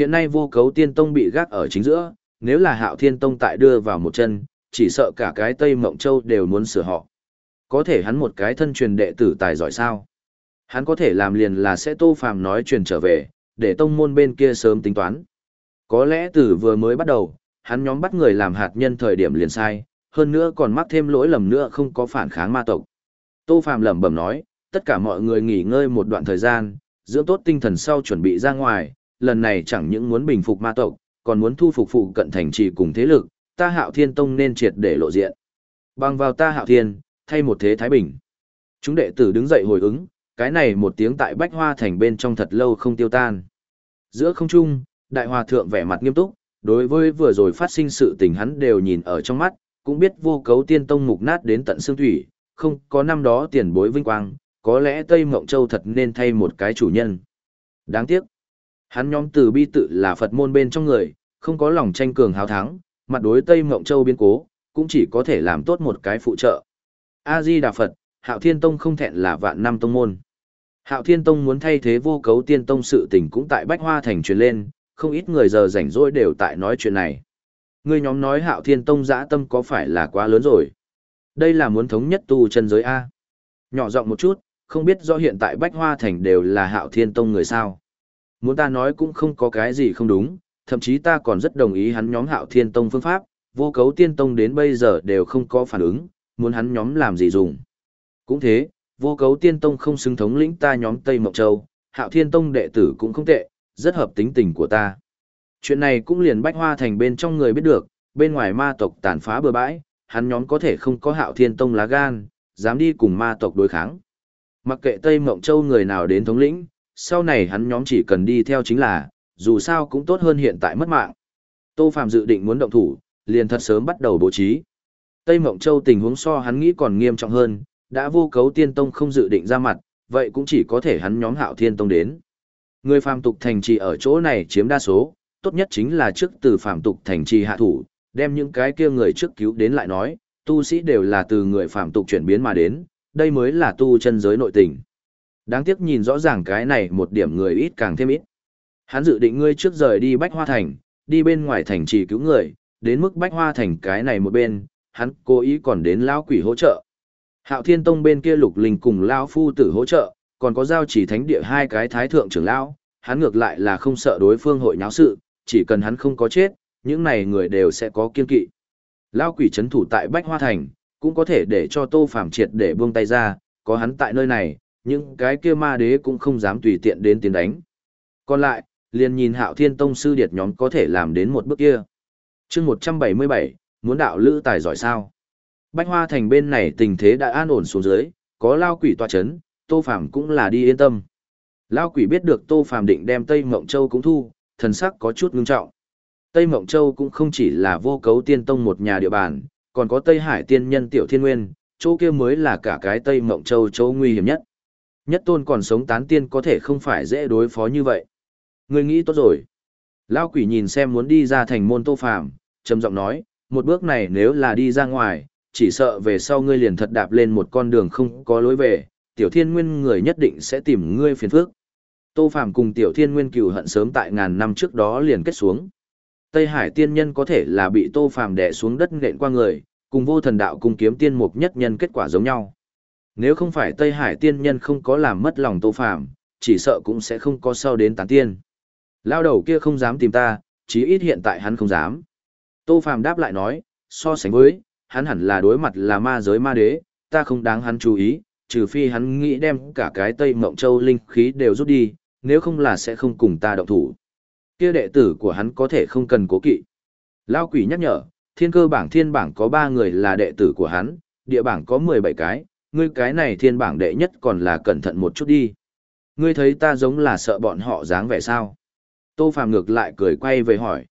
Hiện nay vô cấu tiên tông bị gác ở chính giữa, nếu là hạo thiên tông tại đưa vào một chân, chỉ sợ cả cái Tây Mộng Châu đều muốn sửa họ. Có thể hắn một cái thân truyền đệ tử tài giỏi sao? Hắn có thể làm liền là sẽ tô phàm nói truyền trở về, để tông môn bên kia sớm tính toán. Có lẽ từ vừa mới bắt đầu, hắn nhóm bắt người làm hạt nhân thời điểm liền sai, hơn nữa còn mắc thêm lỗi lầm nữa không có phản kháng ma tộc. Tô Phàm lẩm bẩm nói, tất cả mọi người nghỉ ngơi một đoạn thời gian, dưỡng tốt tinh thần sau chuẩn bị ra ngoài, lần này chẳng những muốn bình phục ma tộc, còn muốn thu phục phụ cận thành trì cùng thế lực, ta Hạo Thiên Tông nên triệt để lộ diện. Bằng vào ta Hạo Thiên, thay một thế thái bình. Chúng đệ tử đứng dậy hồi ứng, cái này một tiếng tại Bách Hoa thành bên trong thật lâu không tiêu tan. Giữa không trung, đại hòa thượng vẻ mặt nghiêm túc, đối với vừa rồi phát sinh sự tình hắn đều nhìn ở trong mắt, cũng biết vô cấu tiên tông mục nát đến tận xương thủy, không có năm đó tiền bối vinh quang, có lẽ Tây Mộng Châu thật nên thay một cái chủ nhân. Đáng tiếc, hắn nhóm từ bi tự là Phật môn bên trong người, không có lòng tranh cường hào thắng, mặt đối Tây Mộng Châu biến cố, cũng chỉ có thể làm tốt một cái phụ trợ. A-di Đà Phật, Hạo Thiên Tông không thẹn là vạn năm tông môn. Hạo Thiên Tông muốn thay thế vô cấu tiên tông sự tình cũng tại Bách Hoa Thành truyền lên, không ít người giờ rảnh rỗi đều tại nói chuyện này. Người nhóm nói Hạo Thiên Tông dã tâm có phải là quá lớn rồi? Đây là muốn thống nhất tu chân giới A. Nhỏ giọng một chút, không biết do hiện tại Bách Hoa Thành đều là Hạo Thiên Tông người sao. Muốn ta nói cũng không có cái gì không đúng, thậm chí ta còn rất đồng ý hắn nhóm Hạo Thiên Tông phương pháp, vô cấu tiên tông đến bây giờ đều không có phản ứng, muốn hắn nhóm làm gì dùng. Cũng thế, vô cấu tiên tông không xứng thống lĩnh ta nhóm Tây Mộc Châu, Hạo Thiên Tông đệ tử cũng không tệ, rất hợp tính tình của ta. Chuyện này cũng liền bách hoa thành bên trong người biết được, bên ngoài ma tộc tàn phá bừa bãi, hắn nhóm có thể không có hạo thiên tông lá gan, dám đi cùng ma tộc đối kháng. Mặc kệ Tây Mộng Châu người nào đến thống lĩnh, sau này hắn nhóm chỉ cần đi theo chính là, dù sao cũng tốt hơn hiện tại mất mạng. Tô Phạm dự định muốn động thủ, liền thật sớm bắt đầu bố trí. Tây Mộng Châu tình huống so hắn nghĩ còn nghiêm trọng hơn, đã vô cấu tiên tông không dự định ra mặt, vậy cũng chỉ có thể hắn nhóm hạo thiên tông đến. Người phàm tục thành trì ở chỗ này chiếm đa số, tốt nhất chính là trước từ phàm tục thành trì hạ thủ, đem những cái kia người trước cứu đến lại nói, tu sĩ đều là từ người phàm tục chuyển biến mà đến, đây mới là tu chân giới nội tình. Đáng tiếc nhìn rõ ràng cái này một điểm người ít càng thêm ít. Hắn dự định ngươi trước rời đi Bách Hoa Thành, đi bên ngoài thành trì cứu người, đến mức Bách Hoa Thành cái này một bên, hắn cố ý còn đến lão quỷ hỗ trợ. Hạo Thiên Tông bên kia Lục Linh cùng lão phu tử hỗ trợ, còn có giao chỉ thánh địa hai cái thái thượng trưởng lão, hắn ngược lại là không sợ đối phương hội nháo sự, chỉ cần hắn không có chết, những này người đều sẽ có kiên kỵ. lão quỷ chấn thủ tại Bách Hoa Thành, cũng có thể để cho Tô Phàm triệt để buông tay ra, có hắn tại nơi này, những cái kia ma đế cũng không dám tùy tiện đến tiến đánh. Còn lại, liền nhìn Hạo Thiên Tông sư điệt nhóm có thể làm đến một bước kia. Chương 177, muốn đạo lữ tài giỏi sao? Bách Hoa Thành bên này tình thế đã an ổn xuống dưới, có lao quỷ tòa chấn, Tô Phàm cũng là đi yên tâm. Lao quỷ biết được Tô Phàm định đem Tây Mộng Châu cũng thu, thần sắc có chút ngưng trọng. Tây Mộng Châu cũng không chỉ là vô cấu tiên tông một nhà địa bàn, còn có Tây Hải tiên nhân Tiểu Thiên Nguyên, chỗ kia mới là cả cái Tây Mộng Châu chỗ nguy hiểm nhất. Nhất tôn còn sống tán tiên có thể không phải dễ đối phó như vậy. Ngươi nghĩ tốt rồi. Lao quỷ nhìn xem muốn đi ra thành môn Tô Phàm, trầm giọng nói, một bước này nếu là đi ra ngoài, chỉ sợ về sau ngươi liền thật đạp lên một con đường không có lối về, Tiểu Thiên Nguyên người nhất định sẽ tìm ngươi phiền phức. Tô Phàm cùng Tiểu Thiên Nguyên cừu hận sớm tại ngàn năm trước đó liền kết xuống. Tây Hải tiên nhân có thể là bị Tô Phàm đè xuống đất nện qua người, cùng vô thần đạo cùng kiếm tiên mục nhất nhân kết quả giống nhau. Nếu không phải Tây Hải tiên nhân không có làm mất lòng Tô Phàm, chỉ sợ cũng sẽ không có sau đến tán tiên. Lao đầu kia không dám tìm ta, chí ít hiện tại hắn không dám. Tô Phàm đáp lại nói, so sánh với, hắn hẳn là đối mặt là ma giới ma đế, ta không đáng hắn chú ý, trừ phi hắn nghĩ đem cả cái Tây Mộng Châu linh khí đều rút đi, nếu không là sẽ không cùng ta động thủ. Kia đệ tử của hắn có thể không cần cố kỵ. Lao quỷ nhắc nhở, thiên cơ bảng thiên bảng có 3 người là đệ tử của hắn, địa bảng có 17 cái, ngươi cái này thiên bảng đệ nhất còn là cẩn thận một chút đi. Ngươi thấy ta giống là sợ bọn họ dáng vẻ sao? Tô Phàm ngược lại cười quay về hỏi.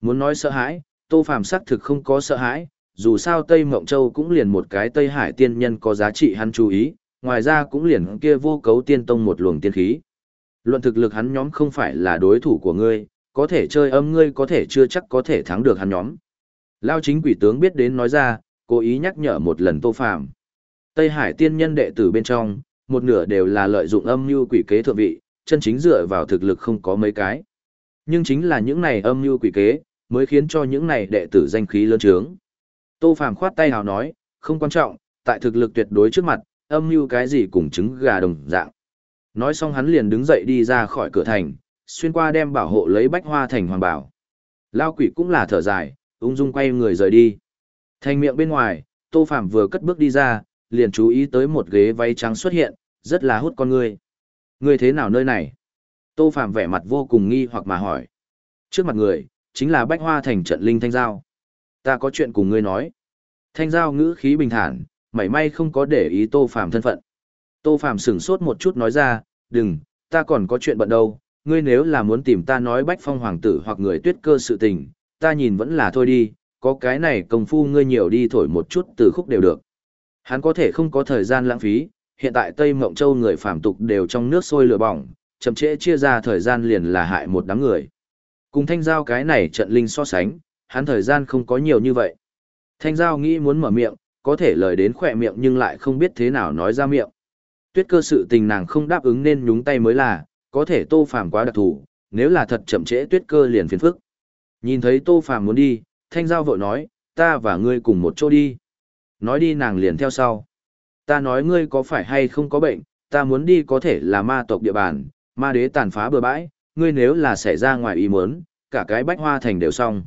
Muốn nói sợ hãi, Tô Phàm xác thực không có sợ hãi, dù sao Tây Mộng Châu cũng liền một cái Tây Hải tiên nhân có giá trị hắn chú ý, ngoài ra cũng liền kia vô cấu tiên tông một luồng tiên khí. Luận thực lực hắn nhóm không phải là đối thủ của ngươi, có thể chơi âm ngươi có thể chưa chắc có thể thắng được hắn nhóm. Lao chính quỷ tướng biết đến nói ra, cố ý nhắc nhở một lần tô phạm. Tây Hải tiên nhân đệ tử bên trong, một nửa đều là lợi dụng âm mưu quỷ kế thượng vị, chân chính dựa vào thực lực không có mấy cái. Nhưng chính là những này âm mưu quỷ kế, mới khiến cho những này đệ tử danh khí lớn trướng. Tô Phàm khoát tay hào nói, không quan trọng, tại thực lực tuyệt đối trước mặt, âm mưu cái gì cùng trứng gà đồng dạng. Nói xong hắn liền đứng dậy đi ra khỏi cửa thành, xuyên qua đem bảo hộ lấy bách hoa thành hoàng bảo. Lao quỷ cũng là thở dài, ung dung quay người rời đi. Thành miệng bên ngoài, Tô Phạm vừa cất bước đi ra, liền chú ý tới một ghế váy trắng xuất hiện, rất là hút con người. Người thế nào nơi này? Tô Phạm vẻ mặt vô cùng nghi hoặc mà hỏi. Trước mặt người, chính là Bách Hoa Thành trận linh Thanh Giao. Ta có chuyện cùng ngươi nói. Thanh Giao ngữ khí bình thản, mảy may không có để ý Tô Phạm thân phận. Tô Phạm sửng sốt một chút nói ra, đừng, ta còn có chuyện bận đâu, ngươi nếu là muốn tìm ta nói Bách Phong Hoàng tử hoặc người tuyết cơ sự tình, ta nhìn vẫn là thôi đi, có cái này công phu ngươi nhiều đi thổi một chút từ khúc đều được. Hắn có thể không có thời gian lãng phí, hiện tại Tây Mộng Châu người phàm tục đều trong nước sôi lửa bỏng, chậm trễ chia ra thời gian liền là hại một đám người. Cùng thanh giao cái này trận linh so sánh, hắn thời gian không có nhiều như vậy. Thanh giao nghĩ muốn mở miệng, có thể lời đến khỏe miệng nhưng lại không biết thế nào nói ra miệng. Tuyết cơ sự tình nàng không đáp ứng nên nhúng tay mới là, có thể tô phàm quá đặc thù, nếu là thật chậm trễ tuyết cơ liền phiền phức. Nhìn thấy tô phàm muốn đi, thanh giao vội nói, ta và ngươi cùng một chỗ đi. Nói đi nàng liền theo sau. Ta nói ngươi có phải hay không có bệnh, ta muốn đi có thể là ma tộc địa bàn, ma đế tàn phá bừa bãi, ngươi nếu là xảy ra ngoài ý muốn, cả cái bách hoa thành đều xong.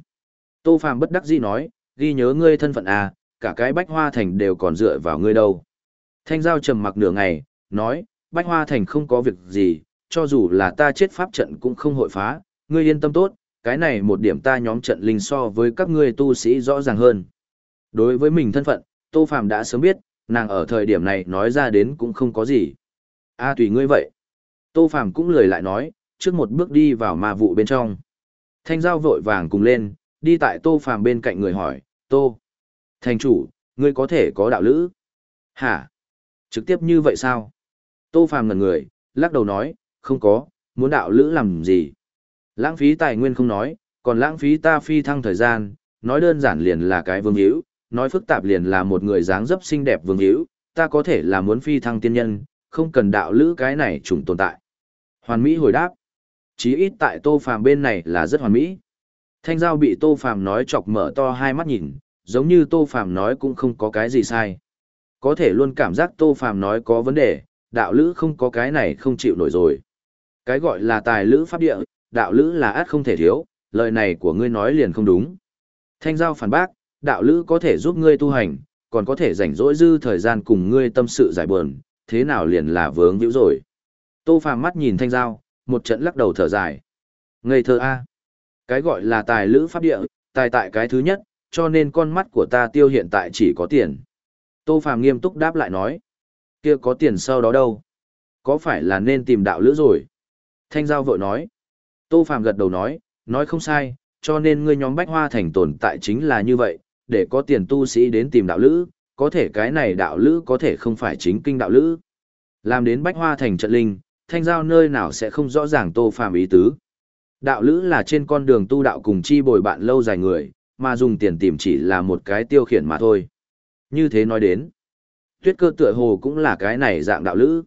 Tô Phàm bất đắc dĩ nói, ghi nhớ ngươi thân phận à, cả cái bách hoa thành đều còn dựa vào ngươi đâu. Thanh giao trầm mặc nửa ngày, nói, bách hoa thành không có việc gì, cho dù là ta chết pháp trận cũng không hội phá, ngươi yên tâm tốt, cái này một điểm ta nhóm trận linh so với các ngươi tu sĩ rõ ràng hơn. Đối với mình thân phận, Tô Phàm đã sớm biết, nàng ở thời điểm này nói ra đến cũng không có gì. A tùy ngươi vậy. Tô Phàm cũng lười lại nói, trước một bước đi vào ma vụ bên trong. Thanh giao vội vàng cùng lên, đi tại Tô Phàm bên cạnh người hỏi, Tô. Thành chủ, ngươi có thể có đạo lữ? Hả? Trực tiếp như vậy sao? Tô Phàm ngần người, lắc đầu nói, không có, muốn đạo lữ làm gì? Lãng phí tài nguyên không nói, còn lãng phí ta phi thăng thời gian, nói đơn giản liền là cái vương hữu, nói phức tạp liền là một người dáng dấp xinh đẹp vương hữu, ta có thể là muốn phi thăng tiên nhân, không cần đạo lữ cái này trùng tồn tại. Hoàn Mỹ hồi đáp. Chí ít tại Tô Phàm bên này là rất hoàn mỹ. Thanh Giao bị Tô Phàm nói chọc mở to hai mắt nhìn, giống như Tô Phàm nói cũng không có cái gì sai. Có thể luôn cảm giác Tô Phàm nói có vấn đề, đạo lữ không có cái này không chịu nổi rồi. Cái gọi là tài lữ pháp địa, đạo lữ là át không thể thiếu, lời này của ngươi nói liền không đúng. Thanh Giao phản bác, đạo lữ có thể giúp ngươi tu hành, còn có thể rảnh rỗi dư thời gian cùng ngươi tâm sự giải buồn, thế nào liền là vướng víu rồi. Tô Phàm mắt nhìn Thanh Giao, một trận lắc đầu thở dài. Ngây thơ A. Cái gọi là tài lữ pháp địa, tài tại cái thứ nhất, cho nên con mắt của ta tiêu hiện tại chỉ có tiền. Tô Phàm nghiêm túc đáp lại nói. kia có tiền sau đó đâu? Có phải là nên tìm đạo lữ rồi? Thanh Giao vội nói. Tô Phàm gật đầu nói, nói không sai, cho nên ngươi nhóm bách hoa thành tồn tại chính là như vậy, để có tiền tu sĩ đến tìm đạo lữ, có thể cái này đạo lữ có thể không phải chính kinh đạo lữ. Làm đến bách hoa thành trận linh, thanh giao nơi nào sẽ không rõ ràng tô phàm ý tứ. Đạo lữ là trên con đường tu đạo cùng chi bồi bạn lâu dài người, mà dùng tiền tìm chỉ là một cái tiêu khiển mà thôi. Như thế nói đến, tuyết cơ tựa hồ cũng là cái này dạng đạo lữ.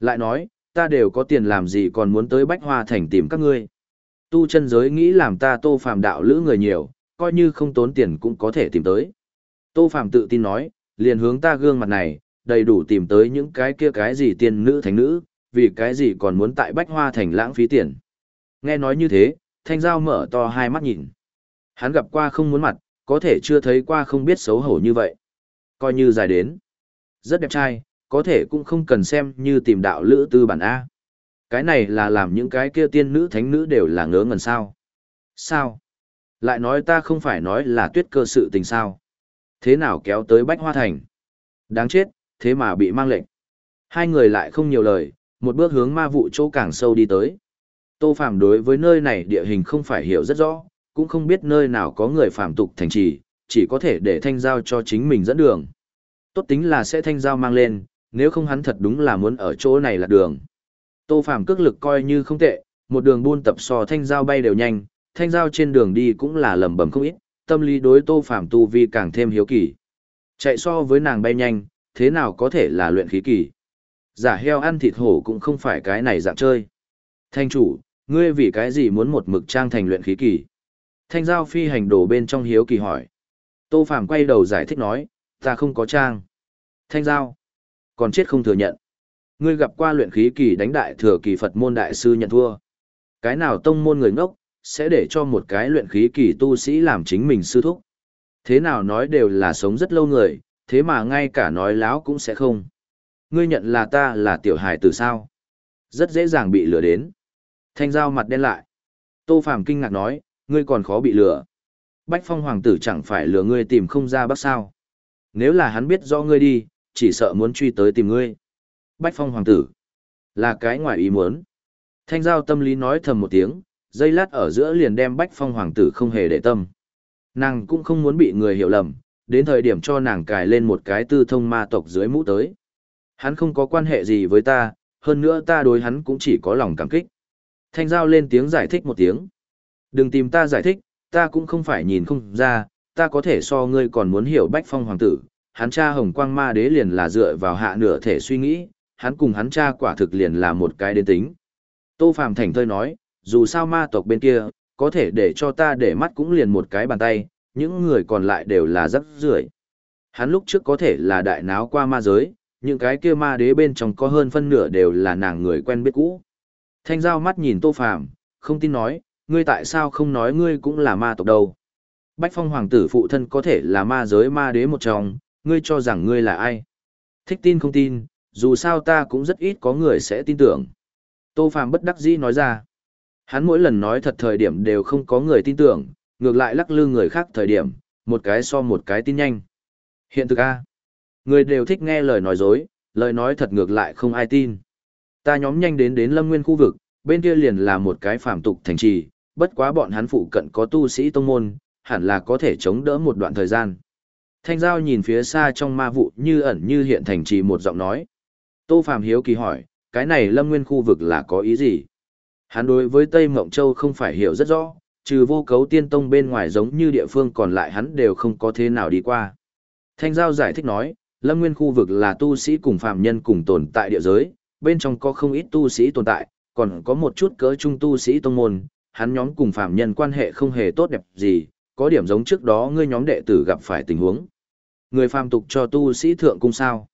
Lại nói, ta đều có tiền làm gì còn muốn tới bách hoa thành tìm các ngươi. Tu chân giới nghĩ làm ta tô phàm đạo lữ người nhiều, coi như không tốn tiền cũng có thể tìm tới. Tô Phạm tự tin nói, liền hướng ta gương mặt này, đầy đủ tìm tới những cái kia cái gì tiên nữ thánh nữ, vì cái gì còn muốn tại bách hoa thành lãng phí tiền. Nghe nói như thế, thanh giao mở to hai mắt nhìn. Hắn gặp qua không muốn mặt, có thể chưa thấy qua không biết xấu hổ như vậy. Coi như dài đến. Rất đẹp trai, có thể cũng không cần xem như tìm đạo lữ tư bản A. Cái này là làm những cái kia tiên nữ thánh nữ đều là ngớ ngần sao. Sao? Lại nói ta không phải nói là tuyết cơ sự tình sao. Thế nào kéo tới Bách Hoa Thành? Đáng chết, thế mà bị mang lệnh. Hai người lại không nhiều lời, một bước hướng ma vụ chỗ càng sâu đi tới. Tô Phạm đối với nơi này địa hình không phải hiểu rất rõ, cũng không biết nơi nào có người phạm tục thành trì, chỉ có thể để thanh giao cho chính mình dẫn đường. Tốt tính là sẽ thanh giao mang lên, nếu không hắn thật đúng là muốn ở chỗ này là đường. Tô Phạm cước lực coi như không tệ, một đường buôn tập so thanh giao bay đều nhanh, thanh giao trên đường đi cũng là lầm bầm không ít, tâm lý đối Tô Phàm tu vi càng thêm hiếu kỳ. Chạy so với nàng bay nhanh, thế nào có thể là luyện khí kỳ? Giả heo ăn thịt hổ cũng không phải cái này dạng chơi. Thanh chủ, ngươi vì cái gì muốn một mực trang thành luyện khí kỳ? Thanh giao phi hành đổ bên trong hiếu kỳ hỏi. Tô Phàm quay đầu giải thích nói, ta không có trang. Thanh giao, còn chết không thừa nhận. Ngươi gặp qua luyện khí kỳ đánh đại thừa kỳ Phật môn đại sư nhận thua. Cái nào tông môn người ngốc, sẽ để cho một cái luyện khí kỳ tu sĩ làm chính mình sư thúc. Thế nào nói đều là sống rất lâu người, thế mà ngay cả nói láo cũng sẽ không. Ngươi nhận là ta là tiểu hài từ sao? Rất dễ dàng bị lừa đến. Thanh giao mặt đen lại. Tô Phàm kinh ngạc nói, ngươi còn khó bị lừa. Bách phong hoàng tử chẳng phải lừa ngươi tìm không ra bác sao. Nếu là hắn biết rõ ngươi đi, chỉ sợ muốn truy tới tìm ngươi. Bách phong hoàng tử. Là cái ngoài ý muốn. Thanh giao tâm lý nói thầm một tiếng, dây lát ở giữa liền đem bách phong hoàng tử không hề để tâm. Nàng cũng không muốn bị người hiểu lầm, đến thời điểm cho nàng cài lên một cái tư thông ma tộc dưới mũ tới. Hắn không có quan hệ gì với ta, hơn nữa ta đối hắn cũng chỉ có lòng cảm kích. Thanh giao lên tiếng giải thích một tiếng. Đừng tìm ta giải thích, ta cũng không phải nhìn không ra, ta có thể so ngươi còn muốn hiểu bách phong hoàng tử. Hắn cha hồng quang ma đế liền là dựa vào hạ nửa thể suy nghĩ, hắn cùng hắn cha quả thực liền là một cái đến tính. Tô Phạm thành thơi nói, dù sao ma tộc bên kia, có thể để cho ta để mắt cũng liền một cái bàn tay, những người còn lại đều là rắc rưởi. Hắn lúc trước có thể là đại náo qua ma giới, những cái kia ma đế bên trong có hơn phân nửa đều là nàng người quen biết cũ. Thanh giao mắt nhìn Tô Phàm, không tin nói, ngươi tại sao không nói ngươi cũng là ma tộc đâu? Bách Phong hoàng tử phụ thân có thể là ma giới ma đế một trong, ngươi cho rằng ngươi là ai? Thích tin không tin, dù sao ta cũng rất ít có người sẽ tin tưởng. Tô Phàm bất đắc dĩ nói ra. Hắn mỗi lần nói thật thời điểm đều không có người tin tưởng, ngược lại lắc lư người khác thời điểm, một cái so một cái tin nhanh. Hiện thực A. Người đều thích nghe lời nói dối, lời nói thật ngược lại không ai tin. Ta nhóm nhanh đến đến lâm nguyên khu vực, bên kia liền là một cái phạm tục thành trì, bất quá bọn hắn phụ cận có tu sĩ tông môn, hẳn là có thể chống đỡ một đoạn thời gian. Thanh giao nhìn phía xa trong ma vụ như ẩn như hiện thành trì một giọng nói. Tô Phạm hiếu kỳ hỏi, cái này lâm nguyên khu vực là có ý gì? Hắn đối với Tây Mộng Châu không phải hiểu rất rõ, trừ vô cấu tiên tông bên ngoài giống như địa phương còn lại hắn đều không có thế nào đi qua. Thanh Giao giải thích nói, Lâm Nguyên khu vực là tu sĩ cùng phạm nhân cùng tồn tại địa giới, bên trong có không ít tu sĩ tồn tại, còn có một chút cỡ trung tu sĩ tông môn, hắn nhóm cùng phạm nhân quan hệ không hề tốt đẹp gì, có điểm giống trước đó ngươi nhóm đệ tử gặp phải tình huống. Người phàm tục cho tu sĩ thượng cung sao?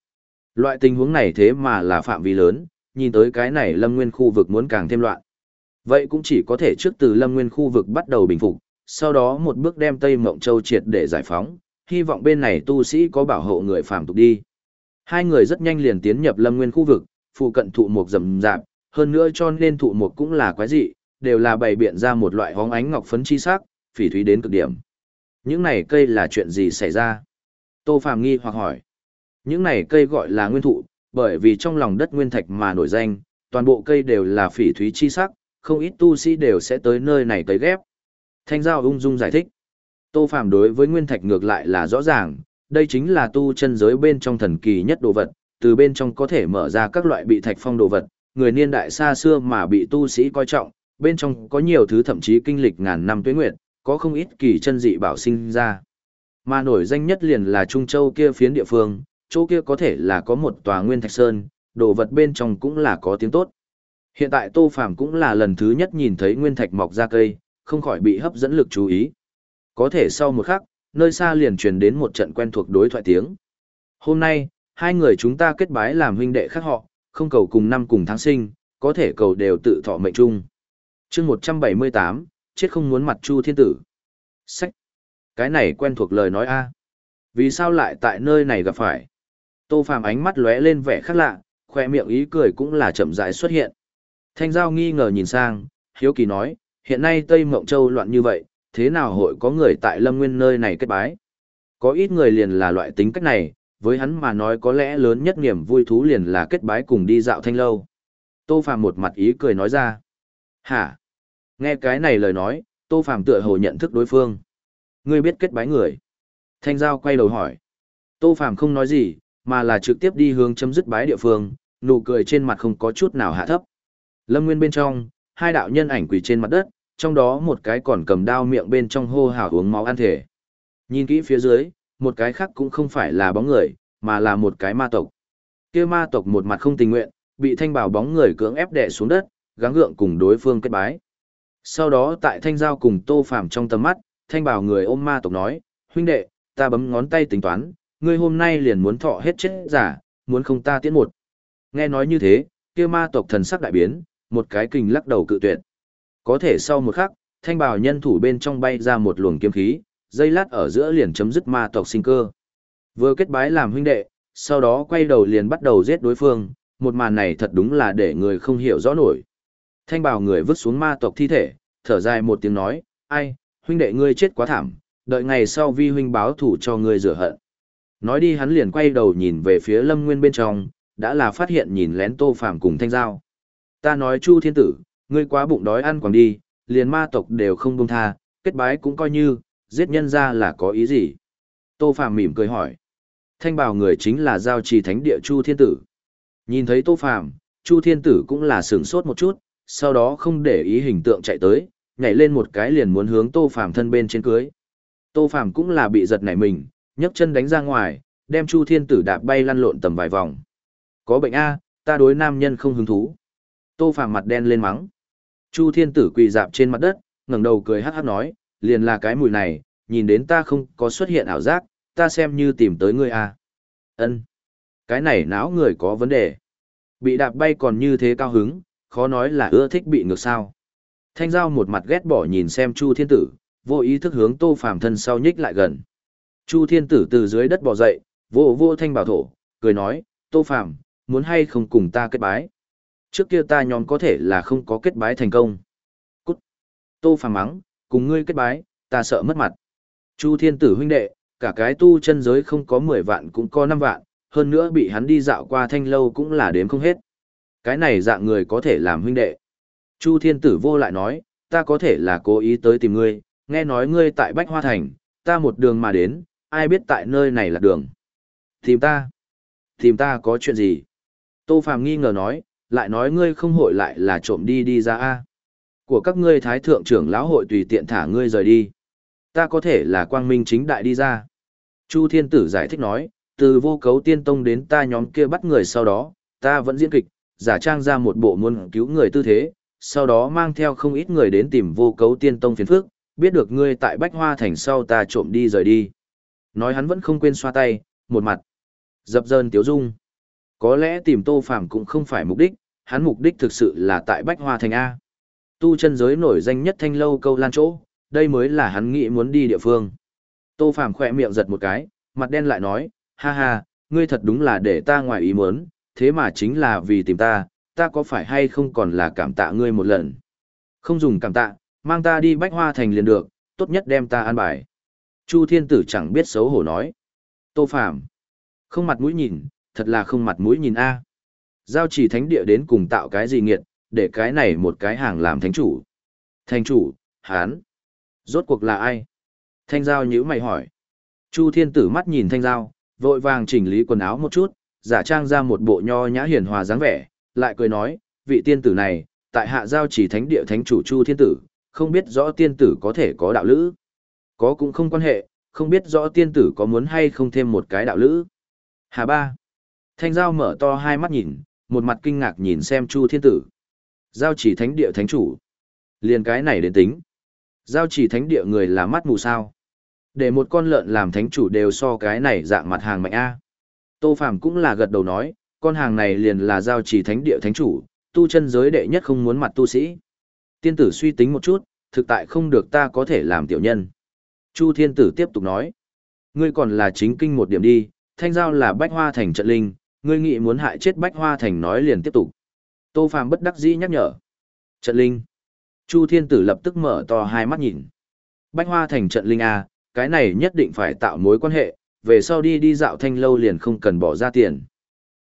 Loại tình huống này thế mà là phạm vi lớn, nhìn tới cái này Lâm Nguyên khu vực muốn càng thêm loạn. Vậy cũng chỉ có thể trước từ Lâm Nguyên khu vực bắt đầu bình phục, sau đó một bước đem Tây Mộng Châu triệt để giải phóng, hy vọng bên này tu sĩ có bảo hộ người phàm tục đi. Hai người rất nhanh liền tiến nhập Lâm Nguyên khu vực, phụ cận thụ mục rậm rạp, hơn nữa cho nên thụ mục cũng là quái dị, đều là bày biện ra một loại hóng ánh ngọc phấn chi sắc, phỉ thúy đến cực điểm. Những này cây là chuyện gì xảy ra? Tô Phàm nghi hoặc hỏi. Những này cây gọi là nguyên thụ, bởi vì trong lòng đất nguyên thạch mà nổi danh, toàn bộ cây đều là phỉ thúy chi sắc, không ít tu sĩ đều sẽ tới nơi này tới ghép. Thanh Giao ung dung giải thích. Tô Phàm đối với nguyên thạch ngược lại là rõ ràng, đây chính là tu chân giới bên trong thần kỳ nhất đồ vật, từ bên trong có thể mở ra các loại bị thạch phong đồ vật, người niên đại xa xưa mà bị tu sĩ coi trọng, bên trong có nhiều thứ thậm chí kinh lịch ngàn năm tuế nguyệt, có không ít kỳ chân dị bảo sinh ra. Mà nổi danh nhất liền là Trung Châu kia phiến địa phương, chỗ kia có thể là có một tòa nguyên thạch sơn, đồ vật bên trong cũng là có tiếng tốt. Hiện tại Tô Phàm cũng là lần thứ nhất nhìn thấy nguyên thạch mọc ra cây, không khỏi bị hấp dẫn lực chú ý. Có thể sau một khắc, nơi xa liền truyền đến một trận quen thuộc đối thoại tiếng. Hôm nay, hai người chúng ta kết bái làm huynh đệ khác họ, không cầu cùng năm cùng tháng sinh, có thể cầu đều tự thọ mệnh chung. chương 178, chết không muốn mặt Chu Thiên Tử. Sách. Cái này quen thuộc lời nói a Vì sao lại tại nơi này gặp phải? Tô Phàm ánh mắt lóe lên vẻ khác lạ, khoe miệng ý cười cũng là chậm rãi xuất hiện. Thanh Giao nghi ngờ nhìn sang, hiếu kỳ nói, hiện nay Tây Mộng Châu loạn như vậy, thế nào hội có người tại Lâm Nguyên nơi này kết bái? Có ít người liền là loại tính cách này, với hắn mà nói có lẽ lớn nhất niềm vui thú liền là kết bái cùng đi dạo thanh lâu. Tô Phàm một mặt ý cười nói ra. Hả? Nghe cái này lời nói, Tô Phàm tựa hồ nhận thức đối phương. Ngươi biết kết bái người. Thanh Giao quay đầu hỏi. Tô Phàm không nói gì, mà là trực tiếp đi hướng chấm dứt bái địa phương, nụ cười trên mặt không có chút nào hạ thấp. Lâm Nguyên bên trong, hai đạo nhân ảnh quỳ trên mặt đất, trong đó một cái còn cầm đao miệng bên trong hô hào uống máu ăn thể. Nhìn kỹ phía dưới, một cái khác cũng không phải là bóng người, mà là một cái ma tộc. Kia ma tộc một mặt không tình nguyện, bị thanh bảo bóng người cưỡng ép đè xuống đất, gắng gượng cùng đối phương kết bái. Sau đó tại thanh giao cùng tô phàm trong tầm mắt, thanh bảo người ôm ma tộc nói, huynh đệ, ta bấm ngón tay tính toán, ngươi hôm nay liền muốn thọ hết chết giả, muốn không ta tiễn một. Nghe nói như thế, kia ma tộc thần sắc đại biến, một cái kình lắc đầu cự tuyệt. Có thể sau một khắc, thanh bào nhân thủ bên trong bay ra một luồng kiếm khí, dây lát ở giữa liền chấm dứt ma tộc sinh cơ. Vừa kết bái làm huynh đệ, sau đó quay đầu liền bắt đầu giết đối phương, một màn này thật đúng là để người không hiểu rõ nổi. Thanh bào người vứt xuống ma tộc thi thể, thở dài một tiếng nói, ai, huynh đệ ngươi chết quá thảm, đợi ngày sau vi huynh báo thủ cho ngươi rửa hận. Nói đi hắn liền quay đầu nhìn về phía lâm nguyên bên trong, đã là phát hiện nhìn lén tô phàm cùng thanh giao. Ta nói chu thiên tử, ngươi quá bụng đói ăn quảng đi, liền ma tộc đều không buông tha, kết bái cũng coi như, giết nhân ra là có ý gì. Tô phàm mỉm cười hỏi. Thanh bảo người chính là giao trì thánh địa chu thiên tử. Nhìn thấy tô phàm, chu thiên tử cũng là sửng sốt một chút, sau đó không để ý hình tượng chạy tới, nhảy lên một cái liền muốn hướng Tô Phàm thân bên trên cưới. Tô Phàm cũng là bị giật nảy mình, nhấc chân đánh ra ngoài, đem Chu Thiên Tử đạp bay lăn lộn tầm vài vòng. Có bệnh a, ta đối nam nhân không hứng thú. Tô Phàm mặt đen lên mắng. Chu Thiên Tử quỳ dạp trên mặt đất, ngẩng đầu cười hắc hắc nói, liền là cái mùi này, nhìn đến ta không có xuất hiện ảo giác, ta xem như tìm tới ngươi a. Ân, cái này não người có vấn đề. Bị đạp bay còn như thế cao hứng, khó nói là ưa thích bị ngược sao. Thanh giao một mặt ghét bỏ nhìn xem Chu Thiên Tử, vô ý thức hướng Tô Phàm thân sau nhích lại gần. Chu Thiên Tử từ dưới đất bò dậy, vô vô thanh bảo thổ, cười nói, Tô Phàm muốn hay không cùng ta kết bái. Trước kia ta nhóm có thể là không có kết bái thành công. Cút. Tô Phàm mắng, cùng ngươi kết bái, ta sợ mất mặt. Chu Thiên Tử huynh đệ, cả cái tu chân giới không có 10 vạn cũng có 5 vạn, hơn nữa bị hắn đi dạo qua thanh lâu cũng là đếm không hết. Cái này dạng người có thể làm huynh đệ. Chu Thiên Tử vô lại nói, ta có thể là cố ý tới tìm ngươi, nghe nói ngươi tại Bách Hoa Thành, ta một đường mà đến, ai biết tại nơi này là đường. Tìm ta? Tìm ta có chuyện gì? Tô Phàm nghi ngờ nói, lại nói ngươi không hội lại là trộm đi đi ra a Của các ngươi thái thượng trưởng lão hội tùy tiện thả ngươi rời đi. Ta có thể là quang minh chính đại đi ra. Chu Thiên Tử giải thích nói, từ vô cấu tiên tông đến ta nhóm kia bắt người sau đó, ta vẫn diễn kịch, giả trang ra một bộ muốn cứu người tư thế, sau đó mang theo không ít người đến tìm vô cấu tiên tông phiền phước, biết được ngươi tại Bách Hoa Thành sau ta trộm đi rời đi. Nói hắn vẫn không quên xoa tay, một mặt. Dập dơn tiếu dung. Có lẽ tìm Tô Phàm cũng không phải mục đích, hắn mục đích thực sự là tại Bách Hoa Thành A. Tu chân giới nổi danh nhất thanh lâu câu lan chỗ, đây mới là hắn nghĩ muốn đi địa phương. Tô Phàm khỏe miệng giật một cái, mặt đen lại nói, ha ha, ngươi thật đúng là để ta ngoài ý muốn, thế mà chính là vì tìm ta, ta có phải hay không còn là cảm tạ ngươi một lần. Không dùng cảm tạ, mang ta đi bách hoa thành liền được, tốt nhất đem ta an bài. Chu thiên tử chẳng biết xấu hổ nói. Tô Phạm. Không mặt mũi nhìn, thật là không mặt mũi nhìn a. Giao chỉ thánh địa đến cùng tạo cái gì nghiệt, để cái này một cái hàng làm thánh chủ. Thánh chủ, hán. Rốt cuộc là ai? Thanh giao nhữ mày hỏi. Chu thiên tử mắt nhìn thanh giao, vội vàng chỉnh lý quần áo một chút, giả trang ra một bộ nho nhã hiền hòa dáng vẻ, lại cười nói, vị tiên tử này, tại hạ giao chỉ thánh địa thánh chủ Chu Thiên Tử, không biết rõ tiên tử có thể có đạo lữ. Có cũng không quan hệ, không biết rõ tiên tử có muốn hay không thêm một cái đạo lữ. Hà ba. Thanh giao mở to hai mắt nhìn, một mặt kinh ngạc nhìn xem Chu Thiên Tử. Giao chỉ thánh địa thánh chủ. Liền cái này đến tính. Giao chỉ thánh địa người là mắt mù sao. Để một con lợn làm thánh chủ đều so cái này dạng mặt hàng mạnh A. Tô Phàm cũng là gật đầu nói, con hàng này liền là giao chỉ thánh địa thánh chủ, tu chân giới đệ nhất không muốn mặt tu sĩ. Tiên tử suy tính một chút, thực tại không được ta có thể làm tiểu nhân. Chu thiên tử tiếp tục nói, ngươi còn là chính kinh một điểm đi, thanh giao là bách hoa thành trận linh, ngươi nghĩ muốn hại chết bách hoa thành nói liền tiếp tục. Tô Phàm bất đắc dĩ nhắc nhở. Trận linh. Chu thiên tử lập tức mở to hai mắt nhìn. Bách hoa thành trận linh A, cái này nhất định phải tạo mối quan hệ, về sau đi đi dạo thanh lâu liền không cần bỏ ra tiền.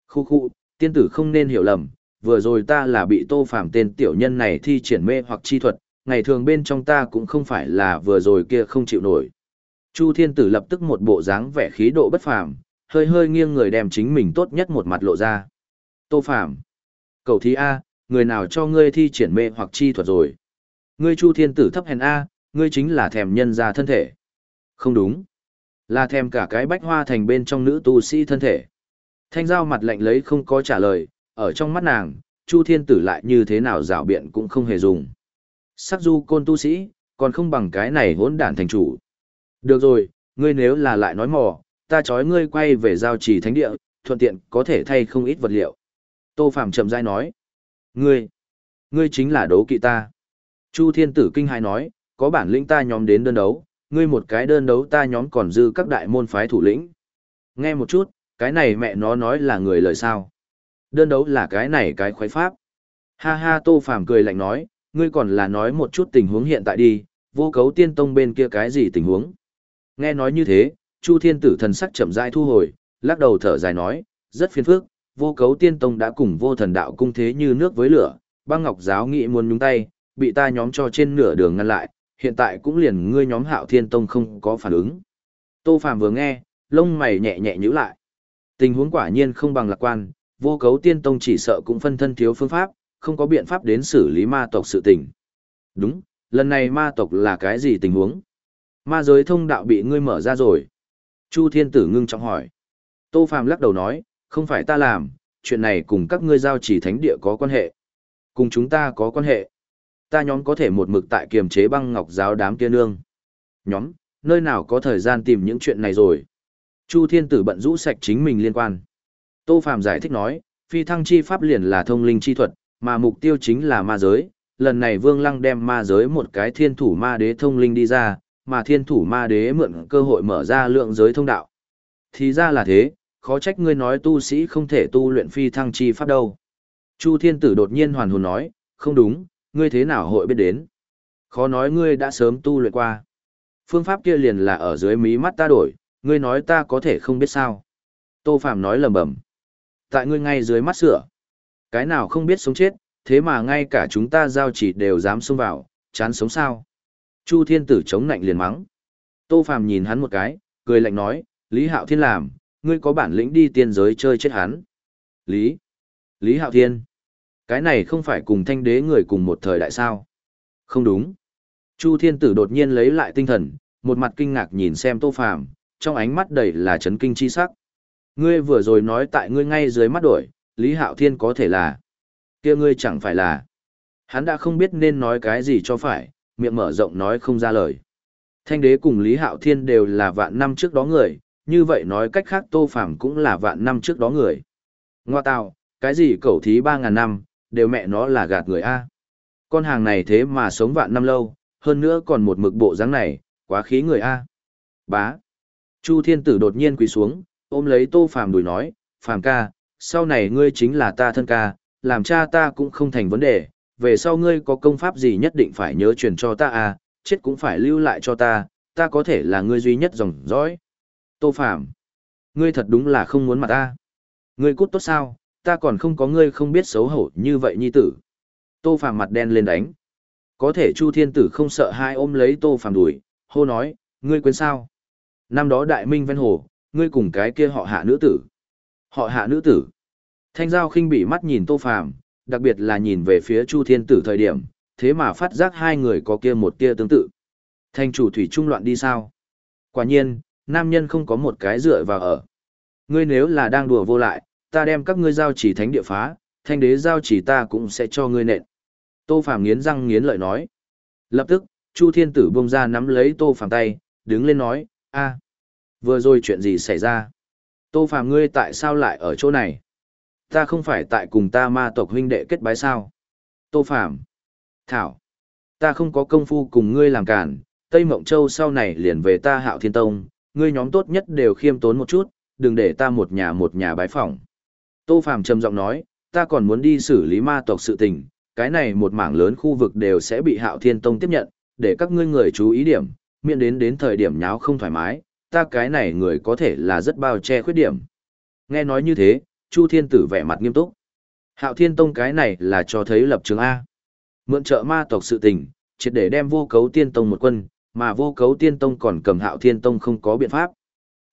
Khu khu, tiên tử không nên hiểu lầm, vừa rồi ta là bị tô phàm tên tiểu nhân này thi triển mê hoặc chi thuật, ngày thường bên trong ta cũng không phải là vừa rồi kia không chịu nổi. Chu thiên tử lập tức một bộ dáng vẻ khí độ bất phàm, hơi hơi nghiêng người đem chính mình tốt nhất một mặt lộ ra. Tô phạm, cầu thí A, người nào cho ngươi thi triển mê hoặc chi thuật rồi. Ngươi chu thiên tử thấp hèn A, ngươi chính là thèm nhân ra thân thể. Không đúng. Là thèm cả cái bách hoa thành bên trong nữ tu sĩ thân thể. Thanh giao mặt lạnh lấy không có trả lời, ở trong mắt nàng, Chu Thiên Tử lại như thế nào rảo biện cũng không hề dùng. Sắc du côn tu sĩ, còn không bằng cái này hỗn đản thành chủ. Được rồi, ngươi nếu là lại nói mò, ta chói ngươi quay về giao trì thánh địa, thuận tiện có thể thay không ít vật liệu. Tô Phạm chậm rãi nói. Ngươi, ngươi chính là đấu kỵ ta. Chu Thiên Tử kinh hai nói, có bản lĩnh ta nhóm đến đơn đấu, ngươi một cái đơn đấu ta nhóm còn dư các đại môn phái thủ lĩnh. Nghe một chút, cái này mẹ nó nói là người lời sao. Đơn đấu là cái này cái khoái pháp. Ha ha Tô Phàm cười lạnh nói, ngươi còn là nói một chút tình huống hiện tại đi, vô cấu tiên tông bên kia cái gì tình huống. Nghe nói như thế, Chu Thiên Tử thần sắc chậm rãi thu hồi, lắc đầu thở dài nói, rất phiền phức, vô cấu tiên tông đã cùng vô thần đạo cung thế như nước với lửa, băng ngọc giáo nghị muốn nhúng tay, bị ta nhóm cho trên nửa đường ngăn lại, hiện tại cũng liền ngươi nhóm hạo thiên tông không có phản ứng. Tô Phạm vừa nghe, lông mày nhẹ nhẹ nhíu lại. Tình huống quả nhiên không bằng lạc quan, vô cấu tiên tông chỉ sợ cũng phân thân thiếu phương pháp, không có biện pháp đến xử lý ma tộc sự tình. Đúng, lần này ma tộc là cái gì tình huống? Ma giới thông đạo bị ngươi mở ra rồi. Chu Thiên Tử ngưng trọng hỏi. Tô Phạm lắc đầu nói, không phải ta làm, chuyện này cùng các ngươi giao chỉ thánh địa có quan hệ. Cùng chúng ta có quan hệ. Ta nhóm có thể một mực tại kiềm chế băng ngọc giáo đám kia nương. Nhóm, nơi nào có thời gian tìm những chuyện này rồi. Chu Thiên Tử bận rũ sạch chính mình liên quan. Tô Phạm giải thích nói, phi thăng chi pháp liền là thông linh chi thuật, mà mục tiêu chính là ma giới. Lần này Vương Lăng đem ma giới một cái thiên thủ ma đế thông linh đi ra, mà thiên thủ ma đế mượn cơ hội mở ra lượng giới thông đạo. Thì ra là thế, khó trách ngươi nói tu sĩ không thể tu luyện phi thăng chi pháp đâu. Chu Thiên Tử đột nhiên hoàn hồn nói, không đúng, ngươi thế nào hội biết đến. Khó nói ngươi đã sớm tu luyện qua. Phương pháp kia liền là ở dưới mí mắt ta đổi, ngươi nói ta có thể không biết sao. Tô Phạm nói lầm bầm. Tại ngươi ngay dưới mắt sửa. Cái nào không biết sống chết, thế mà ngay cả chúng ta giao chỉ đều dám xông vào, chán sống sao. Chu Thiên Tử chống nạnh liền mắng. Tô Phạm nhìn hắn một cái, cười lạnh nói, Lý Hạo Thiên làm, ngươi có bản lĩnh đi tiên giới chơi chết hắn. Lý. Lý Hạo Thiên. Cái này không phải cùng thanh đế người cùng một thời đại sao. Không đúng. Chu Thiên Tử đột nhiên lấy lại tinh thần, một mặt kinh ngạc nhìn xem Tô Phàm, trong ánh mắt đầy là chấn kinh chi sắc. Ngươi vừa rồi nói tại ngươi ngay dưới mắt đổi, Lý Hạo Thiên có thể là. kia ngươi chẳng phải là. Hắn đã không biết nên nói cái gì cho phải, miệng mở rộng nói không ra lời. Thanh đế cùng Lý Hạo Thiên đều là vạn năm trước đó người, như vậy nói cách khác Tô Phàm cũng là vạn năm trước đó người. Ngoa tào, cái gì cẩu thí ba ngàn năm, đều mẹ nó là gạt người A. Con hàng này thế mà sống vạn năm lâu, hơn nữa còn một mực bộ dáng này, quá khí người A. Bá. Chu thiên tử đột nhiên quỳ xuống, ôm lấy tô phàm đùi nói, phàm ca, sau này ngươi chính là ta thân ca, làm cha ta cũng không thành vấn đề, về sau ngươi có công pháp gì nhất định phải nhớ truyền cho ta a, chết cũng phải lưu lại cho ta, ta có thể là ngươi duy nhất dòng dõi. Tô Phàm, ngươi thật đúng là không muốn mặt ta. Ngươi cút tốt sao, ta còn không có ngươi không biết xấu hổ như vậy nhi tử. Tô Phàm mặt đen lên đánh. Có thể Chu Thiên Tử không sợ hai ôm lấy Tô Phàm đuổi, hô nói, ngươi quên sao? Năm đó đại minh ven hồ, ngươi cùng cái kia họ hạ nữ tử. Họ hạ nữ tử. Thanh giao khinh bị mắt nhìn Tô Phàm, đặc biệt là nhìn về phía Chu Thiên Tử thời điểm, thế mà phát giác hai người có kia một tia tương tự. Thanh chủ thủy trung loạn đi sao? Quả nhiên, nam nhân không có một cái dựa vào ở. Ngươi nếu là đang đùa vô lại, ta đem các ngươi giao chỉ thánh địa phá, thanh đế giao chỉ ta cũng sẽ cho ngươi nện. Tô Phàm nghiến răng nghiến lợi nói. Lập tức, Chu Thiên Tử bông ra nắm lấy Tô Phàm tay, đứng lên nói, a, vừa rồi chuyện gì xảy ra? Tô Phàm ngươi tại sao lại ở chỗ này? Ta không phải tại cùng ta ma tộc huynh đệ kết bái sao? Tô Phàm Thảo, ta không có công phu cùng ngươi làm cản, Tây Mộng Châu sau này liền về ta hạo thiên tông, ngươi nhóm tốt nhất đều khiêm tốn một chút, đừng để ta một nhà một nhà bái phỏng. Tô Phàm trầm giọng nói, ta còn muốn đi xử lý ma tộc sự tình, cái này một mảng lớn khu vực đều sẽ bị Hạo Thiên Tông tiếp nhận, để các ngươi người chú ý điểm, miễn đến đến thời điểm nháo không thoải mái, ta cái này người có thể là rất bao che khuyết điểm. Nghe nói như thế, Chu Thiên Tử vẻ mặt nghiêm túc. Hạo Thiên Tông cái này là cho thấy lập trường A. Mượn trợ ma tộc sự tình, triệt để đem vô cấu tiên tông một quân, mà vô cấu tiên tông còn cầm Hạo Thiên Tông không có biện pháp.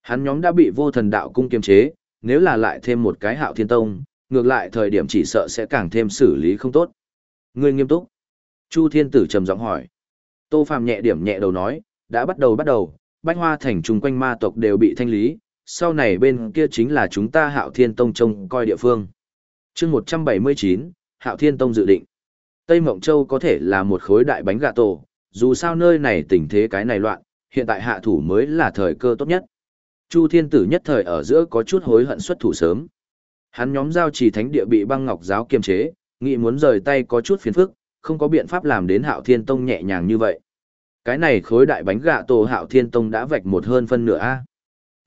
Hắn nhóm đã bị vô thần đạo cung kiềm chế, nếu là lại thêm một cái hạo thiên tông, ngược lại thời điểm chỉ sợ sẽ càng thêm xử lý không tốt. Ngươi nghiêm túc. Chu thiên tử trầm giọng hỏi. Tô Phàm nhẹ điểm nhẹ đầu nói, đã bắt đầu bắt đầu, bách hoa thành chung quanh ma tộc đều bị thanh lý, sau này bên kia chính là chúng ta hạo thiên tông trông coi địa phương. chương 179, Hạo Thiên Tông dự định. Tây Mộng Châu có thể là một khối đại bánh gà tổ, dù sao nơi này tình thế cái này loạn, hiện tại hạ thủ mới là thời cơ tốt nhất. Chu Thiên Tử nhất thời ở giữa có chút hối hận xuất thủ sớm. Hắn nhóm giao trì thánh địa bị băng ngọc giáo kiềm chế, nghĩ muốn rời tay có chút phiền phức, không có biện pháp làm đến Hạo Thiên Tông nhẹ nhàng như vậy. Cái này khối đại bánh gạ tổ Hạo Thiên Tông đã vạch một hơn phân nửa a.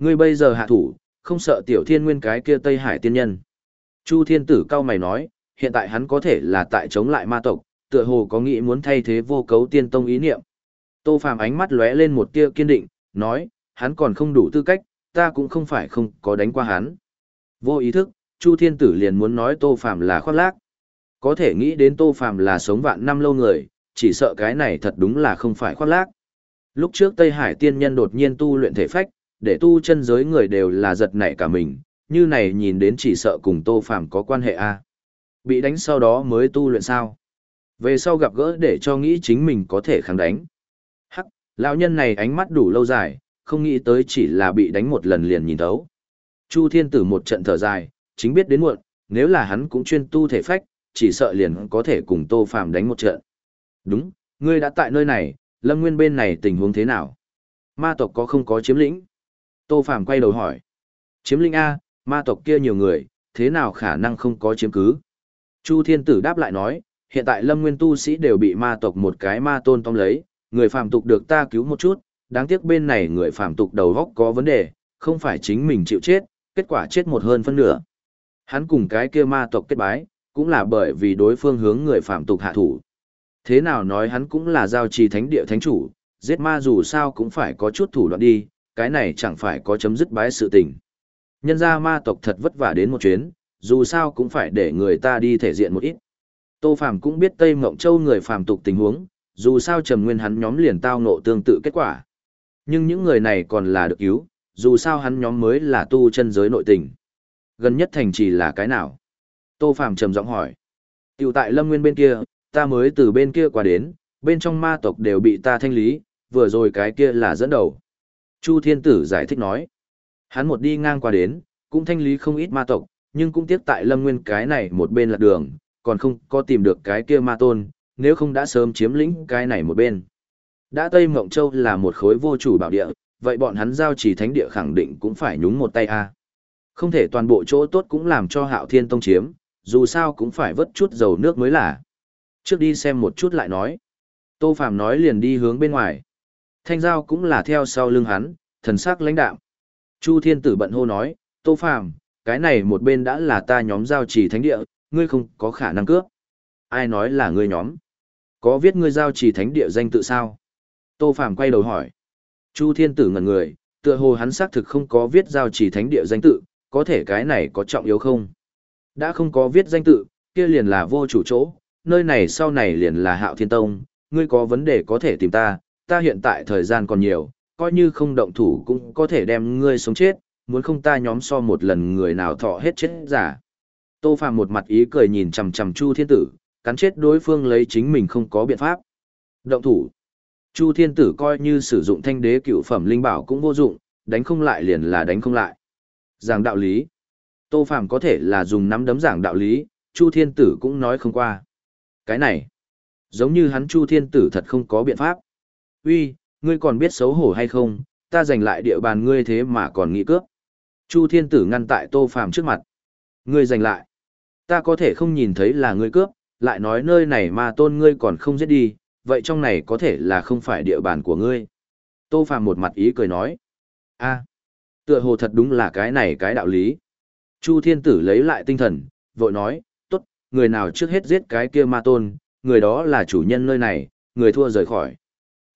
Ngươi bây giờ hạ thủ, không sợ Tiểu Thiên Nguyên cái kia Tây Hải tiên nhân. Chu Thiên Tử cao mày nói, hiện tại hắn có thể là tại chống lại ma tộc, tựa hồ có nghĩ muốn thay thế vô cấu tiên tông ý niệm. Tô Phàm ánh mắt lóe lên một tia kiên định, nói, hắn còn không đủ tư cách, ta cũng không phải không có đánh qua hắn. Vô ý thức, Chu Thiên Tử liền muốn nói Tô Phàm là khoác lác. Có thể nghĩ đến Tô Phàm là sống vạn năm lâu người, chỉ sợ cái này thật đúng là không phải khoác lác. Lúc trước Tây Hải tiên nhân đột nhiên tu luyện thể phách, để tu chân giới người đều là giật nảy cả mình, như này nhìn đến chỉ sợ cùng Tô Phàm có quan hệ a. Bị đánh sau đó mới tu luyện sao? Về sau gặp gỡ để cho nghĩ chính mình có thể kháng đánh. Hắc, lão nhân này ánh mắt đủ lâu dài, không nghĩ tới chỉ là bị đánh một lần liền nhìn thấu. Chu Thiên Tử một trận thở dài, chính biết đến muộn, nếu là hắn cũng chuyên tu thể phách, chỉ sợ liền có thể cùng Tô Phàm đánh một trận. Đúng, ngươi đã tại nơi này, Lâm Nguyên bên này tình huống thế nào? Ma tộc có không có chiếm lĩnh? Tô Phàm quay đầu hỏi. Chiếm linh A, ma tộc kia nhiều người, thế nào khả năng không có chiếm cứ? Chu Thiên Tử đáp lại nói, hiện tại Lâm Nguyên tu sĩ đều bị ma tộc một cái ma tôn tóm lấy, người phàm tục được ta cứu một chút, đáng tiếc bên này người phàm tục đầu góc có vấn đề, không phải chính mình chịu chết, kết quả chết một hơn phân nửa. Hắn cùng cái kia ma tộc kết bái, cũng là bởi vì đối phương hướng người phàm tục hạ thủ. Thế nào nói hắn cũng là giao trì thánh địa thánh chủ, giết ma dù sao cũng phải có chút thủ đoạn đi, cái này chẳng phải có chấm dứt bái sự tình. Nhân ra ma tộc thật vất vả đến một chuyến, dù sao cũng phải để người ta đi thể diện một ít. Tô Phàm cũng biết Tây Mộng Châu người phàm tục tình huống, dù sao Trầm Nguyên hắn nhóm liền tao ngộ tương tự kết quả. Nhưng những người này còn là được cứu, dù sao hắn nhóm mới là tu chân giới nội tình. Gần nhất thành trì là cái nào? Tô Phàm trầm giọng hỏi. Tiểu tại Lâm Nguyên bên kia, ta mới từ bên kia qua đến, bên trong ma tộc đều bị ta thanh lý, vừa rồi cái kia là dẫn đầu. Chu Thiên Tử giải thích nói. Hắn một đi ngang qua đến, cũng thanh lý không ít ma tộc, nhưng cũng tiếc tại Lâm Nguyên cái này một bên là đường, còn không có tìm được cái kia ma tôn, nếu không đã sớm chiếm lĩnh cái này một bên. Đã Tây Mộng Châu là một khối vô chủ bảo địa, vậy bọn hắn giao chỉ thánh địa khẳng định cũng phải nhúng một tay a. Không thể toàn bộ chỗ tốt cũng làm cho Hạo Thiên Tông chiếm, dù sao cũng phải vớt chút dầu nước mới là. Trước đi xem một chút lại nói. Tô Phàm nói liền đi hướng bên ngoài. Thanh Giao cũng là theo sau lưng hắn, thần sắc lãnh đạm. Chu Thiên Tử bận hô nói, Tô Phàm, cái này một bên đã là ta nhóm giao chỉ thánh địa, ngươi không có khả năng cướp. Ai nói là ngươi nhóm? Có viết ngươi giao chỉ thánh địa danh tự sao? Tô Phàm quay đầu hỏi. Chu Thiên Tử ngẩn người, tựa hồ hắn xác thực không có viết giao chỉ thánh địa danh tự, có thể cái này có trọng yếu không? Đã không có viết danh tự, kia liền là vô chủ chỗ, nơi này sau này liền là Hạo Thiên Tông, ngươi có vấn đề có thể tìm ta, ta hiện tại thời gian còn nhiều, coi như không động thủ cũng có thể đem ngươi sống chết, muốn không ta nhóm so một lần người nào thọ hết chết giả. Tô Phàm một mặt ý cười nhìn chằm chằm Chu Thiên Tử, cắn chết đối phương lấy chính mình không có biện pháp. Động thủ. Chu Thiên Tử coi như sử dụng thanh đế cựu phẩm linh bảo cũng vô dụng, đánh không lại liền là đánh không lại. Giảng đạo lý. Tô Phàm có thể là dùng nắm đấm giảng đạo lý, Chu Thiên Tử cũng nói không qua. Cái này, giống như hắn Chu Thiên Tử thật không có biện pháp. Uy, ngươi còn biết xấu hổ hay không, ta giành lại địa bàn ngươi thế mà còn nghĩ cướp. Chu Thiên Tử ngăn tại Tô Phàm trước mặt. Ngươi giành lại. Ta có thể không nhìn thấy là ngươi cướp, lại nói nơi này mà tôn ngươi còn không giết đi, vậy trong này có thể là không phải địa bàn của ngươi. Tô Phàm một mặt ý cười nói. a tựa hồ thật đúng là cái này cái đạo lý. Chu Thiên Tử lấy lại tinh thần, vội nói, tốt, người nào trước hết giết cái kia ma tôn, người đó là chủ nhân nơi này, người thua rời khỏi.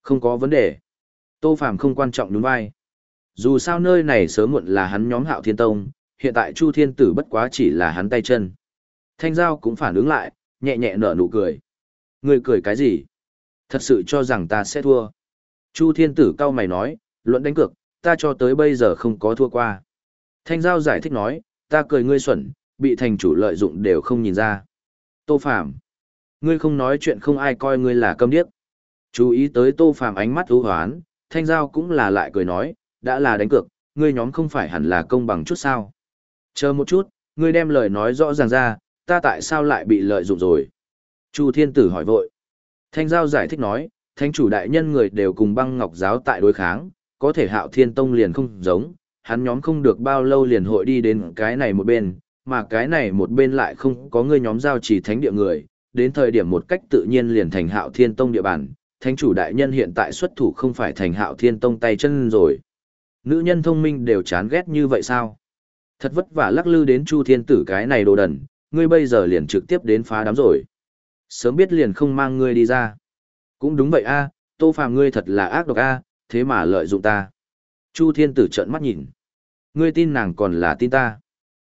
Không có vấn đề. Tô Phàm không quan trọng đúng vai. Dù sao nơi này sớm muộn là hắn nhóm hạo thiên tông, hiện tại Chu Thiên Tử bất quá chỉ là hắn tay chân. Thanh Giao cũng phản ứng lại, nhẹ nhẹ nở nụ cười. Người cười cái gì? Thật sự cho rằng ta sẽ thua. Chu Thiên Tử cao mày nói, luận đánh cược, ta cho tới bây giờ không có thua qua. Thanh Giao giải thích nói, ta cười ngươi xuẩn, bị thành chủ lợi dụng đều không nhìn ra. Tô Phàm, ngươi không nói chuyện không ai coi ngươi là câm điếc. Chú ý tới Tô Phàm ánh mắt u hoán, Thanh Giao cũng là lại cười nói, đã là đánh cược, ngươi nhóm không phải hẳn là công bằng chút sao. Chờ một chút, ngươi đem lời nói rõ ràng ra, ta tại sao lại bị lợi dụng rồi? Chu Thiên Tử hỏi vội. Thanh Giao giải thích nói, thánh chủ đại nhân người đều cùng băng ngọc giáo tại đối kháng, có thể hạo thiên tông liền không giống, hắn nhóm không được bao lâu liền hội đi đến cái này một bên, mà cái này một bên lại không có người nhóm giao chỉ thánh địa người, đến thời điểm một cách tự nhiên liền thành hạo thiên tông địa bàn, thánh chủ đại nhân hiện tại xuất thủ không phải thành hạo thiên tông tay chân rồi. Nữ nhân thông minh đều chán ghét như vậy sao? Thật vất vả lắc lư đến chu thiên tử cái này đồ đần, ngươi bây giờ liền trực tiếp đến phá đám rồi. Sớm biết liền không mang ngươi đi ra. Cũng đúng vậy a, tô phàm ngươi thật là ác độc a, thế mà lợi dụng ta. Chu thiên tử trợn mắt nhìn. Ngươi tin nàng còn là tin ta.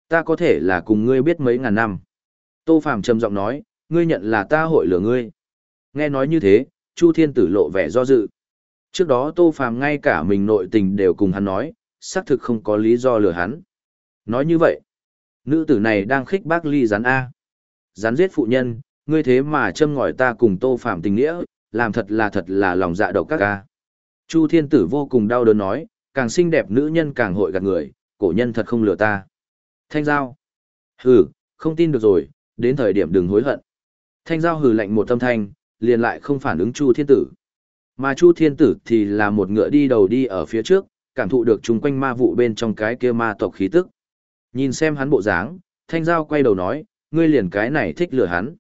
Ta có thể là cùng ngươi biết mấy ngàn năm. Tô phàm trầm giọng nói, ngươi nhận là ta hội lừa ngươi. Nghe nói như thế, Chu Thiên Tử lộ vẻ do dự. Trước đó Tô Phàm ngay cả mình nội tình đều cùng hắn nói, xác thực không có lý do lừa hắn. Nói như vậy, nữ tử này đang khích bác ly rắn A. Rắn giết phụ nhân, ngươi thế mà châm ngòi ta cùng Tô Phàm tình nghĩa, làm thật là thật là lòng dạ độc các ca. Chu Thiên Tử vô cùng đau đớn nói, càng xinh đẹp nữ nhân càng hội gạt người, cổ nhân thật không lừa ta. Thanh Giao. Hừ, không tin được rồi, đến thời điểm đừng hối hận. Thanh Giao hừ lạnh một tâm thanh, liền lại không phản ứng Chu Thiên Tử. Mà Chu Thiên Tử thì là một ngựa đi đầu đi ở phía trước, cảm thụ được chung quanh ma vụ bên trong cái kia ma tộc khí tức. Nhìn xem hắn bộ dáng, Thanh Giao quay đầu nói, ngươi liền cái này thích lừa hắn.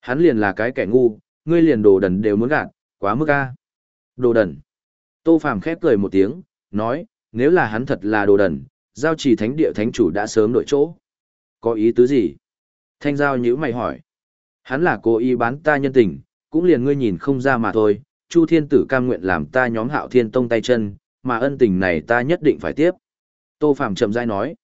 Hắn liền là cái kẻ ngu, ngươi liền đồ đần đều muốn gạt, quá mức a. Đồ đần. Tô Phàm khép cười một tiếng, nói, nếu là hắn thật là đồ đần, giao trì thánh địa thánh chủ đã sớm đổi chỗ. Có ý tứ gì? Thanh Giao nhữ mày hỏi. Hắn là cố ý bán ta nhân tình, cũng liền ngươi nhìn không ra mà thôi, Chu Thiên Tử cam nguyện làm ta nhóm Hạo Thiên Tông tay chân, mà ân tình này ta nhất định phải tiếp. Tô Phạm chậm rãi nói,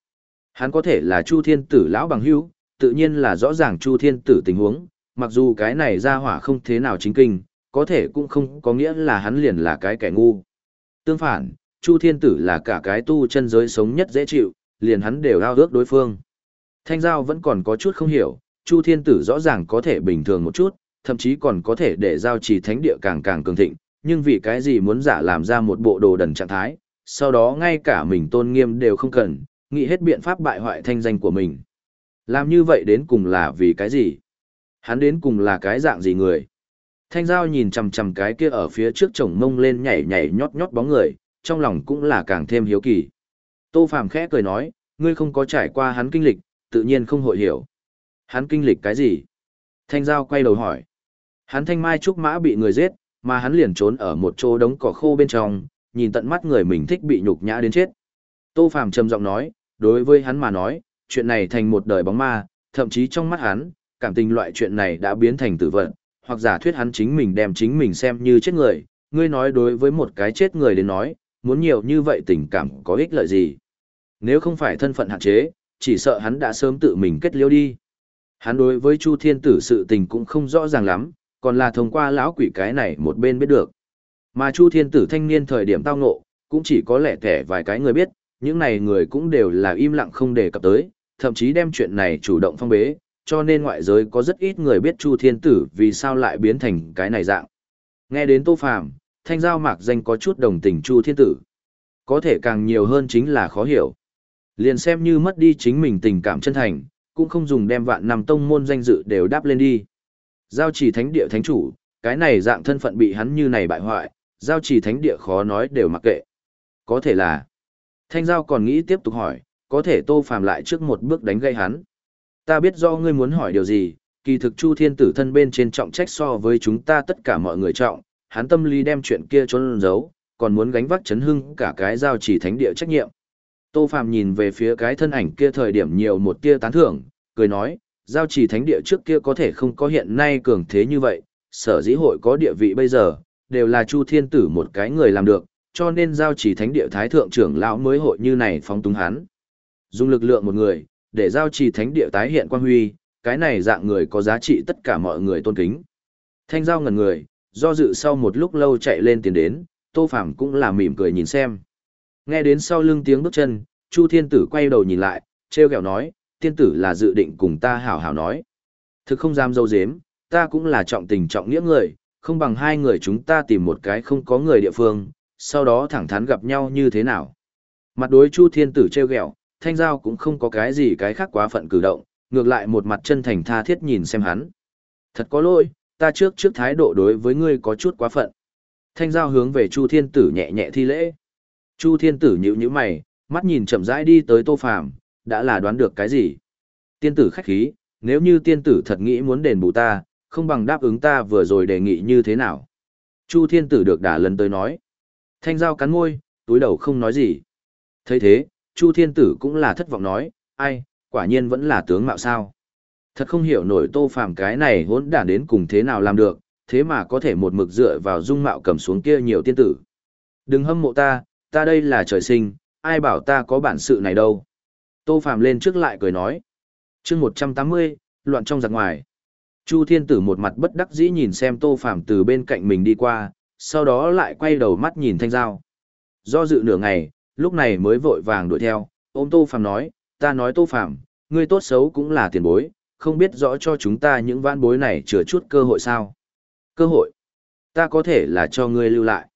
hắn có thể là Chu Thiên Tử lão bằng hữu, tự nhiên là rõ ràng Chu Thiên Tử tình huống, mặc dù cái này ra hỏa không thế nào chính kinh, có thể cũng không có nghĩa là hắn liền là cái kẻ ngu. Tương phản, Chu Thiên Tử là cả cái tu chân giới sống nhất dễ chịu, liền hắn đều ao ước đối phương. Thanh Giao vẫn còn có chút không hiểu, Chu Thiên Tử rõ ràng có thể bình thường một chút, thậm chí còn có thể để giao trì thánh địa càng càng cường thịnh, nhưng vì cái gì muốn giả làm ra một bộ đồ đần trạng thái, sau đó ngay cả mình tôn nghiêm đều không cần, nghĩ hết biện pháp bại hoại thanh danh của mình. Làm như vậy đến cùng là vì cái gì? Hắn đến cùng là cái dạng gì người? Thanh giao nhìn chằm chằm cái kia ở phía trước chồng mông lên nhảy nhảy nhót nhót bóng người, trong lòng cũng là càng thêm hiếu kỳ. Tô Phàm khẽ cười nói, ngươi không có trải qua hắn kinh lịch, tự nhiên không hội hiểu. Hắn kinh lịch cái gì? Thanh giao quay đầu hỏi. Hắn thanh mai trúc mã bị người giết, mà hắn liền trốn ở một chỗ đống cỏ khô bên trong, nhìn tận mắt người mình thích bị nhục nhã đến chết. Tô Phàm trầm giọng nói, đối với hắn mà nói, chuyện này thành một đời bóng ma, thậm chí trong mắt hắn, cảm tình loại chuyện này đã biến thành tử vận, hoặc giả thuyết hắn chính mình đem chính mình xem như chết người, ngươi nói đối với một cái chết người đến nói, muốn nhiều như vậy tình cảm có ích lợi gì. Nếu không phải thân phận hạn chế, chỉ sợ hắn đã sớm tự mình kết liễu đi. Hắn đối với Chu Thiên Tử sự tình cũng không rõ ràng lắm, còn là thông qua lão quỷ cái này một bên biết được. Mà Chu Thiên Tử thanh niên thời điểm tao ngộ, cũng chỉ có lẻ thẻ vài cái người biết, những này người cũng đều là im lặng không đề cập tới, thậm chí đem chuyện này chủ động phong bế, cho nên ngoại giới có rất ít người biết Chu Thiên Tử vì sao lại biến thành cái này dạng. Nghe đến Tô Phàm, thanh giao mạc danh có chút đồng tình Chu Thiên Tử. Có thể càng nhiều hơn chính là khó hiểu. Liền xem như mất đi chính mình tình cảm chân thành, cũng không dùng đem vạn năm tông môn danh dự đều đáp lên đi. Giao chỉ thánh địa thánh chủ, cái này dạng thân phận bị hắn như này bại hoại, giao chỉ thánh địa khó nói đều mặc kệ. Có thể là, thanh giao còn nghĩ tiếp tục hỏi, có thể tô phàm lại trước một bước đánh gây hắn. Ta biết do ngươi muốn hỏi điều gì, kỳ thực chu thiên tử thân bên trên trọng trách so với chúng ta tất cả mọi người trọng, hắn tâm lý đem chuyện kia trốn giấu, còn muốn gánh vác chấn hưng cả cái giao chỉ thánh địa trách nhiệm. Tô Phàm nhìn về phía cái thân ảnh kia thời điểm nhiều một tia tán thưởng, cười nói, giao trì thánh địa trước kia có thể không có hiện nay cường thế như vậy, sở dĩ hội có địa vị bây giờ, đều là Chu Thiên Tử một cái người làm được, cho nên giao trì thánh địa thái thượng trưởng lão mới hội như này phóng túng hắn. Dùng lực lượng một người, để giao trì thánh địa tái hiện quan huy, cái này dạng người có giá trị tất cả mọi người tôn kính. Thanh giao ngần người, do dự sau một lúc lâu chạy lên tiền đến, Tô Phàm cũng là mỉm cười nhìn xem. Nghe đến sau lưng tiếng bước chân, Chu Thiên Tử quay đầu nhìn lại, treo kẹo nói, tiên tử là dự định cùng ta hảo hảo nói. Thực không dám dâu dếm, ta cũng là trọng tình trọng nghĩa người, không bằng hai người chúng ta tìm một cái không có người địa phương, sau đó thẳng thắn gặp nhau như thế nào. Mặt đối Chu Thiên Tử treo gẹo, Thanh Giao cũng không có cái gì cái khác quá phận cử động, ngược lại một mặt chân thành tha thiết nhìn xem hắn. Thật có lỗi, ta trước trước thái độ đối với ngươi có chút quá phận. Thanh giao hướng về Chu Thiên Tử nhẹ nhẹ thi lễ. Chu Thiên Tử nhíu nhíu mày, mắt nhìn chậm rãi đi tới Tô Phàm, đã là đoán được cái gì. Tiên tử khách khí, nếu như tiên tử thật nghĩ muốn đền bù ta, không bằng đáp ứng ta vừa rồi đề nghị như thế nào. Chu Thiên Tử được đả lần tới nói. Thanh giao cắn môi, túi đầu không nói gì. thấy thế, Chu Thiên Tử cũng là thất vọng nói, ai, quả nhiên vẫn là tướng mạo sao. Thật không hiểu nổi tô phàm cái này hỗn đản đến cùng thế nào làm được, thế mà có thể một mực dựa vào dung mạo cầm xuống kia nhiều tiên tử. Đừng hâm mộ ta, ta đây là trời sinh, ai bảo ta có bản sự này đâu. Tô phàm lên trước lại cười nói. chương 180, loạn trong giặc ngoài. Chu thiên tử một mặt bất đắc dĩ nhìn xem tô phàm từ bên cạnh mình đi qua, sau đó lại quay đầu mắt nhìn thanh giao. Do dự nửa ngày, lúc này mới vội vàng đuổi theo, ôm tô phàm nói, ta nói tô phàm, ngươi tốt xấu cũng là tiền bối, không biết rõ cho chúng ta những vãn bối này chừa chút cơ hội sao. Cơ hội? Ta có thể là cho ngươi lưu lại.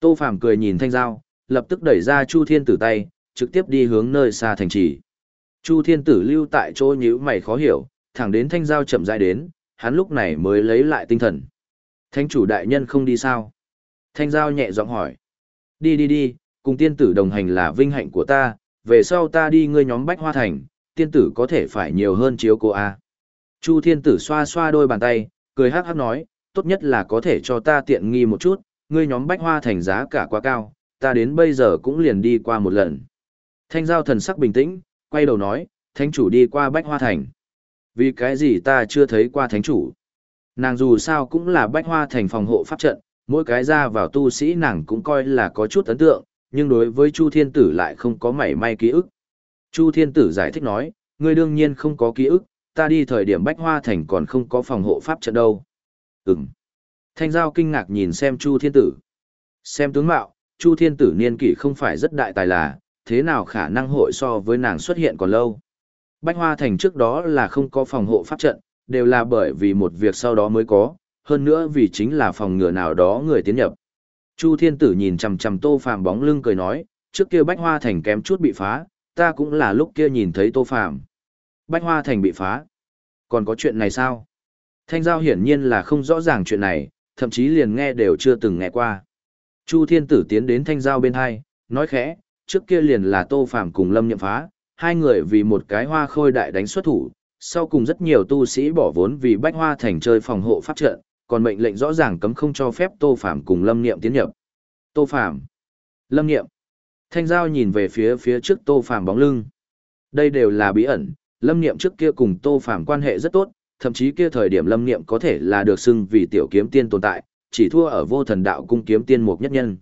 Tô Phàm cười nhìn Thanh Giao, lập tức đẩy ra Chu Thiên Tử tay, trực tiếp đi hướng nơi xa thành trì. Chu Thiên Tử lưu tại chỗ nhữ mày khó hiểu, thẳng đến Thanh Giao chậm rãi đến, hắn lúc này mới lấy lại tinh thần. Thánh chủ đại nhân không đi sao? Thanh Giao nhẹ giọng hỏi. Đi đi đi, cùng tiên tử đồng hành là vinh hạnh của ta, về sau ta đi ngươi nhóm bách hoa thành, tiên tử có thể phải nhiều hơn chiếu cô A. Chu thiên tử xoa xoa đôi bàn tay, cười hắc hắc nói, tốt nhất là có thể cho ta tiện nghi một chút, ngươi nhóm bách hoa thành giá cả quá cao, ta đến bây giờ cũng liền đi qua một lần. Thanh giao thần sắc bình tĩnh, quay đầu nói, thánh chủ đi qua bách hoa thành. Vì cái gì ta chưa thấy qua thánh chủ? Nàng dù sao cũng là bách hoa thành phòng hộ pháp trận, mỗi cái ra vào tu sĩ nàng cũng coi là có chút ấn tượng, nhưng đối với Chu Thiên Tử lại không có mảy may ký ức. Chu Thiên Tử giải thích nói, ngươi đương nhiên không có ký ức, ta đi thời điểm Bách Hoa Thành còn không có phòng hộ pháp trận đâu. Ừm. Thanh Giao kinh ngạc nhìn xem Chu Thiên Tử. Xem tướng mạo, Chu Thiên Tử niên kỷ không phải rất đại tài là, thế nào khả năng hội so với nàng xuất hiện còn lâu. Bách Hoa Thành trước đó là không có phòng hộ pháp trận, đều là bởi vì một việc sau đó mới có, hơn nữa vì chính là phòng ngừa nào đó người tiến nhập. Chu Thiên Tử nhìn chằm chằm Tô Phàm bóng lưng cười nói, trước kia Bách Hoa Thành kém chút bị phá, ta cũng là lúc kia nhìn thấy Tô Phàm. Bách Hoa Thành bị phá. Còn có chuyện này sao? Thanh Giao hiển nhiên là không rõ ràng chuyện này, thậm chí liền nghe đều chưa từng nghe qua. Chu Thiên Tử tiến đến Thanh Giao bên hai, nói khẽ, trước kia liền là Tô Phàm cùng Lâm Nhậm phá, hai người vì một cái hoa khôi đại đánh xuất thủ, sau cùng rất nhiều tu sĩ bỏ vốn vì Bách Hoa Thành chơi phòng hộ pháp trận, còn mệnh lệnh rõ ràng cấm không cho phép Tô Phàm cùng Lâm Niệm tiến nhập. Tô Phàm, Lâm Niệm. Thanh Giao nhìn về phía phía trước Tô Phàm bóng lưng. Đây đều là bí ẩn, Lâm Niệm trước kia cùng Tô Phàm quan hệ rất tốt, thậm chí kia thời điểm Lâm Niệm có thể là được xưng vì tiểu kiếm tiên tồn tại, chỉ thua ở vô thần đạo cung kiếm tiên mục nhất nhân.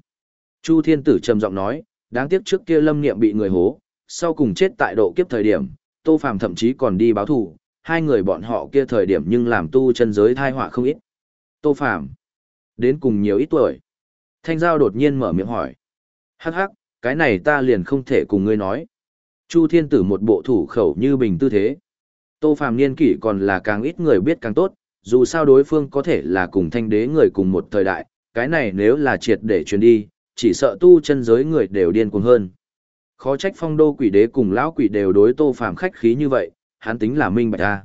Chu Thiên Tử trầm giọng nói, đáng tiếc trước kia Lâm Niệm bị người hố, sau cùng chết tại độ kiếp thời điểm, Tô Phàm thậm chí còn đi báo thù, hai người bọn họ kia thời điểm nhưng làm tu chân giới thai họa không ít. Tô Phàm đến cùng nhiều ít tuổi. Thanh Giao đột nhiên mở miệng hỏi. Hắc hắc, cái này ta liền không thể cùng ngươi nói. Chu Thiên Tử một bộ thủ khẩu như bình tư thế. Tô Phàm niên kỷ còn là càng ít người biết càng tốt, dù sao đối phương có thể là cùng thanh đế người cùng một thời đại, cái này nếu là triệt để truyền đi, chỉ sợ tu chân giới người đều điên cuồng hơn. Khó trách phong đô quỷ đế cùng lão quỷ đều đối Tô Phàm khách khí như vậy, hắn tính là minh bạch ta.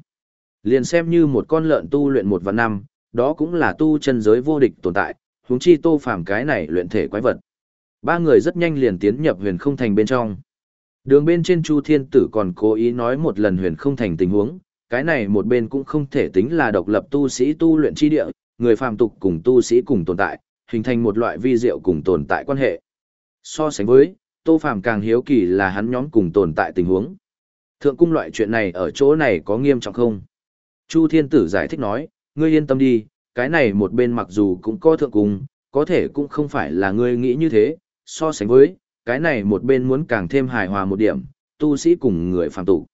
Liền xem như một con lợn tu luyện một vạn năm, đó cũng là tu chân giới vô địch tồn tại, huống chi Tô Phàm cái này luyện thể quái vật. Ba người rất nhanh liền tiến nhập huyền không thành bên trong. Đường bên trên Chu Thiên Tử còn cố ý nói một lần huyền không thành tình huống, cái này một bên cũng không thể tính là độc lập tu sĩ tu luyện chi địa, người phàm tục cùng tu sĩ cùng tồn tại, hình thành một loại vi diệu cùng tồn tại quan hệ. So sánh với, Tô Phàm càng hiếu kỳ là hắn nhóm cùng tồn tại tình huống. Thượng cung loại chuyện này ở chỗ này có nghiêm trọng không? Chu Thiên Tử giải thích nói, ngươi yên tâm đi, cái này một bên mặc dù cũng có thượng cung, có thể cũng không phải là ngươi nghĩ như thế, so sánh với, cái này một bên muốn càng thêm hài hòa một điểm, tu sĩ cùng người phàm tục.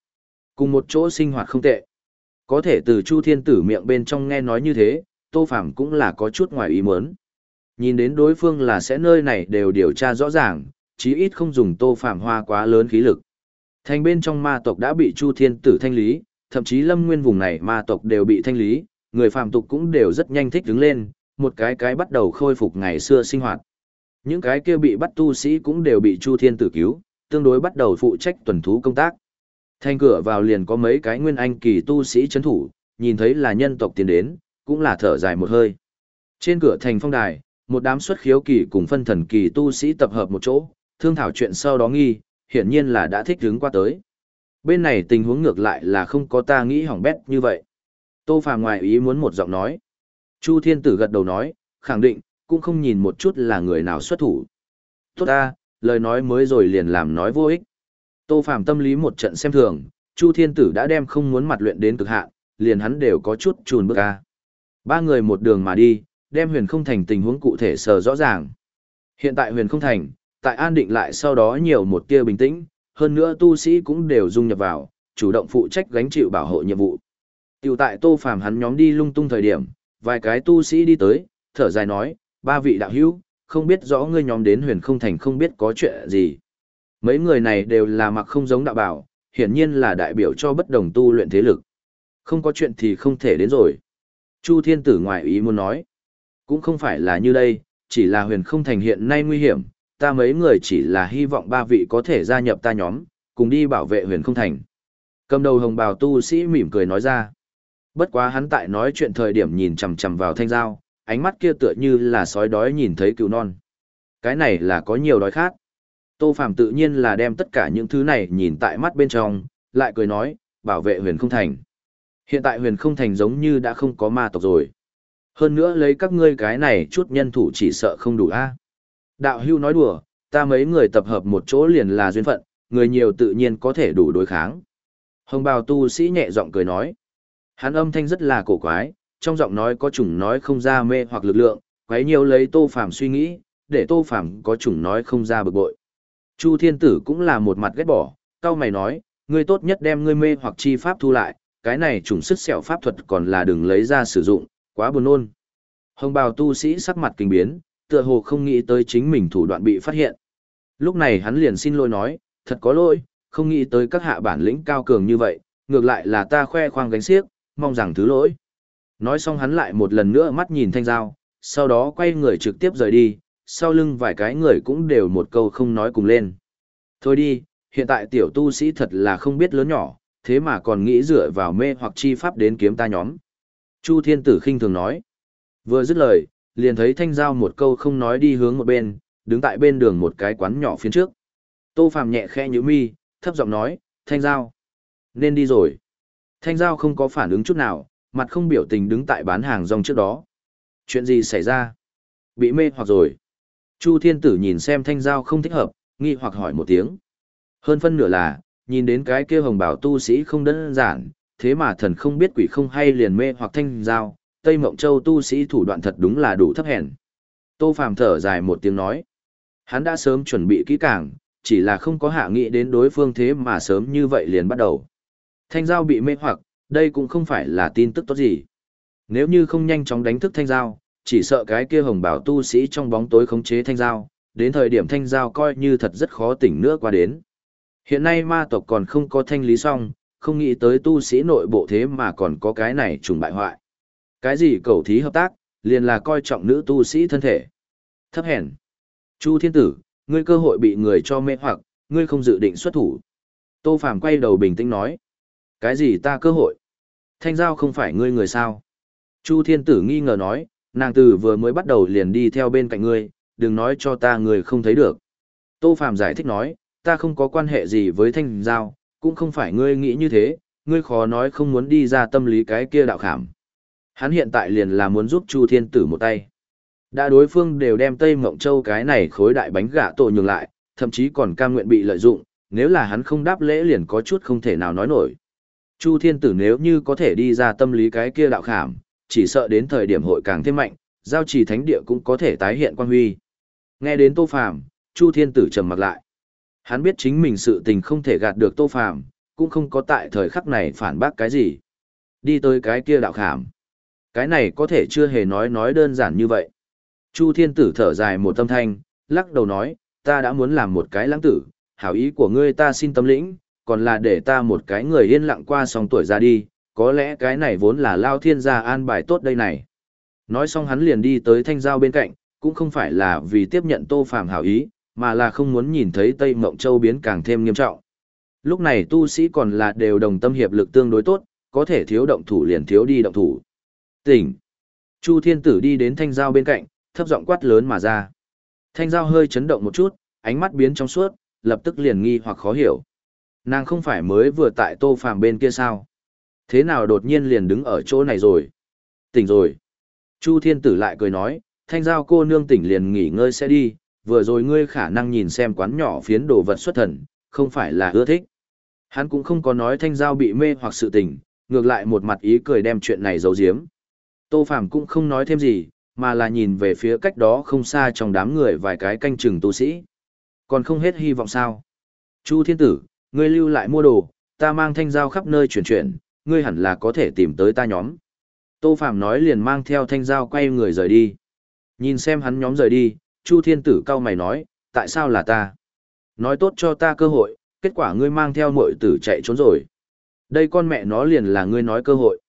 Cùng một chỗ sinh hoạt không tệ. Có thể từ Chu Thiên Tử miệng bên trong nghe nói như thế, Tô Phàm cũng là có chút ngoài ý muốn. Nhìn đến đối phương là sẽ nơi này đều điều tra rõ ràng, chí ít không dùng Tô phạm hoa quá lớn khí lực. Thành bên trong ma tộc đã bị Chu Thiên Tử thanh lý, thậm chí lâm nguyên vùng này ma tộc đều bị thanh lý, người phạm tục cũng đều rất nhanh thích đứng lên, một cái cái bắt đầu khôi phục ngày xưa sinh hoạt. Những cái kia bị bắt tu sĩ cũng đều bị Chu Thiên Tử cứu, tương đối bắt đầu phụ trách tuần thú công tác. Thành cửa vào liền có mấy cái nguyên anh kỳ tu sĩ chấn thủ, nhìn thấy là nhân tộc tiến đến, cũng là thở dài một hơi. Trên cửa thành phong đài, một đám xuất khiếu kỳ cùng phân thần kỳ tu sĩ tập hợp một chỗ, thương thảo chuyện sau đó nghi, hiển nhiên là đã thích hướng qua tới. Bên này tình huống ngược lại là không có ta nghĩ hỏng bét như vậy. Tô Phàm ngoài ý muốn một giọng nói. Chu Thiên Tử gật đầu nói, khẳng định, cũng không nhìn một chút là người nào xuất thủ. Tốt ta, lời nói mới rồi liền làm nói vô ích. Tô Phàm tâm lý một trận xem thường, Chu Thiên Tử đã đem không muốn mặt luyện đến cực hạn, liền hắn đều có chút chùn bước a. Ba người một đường mà đi, đem huyền không thành tình huống cụ thể sờ rõ ràng. Hiện tại huyền không thành, tại an định lại sau đó nhiều một tia bình tĩnh, hơn nữa tu sĩ cũng đều dung nhập vào, chủ động phụ trách gánh chịu bảo hộ nhiệm vụ. Tiểu tại Tô Phàm hắn nhóm đi lung tung thời điểm, vài cái tu sĩ đi tới, thở dài nói, ba vị đạo hữu, không biết rõ ngươi nhóm đến huyền không thành không biết có chuyện gì. Mấy người này đều là mặc không giống đạo bảo, hiển nhiên là đại biểu cho bất đồng tu luyện thế lực. Không có chuyện thì không thể đến rồi. Chu Thiên Tử ngoại ý muốn nói. Cũng không phải là như đây, chỉ là huyền không thành hiện nay nguy hiểm, ta mấy người chỉ là hy vọng ba vị có thể gia nhập ta nhóm, cùng đi bảo vệ huyền không thành. Cầm đầu hồng bào tu sĩ mỉm cười nói ra. Bất quá hắn tại nói chuyện thời điểm nhìn chằm chằm vào thanh dao, ánh mắt kia tựa như là sói đói nhìn thấy cừu non. Cái này là có nhiều đói khát. Tô Phàm tự nhiên là đem tất cả những thứ này nhìn tại mắt bên trong, lại cười nói, bảo vệ huyền không thành. Hiện tại huyền không thành giống như đã không có ma tộc rồi. Hơn nữa lấy các ngươi cái này chút nhân thủ chỉ sợ không đủ a. Đạo hưu nói đùa, ta mấy người tập hợp một chỗ liền là duyên phận, người nhiều tự nhiên có thể đủ đối kháng. Hồng bào tu sĩ nhẹ giọng cười nói. Hắn âm thanh rất là cổ quái, trong giọng nói có chủng nói không ra mê hoặc lực lượng, quấy nhiều lấy tô phàm suy nghĩ, để tô phàm có chủng nói không ra bực bội. Chu thiên tử cũng là một mặt ghét bỏ, cao mày nói, ngươi tốt nhất đem ngươi mê hoặc chi pháp thu lại, cái này chủng sức sẹo pháp thuật còn là đừng lấy ra sử dụng, quá buồn nôn. Hồng bào tu sĩ sắc mặt kinh biến, tựa hồ không nghĩ tới chính mình thủ đoạn bị phát hiện. Lúc này hắn liền xin lỗi nói, thật có lỗi, không nghĩ tới các hạ bản lĩnh cao cường như vậy, ngược lại là ta khoe khoang gánh xiếc, mong rằng thứ lỗi. Nói xong hắn lại một lần nữa mắt nhìn thanh giao, sau đó quay người trực tiếp rời đi, sau lưng vài cái người cũng đều một câu không nói cùng lên. Thôi đi, hiện tại tiểu tu sĩ thật là không biết lớn nhỏ, thế mà còn nghĩ dựa vào mê hoặc chi pháp đến kiếm ta nhóm. Chu thiên tử khinh thường nói. Vừa dứt lời, liền thấy thanh giao một câu không nói đi hướng một bên, đứng tại bên đường một cái quán nhỏ phía trước. Tô Phàm nhẹ khẽ nhíu mi, thấp giọng nói, thanh giao. Nên đi rồi. Thanh giao không có phản ứng chút nào, mặt không biểu tình đứng tại bán hàng rong trước đó. Chuyện gì xảy ra? Bị mê hoặc rồi. Chu thiên tử nhìn xem thanh giao không thích hợp, nghi hoặc hỏi một tiếng. Hơn phân nửa là, nhìn đến cái kia hồng bảo tu sĩ không đơn giản, thế mà thần không biết quỷ không hay liền mê hoặc thanh giao, Tây Mộng Châu tu sĩ thủ đoạn thật đúng là đủ thấp hèn. Tô Phàm thở dài một tiếng nói. Hắn đã sớm chuẩn bị kỹ càng, chỉ là không có hạ nghị đến đối phương thế mà sớm như vậy liền bắt đầu. Thanh giao bị mê hoặc, đây cũng không phải là tin tức tốt gì. Nếu như không nhanh chóng đánh thức thanh giao, chỉ sợ cái kia hồng bảo tu sĩ trong bóng tối khống chế thanh giao, đến thời điểm thanh giao coi như thật rất khó tỉnh nữa qua đến. Hiện nay ma tộc còn không có thanh lý xong, không nghĩ tới tu sĩ nội bộ thế mà còn có cái này trùng bại hoại. Cái gì cầu thí hợp tác, liền là coi trọng nữ tu sĩ thân thể. Thấp hèn. Chu thiên tử, ngươi cơ hội bị người cho mê hoặc, ngươi không dự định xuất thủ. Tô Phàm quay đầu bình tĩnh nói. Cái gì ta cơ hội? Thanh giao không phải ngươi người sao? Chu thiên tử nghi ngờ nói, nàng tử vừa mới bắt đầu liền đi theo bên cạnh ngươi, đừng nói cho ta người không thấy được. Tô Phàm giải thích nói, ta không có quan hệ gì với thanh giao, cũng không phải ngươi nghĩ như thế, ngươi khó nói không muốn đi ra tâm lý cái kia đạo khảm. Hắn hiện tại liền là muốn giúp Chu Thiên Tử một tay. Đã đối phương đều đem Tây Mộng Châu cái này khối đại bánh gạ tổ nhường lại, thậm chí còn cam nguyện bị lợi dụng, nếu là hắn không đáp lễ liền có chút không thể nào nói nổi. Chu Thiên Tử nếu như có thể đi ra tâm lý cái kia đạo khảm, chỉ sợ đến thời điểm hội càng thêm mạnh, giao trì thánh địa cũng có thể tái hiện quan huy. Nghe đến Tô Phàm, Chu Thiên Tử trầm mặt lại. Hắn biết chính mình sự tình không thể gạt được Tô Phàm, cũng không có tại thời khắc này phản bác cái gì. Đi tới cái kia đạo khảm. Cái này có thể chưa hề nói nói đơn giản như vậy. Chu Thiên Tử thở dài một tâm thanh, lắc đầu nói, ta đã muốn làm một cái lãng tử, hảo ý của ngươi ta xin tâm lĩnh, còn là để ta một cái người yên lặng qua xong tuổi ra đi, có lẽ cái này vốn là lao thiên gia an bài tốt đây này. Nói xong hắn liền đi tới thanh giao bên cạnh, cũng không phải là vì tiếp nhận tô phàm hảo ý, mà là không muốn nhìn thấy Tây Mộng Châu biến càng thêm nghiêm trọng. Lúc này tu sĩ còn là đều đồng tâm hiệp lực tương đối tốt, có thể thiếu động thủ liền thiếu đi động thủ. Tỉnh. Chu thiên tử đi đến thanh giao bên cạnh, thấp giọng quát lớn mà ra. Thanh giao hơi chấn động một chút, ánh mắt biến trong suốt, lập tức liền nghi hoặc khó hiểu. Nàng không phải mới vừa tại tô phàm bên kia sao? Thế nào đột nhiên liền đứng ở chỗ này rồi? Tỉnh rồi. Chu thiên tử lại cười nói, thanh giao cô nương tỉnh liền nghỉ ngơi sẽ đi, vừa rồi ngươi khả năng nhìn xem quán nhỏ phiến đồ vật xuất thần, không phải là ưa thích. Hắn cũng không có nói thanh giao bị mê hoặc sự tình, ngược lại một mặt ý cười đem chuyện này giấu giếm. Tô Phàm cũng không nói thêm gì, mà là nhìn về phía cách đó không xa trong đám người vài cái canh chừng tu sĩ. Còn không hết hy vọng sao? Chu Thiên Tử, ngươi lưu lại mua đồ, ta mang thanh giao khắp nơi chuyển chuyển, ngươi hẳn là có thể tìm tới ta nhóm. Tô Phàm nói liền mang theo thanh giao quay người rời đi. Nhìn xem hắn nhóm rời đi, Chu Thiên Tử cao mày nói, tại sao là ta? Nói tốt cho ta cơ hội, kết quả ngươi mang theo muội tử chạy trốn rồi. Đây con mẹ nó liền là ngươi nói cơ hội.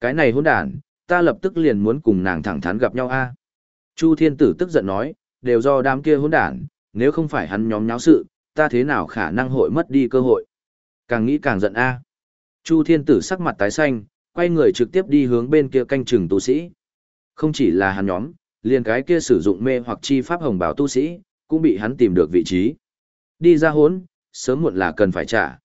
Cái này hỗn đản, ta lập tức liền muốn cùng nàng thẳng thắn gặp nhau a. Chu Thiên Tử tức giận nói, đều do đám kia hỗn đản, nếu không phải hắn nhóm nháo sự, ta thế nào khả năng hội mất đi cơ hội. Càng nghĩ càng giận a. Chu Thiên Tử sắc mặt tái xanh, quay người trực tiếp đi hướng bên kia canh chừng tu sĩ. Không chỉ là hắn nhóm, liền cái kia sử dụng mê hoặc chi pháp hồng bảo tu sĩ, cũng bị hắn tìm được vị trí. Đi ra hốn, sớm muộn là cần phải trả.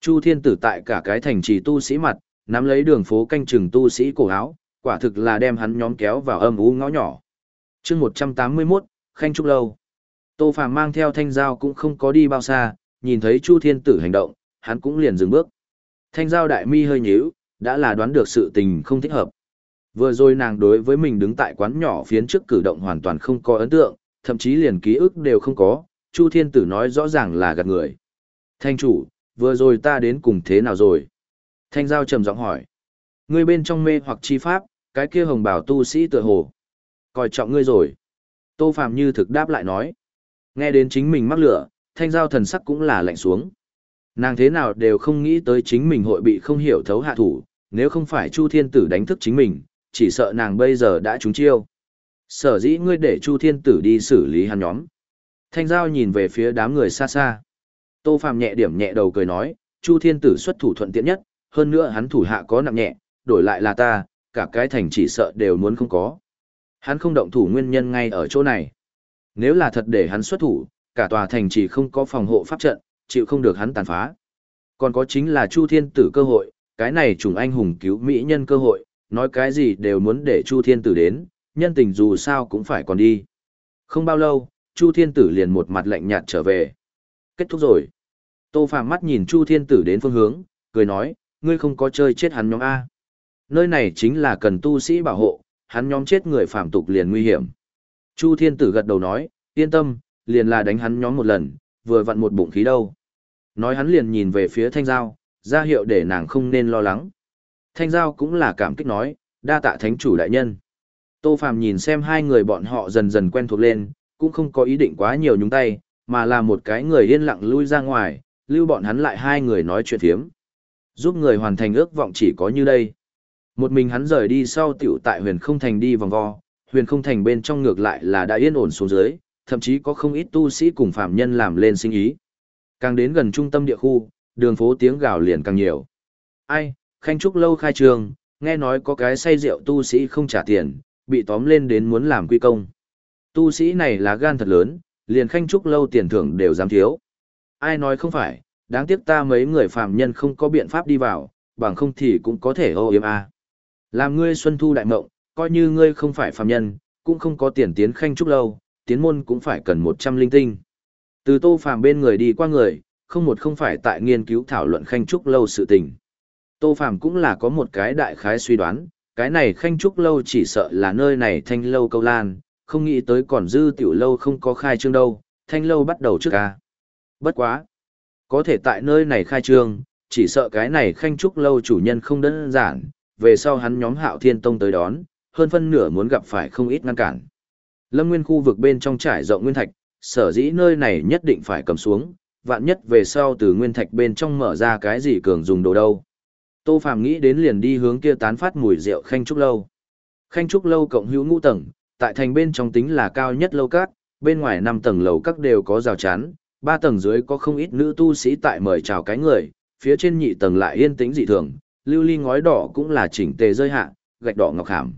Chu Thiên Tử tại cả cái thành trì tu sĩ mặt, nắm lấy đường phố canh chừng tu sĩ cổ áo, quả thực là đem hắn nhóm kéo vào âm u ngõ nhỏ. chương 181, Khanh Trúc Lâu. Tô Phàm mang theo thanh giao cũng không có đi bao xa, nhìn thấy Chu Thiên Tử hành động, hắn cũng liền dừng bước. Thanh giao đại mi hơi nhíu, đã là đoán được sự tình không thích hợp. Vừa rồi nàng đối với mình đứng tại quán nhỏ phiến trước cử động hoàn toàn không có ấn tượng, thậm chí liền ký ức đều không có, Chu Thiên Tử nói rõ ràng là gạt người. Thanh chủ, vừa rồi ta đến cùng thế nào rồi? Thanh Giao trầm giọng hỏi. Ngươi bên trong mê hoặc chi pháp, cái kia hồng bảo tu sĩ tựa hồ. Coi trọng ngươi rồi. Tô Phạm như thực đáp lại nói. Nghe đến chính mình mắc lửa, Thanh Giao thần sắc cũng là lạnh xuống. Nàng thế nào đều không nghĩ tới chính mình hội bị không hiểu thấu hạ thủ, nếu không phải Chu Thiên Tử đánh thức chính mình, chỉ sợ nàng bây giờ đã trúng chiêu. Sở dĩ ngươi để Chu Thiên Tử đi xử lý hắn nhóm. Thanh Giao nhìn về phía đám người xa xa. Tô Phạm nhẹ điểm nhẹ đầu cười nói, Chu Thiên Tử xuất thủ thuận tiện nhất, hơn nữa hắn thủ hạ có nặng nhẹ, đổi lại là ta, cả cái thành chỉ sợ đều muốn không có. Hắn không động thủ nguyên nhân ngay ở chỗ này. Nếu là thật để hắn xuất thủ, cả tòa thành chỉ không có phòng hộ pháp trận, chịu không được hắn tàn phá. Còn có chính là Chu Thiên Tử cơ hội, cái này trùng anh hùng cứu mỹ nhân cơ hội, nói cái gì đều muốn để Chu Thiên Tử đến, nhân tình dù sao cũng phải còn đi. Không bao lâu, Chu Thiên Tử liền một mặt lạnh nhạt trở về. Kết thúc rồi. Tô Phạm mắt nhìn Chu Thiên Tử đến phương hướng, cười nói, ngươi không có chơi chết hắn nhóm A. Nơi này chính là cần tu sĩ bảo hộ, hắn nhóm chết người phạm tục liền nguy hiểm. Chu Thiên Tử gật đầu nói, yên tâm, liền là đánh hắn nhóm một lần, vừa vặn một bụng khí đâu. Nói hắn liền nhìn về phía Thanh Giao, ra hiệu để nàng không nên lo lắng. Thanh Giao cũng là cảm kích nói, đa tạ thánh chủ đại nhân. Tô Phạm nhìn xem hai người bọn họ dần dần quen thuộc lên, cũng không có ý định quá nhiều nhúng tay, mà là một cái người yên lặng lui ra ngoài, lưu bọn hắn lại hai người nói chuyện phiếm. Giúp người hoàn thành ước vọng chỉ có như đây. Một mình hắn rời đi sau tiểu tại huyền không thành đi vòng vo, huyền không thành bên trong ngược lại là đã yên ổn xuống dưới, thậm chí có không ít tu sĩ cùng phạm nhân làm lên sinh ý. Càng đến gần trung tâm địa khu, đường phố tiếng gào liền càng nhiều. Ai, khanh trúc lâu khai trường, nghe nói có cái say rượu tu sĩ không trả tiền, bị tóm lên đến muốn làm quy công. Tu sĩ này là gan thật lớn, liền khanh trúc lâu tiền thưởng đều dám thiếu. Ai nói không phải, đáng tiếc ta mấy người phàm nhân không có biện pháp đi vào, bằng không thì cũng có thể ô yếm a. À. Làm ngươi xuân thu đại mộng, coi như ngươi không phải phàm nhân, cũng không có tiền tiến khanh trúc lâu, tiến môn cũng phải cần một trăm linh tinh. Từ tô phàm bên người đi qua người, không một không phải tại nghiên cứu thảo luận khanh trúc lâu sự tình. Tô phàm cũng là có một cái đại khái suy đoán, cái này khanh trúc lâu chỉ sợ là nơi này thanh lâu câu lan, không nghĩ tới còn dư tiểu lâu không có khai trương đâu, thanh lâu bắt đầu trước ca. Bất quá. Có thể tại nơi này khai trương, chỉ sợ cái này khanh trúc lâu chủ nhân không đơn giản, về sau hắn nhóm hạo thiên tông tới đón, hơn phân nửa muốn gặp phải không ít ngăn cản. Lâm nguyên khu vực bên trong trải rộng nguyên thạch, sở dĩ nơi này nhất định phải cầm xuống, vạn nhất về sau từ nguyên thạch bên trong mở ra cái gì cường dùng đồ đâu. Tô Phàm nghĩ đến liền đi hướng kia tán phát mùi rượu khanh trúc lâu. Khanh trúc lâu cộng hữu ngũ tầng, tại thành bên trong tính là cao nhất lâu các, bên ngoài năm tầng lầu các đều có rào chắn, ba tầng dưới có không ít nữ tu sĩ tại mời chào cái người, phía trên nhị tầng lại yên tĩnh dị thường, lưu ly ngói đỏ cũng là chỉnh tề rơi hạ, gạch đỏ ngọc hàm.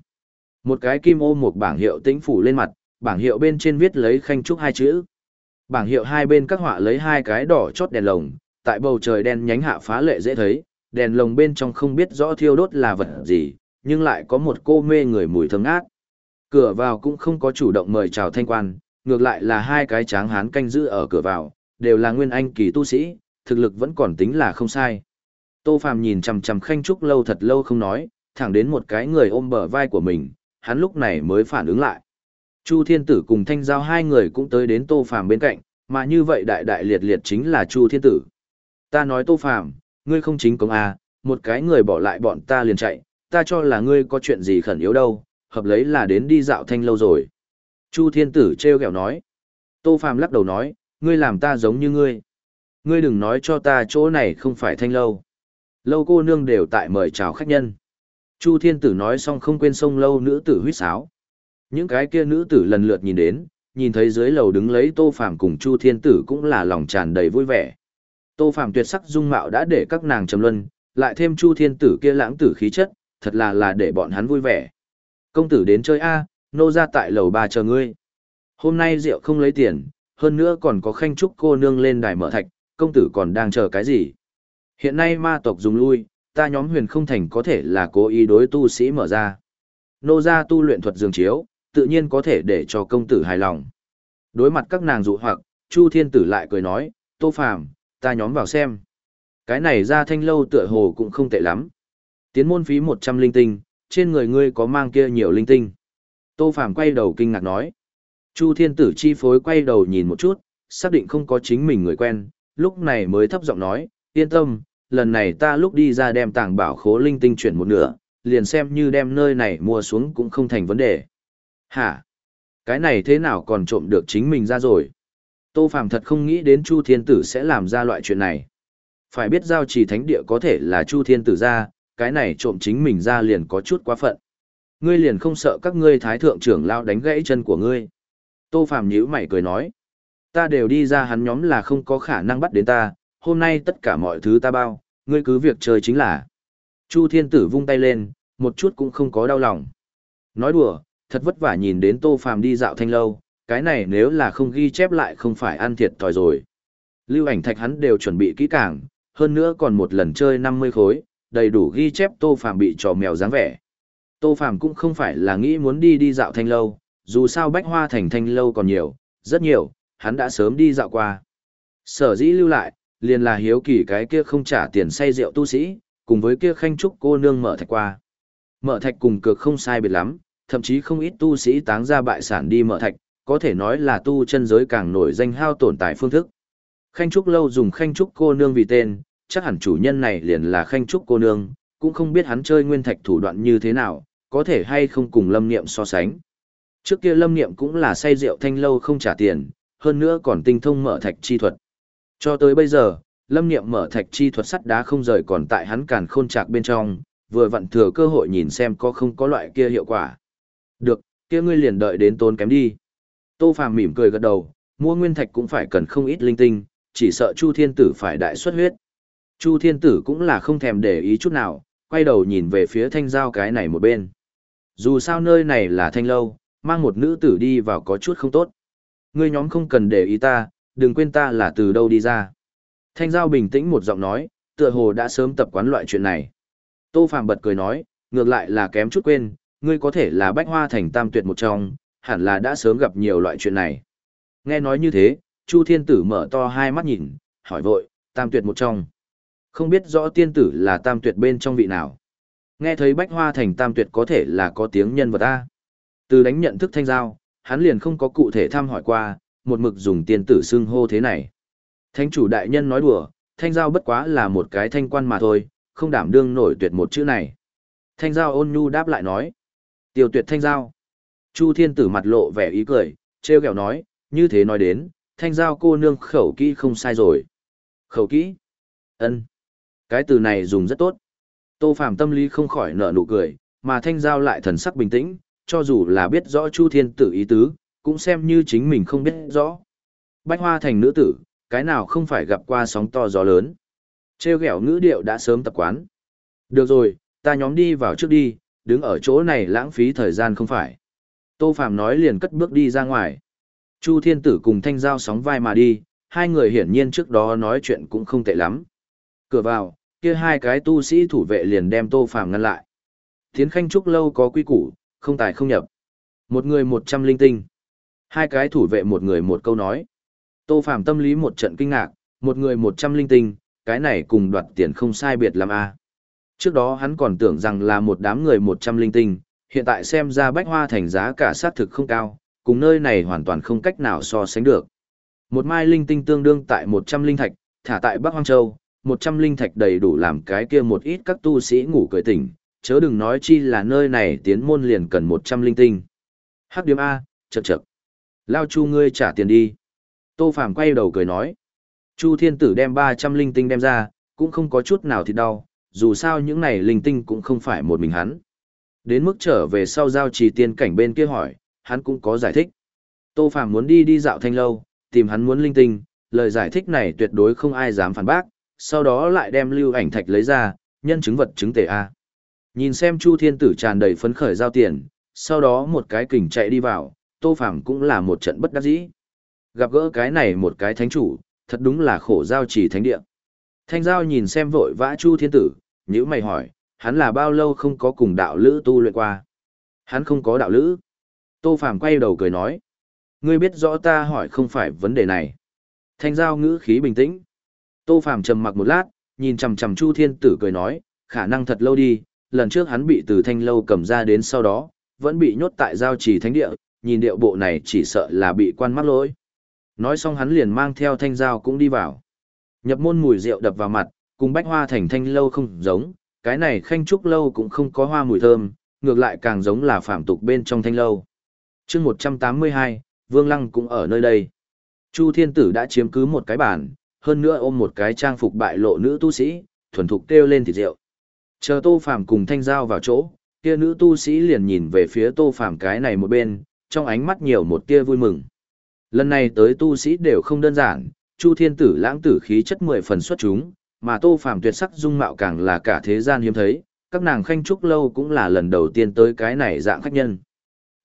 Một cái kim ô một bảng hiệu tĩnh phủ lên mặt, bảng hiệu bên trên viết lấy khanh trúc hai chữ. Bảng hiệu hai bên các họa lấy hai cái đỏ chót đèn lồng, tại bầu trời đen nhánh hạ phá lệ dễ thấy, đèn lồng bên trong không biết rõ thiêu đốt là vật gì, nhưng lại có một cô mê người mùi thơm ngát. Cửa vào cũng không có chủ động mời chào thanh quan, ngược lại là hai cái tráng hán canh giữ ở cửa vào, đều là nguyên anh kỳ tu sĩ, thực lực vẫn còn tính là không sai. Tô Phàm nhìn chằm chằm Khanh Trúc lâu thật lâu không nói, thẳng đến một cái người ôm bờ vai của mình, hắn lúc này mới phản ứng lại. Chu Thiên Tử cùng Thanh Giao hai người cũng tới đến Tô Phàm bên cạnh, mà như vậy đại đại liệt liệt chính là Chu Thiên Tử. Ta nói Tô Phàm, ngươi không chính công à, một cái người bỏ lại bọn ta liền chạy, ta cho là ngươi có chuyện gì khẩn yếu đâu, hợp lấy là đến đi dạo thanh lâu rồi. Chu Thiên Tử treo kẹo nói. Tô Phàm lắc đầu nói, ngươi làm ta giống như ngươi. Ngươi đừng nói cho ta chỗ này không phải thanh lâu. Lâu cô nương đều tại mời chào khách nhân. Chu Thiên Tử nói xong không quên sông lâu nữ tử huyết sáo. Những cái kia nữ tử lần lượt nhìn đến, nhìn thấy dưới lầu đứng lấy Tô Phạm cùng Chu Thiên Tử cũng là lòng tràn đầy vui vẻ. Tô Phàm tuyệt sắc dung mạo đã để các nàng trầm luân, lại thêm Chu Thiên Tử kia lãng tử khí chất, thật là là để bọn hắn vui vẻ. Công tử đến chơi a, nô ra tại lầu ba chờ ngươi. Hôm nay rượu không lấy tiền, hơn nữa còn có khanh trúc cô nương lên đài mở thạch, công tử còn đang chờ cái gì? Hiện nay ma tộc dùng lui, ta nhóm huyền không thành có thể là cố ý đối tu sĩ mở ra. Nô ra tu luyện thuật dường chiếu, tự nhiên có thể để cho công tử hài lòng. Đối mặt các nàng dụ hoặc, Chu Thiên Tử lại cười nói, Tô Phàm, ta nhóm vào xem. Cái này ra thanh lâu tựa hồ cũng không tệ lắm. Tiến môn phí 100 linh tinh, trên người ngươi có mang kia nhiều linh tinh. Tô Phàm quay đầu kinh ngạc nói. Chu Thiên Tử chi phối quay đầu nhìn một chút, xác định không có chính mình người quen, lúc này mới thấp giọng nói, yên tâm, lần này ta lúc đi ra đem tàng bảo khố linh tinh chuyển một nửa, liền xem như đem nơi này mua xuống cũng không thành vấn đề. Hả? Cái này thế nào còn trộm được chính mình ra rồi? Tô Phàm thật không nghĩ đến Chu Thiên Tử sẽ làm ra loại chuyện này. Phải biết giao trì thánh địa có thể là Chu Thiên Tử ra, cái này trộm chính mình ra liền có chút quá phận. Ngươi liền không sợ các ngươi thái thượng trưởng lao đánh gãy chân của ngươi. Tô Phàm nhíu mày cười nói. Ta đều đi ra hắn nhóm là không có khả năng bắt đến ta, hôm nay tất cả mọi thứ ta bao, ngươi cứ việc chơi chính là. Chu Thiên Tử vung tay lên, một chút cũng không có đau lòng. Nói đùa, thật vất vả nhìn đến Tô Phàm đi dạo thanh lâu, cái này nếu là không ghi chép lại không phải ăn thiệt thòi rồi. Lưu ảnh thạch hắn đều chuẩn bị kỹ càng, hơn nữa còn một lần chơi 50 khối, đầy đủ ghi chép Tô Phàm bị trò mèo dáng vẻ. Tô Phàm cũng không phải là nghĩ muốn đi đi dạo thanh lâu, dù sao bách hoa thành thanh lâu còn nhiều, rất nhiều, hắn đã sớm đi dạo qua. Sở dĩ lưu lại, liền là hiếu kỳ cái kia không trả tiền say rượu tu sĩ, cùng với kia khanh trúc cô nương mở thạch qua. Mở thạch cùng cực không sai biệt lắm, thậm chí không ít tu sĩ táng ra bại sản đi mở thạch, có thể nói là tu chân giới càng nổi danh hao tổn tại phương thức. Khanh trúc lâu dùng khanh trúc cô nương vì tên, chắc hẳn chủ nhân này liền là khanh trúc cô nương, cũng không biết hắn chơi nguyên thạch thủ đoạn như thế nào, có thể hay không cùng lâm niệm so sánh. Trước kia lâm niệm cũng là say rượu thanh lâu không trả tiền, hơn nữa còn tinh thông mở thạch chi thuật. Cho tới bây giờ, lâm niệm mở thạch chi thuật sắt đá không rời còn tại hắn càn khôn trạc bên trong, vừa vặn thừa cơ hội nhìn xem có không có loại kia hiệu quả. Được, kia ngươi liền đợi đến tốn kém đi. Tô Phàm mỉm cười gật đầu, mua nguyên thạch cũng phải cần không ít linh tinh, chỉ sợ Chu Thiên Tử phải đại xuất huyết. Chu Thiên Tử cũng là không thèm để ý chút nào, quay đầu nhìn về phía thanh giao cái này một bên. Dù sao nơi này là thanh lâu, mang một nữ tử đi vào có chút không tốt. Ngươi nhóm không cần để ý ta, đừng quên ta là từ đâu đi ra. Thanh giao bình tĩnh một giọng nói, tựa hồ đã sớm tập quán loại chuyện này. Tô Phàm bật cười nói, ngược lại là kém chút quên, ngươi có thể là bách hoa thành tam tuyệt một trong, hẳn là đã sớm gặp nhiều loại chuyện này. Nghe nói như thế, Chu Thiên Tử mở to hai mắt nhìn, hỏi vội, tam tuyệt một trong. Không biết rõ tiên tử là tam tuyệt bên trong vị nào. Nghe thấy bách hoa thành tam tuyệt có thể là có tiếng nhân vật ta. Từ đánh nhận thức thanh giao, hắn liền không có cụ thể thăm hỏi qua, một mực dùng tiên tử xưng hô thế này. Thánh chủ đại nhân nói đùa, thanh giao bất quá là một cái thanh quan mà thôi, không đảm đương nổi tuyệt một chữ này. Thanh giao ôn nhu đáp lại nói. Tiêu tuyệt thanh giao. Chu thiên tử mặt lộ vẻ ý cười, treo kẹo nói, như thế nói đến, thanh giao cô nương khẩu kỹ không sai rồi. Khẩu kỹ? ân Cái từ này dùng rất tốt. Tô Phàm tâm lý không khỏi nở nụ cười, mà thanh giao lại thần sắc bình tĩnh, cho dù là biết rõ Chu Thiên Tử ý tứ, cũng xem như chính mình không biết rõ. Bách Hoa thành nữ tử, Cái nào không phải gặp qua sóng to gió lớn. Trêu ghẹo ngữ điệu đã sớm tập quán. Được rồi, ta nhóm đi vào trước đi, đứng ở chỗ này lãng phí thời gian không phải. Tô Phạm nói liền cất bước đi ra ngoài. Chu Thiên Tử cùng Thanh Giao sóng vai mà đi, hai người hiển nhiên trước đó nói chuyện cũng không tệ lắm. Cửa vào, kia hai cái tu sĩ thủ vệ liền đem Tô Phạm ngăn lại. Thiến Khanh Trúc lâu có quy củ, không tài không nhập. Một người một trăm linh tinh. Hai cái thủ vệ một người một câu nói. Tô Phạm tâm lý một trận kinh ngạc, một người một trăm linh tinh, cái này cùng đoạt tiền không sai biệt làm a. À. Trước đó hắn còn tưởng rằng là một đám người một trăm linh tinh, hiện tại xem ra bách hoa thành giá cả sát thực không cao, cùng nơi này hoàn toàn không cách nào so sánh được. Một mai linh tinh tương đương tại một trăm linh thạch, thả tại Bắc Hoang Châu, một trăm linh thạch đầy đủ làm cái kia một ít các tu sĩ ngủ cười tỉnh, chớ đừng nói chi là nơi này tiến môn liền cần một trăm linh tinh. Hắc điểm A, chật chật. Lao Chu ngươi trả tiền đi. Tô Phàm quay đầu cười nói. Chu Thiên Tử đem ba trăm linh tinh đem ra, cũng không có chút nào thì đau, dù sao những này linh tinh cũng không phải một mình hắn. Đến mức trở về sau giao trì tiên cảnh bên kia hỏi, hắn cũng có giải thích. Tô Phàm muốn đi đi dạo thanh lâu, tìm hắn muốn linh tinh, lời giải thích này tuyệt đối không ai dám phản bác, sau đó lại đem lưu ảnh thạch lấy ra, nhân chứng vật chứng tề A. Nhìn xem Chu Thiên Tử tràn đầy phấn khởi giao tiền, sau đó một cái kình chạy đi vào, Tô Phàm cũng là một trận bất đắc dĩ. Gặp gỡ cái này một cái thánh chủ, thật đúng là khổ giao chỉ thánh địa. Thanh giao nhìn xem vội vã Chu Thiên Tử, nhữ mày hỏi, hắn là bao lâu không có cùng đạo lữ tu luyện qua? Hắn không có đạo lữ. Tô Phàm quay đầu cười nói, ngươi biết rõ ta hỏi không phải vấn đề này. Thanh giao ngữ khí bình tĩnh. Tô Phàm trầm mặc một lát, nhìn chằm chằm Chu Thiên Tử cười nói, khả năng thật lâu đi, lần trước hắn bị từ thanh lâu cầm ra đến sau đó, vẫn bị nhốt tại giao trì thánh địa, nhìn điệu bộ này chỉ sợ là bị quan mắc lỗi. Nói xong hắn liền mang theo thanh giao cũng đi vào. Nhập môn mùi rượu đập vào mặt, cùng bách hoa thành thanh lâu không giống, cái này khanh trúc lâu cũng không có hoa mùi thơm, ngược lại càng giống là phạm tục bên trong thanh lâu. chương 182, Vương Lăng cũng ở nơi đây. Chu Thiên Tử đã chiếm cứ một cái bàn, hơn nữa ôm một cái trang phục bại lộ nữ tu sĩ, thuần thục kêu lên thịt rượu. Chờ Tô Phàm cùng Thanh Giao vào chỗ, kia nữ tu sĩ liền nhìn về phía Tô Phàm cái này một bên, trong ánh mắt nhiều một tia vui mừng. Lần này tới tu sĩ đều không đơn giản, Chu Thiên Tử lãng tử khí chất mười phần xuất chúng, mà Tô Phàm tuyệt sắc dung mạo càng là cả thế gian hiếm thấy, các nàng khanh trúc lâu cũng là lần đầu tiên tới cái này dạng khách nhân.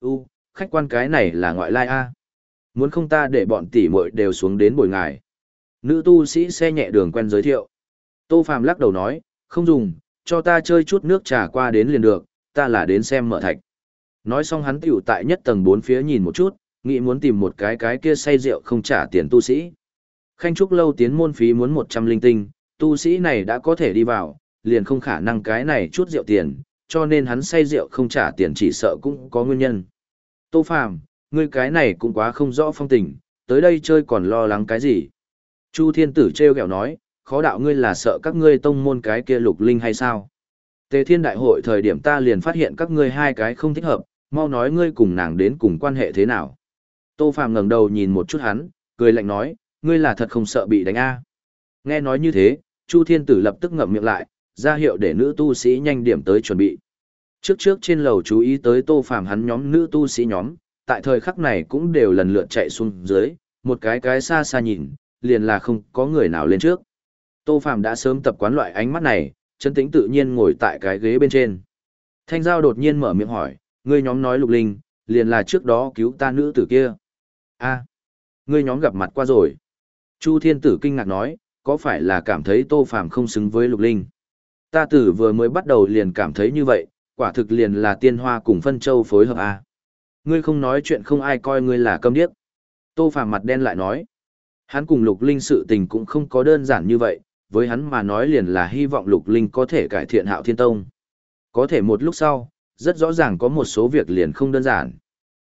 U, khách quan cái này là ngoại lai a. Muốn không ta để bọn tỷ muội đều xuống đến bồi ngài. Nữ tu sĩ xe nhẹ đường quen giới thiệu. Tô Phàm lắc đầu nói, không dùng, cho ta chơi chút nước trà qua đến liền được, ta là đến xem mở thạch. Nói xong hắn tựu tại nhất tầng bốn phía nhìn một chút, nghĩ muốn tìm một cái cái kia say rượu không trả tiền tu sĩ. Khanh Trúc lâu tiến môn phí muốn 100 linh tinh, tu sĩ này đã có thể đi vào, liền không khả năng cái này chút rượu tiền, cho nên hắn say rượu không trả tiền chỉ sợ cũng có nguyên nhân. Tô Phàm, ngươi cái này cũng quá không rõ phong tình, tới đây chơi còn lo lắng cái gì? Chu Thiên Tử treo kẹo nói, khó đạo ngươi là sợ các ngươi tông môn cái kia lục linh hay sao? Tề Thiên Đại hội thời điểm ta liền phát hiện các ngươi hai cái không thích hợp, mau nói ngươi cùng nàng đến cùng quan hệ thế nào? Tô Phàm ngẩng đầu nhìn một chút hắn, cười lạnh nói, ngươi là thật không sợ bị đánh a? Nghe nói như thế, Chu Thiên Tử lập tức ngậm miệng lại, ra hiệu để nữ tu sĩ nhanh điểm tới chuẩn bị. Trước trước trên lầu chú ý tới Tô Phàm hắn nhóm nữ tu sĩ nhóm, tại thời khắc này cũng đều lần lượt chạy xuống dưới, một cái cái xa xa nhìn, liền là không có người nào lên trước. Tô Phàm đã sớm tập quán loại ánh mắt này, chân tĩnh tự nhiên ngồi tại cái ghế bên trên. Thanh Giao đột nhiên mở miệng hỏi, ngươi nhóm nói lục linh, liền là trước đó cứu ta nữ tử kia. a ngươi nhóm gặp mặt qua rồi. Chu Thiên Tử kinh ngạc nói, có phải là cảm thấy Tô Phàm không xứng với lục linh? Ta tử vừa mới bắt đầu liền cảm thấy như vậy, quả thực liền là tiên hoa cùng phân châu phối hợp a. Ngươi không nói chuyện không ai coi ngươi là câm điếc. Tô Phàm mặt đen lại nói, hắn cùng lục linh sự tình cũng không có đơn giản như vậy, với hắn mà nói liền là hy vọng lục linh có thể cải thiện hạo thiên tông. Có thể một lúc sau, rất rõ ràng có một số việc liền không đơn giản.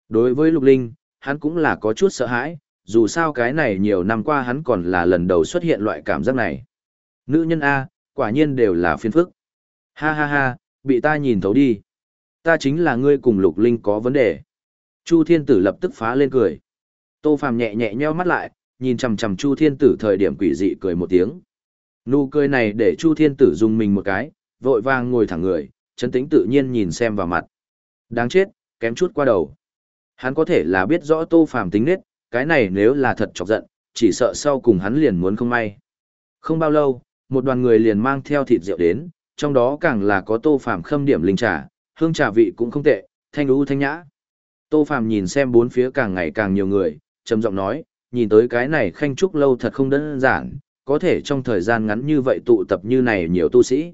Đối với lục linh, hắn cũng là có chút sợ hãi, dù sao cái này nhiều năm qua hắn còn là lần đầu xuất hiện loại cảm giác này. Nữ nhân A, quả nhiên đều là phiền phức. Ha ha ha, bị ta nhìn thấu đi. Ta chính là ngươi cùng lục linh có vấn đề. Chu thiên tử lập tức phá lên cười. Tô phàm nhẹ nhẹ nheo mắt lại, nhìn chằm chằm Chu thiên tử thời điểm quỷ dị cười một tiếng. Nụ cười này để Chu Thiên Tử dùng mình một cái, vội vàng ngồi thẳng người, chấn tĩnh tự nhiên nhìn xem vào mặt. Đáng chết, kém chút qua đầu. Hắn có thể là biết rõ Tô Phàm tính nết, cái này nếu là thật chọc giận, chỉ sợ sau cùng hắn liền muốn không may. Không bao lâu, một đoàn người liền mang theo thịt rượu đến, trong đó càng là có tô phàm khâm điểm linh trà, hương trà vị cũng không tệ, thanh u thanh nhã. Tô phàm nhìn xem bốn phía càng ngày càng nhiều người, trầm giọng nói, nhìn tới cái này khanh trúc lâu thật không đơn giản, có thể trong thời gian ngắn như vậy tụ tập như này nhiều tu sĩ.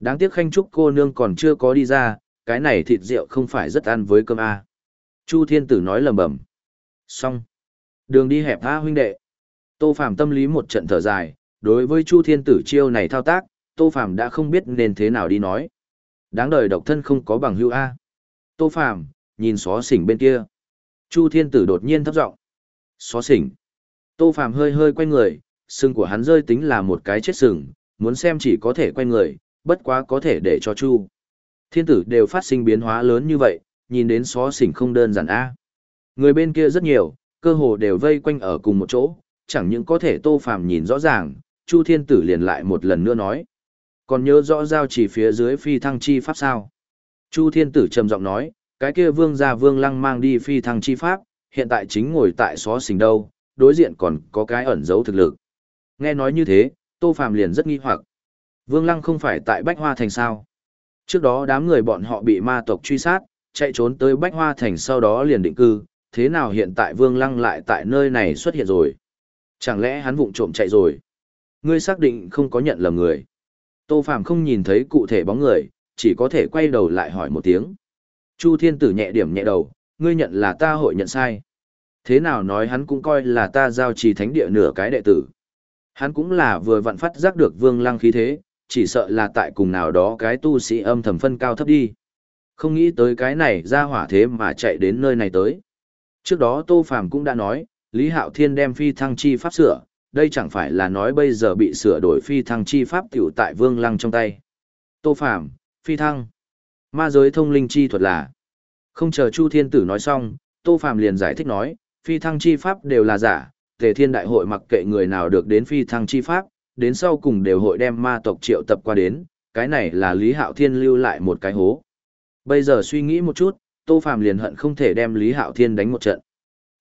Đáng tiếc khanh trúc cô nương còn chưa có đi ra, cái này thịt rượu không phải rất ăn với cơm a. Chu Thiên Tử nói lầm bầm. Xong. Đường đi hẹp tha huynh đệ. Tô Phàm tâm lý một trận thở dài, đối với Chu Thiên Tử chiêu này thao tác, Tô Phàm đã không biết nên thế nào đi nói. Đáng đời độc thân không có bằng hữu A. Tô Phàm nhìn xó xỉnh bên kia. Chu Thiên Tử đột nhiên thấp giọng. Xó xỉnh. Tô Phàm hơi hơi quay người, sừng của hắn rơi tính là một cái chết sừng, muốn xem chỉ có thể quay người, bất quá có thể để cho Chu. Thiên tử đều phát sinh biến hóa lớn như vậy, nhìn đến xó xỉnh không đơn giản a. Người bên kia rất nhiều, cơ hồ đều vây quanh ở cùng một chỗ, chẳng những có thể Tô Phàm nhìn rõ ràng, Chu Thiên Tử liền lại một lần nữa nói. Còn nhớ rõ giao chỉ phía dưới phi thăng chi pháp sao? Chu Thiên Tử trầm giọng nói, cái kia vương gia vương lăng mang đi phi thăng chi pháp, hiện tại chính ngồi tại xó xỉnh đâu, đối diện còn có cái ẩn giấu thực lực. Nghe nói như thế, Tô Phàm liền rất nghi hoặc. Vương lăng không phải tại Bách Hoa Thành sao? Trước đó đám người bọn họ bị ma tộc truy sát, chạy trốn tới Bách Hoa Thành sau đó liền định cư, thế nào hiện tại Vương Lăng lại tại nơi này xuất hiện rồi? Chẳng lẽ hắn vụng trộm chạy rồi? Ngươi xác định không có nhận lầm người. Tô Phàm không nhìn thấy cụ thể bóng người, chỉ có thể quay đầu lại hỏi một tiếng. Chu Thiên Tử nhẹ điểm nhẹ đầu, ngươi nhận là ta hội nhận sai. Thế nào nói hắn cũng coi là ta giao trì thánh địa nửa cái đệ tử. Hắn cũng là vừa vặn phát giác được Vương Lăng khí thế, chỉ sợ là tại cùng nào đó cái tu sĩ âm thầm phân cao thấp đi. Không nghĩ tới cái này ra hỏa thế mà chạy đến nơi này tới. Trước đó Tô Phàm cũng đã nói, Lý Hạo Thiên đem phi thăng chi pháp sửa, đây chẳng phải là nói bây giờ bị sửa đổi phi thăng chi pháp tiểu tại Vương Lăng trong tay. Tô Phàm, phi thăng. Ma giới thông linh chi thuật là. Không chờ Chu Thiên Tử nói xong, Tô Phàm liền giải thích nói, phi thăng chi pháp đều là giả, Tề Thiên Đại hội mặc kệ người nào được đến phi thăng chi pháp, đến sau cùng đều hội đem ma tộc triệu tập qua đến, cái này là Lý Hạo Thiên lưu lại một cái hố. Bây giờ suy nghĩ một chút, Tô Phàm liền hận không thể đem Lý Hạo Thiên đánh một trận.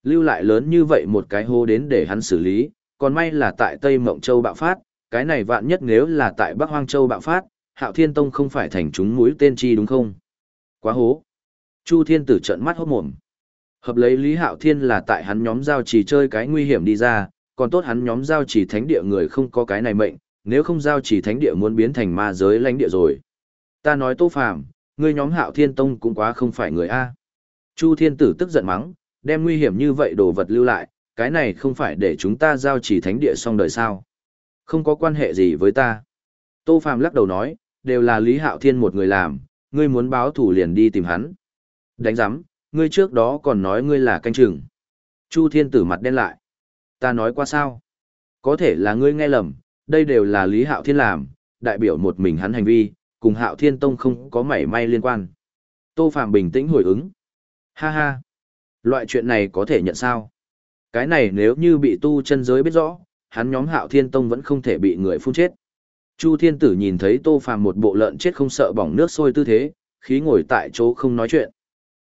Lưu lại lớn như vậy một cái hô đến để hắn xử lý, còn may là tại Tây Mộng Châu bạo phát, cái này vạn nhất nếu là tại Bắc Hoang Châu bạo phát, Hạo Thiên Tông không phải thành chúng mũi tên chi đúng không? Quá hố. Chu Thiên Tử trợn mắt hốt mồm. Hợp lấy Lý Hạo Thiên là tại hắn nhóm giao chỉ chơi cái nguy hiểm đi ra, còn tốt hắn nhóm giao chỉ thánh địa người không có cái này mệnh, nếu không giao chỉ thánh địa muốn biến thành ma giới lãnh địa rồi. Ta nói Tô Phàm, ngươi nhóm Hạo Thiên Tông cũng quá không phải người a. Chu Thiên Tử tức giận mắng, đem nguy hiểm như vậy đồ vật lưu lại, cái này không phải để chúng ta giao chỉ thánh địa xong đời sao? Không có quan hệ gì với ta. Tô Phàm lắc đầu nói, đều là Lý Hạo Thiên một người làm, ngươi muốn báo thủ liền đi tìm hắn. Đánh giám, ngươi trước đó còn nói ngươi là canh chừng. Chu Thiên Tử mặt đen lại ta nói qua sao? Có thể là ngươi nghe lầm, đây đều là Lý Hạo Thiên làm, đại biểu một mình hắn hành vi, cùng Hạo Thiên Tông không có mảy may liên quan. Tô Phạm bình tĩnh hồi ứng. Ha ha, loại chuyện này có thể nhận sao? Cái này nếu như bị tu chân giới biết rõ, hắn nhóm Hạo Thiên Tông vẫn không thể bị người phun chết. Chu Thiên Tử nhìn thấy Tô Phạm một bộ lợn chết không sợ bỏng nước sôi tư thế, khí ngồi tại chỗ không nói chuyện.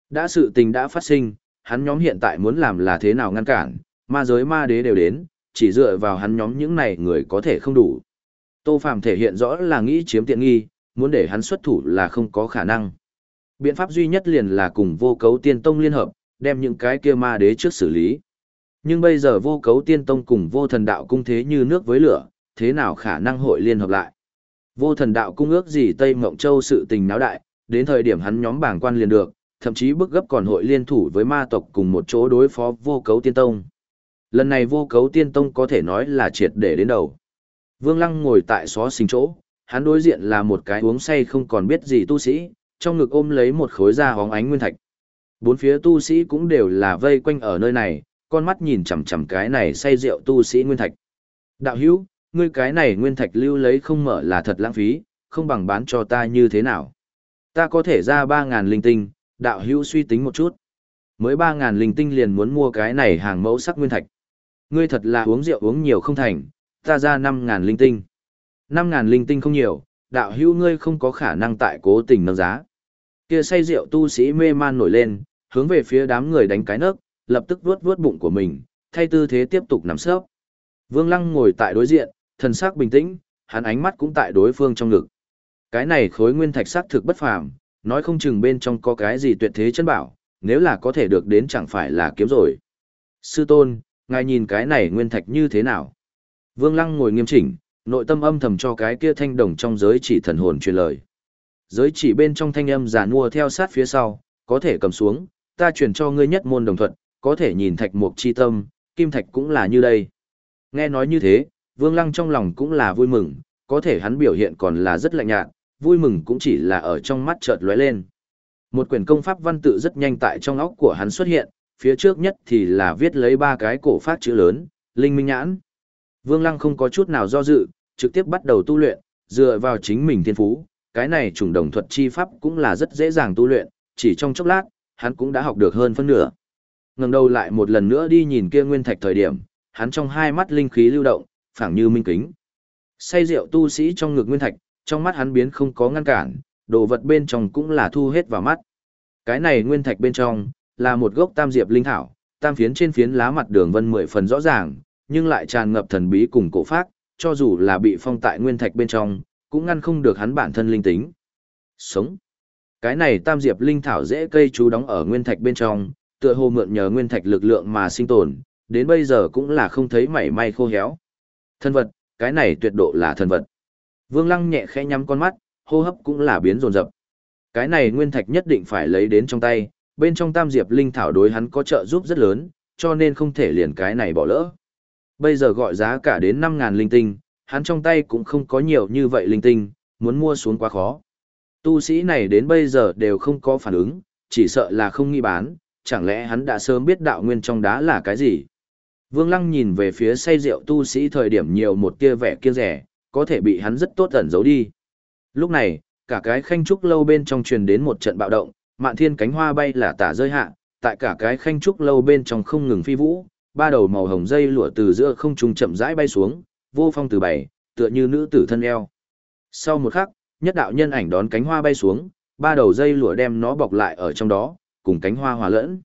Đã sự tình đã phát sinh, hắn nhóm hiện tại muốn làm là thế nào ngăn cản, Ma giới ma đế đều đến, chỉ dựa vào hắn nhóm những này người có thể không đủ. Tô Phạm thể hiện rõ là nghĩ chiếm tiện nghi, muốn để hắn xuất thủ là không có khả năng. Biện pháp duy nhất liền là cùng vô cấu tiên tông liên hợp, đem những cái kia ma đế trước xử lý. Nhưng bây giờ vô cấu tiên tông cùng vô thần đạo cung thế như nước với lửa, thế nào khả năng hội liên hợp lại. Vô thần đạo cung ước gì Tây Mộng Châu sự tình náo đại, đến thời điểm hắn nhóm bảng quan liền được, thậm chí bức gấp còn hội liên thủ với ma tộc cùng một chỗ đối phó vô cấu tiên tông. Lần này vô cấu tiên tông có thể nói là triệt để đến đầu. Vương Lăng ngồi tại xó xình chỗ, hắn đối diện là một cái uống say không còn biết gì tu sĩ, trong ngực ôm lấy một khối da hóng ánh nguyên thạch. Bốn phía tu sĩ cũng đều là vây quanh ở nơi này, con mắt nhìn chằm chằm cái này say rượu tu sĩ nguyên thạch. Đạo hữu, ngươi cái này nguyên thạch lưu lấy không mở là thật lãng phí, không bằng bán cho ta như thế nào. Ta có thể ra 3.000 linh tinh, đạo hữu suy tính một chút. Mới 3.000 linh tinh liền muốn mua cái này hàng mẫu sắc nguyên thạch. Ngươi thật là uống rượu uống nhiều không thành, ta ra năm ngàn linh tinh. Năm ngàn linh tinh không nhiều, đạo hữu ngươi không có khả năng tại cố tình nâng giá. Kia say rượu tu sĩ mê man nổi lên, hướng về phía đám người đánh cái nấc, lập tức vuốt vuốt bụng của mình, thay tư thế tiếp tục nằm sấp, Vương Lăng ngồi tại đối diện, thần sắc bình tĩnh, hắn ánh mắt cũng tại đối phương trong ngực. Cái này khối nguyên thạch sắc thực bất phàm, nói không chừng bên trong có cái gì tuyệt thế chân bảo, nếu là có thể được đến chẳng phải là kiếm rồi. Sư tôn, ngài nhìn cái này nguyên thạch như thế nào? Vương Lăng ngồi nghiêm chỉnh, nội tâm âm thầm cho cái kia thanh đồng trong giới chỉ thần hồn truyền lời. Giới chỉ bên trong thanh âm giả mua theo sát phía sau, có thể cầm xuống, ta truyền cho ngươi nhất môn đồng thuận, có thể nhìn thạch mục chi tâm, kim thạch cũng là như đây. Nghe nói như thế, Vương Lăng trong lòng cũng là vui mừng, có thể hắn biểu hiện còn là rất lạnh nhạt, vui mừng cũng chỉ là ở trong mắt chợt lóe lên. Một quyển công pháp văn tự rất nhanh tại trong óc của hắn xuất hiện, phía trước nhất thì là viết lấy ba cái cổ phát chữ lớn, Linh Minh Nhãn. Vương Lăng không có chút nào do dự, trực tiếp bắt đầu tu luyện, dựa vào chính mình thiên phú, cái này trùng đồng thuật chi pháp cũng là rất dễ dàng tu luyện, chỉ trong chốc lát, hắn cũng đã học được hơn phân nửa. Ngẩng đầu lại một lần nữa đi nhìn kia nguyên thạch thời điểm, hắn trong hai mắt linh khí lưu động, phảng như minh kính. Say rượu tu sĩ trong ngực nguyên thạch, trong mắt hắn biến không có ngăn cản, đồ vật bên trong cũng là thu hết vào mắt. Cái này nguyên thạch bên trong, là một gốc tam diệp linh thảo, tam phiến trên phiến lá mặt đường vân mười phần rõ ràng, nhưng lại tràn ngập thần bí cùng cổ phác, cho dù là bị phong tại nguyên thạch bên trong, cũng ngăn không được hắn bản thân linh tính. Sống. Cái này tam diệp linh thảo dễ cây chú đóng ở nguyên thạch bên trong, tựa hồ mượn nhờ nguyên thạch lực lượng mà sinh tồn, đến bây giờ cũng là không thấy mảy may khô héo. Thân vật, cái này tuyệt độ là thân vật. Vương Lăng nhẹ khẽ nhắm con mắt, hô hấp cũng là biến rồn rập. Cái này nguyên thạch nhất định phải lấy đến trong tay, bên trong tam diệp linh thảo đối hắn có trợ giúp rất lớn, cho nên không thể liền cái này bỏ lỡ. Bây giờ gọi giá cả đến 5.000 linh tinh, hắn trong tay cũng không có nhiều như vậy linh tinh, muốn mua xuống quá khó. Tu sĩ này đến bây giờ đều không có phản ứng, chỉ sợ là không nghi bán, chẳng lẽ hắn đã sớm biết đạo nguyên trong đá là cái gì. Vương Lăng nhìn về phía say rượu tu sĩ thời điểm nhiều một tia vẻ kiêng rẻ, có thể bị hắn rất tốt ẩn giấu đi. Lúc này, cả cái khanh trúc lâu bên trong truyền đến một trận bạo động, mạn thiên cánh hoa bay là tả rơi hạ, tại cả cái khanh trúc lâu bên trong không ngừng phi vũ, ba đầu màu hồng dây lụa từ giữa không trung chậm rãi bay xuống, vô phong từ bảy, tựa như nữ tử thân eo. Sau một khắc, nhất đạo nhân ảnh đón cánh hoa bay xuống, ba đầu dây lụa đem nó bọc lại ở trong đó, cùng cánh hoa hòa lẫn.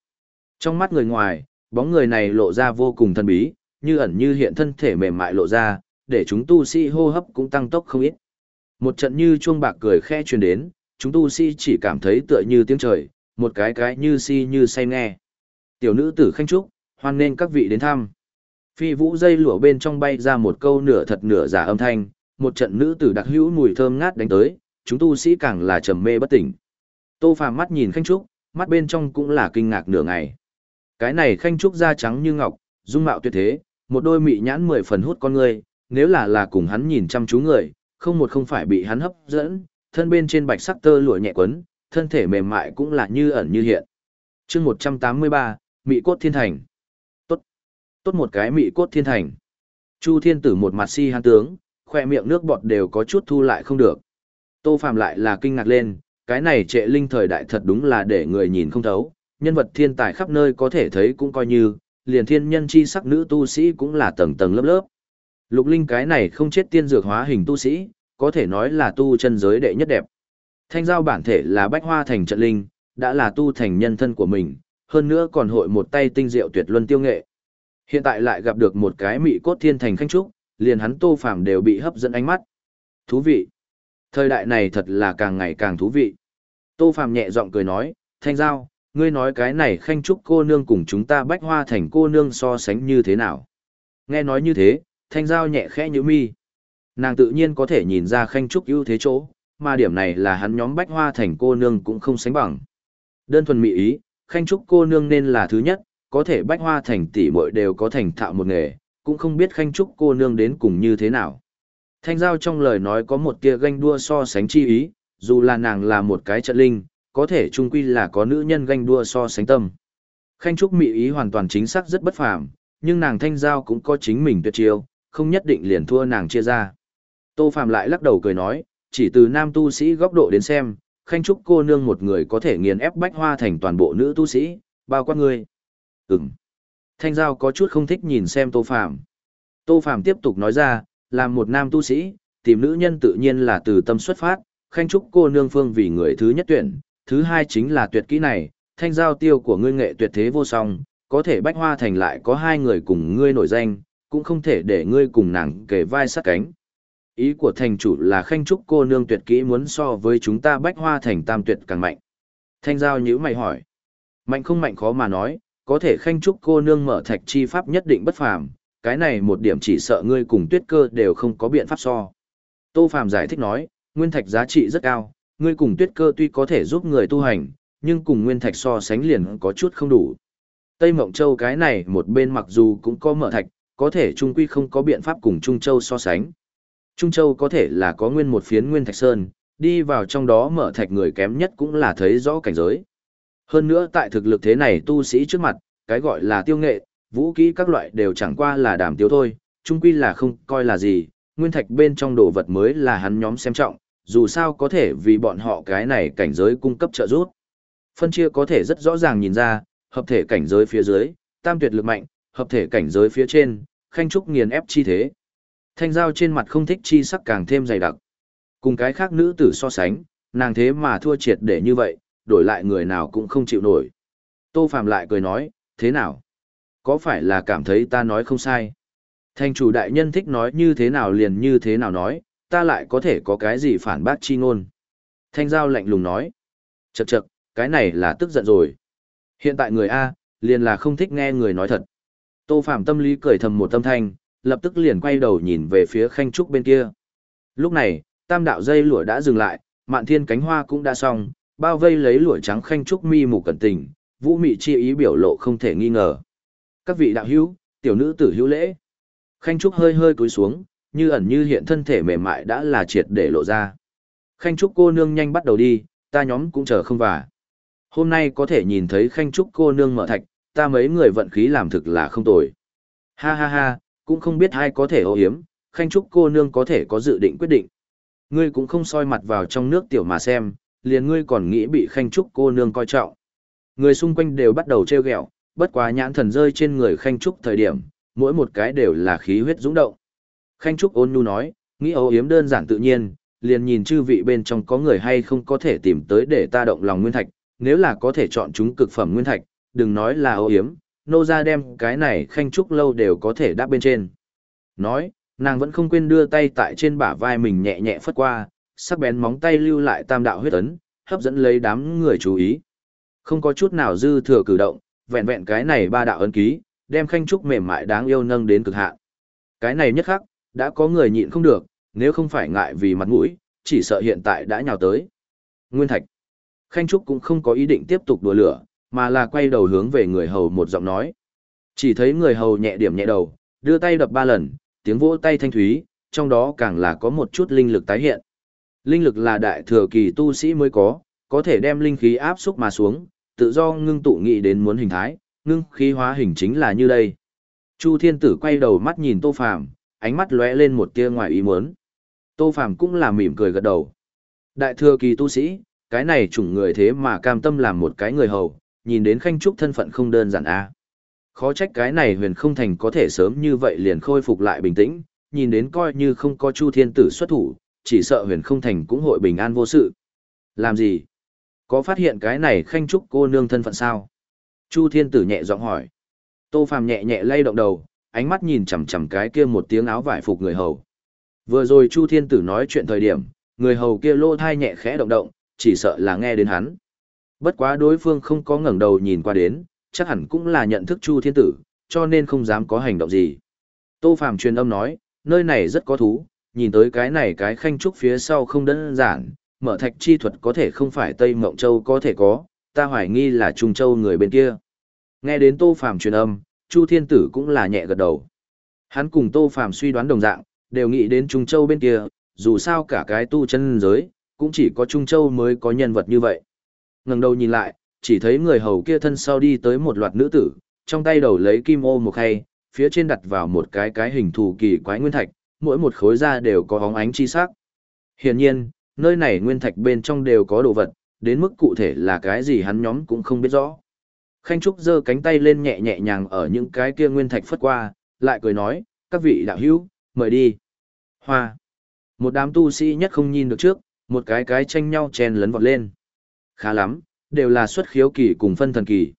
Trong mắt người ngoài, bóng người này lộ ra vô cùng thân bí, như ẩn như hiện thân thể mềm mại lộ ra, để chúng tu sĩ hô hấp cũng tăng tốc không ít. Một trận như chuông bạc cười khẽ truyền đến, chúng tu sĩ chỉ cảm thấy tựa như tiếng trời, một cái cái như si như say nghe. Tiểu nữ tử khanh trúc, hoan nên các vị đến thăm. Phi vũ dây lụa bên trong bay ra một câu nửa thật nửa giả âm thanh, một trận nữ tử đặc hữu mùi thơm ngát đánh tới, chúng tu sĩ càng là trầm mê bất tỉnh. Tô Phàm mắt nhìn Khanh Trúc, mắt bên trong cũng là kinh ngạc nửa ngày. Cái này Khanh Trúc da trắng như ngọc, dung mạo tuyệt thế, một đôi mị nhãn mười phần hút con người, nếu là là cùng hắn nhìn chăm chú người, không một không phải bị hắn hấp dẫn, thân bên trên bạch sắc tơ lụa nhẹ quấn, thân thể mềm mại cũng là như ẩn như hiện. Chương 183, Mị cốt thiên thành. Tốt. Một cái mị cốt thiên thành. Chu Thiên Tử một mặt si hán tướng, khoe miệng nước bọt đều có chút thu lại không được. Tô Phàm lại là kinh ngạc lên, cái này trệ linh thời đại thật đúng là để người nhìn không thấu, nhân vật thiên tài khắp nơi có thể thấy cũng coi như, liền thiên nhân chi sắc nữ tu sĩ cũng là tầng tầng lớp lớp. Lục linh cái này không chết tiên dược hóa hình tu sĩ, có thể nói là tu chân giới đệ nhất đẹp. Thanh giao bản thể là bách hoa thành trận linh, đã là tu thành nhân thân của mình, hơn nữa còn hội một tay tinh diệu tuyệt luân tiêu nghệ. Hiện tại lại gặp được một cái mị cốt thiên thành khanh trúc, liền hắn tô phàm đều bị hấp dẫn ánh mắt. Thú vị. Thời đại này thật là càng ngày càng thú vị. Tô phàm nhẹ giọng cười nói, thanh giao, ngươi nói cái này khanh trúc cô nương cùng chúng ta bách hoa thành cô nương so sánh như thế nào. Nghe nói như thế, thanh giao nhẹ khẽ như mi. Nàng tự nhiên có thể nhìn ra khanh trúc ưu thế chỗ, mà điểm này là hắn nhóm bách hoa thành cô nương cũng không sánh bằng. Đơn thuần mỹ ý, khanh trúc cô nương nên là thứ nhất, có thể bách hoa thành tỷ muội đều có thành thạo một nghề, cũng không biết khanh trúc cô nương đến cùng như thế nào. Thanh giao trong lời nói có một tia ganh đua so sánh chi ý, dù là nàng là một cái trận linh, có thể chung quy là có nữ nhân ganh đua so sánh tâm. Khanh trúc mỹ ý hoàn toàn chính xác rất bất phàm, nhưng nàng thanh giao cũng có chính mình tuyệt chiêu, không nhất định liền thua nàng chia ra. Tô Phạm lại lắc đầu cười nói, chỉ từ nam tu sĩ góc độ đến xem, khanh trúc cô nương một người có thể nghiền ép bách hoa thành toàn bộ nữ tu sĩ, bao quát người Ừm. Thanh Giao có chút không thích nhìn xem Tô Phạm. Tô Phạm tiếp tục nói ra, làm một nam tu sĩ, tìm nữ nhân tự nhiên là từ tâm xuất phát, khanh chúc cô nương phương vì người thứ nhất tuyển, thứ hai chính là tuyệt kỹ này, thanh giao tiêu của ngươi nghệ tuyệt thế vô song, có thể bách hoa thành lại có hai người cùng ngươi nổi danh, cũng không thể để ngươi cùng nàng kề vai sát cánh. Ý của thành chủ là khanh chúc cô nương tuyệt kỹ muốn so với chúng ta bách hoa thành tam tuyệt càng mạnh. Thanh giao nhữ mày hỏi. Mạnh không mạnh khó mà nói, có thể khanh trúc cô nương mở thạch chi pháp nhất định bất phàm, cái này một điểm chỉ sợ ngươi cùng tuyết cơ đều không có biện pháp so. Tô Phàm giải thích nói, nguyên thạch giá trị rất cao, ngươi cùng tuyết cơ tuy có thể giúp người tu hành, nhưng cùng nguyên thạch so sánh liền có chút không đủ. Tây Mộng Châu cái này một bên mặc dù cũng có mở thạch, có thể Trung Quy không có biện pháp cùng Trung Châu so sánh. Trung Châu có thể là có nguyên một phiến nguyên thạch sơn, đi vào trong đó mở thạch người kém nhất cũng là thấy rõ cảnh giới. Hơn nữa tại thực lực thế này tu sĩ trước mặt, cái gọi là tiêu nghệ, vũ kỹ các loại đều chẳng qua là đàm tiếu thôi, chung Quy là không coi là gì, nguyên thạch bên trong đồ vật mới là hắn nhóm xem trọng, dù sao có thể vì bọn họ cái này cảnh giới cung cấp trợ giúp. Phân chia có thể rất rõ ràng nhìn ra, hợp thể cảnh giới phía dưới, tam tuyệt lực mạnh, hợp thể cảnh giới phía trên, khanh trúc nghiền ép chi thế. Thanh giao trên mặt không thích chi sắc càng thêm dày đặc. Cùng cái khác nữ tử so sánh, nàng thế mà thua triệt để như vậy, đổi lại người nào cũng không chịu nổi. Tô Phạm lại cười nói, thế nào? Có phải là cảm thấy ta nói không sai? Thanh chủ đại nhân thích nói như thế nào liền như thế nào nói, ta lại có thể có cái gì phản bác chi ngôn. Thanh giao lạnh lùng nói. chật chật, cái này là tức giận rồi. Hiện tại người A, liền là không thích nghe người nói thật. Tô Phạm tâm lý cười thầm một tâm thanh, lập tức liền quay đầu nhìn về phía khanh trúc bên kia. Lúc này, tam đạo dây lụa đã dừng lại, mạn thiên cánh hoa cũng đã xong, bao vây lấy lụa trắng khanh trúc mi mục cẩn tình, vũ mị chi ý biểu lộ không thể nghi ngờ. Các vị đạo hữu, tiểu nữ tử hữu lễ. Khanh trúc hơi hơi cúi xuống, như ẩn như hiện thân thể mềm mại đã là triệt để lộ ra. Khanh trúc cô nương nhanh bắt đầu đi, ta nhóm cũng chờ không vào. Hôm nay có thể nhìn thấy khanh trúc cô nương mở thạch, ta mấy người vận khí làm thực là không tồi. Ha ha ha, cũng không biết ai có thể ô hiếm, khanh trúc cô nương có thể có dự định quyết định. Ngươi cũng không soi mặt vào trong nước tiểu mà xem, liền ngươi còn nghĩ bị khanh trúc cô nương coi trọng. Người xung quanh đều bắt đầu trêu ghẹo, bất quá nhãn thần rơi trên người khanh trúc thời điểm, mỗi một cái đều là khí huyết dũng động. Khanh trúc ôn nhu nói, nghĩ âu yếm đơn giản tự nhiên, liền nhìn chư vị bên trong có người hay không có thể tìm tới để ta động lòng nguyên thạch, nếu là có thể chọn chúng cực phẩm nguyên thạch, đừng nói là âu yếm, nô ra đem cái này khanh trúc lâu đều có thể đáp bên trên. Nói, nàng vẫn không quên đưa tay tại trên bả vai mình nhẹ nhẹ phất qua, sắc bén móng tay lưu lại tam đạo huyết ấn, hấp dẫn lấy đám người chú ý. Không có chút nào dư thừa cử động, vẹn vẹn cái này ba đạo ấn ký, đem khanh trúc mềm mại đáng yêu nâng đến cực hạn. Cái này nhất khắc, đã có người nhịn không được, nếu không phải ngại vì mặt mũi, chỉ sợ hiện tại đã nhào tới. Nguyên Thạch. Khanh Trúc cũng không có ý định tiếp tục đùa lửa, mà là quay đầu hướng về người hầu một giọng nói. Chỉ thấy người hầu nhẹ điểm nhẹ đầu, đưa tay đập ba lần, tiếng vỗ tay thanh thúy, trong đó càng là có một chút linh lực tái hiện. Linh lực là đại thừa kỳ tu sĩ mới có, có thể đem linh khí áp xúc mà xuống, tự do ngưng tụ nghị đến muốn hình thái, ngưng khí hóa hình chính là như đây. Chu Thiên Tử quay đầu mắt nhìn Tô Phàm, ánh mắt lóe lên một tia ngoài ý muốn. Tô Phàm cũng là mỉm cười gật đầu. Đại thừa kỳ tu sĩ, cái này chủng người thế mà cam tâm làm một cái người hầu, nhìn đến khanh trúc thân phận không đơn giản a. Khó trách cái này huyền không thành có thể sớm như vậy liền khôi phục lại bình tĩnh, nhìn đến coi như không có Chu Thiên Tử xuất thủ, chỉ sợ huyền không thành cũng hội bình an vô sự. Làm gì? Có phát hiện cái này khanh trúc cô nương thân phận sao? Chu Thiên Tử nhẹ giọng hỏi. Tô Phàm nhẹ nhẹ lay động đầu, ánh mắt nhìn chằm chằm cái kia một tiếng áo vải phục người hầu. Vừa rồi Chu Thiên Tử nói chuyện thời điểm, người hầu kia lô thai nhẹ khẽ động động, chỉ sợ là nghe đến hắn. Bất quá đối phương không có ngẩng đầu nhìn qua đến, chắc hẳn cũng là nhận thức Chu Thiên Tử, cho nên không dám có hành động gì. Tô Phàm truyền âm nói, nơi này rất có thú, nhìn tới cái này cái khanh trúc phía sau không đơn giản, mở thạch chi thuật có thể không phải Tây Mộng Châu có thể có, ta hoài nghi là Trung Châu người bên kia. Nghe đến Tô Phàm truyền âm, Chu Thiên Tử cũng là nhẹ gật đầu. Hắn cùng Tô Phàm suy đoán đồng dạng, đều nghĩ đến Trung Châu bên kia, dù sao cả cái tu chân giới, cũng chỉ có Trung Châu mới có nhân vật như vậy. Ngẩng đầu nhìn lại, chỉ thấy người hầu kia thân sau đi tới một loạt nữ tử, trong tay đầu lấy kim ô một khay, phía trên đặt vào một cái cái hình thù kỳ quái nguyên thạch, mỗi một khối da đều có hóng ánh chi sắc. Hiển nhiên, nơi này nguyên thạch bên trong đều có đồ vật, đến mức cụ thể là cái gì hắn nhóm cũng không biết rõ. Khanh Trúc giơ cánh tay lên nhẹ nhẹ nhàng ở những cái kia nguyên thạch phất qua, lại cười nói, các vị đạo hữu, mời đi. Hoa. Một đám tu sĩ nhất không nhìn được trước, một cái cái tranh nhau chen lấn vọt lên. Khá lắm, đều là xuất khiếu kỳ cùng phân thần kỳ.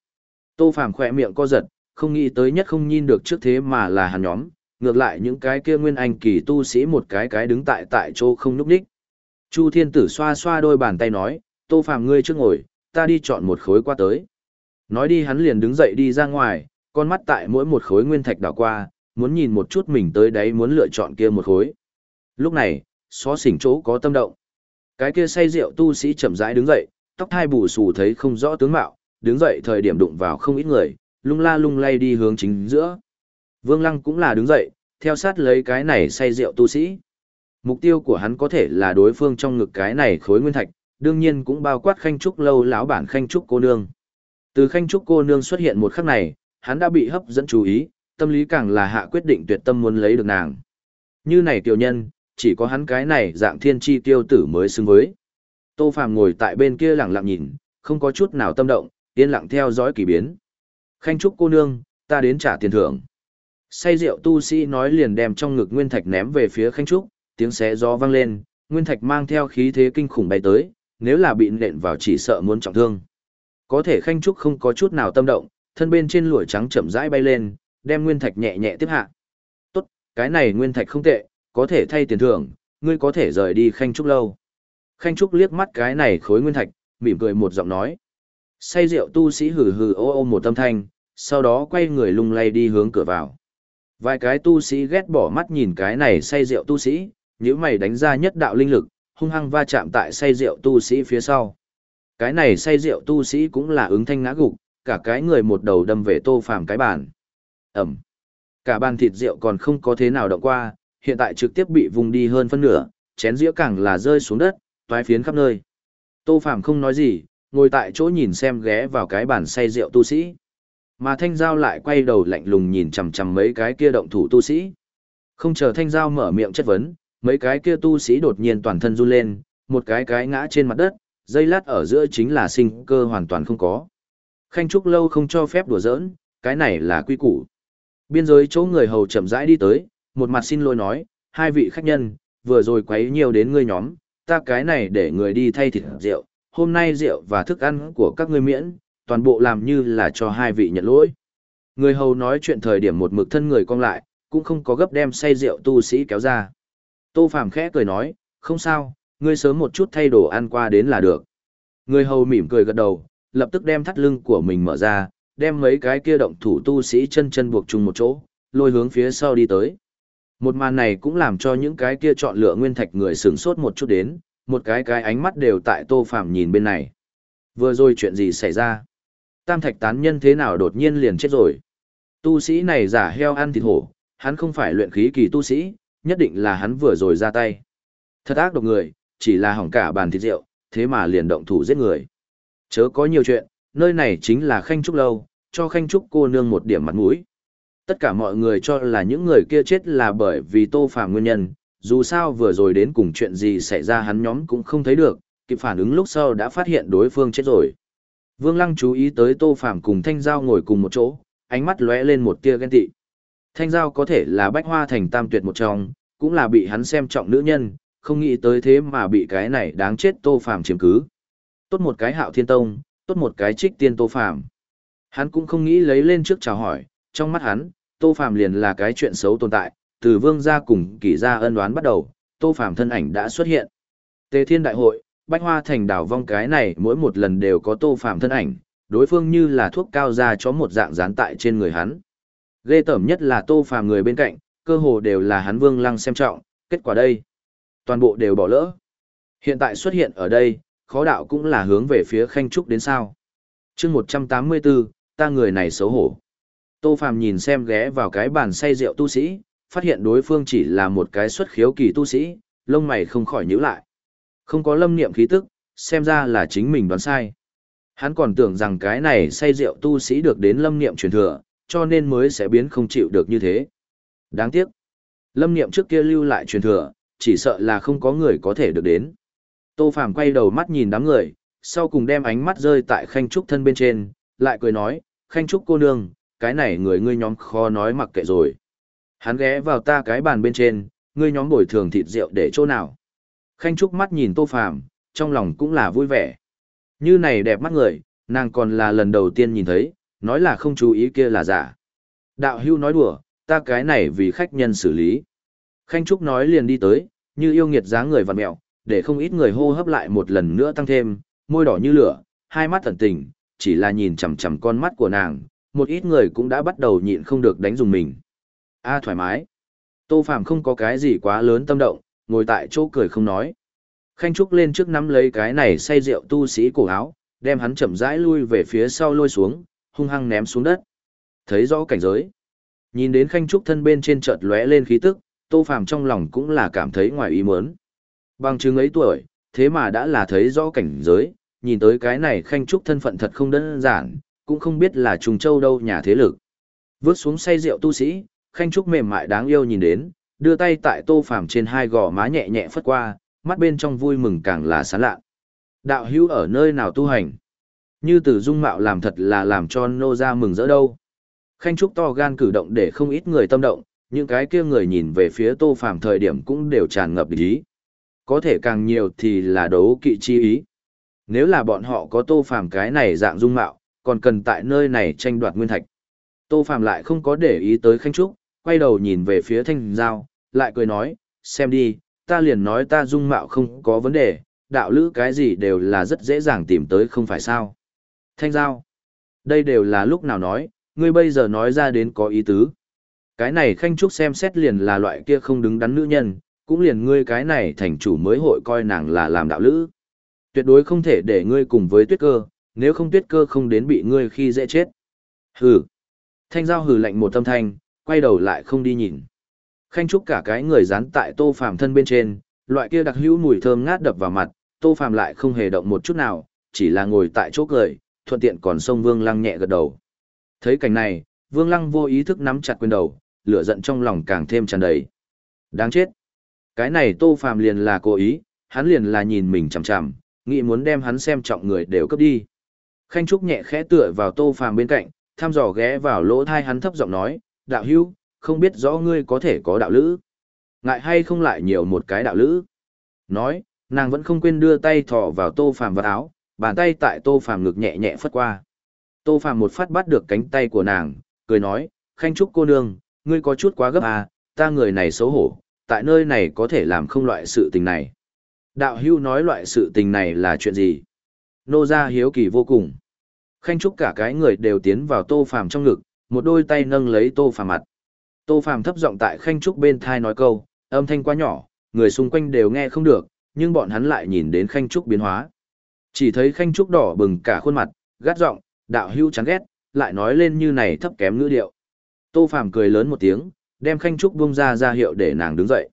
Tô Phàm khỏe miệng co giật, không nghĩ tới nhất không nhìn được trước thế mà là hắn nhóm, ngược lại những cái kia nguyên anh kỳ tu sĩ một cái cái đứng tại tại chỗ không núp đích. Chu Thiên Tử xoa xoa đôi bàn tay nói, Tô Phàm ngươi trước ngồi, ta đi chọn một khối qua tới. Nói đi hắn liền đứng dậy đi ra ngoài, con mắt tại mỗi một khối nguyên thạch đảo qua, muốn nhìn một chút mình tới đấy muốn lựa chọn kia một khối. Lúc này, xó xỉnh chỗ có tâm động. Cái kia say rượu tu sĩ chậm rãi đứng dậy, tóc hai bù xù thấy không rõ tướng mạo, đứng dậy thời điểm đụng vào không ít người, lung la lung lay đi hướng chính giữa. Vương Lăng cũng là đứng dậy, theo sát lấy cái này say rượu tu sĩ. Mục tiêu của hắn có thể là đối phương trong ngực cái này khối nguyên thạch, đương nhiên cũng bao quát khanh trúc lâu lão bản khanh trúc cô nương. Từ khanh trúc cô nương xuất hiện một khắc này, hắn đã bị hấp dẫn chú ý, tâm lý càng là hạ quyết định tuyệt tâm muốn lấy được nàng. Như này tiểu nhân, chỉ có hắn cái này dạng thiên chi tiêu tử mới xứng với. Tô Phàm ngồi tại bên kia lặng lặng nhìn, không có chút nào tâm động, yên lặng theo dõi kỳ biến. Khanh trúc cô nương, ta đến trả tiền thưởng. Say rượu tu sĩ nói liền đem trong ngực nguyên thạch ném về phía khanh trúc, tiếng xé gió vang lên, nguyên thạch mang theo khí thế kinh khủng bay tới, nếu là bị nện vào chỉ sợ muốn trọng thương. Có thể khanh trúc không có chút nào tâm động, thân bên trên lụa trắng chậm rãi bay lên, đem nguyên thạch nhẹ nhẹ tiếp hạ. Tốt, cái này nguyên thạch không tệ, có thể thay tiền thưởng, ngươi có thể rời đi khanh trúc lâu. Khanh trúc liếc mắt cái này khối nguyên thạch, mỉm cười một giọng nói. Say rượu tu sĩ hừ hừ ô ô một tâm thanh, sau đó quay người lung lay đi hướng cửa vào. Vài cái tu sĩ ghét bỏ mắt nhìn cái này say rượu tu sĩ, nếu mày đánh ra nhất đạo linh lực, hung hăng va chạm tại say rượu tu sĩ phía sau. Cái này say rượu tu sĩ cũng là ứng thanh ngã gục, cả cái người một đầu đâm về tô phàm cái bàn. Ẩm. Cả bàn thịt rượu còn không có thế nào động qua, hiện tại trực tiếp bị vùng đi hơn phân nửa, chén dĩa càng là rơi xuống đất, toái phiến khắp nơi. Tô phàm không nói gì, ngồi tại chỗ nhìn xem ghé vào cái bàn say rượu tu sĩ. Mà thanh giao lại quay đầu lạnh lùng nhìn chằm chằm mấy cái kia động thủ tu sĩ. Không chờ thanh giao mở miệng chất vấn, mấy cái kia tu sĩ đột nhiên toàn thân run lên, một cái cái ngã trên mặt đất, dây lát ở giữa chính là sinh cơ hoàn toàn không có. Khanh Trúc lâu không cho phép đùa giỡn, cái này là quy củ. Biên giới chỗ người hầu chậm rãi đi tới, một mặt xin lỗi nói, hai vị khách nhân, vừa rồi quấy nhiều đến ngươi nhóm, ta cái này để người đi thay thịt rượu, hôm nay rượu và thức ăn của các ngươi miễn, toàn bộ làm như là cho hai vị nhận lỗi. Người hầu nói chuyện thời điểm một mực thân người cong lại, cũng không có gấp đem say rượu tu sĩ kéo ra. Tô Phàm khẽ cười nói, không sao, ngươi sớm một chút thay đồ ăn qua đến là được. Người hầu mỉm cười gật đầu, lập tức đem thắt lưng của mình mở ra, đem mấy cái kia động thủ tu sĩ chân chân buộc chung một chỗ, lôi hướng phía sau đi tới. Một màn này cũng làm cho những cái kia chọn lựa nguyên thạch người sửng sốt một chút đến, một cái cái ánh mắt đều tại Tô Phàm nhìn bên này. Vừa rồi chuyện gì xảy ra? Tam thạch tán nhân thế nào đột nhiên liền chết rồi? Tu sĩ này giả heo ăn thịt hổ, hắn không phải luyện khí kỳ tu sĩ, nhất định là hắn vừa rồi ra tay. Thật ác độc người, chỉ là hỏng cả bàn thịt rượu, thế mà liền động thủ giết người. Chớ có nhiều chuyện, nơi này chính là Khanh Trúc Lâu, cho Khanh Trúc cô nương một điểm mặt mũi. Tất cả mọi người cho là những người kia chết là bởi vì tô phàm nguyên nhân, dù sao vừa rồi đến cùng chuyện gì xảy ra hắn nhóm cũng không thấy được, kịp phản ứng lúc sau đã phát hiện đối phương chết rồi. Vương Lăng chú ý tới tô phàm cùng Thanh Giao ngồi cùng một chỗ, ánh mắt lóe lên một tia ghen tị. Thanh Giao có thể là bách hoa thành tam tuyệt một trong, cũng là bị hắn xem trọng nữ nhân, không nghĩ tới thế mà bị cái này đáng chết tô phàm chiếm cứ. Tốt một cái hạo thiên tông, tốt một cái trích tiên tô phàm. Hắn cũng không nghĩ lấy lên trước chào hỏi, trong mắt hắn, tô phàm liền là cái chuyện xấu tồn tại, từ vương gia cùng kỷ gia ân đoán bắt đầu, tô phàm thân ảnh đã xuất hiện. Tề thiên đại hội, bách hoa thành đảo vong cái này mỗi một lần đều có tô phàm thân ảnh, đối phương như là thuốc cao ra cho một dạng dán tại trên người hắn. Ghê tởm nhất là tô phàm người bên cạnh, cơ hồ đều là hắn vương lăng xem trọng, kết quả đây. Toàn bộ đều bỏ lỡ. Hiện tại xuất hiện ở đây, khó đạo cũng là hướng về phía khanh trúc đến sao. chương 184, ta người này xấu hổ. Tô Phàm nhìn xem ghé vào cái bàn say rượu tu sĩ, phát hiện đối phương chỉ là một cái xuất khiếu kỳ tu sĩ, lông mày không khỏi nhíu lại. Không có lâm niệm khí tức, xem ra là chính mình đoán sai. Hắn còn tưởng rằng cái này say rượu tu sĩ được đến lâm niệm truyền thừa, cho nên mới sẽ biến không chịu được như thế. Đáng tiếc. Lâm niệm trước kia lưu lại truyền thừa, chỉ sợ là không có người có thể được đến. Tô Phàm quay đầu mắt nhìn đám người, sau cùng đem ánh mắt rơi tại Khanh Trúc thân bên trên, lại cười nói, Khanh Trúc cô nương, cái này người ngươi nhóm khó nói mặc kệ rồi. Hắn ghé vào ta cái bàn bên trên, ngươi nhóm bồi thường thịt rượu để chỗ nào. Khanh Trúc mắt nhìn Tô Phàm, trong lòng cũng là vui vẻ. Như này đẹp mắt người, nàng còn là lần đầu tiên nhìn thấy, nói là không chú ý kia là giả. Đạo hưu nói đùa, Ta cái này vì khách nhân xử lý. Khanh Trúc nói liền đi tới, như yêu nghiệt dáng người vặn mẹo, để không ít người hô hấp lại một lần nữa tăng thêm, môi đỏ như lửa, hai mắt thần tình, chỉ là nhìn chằm chằm con mắt của nàng, một ít người cũng đã bắt đầu nhịn không được đánh dùng mình. A thoải mái. Tô Phạm không có cái gì quá lớn tâm động, ngồi tại chỗ cười không nói. Khanh Trúc lên trước nắm lấy cái này say rượu tu sĩ cổ áo, đem hắn chậm rãi lui về phía sau lôi xuống, hung hăng ném xuống đất. Thấy rõ cảnh giới. Nhìn đến Khanh Trúc thân bên trên chợt lóe lên khí tức, Tô Phàm trong lòng cũng là cảm thấy ngoài ý muốn. Bằng chứng ấy tuổi, thế mà đã là thấy rõ cảnh giới, nhìn tới cái này Khanh Trúc thân phận thật không đơn giản, cũng không biết là trùng châu đâu nhà thế lực. Vớt xuống say rượu tu sĩ, Khanh Trúc mềm mại đáng yêu nhìn đến, đưa tay tại Tô Phàm trên hai gò má nhẹ nhẹ phất qua, mắt bên trong vui mừng càng là sán lạ. Đạo hữu ở nơi nào tu hành? Như từ dung mạo làm thật là làm cho nô ra mừng rỡ đâu. Khanh Trúc to gan cử động để không ít người tâm động, những cái kia người nhìn về phía Tô Phàm thời điểm cũng đều tràn ngập ý. Có thể càng nhiều thì là đấu kỵ chi ý. Nếu là bọn họ có Tô Phàm cái này dạng dung mạo, còn cần tại nơi này tranh đoạt nguyên thạch. Tô Phàm lại không có để ý tới Khanh Trúc, quay đầu nhìn về phía Thanh Giao, lại cười nói, xem đi, ta liền nói ta dung mạo không có vấn đề, đạo lữ cái gì đều là rất dễ dàng tìm tới không phải sao. Thanh Giao, đây đều là lúc nào nói, ngươi bây giờ nói ra đến có ý tứ. Cái này Khanh Trúc xem xét liền là loại kia không đứng đắn nữ nhân, cũng liền ngươi cái này thành chủ mới hội coi nàng là làm đạo lữ. Tuyệt đối không thể để ngươi cùng với tuyết cơ, nếu không tuyết cơ không đến bị ngươi khi dễ chết. Hừ. Thanh giao hừ lạnh một tâm thanh, quay đầu lại không đi nhìn. Khanh Trúc cả cái người dán tại tô phàm thân bên trên, loại kia đặc hữu mùi thơm ngát đập vào mặt, tô phàm lại không hề động một chút nào, chỉ là ngồi tại chỗ cười, thuận tiện còn sông vương lăng nhẹ gật đầu. Thấy cảnh này, vương lăng vô ý thức nắm chặt quyền đầu, lửa giận trong lòng càng thêm tràn đầy. Đáng chết. Cái này tô phàm liền là cố ý, hắn liền là nhìn mình chằm chằm, nghĩ muốn đem hắn xem trọng người đều cấp đi. Khanh Trúc nhẹ khẽ tựa vào tô phàm bên cạnh, thăm dò ghé vào lỗ tai hắn thấp giọng nói, đạo hữu, không biết rõ ngươi có thể có đạo lữ. Ngại hay không lại nhiều một cái đạo lữ. Nói, nàng vẫn không quên đưa tay thò vào tô phàm vào áo, bàn tay tại tô phàm ngực nhẹ nhẹ phất qua. Tô phàm một phát bắt được cánh tay của nàng, cười nói, khanh trúc cô nương, ngươi có chút quá gấp à, ta người này xấu hổ, tại nơi này có thể làm không loại sự tình này. Đạo hưu nói loại sự tình này là chuyện gì? Nô gia hiếu kỳ vô cùng. Khanh trúc cả cái người đều tiến vào tô phàm trong ngực, một đôi tay nâng lấy tô phàm mặt. Tô phàm thấp giọng tại khanh trúc bên thai nói câu, âm thanh quá nhỏ, người xung quanh đều nghe không được, nhưng bọn hắn lại nhìn đến khanh trúc biến hóa. Chỉ thấy khanh trúc đỏ bừng cả khuôn mặt, gắt giọng, đạo hưu chán ghét, lại nói lên như này thấp kém ngữ điệu. Tô phàm cười lớn một tiếng, đem khanh trúc bung ra ra hiệu để nàng đứng dậy.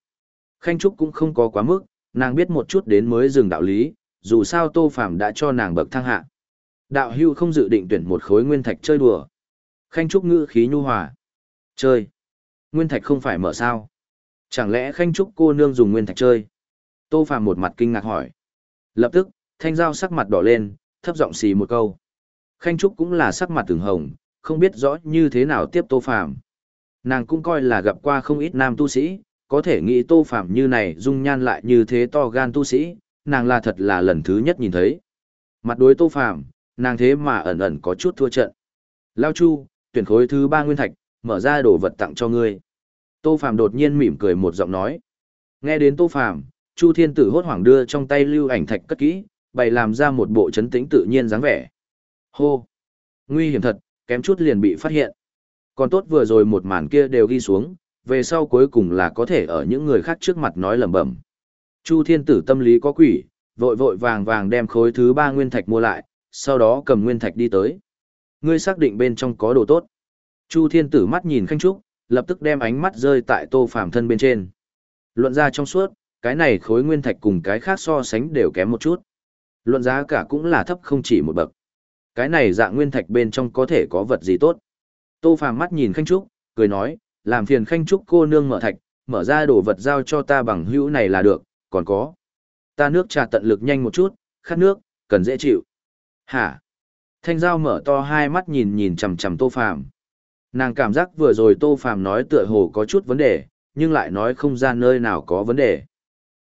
Khanh trúc cũng không có quá mức, nàng biết một chút đến mới dừng đạo lý, dù sao Tô Phàm đã cho nàng bậc thang hạ. Đạo hưu không dự định tuyển một khối nguyên thạch chơi đùa. Khanh Trúc ngữ khí nhu hòa. Chơi. Nguyên thạch không phải mở sao. Chẳng lẽ Khanh Trúc cô nương dùng nguyên thạch chơi? Tô Phàm một mặt kinh ngạc hỏi. Lập tức, thanh giao sắc mặt đỏ lên, thấp giọng xì một câu. Khanh Trúc cũng là sắc mặt từng hồng, không biết rõ như thế nào tiếp Tô Phàm. Nàng cũng coi là gặp qua không ít nam tu sĩ, có thể nghĩ Tô Phàm như này dung nhan lại như thế to gan tu sĩ, nàng là thật là lần thứ nhất nhìn thấy. Mặt đối Tô Phàm, nàng thế mà ẩn ẩn có chút thua trận. Lao Chu, tuyển khối thứ ba nguyên thạch, mở ra đồ vật tặng cho ngươi. Tô Phàm đột nhiên mỉm cười một giọng nói. Nghe đến Tô Phàm, Chu Thiên Tử hốt hoảng đưa trong tay lưu ảnh thạch cất kỹ, bày làm ra một bộ chấn tĩnh tự nhiên dáng vẻ. Hô! Nguy hiểm thật, kém chút liền bị phát hiện. Còn tốt vừa rồi một màn kia đều ghi xuống, về sau cuối cùng là có thể ở những người khác trước mặt nói lẩm bẩm. Chu Thiên Tử tâm lý có quỷ, vội vội vàng vàng đem khối thứ ba nguyên thạch mua lại, sau đó cầm nguyên thạch đi tới. Ngươi xác định bên trong có đồ tốt. Chu Thiên Tử mắt nhìn Khanh Trúc, lập tức đem ánh mắt rơi tại Tô Phàm thân bên trên. Luận ra trong suốt, cái này khối nguyên thạch cùng cái khác so sánh đều kém một chút. Luận giá cả cũng là thấp không chỉ một bậc. Cái này dạng nguyên thạch bên trong có thể có vật gì tốt. Tô Phàm mắt nhìn Khanh Trúc, cười nói, làm phiền Khanh Trúc cô nương mở thạch, mở ra đồ vật giao cho ta bằng hữu này là được, còn có. Ta nước trà tận lực nhanh một chút, khát nước, cần dễ chịu. Hả? Thanh Giao mở to hai mắt nhìn nhìn chằm chằm Tô Phàm. Nàng cảm giác vừa rồi Tô Phàm nói tựa hồ có chút vấn đề, nhưng lại nói không ra nơi nào có vấn đề.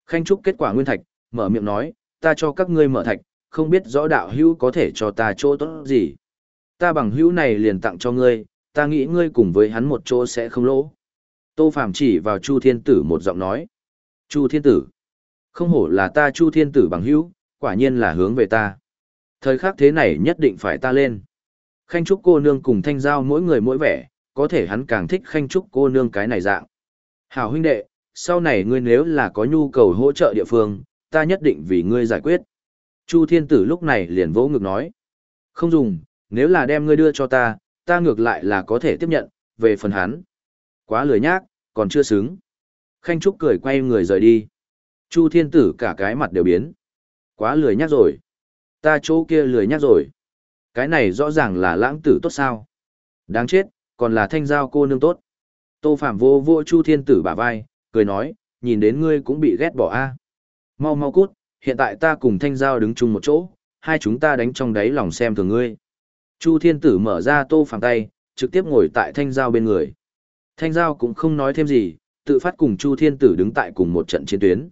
Khanh Trúc kết quả nguyên thạch, mở miệng nói, ta cho các ngươi mở thạch, không biết rõ đạo hữu có thể cho ta chỗ tốt gì. Ta bằng hữu này liền tặng cho ngươi, ta nghĩ ngươi cùng với hắn một chỗ sẽ không lỗ. Tô Phàm chỉ vào Chu Thiên Tử một giọng nói. Chu Thiên Tử. Không hổ là ta Chu Thiên Tử bằng hữu, quả nhiên là hướng về ta. Thời khắc thế này nhất định phải ta lên. Khanh Trúc cô nương cùng thanh giao mỗi người mỗi vẻ, có thể hắn càng thích Khanh Trúc cô nương cái này dạng. Hảo huynh đệ, sau này ngươi nếu là có nhu cầu hỗ trợ địa phương, ta nhất định vì ngươi giải quyết. Chu Thiên Tử lúc này liền vỗ ngực nói. Không dùng, nếu là đem ngươi đưa cho ta, ta ngược lại là có thể tiếp nhận, về phần hắn. Quá lười nhác, còn chưa xứng. Khanh Trúc cười quay người rời đi. Chu Thiên Tử cả cái mặt đều biến. Quá lười nhác rồi. Ta chỗ kia lười nhắc rồi. Cái này rõ ràng là lãng tử tốt sao. Đáng chết, còn là thanh giao cô nương tốt. Tô Phạm vô vô Chu Thiên Tử bả vai, cười nói, nhìn đến ngươi cũng bị ghét bỏ a. Mau mau cút, hiện tại ta cùng thanh giao đứng chung một chỗ, hai chúng ta đánh trong đáy lòng xem thường ngươi. Chu Thiên Tử mở ra Tô Phạm tay, trực tiếp ngồi tại thanh giao bên người. Thanh giao cũng không nói thêm gì, tự phát cùng Chu Thiên Tử đứng tại cùng một trận chiến tuyến.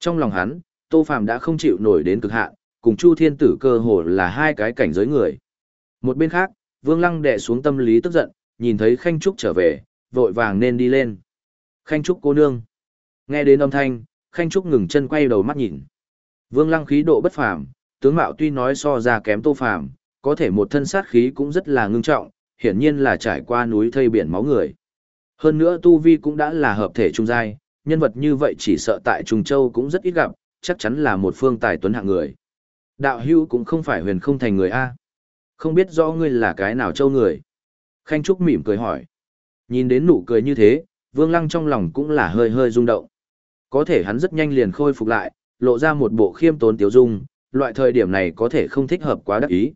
Trong lòng hắn, Tô Phạm đã không chịu nổi đến cực hạn, cùng Chu Thiên Tử cơ hồ là hai cái cảnh giới người. Một bên khác, Vương Lăng đè xuống tâm lý tức giận, nhìn thấy Khanh Trúc trở về, vội vàng nên đi lên. Khanh Trúc cô nương. Nghe đến âm thanh, Khanh Trúc ngừng chân quay đầu mắt nhìn. Vương Lăng khí độ bất phàm, tướng mạo tuy nói so ra kém Tô Phàm, có thể một thân sát khí cũng rất là ngưng trọng, hiển nhiên là trải qua núi thây biển máu người. Hơn nữa tu vi cũng đã là hợp thể trung giai, nhân vật như vậy chỉ sợ tại Trung Châu cũng rất ít gặp, chắc chắn là một phương tài tuấn hạng người. Đạo hưu cũng không phải huyền không thành người A. Không biết rõ ngươi là cái nào châu người. Khanh Trúc mỉm cười hỏi. Nhìn đến nụ cười như thế, Vương Lăng trong lòng cũng là hơi hơi rung động. Có thể hắn rất nhanh liền khôi phục lại, lộ ra một bộ khiêm tốn tiếu dung, loại thời điểm này có thể không thích hợp quá đắc ý.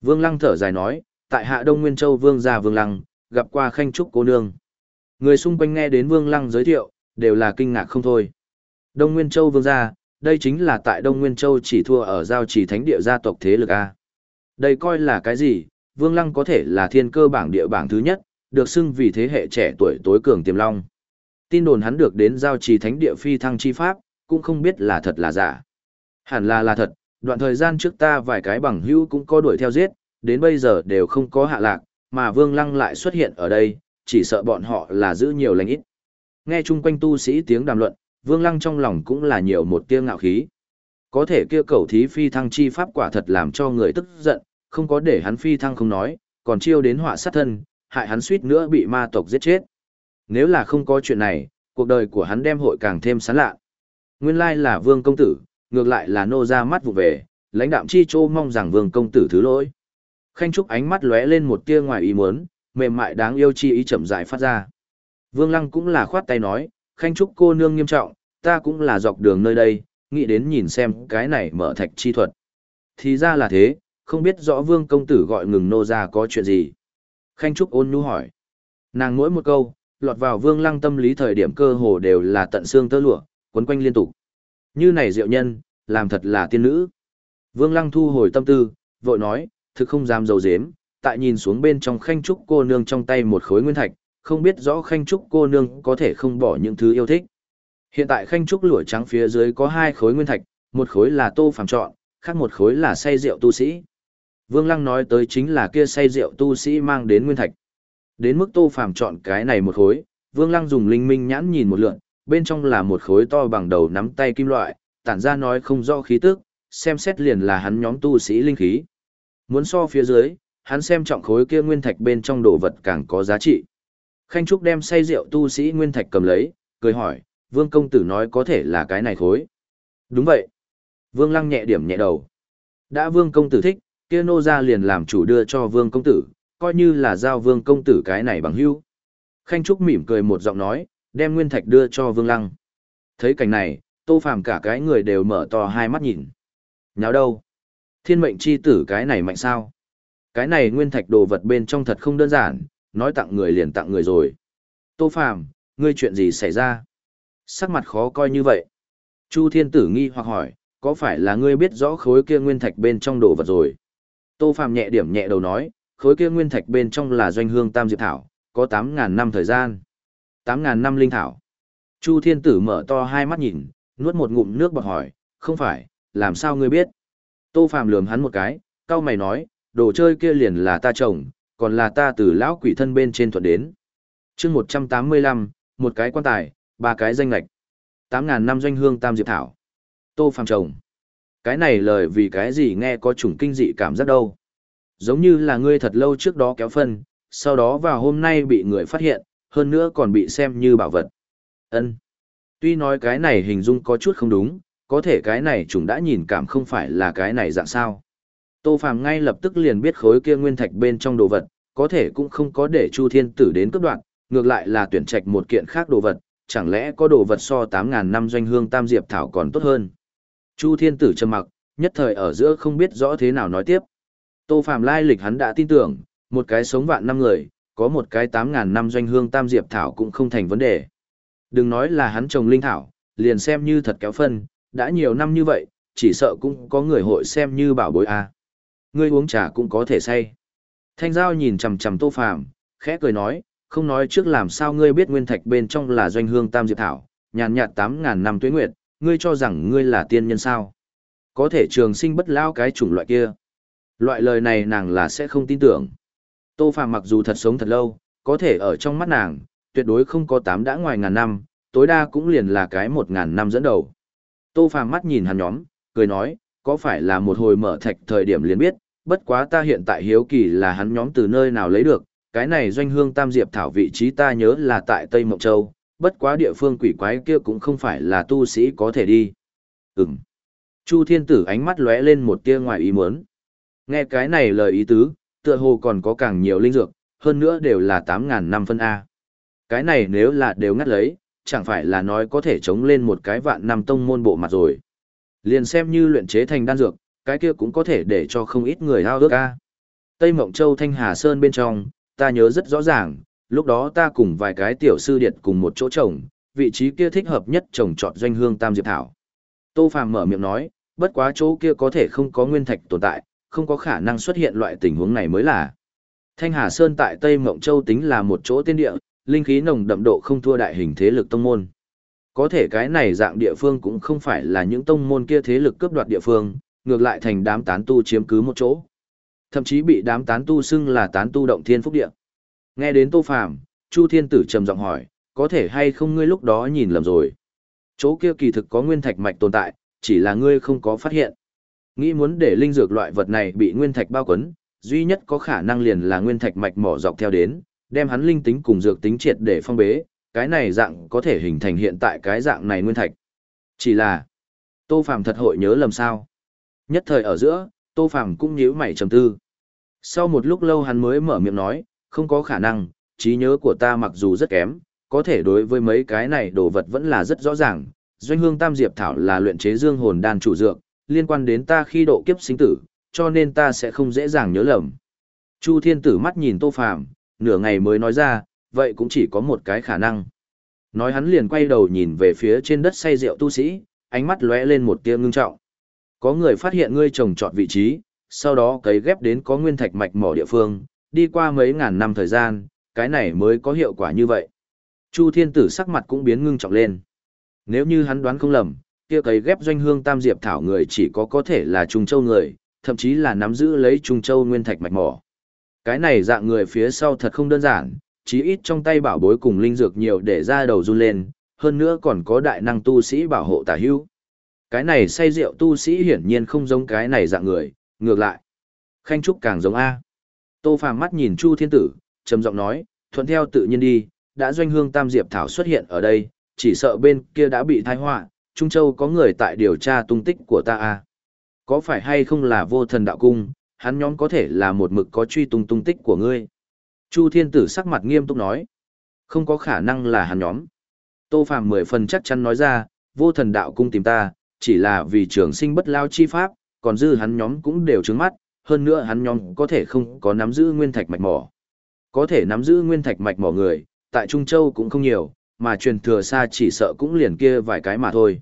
Vương Lăng thở dài nói, tại Hạ Đông Nguyên Châu Vương gia Vương Lăng, gặp qua Khanh Trúc cô nương. Người xung quanh nghe đến Vương Lăng giới thiệu, đều là kinh ngạc không thôi. Đông Nguyên Châu Vương gia, đây chính là tại Đông Nguyên Châu chỉ thua ở giao chỉ thánh địa gia tộc thế lực A. Đây coi là cái gì, Vương Lăng có thể là thiên cơ bảng địa bảng thứ nhất, được xưng vì thế hệ trẻ tuổi tối cường tiềm long. Tin đồn hắn được đến giao trì thánh địa phi thăng chi pháp, cũng không biết là thật là giả. Hẳn là là thật, đoạn thời gian trước ta vài cái bằng hữu cũng có đuổi theo giết, đến bây giờ đều không có hạ lạc, mà Vương Lăng lại xuất hiện ở đây, chỉ sợ bọn họ là giữ nhiều lành ít. Nghe chung quanh tu sĩ tiếng đàm luận, Vương Lăng trong lòng cũng là nhiều một tia ngạo khí. Có thể kia cầu thí phi thăng chi pháp quả thật làm cho người tức giận, không có để hắn phi thăng không nói, còn chiêu đến họa sát thân, hại hắn suýt nữa bị ma tộc giết chết. Nếu là không có chuyện này, cuộc đời của hắn đem hội càng thêm sán lạ. Nguyên lai là vương công tử, ngược lại là nô ra mắt vụ về, lãnh đạm chi chô mong rằng vương công tử thứ lỗi. Khanh Trúc ánh mắt lóe lên một tia ngoài ý muốn, mềm mại đáng yêu chi ý chậm rãi phát ra. Vương Lăng cũng là khoát tay nói, Khanh Trúc cô nương nghiêm trọng, ta cũng là dọc đường nơi đây, nghĩ đến nhìn xem cái này mở thạch chi thuật. Thì ra là thế, không biết rõ vương công tử gọi ngừng nô ra có chuyện gì. Khanh Trúc ôn nhu hỏi. Nàng mỗi một câu, lọt vào vương lăng tâm lý thời điểm cơ hồ đều là tận xương tơ lụa, quấn quanh liên tục. Như này diệu nhân, làm thật là tiên nữ. Vương lăng thu hồi tâm tư, vội nói, thực không dám dầu dếm, tại nhìn xuống bên trong khanh trúc cô nương trong tay một khối nguyên thạch, không biết rõ khanh trúc cô nương có thể không bỏ những thứ yêu thích. Hiện tại khanh trúc lũa trắng phía dưới có hai khối nguyên thạch, một khối là tô phàm chọn, khác một khối là say rượu tu sĩ. Vương Lăng nói tới chính là kia say rượu tu sĩ mang đến nguyên thạch. Đến mức Tô Phàm chọn cái này một khối, Vương Lăng dùng linh minh nhãn nhìn một lượt, bên trong là một khối to bằng đầu nắm tay kim loại, tản ra nói không rõ khí tức, xem xét liền là hắn nhóm tu sĩ linh khí. Muốn so phía dưới, hắn xem trọng khối kia nguyên thạch bên trong đồ vật càng có giá trị. Khanh Trúc đem say rượu tu sĩ nguyên thạch cầm lấy, cười hỏi, Vương công tử nói có thể là cái này khối. Đúng vậy. Vương Lăng nhẹ điểm nhẹ đầu. Đã Vương công tử thích, kia nô ra liền làm chủ đưa cho vương công tử, coi như là giao vương công tử cái này bằng hữu. Khanh Trúc mỉm cười một giọng nói, đem nguyên thạch đưa cho vương lăng. Thấy cảnh này, tô phàm cả cái người đều mở to hai mắt nhìn. Nháo đâu? Thiên mệnh chi tử cái này mạnh sao? Cái này nguyên thạch đồ vật bên trong thật không đơn giản, nói tặng người liền tặng người rồi. Tô phàm, ngươi chuyện gì xảy ra? Sắc mặt khó coi như vậy. Chu thiên tử nghi hoặc hỏi, có phải là ngươi biết rõ khối kia nguyên thạch bên trong đồ vật rồi? Tô Phàm nhẹ điểm nhẹ đầu nói, khối kia nguyên thạch bên trong là doanh hương tam diệp thảo, có 8.000 năm thời gian. 8.000 năm linh thảo. Chu Thiên Tử mở to hai mắt nhìn, nuốt một ngụm nước bọt hỏi, không phải, làm sao ngươi biết? Tô Phàm lườm hắn một cái, cao mày nói, đồ chơi kia liền là ta trồng, còn là ta từ lão quỷ thân bên trên thuận đến. chương 185, một cái quan tài, ba cái danh lạch. Tám ngàn năm doanh hương tam diệp thảo. Tô Phàm trồng. Cái này lời vì cái gì nghe có chủng kinh dị cảm giác đâu. Giống như là ngươi thật lâu trước đó kéo phân, sau đó vào hôm nay bị người phát hiện, hơn nữa còn bị xem như bảo vật. Ân. Tuy nói cái này hình dung có chút không đúng, có thể cái này chúng đã nhìn cảm không phải là cái này dạng sao. Tô Phàm ngay lập tức liền biết khối kia nguyên thạch bên trong đồ vật, có thể cũng không có để Chu Thiên Tử đến cấp đoạn, ngược lại là tuyển trạch một kiện khác đồ vật, chẳng lẽ có đồ vật so 8000 năm doanh hương tam diệp thảo còn tốt hơn. Chu Thiên Tử trầm mặc, nhất thời ở giữa không biết rõ thế nào nói tiếp. Tô Phàm lai lịch hắn đã tin tưởng, một cái sống vạn năm người, có một cái 8000 năm doanh hương tam diệp thảo cũng không thành vấn đề. Đừng nói là hắn trồng linh thảo, liền xem như thật kéo phân, đã nhiều năm như vậy, chỉ sợ cũng có người hội xem như bảo bối a. À. Ngươi uống trà cũng có thể say. Thanh Giao nhìn chằm chằm Tô Phàm, khẽ cười nói, không nói trước làm sao ngươi biết nguyên thạch bên trong là doanh hương tam diệp thảo, nhàn nhạt tám ngàn năm tuế nguyệt, ngươi cho rằng ngươi là tiên nhân sao? Có thể trường sinh bất lao cái chủng loại kia. Loại lời này nàng là sẽ không tin tưởng. Tô Phàm mặc dù thật sống thật lâu, có thể ở trong mắt nàng, tuyệt đối không có tám đã ngoài ngàn năm, tối đa cũng liền là cái một ngàn năm dẫn đầu. Tô Phàm mắt nhìn hắn nhóm, cười nói, có phải là một hồi mở thạch thời điểm liền biết, bất quá ta hiện tại hiếu kỳ là hắn nhóm từ nơi nào lấy được, cái này doanh hương tam diệp thảo vị trí ta nhớ là tại Tây Mộng Châu, bất quá địa phương quỷ quái kia cũng không phải là tu sĩ có thể đi. Ừm. Chu thiên tử ánh mắt lóe lên một tia ngoài ý muốn. Nghe cái này lời ý tứ, tựa hồ còn có càng nhiều linh dược, hơn nữa đều là 8.000 năm phân A. Cái này nếu là đều ngắt lấy, chẳng phải là nói có thể chống lên một cái vạn năm tông môn bộ mặt rồi. Liền xem như luyện chế thành đan dược, cái kia cũng có thể để cho không ít người ao ước A. Tây Mộng Châu Thanh Hà Sơn bên trong, ta nhớ rất rõ ràng, lúc đó ta cùng vài cái tiểu sư điệt cùng một chỗ trồng, vị trí kia thích hợp nhất trồng trọt doanh hương tam diệp thảo. Tô Phàm mở miệng nói, bất quá chỗ kia có thể không có nguyên thạch tồn tại, không có khả năng xuất hiện loại tình huống này mới là. Thanh Hà Sơn tại Tây Mộng Châu tính là một chỗ tiên địa, linh khí nồng đậm độ không thua đại hình thế lực tông môn. Có thể cái này dạng địa phương cũng không phải là những tông môn kia thế lực cướp đoạt địa phương, ngược lại thành đám tán tu chiếm cứ một chỗ. Thậm chí bị đám tán tu xưng là tán tu động thiên phúc địa. Nghe đến Tô Phàm, Chu Thiên Tử trầm giọng hỏi, có thể hay không ngươi lúc đó nhìn lầm rồi. Chỗ kia kỳ thực có nguyên thạch mạch tồn tại, chỉ là ngươi không có phát hiện. Nghĩ muốn để linh dược loại vật này bị nguyên thạch bao quấn, duy nhất có khả năng liền là nguyên thạch mạch mỏ dọc theo đến, đem hắn linh tính cùng dược tính triệt để phong bế, cái này dạng có thể hình thành hiện tại cái dạng này nguyên thạch. Chỉ là, Tô Phàm thật hội nhớ lầm sao. Nhất thời ở giữa, Tô Phàm cũng nhíu mày trầm tư. Sau một lúc lâu hắn mới mở miệng nói, không có khả năng, trí nhớ của ta mặc dù rất kém, có thể đối với mấy cái này đồ vật vẫn là rất rõ ràng. Doanh hương tam diệp thảo là luyện chế dương hồn đan chủ dược, liên quan đến ta khi độ kiếp sinh tử, cho nên ta sẽ không dễ dàng nhớ lầm. Chu thiên tử mắt nhìn tô phàm, nửa ngày mới nói ra, vậy cũng chỉ có một cái khả năng. Nói hắn liền quay đầu nhìn về phía trên đất say rượu tu sĩ, ánh mắt lóe lên một tia ngưng trọng. Có người phát hiện ngươi trồng trọt vị trí, sau đó cấy ghép đến có nguyên thạch mạch mỏ địa phương, đi qua mấy ngàn năm thời gian, cái này mới có hiệu quả như vậy. Chu thiên tử sắc mặt cũng biến ngưng trọng lên. Nếu như hắn đoán không lầm, kia cấy ghép doanh hương tam diệp thảo người chỉ có có thể là Trung Châu người, thậm chí là nắm giữ lấy Trung Châu nguyên thạch mạch mỏ. Cái này dạng người phía sau thật không đơn giản, chí ít trong tay bảo bối cùng linh dược nhiều để ra đầu run lên, hơn nữa còn có đại năng tu sĩ bảo hộ tả hữu. Cái này say rượu tu sĩ hiển nhiên không giống cái này dạng người, ngược lại. Khanh Trúc càng giống A. Tô Phàm mắt nhìn Chu Thiên Tử, trầm giọng nói, thuận theo tự nhiên đi, đã doanh hương tam diệp thảo xuất hiện ở đây, chỉ sợ bên kia đã bị thai họa, Trung Châu có người tại điều tra tung tích của ta A. Có phải hay không là vô thần đạo cung, hắn nhóm có thể là một mực có truy tung tung tích của ngươi. Chu Thiên Tử sắc mặt nghiêm túc nói, không có khả năng là hắn nhóm. Tô Phàm mười phần chắc chắn nói ra, vô thần đạo cung tìm ta, chỉ là vì trường sinh bất lao chi pháp, còn dư hắn nhóm cũng đều trướng mắt, hơn nữa hắn nhóm có thể không có nắm giữ nguyên thạch mạch mỏ. Có thể nắm giữ nguyên thạch mạch mỏ người, tại Trung Châu cũng không nhiều, mà truyền thừa xa chỉ sợ cũng liền kia vài cái mà thôi.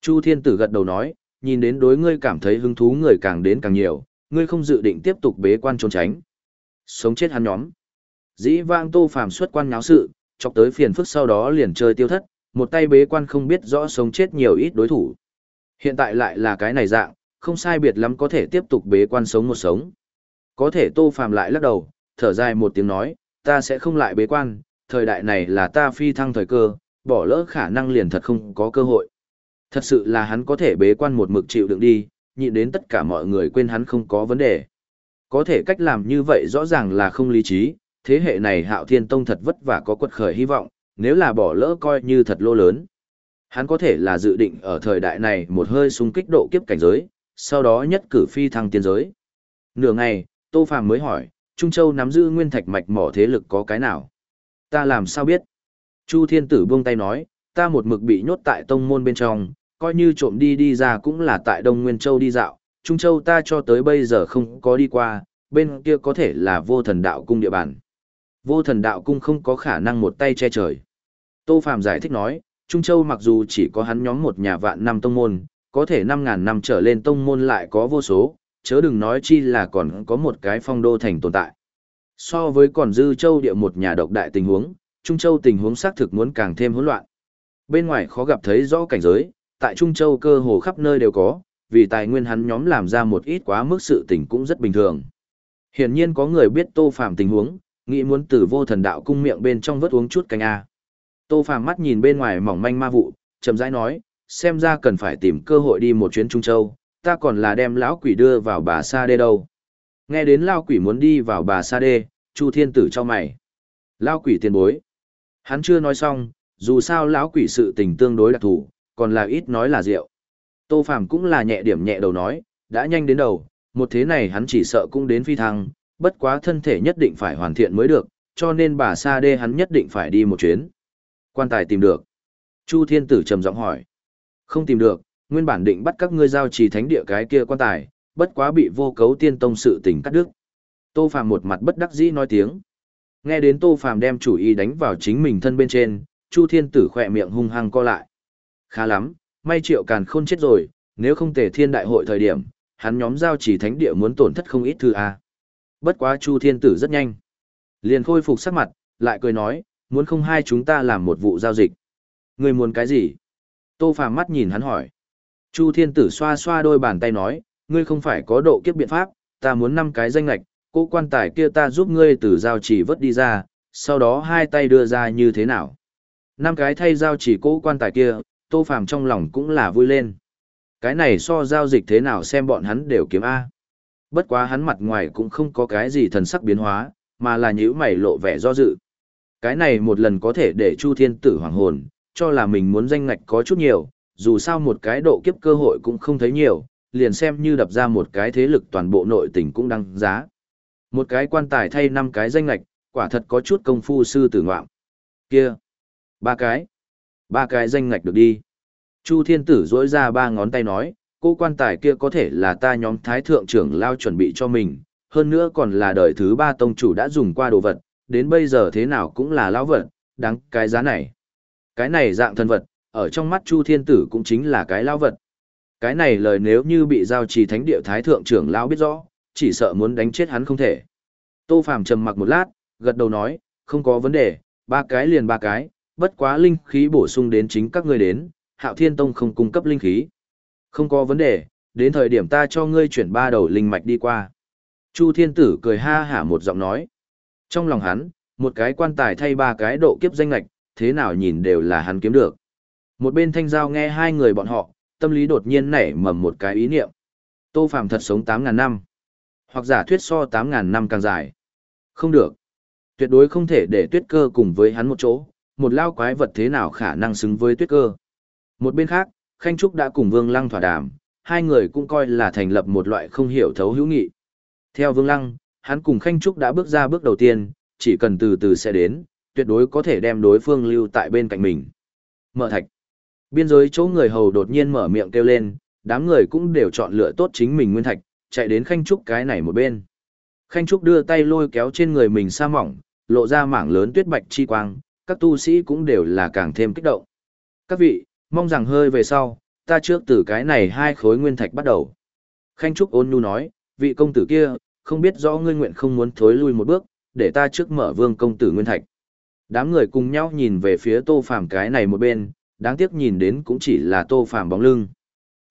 Chu Thiên Tử gật đầu nói, nhìn đến đối ngươi cảm thấy hứng thú người càng đến càng nhiều, ngươi không dự định tiếp tục bế quan trốn tránh. Sống chết hắn nhóm. Dĩ vang tô phàm xuất quan nháo sự, chọc tới phiền phức sau đó liền chơi tiêu thất, một tay bế quan không biết rõ sống chết nhiều ít đối thủ. Hiện tại lại là cái này dạng, không sai biệt lắm có thể tiếp tục bế quan sống một sống. Có thể tô phàm lại lắc đầu, thở dài một tiếng nói, ta sẽ không lại bế quan, thời đại này là ta phi thăng thời cơ, bỏ lỡ khả năng liền thật không có cơ hội. Thật sự là hắn có thể bế quan một mực chịu đựng đi, nhịn đến tất cả mọi người quên hắn không có vấn đề. Có thể cách làm như vậy rõ ràng là không lý trí, thế hệ này hạo thiên tông thật vất vả có quật khởi hy vọng, nếu là bỏ lỡ coi như thật lô lớn. Hắn có thể là dự định ở thời đại này một hơi xung kích độ kiếp cảnh giới, sau đó nhất cử phi thăng tiên giới. Nửa ngày, Tô Phàm mới hỏi, Trung Châu nắm giữ nguyên thạch mạch mỏ thế lực có cái nào? Ta làm sao biết? Chu Thiên Tử buông tay nói, ta một mực bị nhốt tại tông môn bên trong, coi như trộm đi đi ra cũng là tại Đông Nguyên Châu đi dạo, Trung Châu ta cho tới bây giờ không có đi qua, bên kia có thể là vô thần đạo cung địa bàn. Vô thần đạo cung không có khả năng một tay che trời. Tô Phạm giải thích nói, Trung Châu mặc dù chỉ có hắn nhóm một nhà vạn năm tông môn, có thể năm ngàn năm trở lên tông môn lại có vô số, chớ đừng nói chi là còn có một cái phong đô thành tồn tại. So với còn dư châu địa một nhà độc đại tình huống, Trung Châu tình huống xác thực muốn càng thêm hỗn loạn. Bên ngoài khó gặp thấy rõ cảnh giới, tại Trung Châu cơ hồ khắp nơi đều có, vì tài nguyên hắn nhóm làm ra một ít quá mức sự tình cũng rất bình thường. Hiển nhiên có người biết Tô Phàm tình huống, nghĩ muốn từ vô thần đạo cung miệng bên trong vớt uống chút canh a. Tô Phàm mắt nhìn bên ngoài mỏng manh ma vụ, chậm rãi nói, xem ra cần phải tìm cơ hội đi một chuyến Trung Châu, ta còn là đem lão quỷ đưa vào bà sa đê đâu. Nghe đến lão quỷ muốn đi vào bà sa đê, Chu Thiên Tử cho mày. Lão quỷ tiền bối. Hắn chưa nói xong, dù sao lão quỷ sự tình tương đối đặc thù, còn là ít nói là rượu. Tô Phàm cũng là nhẹ điểm nhẹ đầu nói, đã nhanh đến đầu, một thế này hắn chỉ sợ cũng đến phi thăng, bất quá thân thể nhất định phải hoàn thiện mới được, cho nên bà Sa Đê hắn nhất định phải đi một chuyến. Quan tài tìm được. Chu Thiên Tử trầm giọng hỏi. Không tìm được, nguyên bản định bắt các ngươi giao trì thánh địa cái kia quan tài, bất quá bị vô cấu tiên tông sự tình cắt đứt. Tô Phàm một mặt bất đắc dĩ nói tiếng. Nghe đến Tô Phàm đem chủ ý đánh vào chính mình thân bên trên, Chu Thiên Tử khỏe miệng hung hăng co lại. Khá lắm, may triệu càn khôn chết rồi, nếu không tề thiên đại hội thời điểm, hắn nhóm giao chỉ thánh địa muốn tổn thất không ít thư a. Bất quá Chu Thiên Tử rất nhanh. Liền khôi phục sắc mặt, lại cười nói, muốn không hai chúng ta làm một vụ giao dịch. Người muốn cái gì? Tô Phàm mắt nhìn hắn hỏi. Chu Thiên Tử xoa xoa đôi bàn tay nói, ngươi không phải có độ kiếp biện pháp, ta muốn năm cái danh lệch, cô quan tài kia ta giúp ngươi từ giao chỉ vớt đi ra, sau đó hai tay đưa ra như thế nào. Năm cái thay giao chỉ cố quan tài kia, Tô Phàm trong lòng cũng là vui lên. Cái này so giao dịch thế nào xem bọn hắn đều kiếm A. Bất quá hắn mặt ngoài cũng không có cái gì thần sắc biến hóa, mà là nhữ mày lộ vẻ do dự. Cái này một lần có thể để Chu Thiên Tử hoàng hồn, cho là mình muốn danh ngạch có chút nhiều, dù sao một cái độ kiếp cơ hội cũng không thấy nhiều, liền xem như đập ra một cái thế lực toàn bộ nội tình cũng đăng giá. Một cái quan tài thay năm cái danh ngạch, quả thật có chút công phu sư tử ngoạm. Kia, ba cái, ba cái danh ngạch được đi. Chu Thiên Tử dỗi ra ba ngón tay nói, cô quan tài kia có thể là ta nhóm thái thượng trưởng lao chuẩn bị cho mình, hơn nữa còn là đời thứ ba tông chủ đã dùng qua đồ vật, đến bây giờ thế nào cũng là lão vật, đáng cái giá này. Cái này dạng thân vật, ở trong mắt Chu Thiên Tử cũng chính là cái lão vật. Cái này lời nếu như bị giao trì thánh địa thái thượng trưởng lão biết rõ, chỉ sợ muốn đánh chết hắn không thể. Tô Phàm trầm mặc một lát, gật đầu nói, không có vấn đề, ba cái liền ba cái, bất quá linh khí bổ sung đến chính các ngươi đến, Hạo Thiên Tông không cung cấp linh khí. Không có vấn đề, đến thời điểm ta cho ngươi chuyển ba đầu linh mạch đi qua. Chu Thiên Tử cười ha hả một giọng nói. Trong lòng hắn, một cái quan tài thay ba cái độ kiếp danh lạch, thế nào nhìn đều là hắn kiếm được. Một bên thanh giao nghe hai người bọn họ, tâm lý đột nhiên nảy mầm một cái ý niệm. Tô Phạm thật sống 8.000 năm. Hoặc giả thuyết so 8.000 năm càng dài. Không được. Tuyệt đối không thể để tuyết cơ cùng với hắn một chỗ, một lao quái vật thế nào khả năng xứng với tuyết cơ. Một bên khác, Khanh Trúc đã cùng Vương Lăng thỏa đàm, hai người cũng coi là thành lập một loại không hiểu thấu hữu nghị. Theo Vương Lăng, hắn cùng Khanh Trúc đã bước ra bước đầu tiên, chỉ cần từ từ sẽ đến, tuyệt đối có thể đem đối phương lưu tại bên cạnh mình. Mở thạch. Biên giới chỗ người hầu đột nhiên mở miệng kêu lên, đám người cũng đều chọn lựa tốt chính mình nguyên thạch, chạy đến Khanh Trúc cái này một bên. Khanh Trúc đưa tay lôi kéo trên người mình sa mỏng, lộ ra mảng lớn tuyết bạch chi quang, các tu sĩ cũng đều là càng thêm kích động. Các vị, mong rằng hơi về sau, ta trước từ cái này hai khối nguyên thạch bắt đầu. Khanh Trúc ôn nhu nói, vị công tử kia, không biết rõ ngươi nguyện không muốn thối lui một bước, để ta trước mở vương công tử nguyên thạch. Đám người cùng nhau nhìn về phía tô phàm cái này một bên, đáng tiếc nhìn đến cũng chỉ là tô phàm bóng lưng.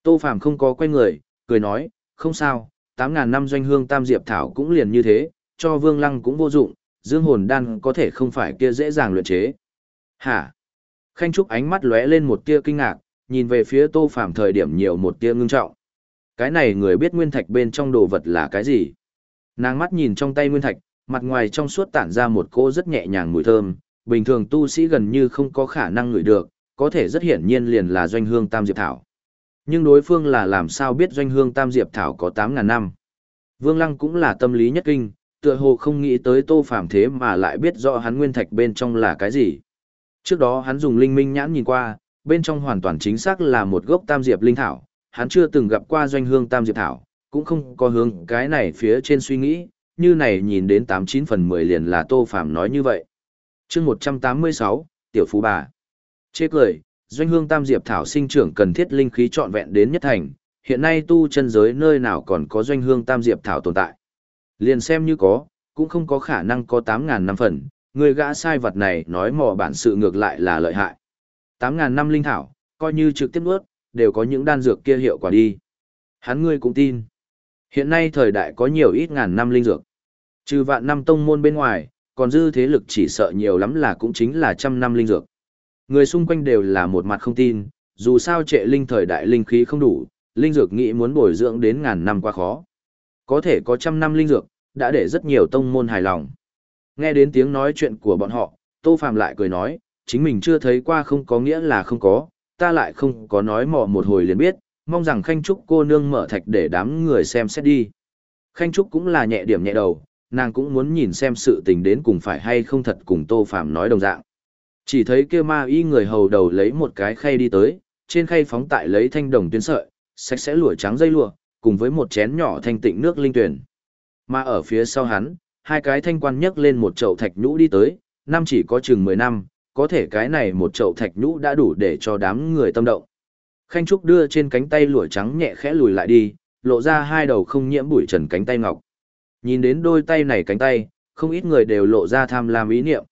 Tô phàm không có quay người, cười nói, không sao, tám ngàn năm doanh hương tam diệp thảo cũng liền như thế, cho vương lăng cũng vô dụng, dương hồn đan có thể không phải kia dễ dàng luyện chế. Hả? Khanh Trúc ánh mắt lóe lên một tia kinh ngạc, nhìn về phía Tô Phàm thời điểm nhiều một tia ngưng trọng. Cái này người biết nguyên thạch bên trong đồ vật là cái gì? Nàng mắt nhìn trong tay nguyên thạch, mặt ngoài trong suốt tản ra một cỗ rất nhẹ nhàng mùi thơm, bình thường tu sĩ gần như không có khả năng ngửi được, có thể rất hiển nhiên liền là doanh hương tam diệp thảo. Nhưng đối phương là làm sao biết doanh hương tam diệp thảo có tám ngàn năm. Vương Lăng cũng là tâm lý nhất kinh, tựa hồ không nghĩ tới tô phàm thế mà lại biết rõ hắn nguyên thạch bên trong là cái gì. Trước đó hắn dùng linh minh nhãn nhìn qua, bên trong hoàn toàn chính xác là một gốc tam diệp linh thảo, hắn chưa từng gặp qua doanh hương tam diệp thảo, cũng không có hướng cái này phía trên suy nghĩ, như này nhìn đến 89 phần 10 liền là tô phạm nói như vậy. chương 186, Tiểu Phú Bà. Chê cười, doanh hương tam diệp thảo sinh trưởng cần thiết linh khí trọn vẹn đến nhất thành, hiện nay tu chân giới nơi nào còn có doanh hương tam diệp thảo tồn tại. Liền xem như có, cũng không có khả năng có 8000 năm phần, người gã sai vật này nói mò bản sự ngược lại là lợi hại. 8.000 năm linh thảo, coi như trực tiếp nuốt, đều có những đan dược kia hiệu quả đi. Hắn ngươi cũng tin. Hiện nay thời đại có nhiều ít ngàn năm linh dược. Trừ vạn năm tông môn bên ngoài, còn dư thế lực chỉ sợ nhiều lắm là cũng chính là trăm năm linh dược. Người xung quanh đều là một mặt không tin, dù sao trệ linh thời đại linh khí không đủ, linh dược nghĩ muốn bồi dưỡng đến ngàn năm quá khó. Có thể có trăm năm linh dược, đã để rất nhiều tông môn hài lòng. Nghe đến tiếng nói chuyện của bọn họ, Tô Phạm lại cười nói, chính mình chưa thấy qua không có nghĩa là không có, ta lại không có nói mò một hồi liền biết, mong rằng Khanh Trúc cô nương mở thạch để đám người xem xét đi. Khanh Trúc cũng là nhẹ điểm nhẹ đầu, nàng cũng muốn nhìn xem sự tình đến cùng phải hay không thật cùng Tô Phạm nói đồng dạng. Chỉ thấy kia ma y người hầu đầu lấy một cái khay đi tới, trên khay phóng tại lấy thanh đồng tuyến sợi, sạch sẽ lụa trắng dây lụa, cùng với một chén nhỏ thanh tịnh nước linh tuyển. Mà ở phía sau hắn, hai cái thanh quan nhấc lên một chậu thạch nhũ đi tới, năm chỉ có chừng 10 năm, có thể cái này một chậu thạch nhũ đã đủ để cho đám người tâm động. Khanh Trúc đưa trên cánh tay lụa trắng nhẹ khẽ lùi lại đi, lộ ra hai đầu không nhiễm bụi trần cánh tay ngọc. Nhìn đến đôi tay này cánh tay, không ít người đều lộ ra tham lam ý niệm.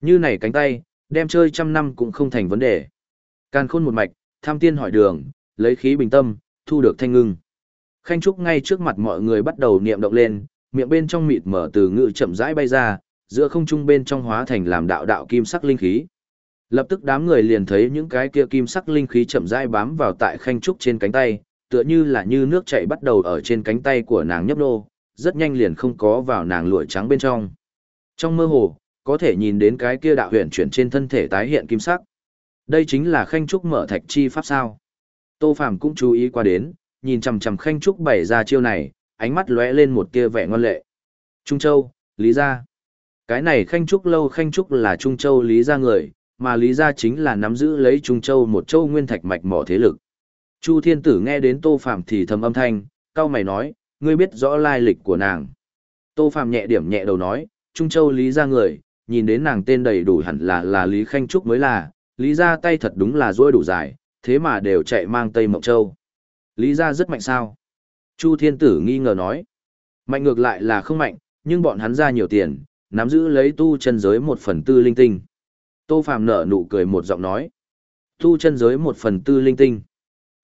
Như này cánh tay, đem chơi trăm năm cũng không thành vấn đề. Càn khôn một mạch, tham tiên hỏi đường, lấy khí bình tâm, thu được thanh ngưng. Khanh Trúc ngay trước mặt mọi người bắt đầu niệm động lên, miệng bên trong mịt mở từ ngự chậm rãi bay ra, giữa không trung bên trong hóa thành làm đạo đạo kim sắc linh khí. Lập tức đám người liền thấy những cái kia kim sắc linh khí chậm rãi bám vào tại Khanh Trúc trên cánh tay, tựa như là như nước chảy bắt đầu ở trên cánh tay của nàng nhấp nô, rất nhanh liền không có vào nàng lụa trắng bên trong. Trong mơ hồ, có thể nhìn đến cái kia đạo huyền chuyển trên thân thể tái hiện kim sắc. Đây chính là Khanh Trúc mở thạch chi pháp sao. Tô Phàm cũng chú ý qua đến, nhìn chằm chằm Khanh Trúc bày ra chiêu này, ánh mắt lóe lên một tia vẻ ngoan lệ. Trung Châu, Lý Gia. Cái này Khanh Trúc lâu Khanh Trúc là Trung Châu Lý Gia người, mà Lý Gia chính là nắm giữ lấy Trung Châu một châu nguyên thạch mạch mỏ thế lực. Chu Thiên Tử nghe đến Tô Phạm thì thầm âm thanh, cao mày nói, ngươi biết rõ lai lịch của nàng. Tô Phạm nhẹ điểm nhẹ đầu nói, Trung Châu Lý Gia người, nhìn đến nàng tên đầy đủ hẳn là là Lý Khanh Trúc mới là, Lý Gia tay thật đúng là dối đủ dài, thế mà đều chạy mang Tây Mộng Châu. Lý Gia rất mạnh sao? Chu Thiên Tử nghi ngờ nói. Mạnh ngược lại là không mạnh, nhưng bọn hắn ra nhiều tiền, nắm giữ lấy tu chân giới một phần tư linh tinh. Tô Phàm nở nụ cười một giọng nói. Tu chân giới một phần tư linh tinh.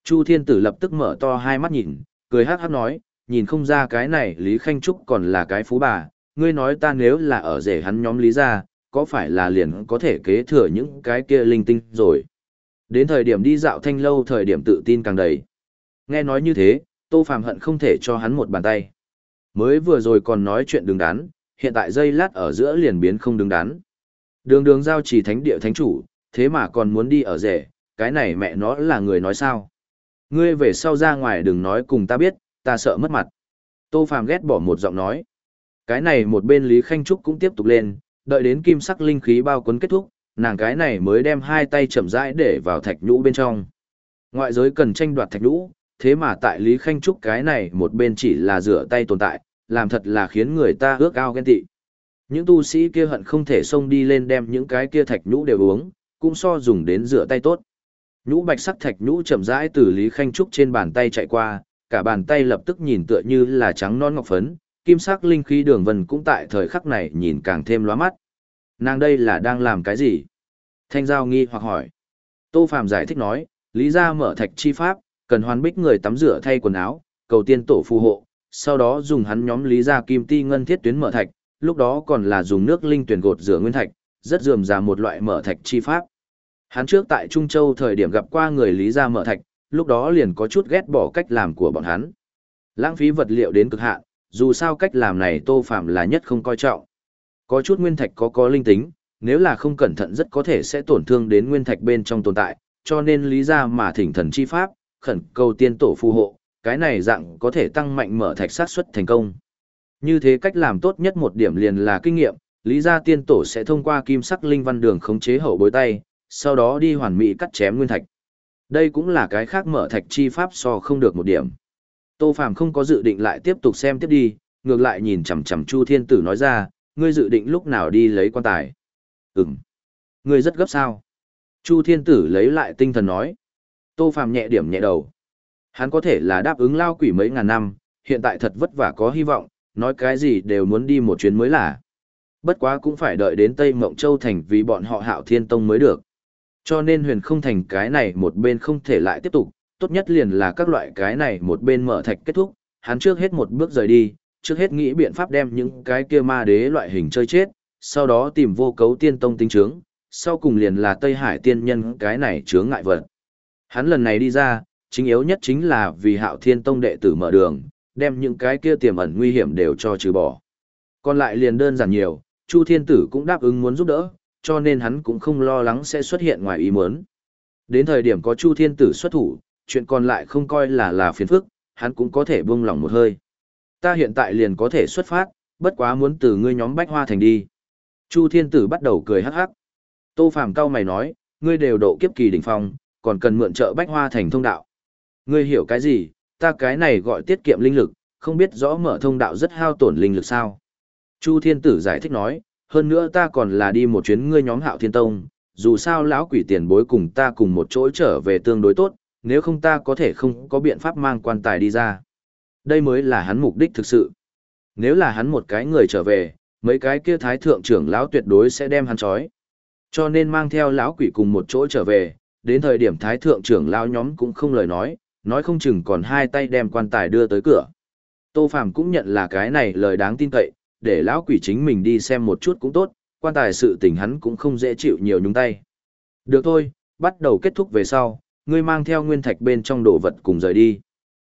Chu Thiên Tử lập tức mở to hai mắt nhìn, cười hát hát nói, nhìn không ra cái này Lý Khanh Trúc còn là cái phú bà, ngươi nói ta nếu là ở rể hắn nhóm Lý gia, có phải là liền có thể kế thừa những cái kia linh tinh rồi. Đến thời điểm đi dạo thanh lâu thời điểm tự tin càng đầy. Nghe nói như thế, Tô Phàm hận không thể cho hắn một bàn tay. Mới vừa rồi còn nói chuyện đứng đắn, hiện tại dây lát ở giữa liền biến không đứng đắn. Đường đường giao chỉ thánh địa thánh chủ, thế mà còn muốn đi ở rể, cái này mẹ nó là người nói sao. Ngươi về sau ra ngoài đừng nói cùng ta biết, ta sợ mất mặt. Tô Phàm ghét bỏ một giọng nói. Cái này một bên Lý Khanh Trúc cũng tiếp tục lên, đợi đến kim sắc linh khí bao cuốn kết thúc, nàng cái này mới đem hai tay chậm rãi để vào thạch nhũ bên trong. Ngoại giới cần tranh đoạt thạch nhũ, thế mà tại Lý Khanh Trúc cái này một bên chỉ là rửa tay tồn tại, làm thật là khiến người ta ước ao ghen tị. Những tu sĩ kia hận không thể xông đi lên đem những cái kia thạch nhũ đều uống, cũng so dùng đến rửa tay tốt. Nhũ bạch sắc thạch nhũ chậm rãi từ Lý Khanh Trúc trên bàn tay chạy qua, cả bàn tay lập tức nhìn tựa như là trắng non ngọc phấn, kim sắc linh khí đường vân cũng tại thời khắc này nhìn càng thêm lóa mắt. Nàng đây là đang làm cái gì? Thanh giao nghi hoặc hỏi. Tô Phạm giải thích nói, lý ra mở thạch chi pháp, cần hoàn bích người tắm rửa thay quần áo, cầu tiên tổ phù hộ, sau đó dùng hắn nhóm lý ra kim ti ngân thiết tuyến mở thạch, lúc đó còn là dùng nước linh tuyển gột rửa nguyên thạch, rất dườm ra một loại mở thạch chi pháp. Hắn trước tại Trung Châu thời điểm gặp qua người Lý gia mở thạch, lúc đó liền có chút ghét bỏ cách làm của bọn hắn. Lãng phí vật liệu đến cực hạn, dù sao cách làm này Tô Phạm là nhất không coi trọng. Có chút nguyên thạch có có linh tính, nếu là không cẩn thận rất có thể sẽ tổn thương đến nguyên thạch bên trong tồn tại, cho nên lý ra mà thỉnh thần chi pháp, khẩn cầu tiên tổ phù hộ, cái này dạng có thể tăng mạnh mở thạch sát suất thành công. Như thế cách làm tốt nhất một điểm liền là kinh nghiệm, lý ra tiên tổ sẽ thông qua kim sắc linh văn đường khống chế hậu bối tay, sau đó đi hoàn mỹ cắt chém nguyên thạch. Đây cũng là cái khác mở thạch chi pháp so không được một điểm. Tô Phàm không có dự định lại tiếp tục xem tiếp đi, ngược lại nhìn chằm chằm Chu Thiên Tử nói ra, ngươi dự định lúc nào đi lấy quan tài. Ừm. Ngươi rất gấp sao? Chu Thiên Tử lấy lại tinh thần nói. Tô Phàm nhẹ điểm nhẹ đầu. Hắn có thể là đáp ứng lao quỷ mấy ngàn năm, hiện tại thật vất vả có hy vọng, nói cái gì đều muốn đi một chuyến mới là. Bất quá cũng phải đợi đến Tây Mộng Châu Thành vì bọn họ hạo thiên tông mới được. Cho nên huyền không thành cái này một bên không thể lại tiếp tục, tốt nhất liền là các loại cái này một bên mở thạch kết thúc, hắn trước hết một bước rời đi, trước hết nghĩ biện pháp đem những cái kia ma đế loại hình chơi chết, sau đó tìm vô cấu tiên tông tính trướng, sau cùng liền là Tây Hải tiên nhân cái này chướng ngại vật. Hắn lần này đi ra, chính yếu nhất chính là vì hạo thiên tông đệ tử mở đường, đem những cái kia tiềm ẩn nguy hiểm đều cho trừ bỏ. Còn lại liền đơn giản nhiều, Chu Thiên Tử cũng đáp ứng muốn giúp đỡ, cho nên hắn cũng không lo lắng sẽ xuất hiện ngoài ý muốn. Đến thời điểm có Chu Thiên Tử xuất thủ, chuyện còn lại không coi là là phiền phức, hắn cũng có thể buông lỏng một hơi. Ta hiện tại liền có thể xuất phát, bất quá muốn từ ngươi nhóm Bách Hoa Thành đi. Chu Thiên Tử bắt đầu cười hắc hắc. Tô Phàm cao mày nói, ngươi đều độ kiếp kỳ đỉnh phong, còn cần mượn trợ Bách Hoa Thành thông đạo. Ngươi hiểu cái gì, ta cái này gọi tiết kiệm linh lực, không biết rõ mở thông đạo rất hao tổn linh lực sao. Chu Thiên Tử giải thích nói, hơn nữa ta còn là đi một chuyến ngươi nhóm hạo thiên tông, dù sao lão quỷ tiền bối cùng ta cùng một chỗ trở về tương đối tốt, nếu không ta có thể không có biện pháp mang quan tài đi ra. Đây mới là hắn mục đích thực sự. Nếu là hắn một cái người trở về, mấy cái kia thái thượng trưởng lão tuyệt đối sẽ đem hắn trói. Cho nên mang theo lão quỷ cùng một chỗ trở về, đến thời điểm thái thượng trưởng lão nhóm cũng không lời nói, nói không chừng còn hai tay đem quan tài đưa tới cửa. Tô Phàm cũng nhận là cái này lời đáng tin cậy, để lão quỷ chính mình đi xem một chút cũng tốt, quan tài sự tình hắn cũng không dễ chịu nhiều nhúng tay. Được thôi, bắt đầu kết thúc về sau, ngươi mang theo nguyên thạch bên trong đồ vật cùng rời đi.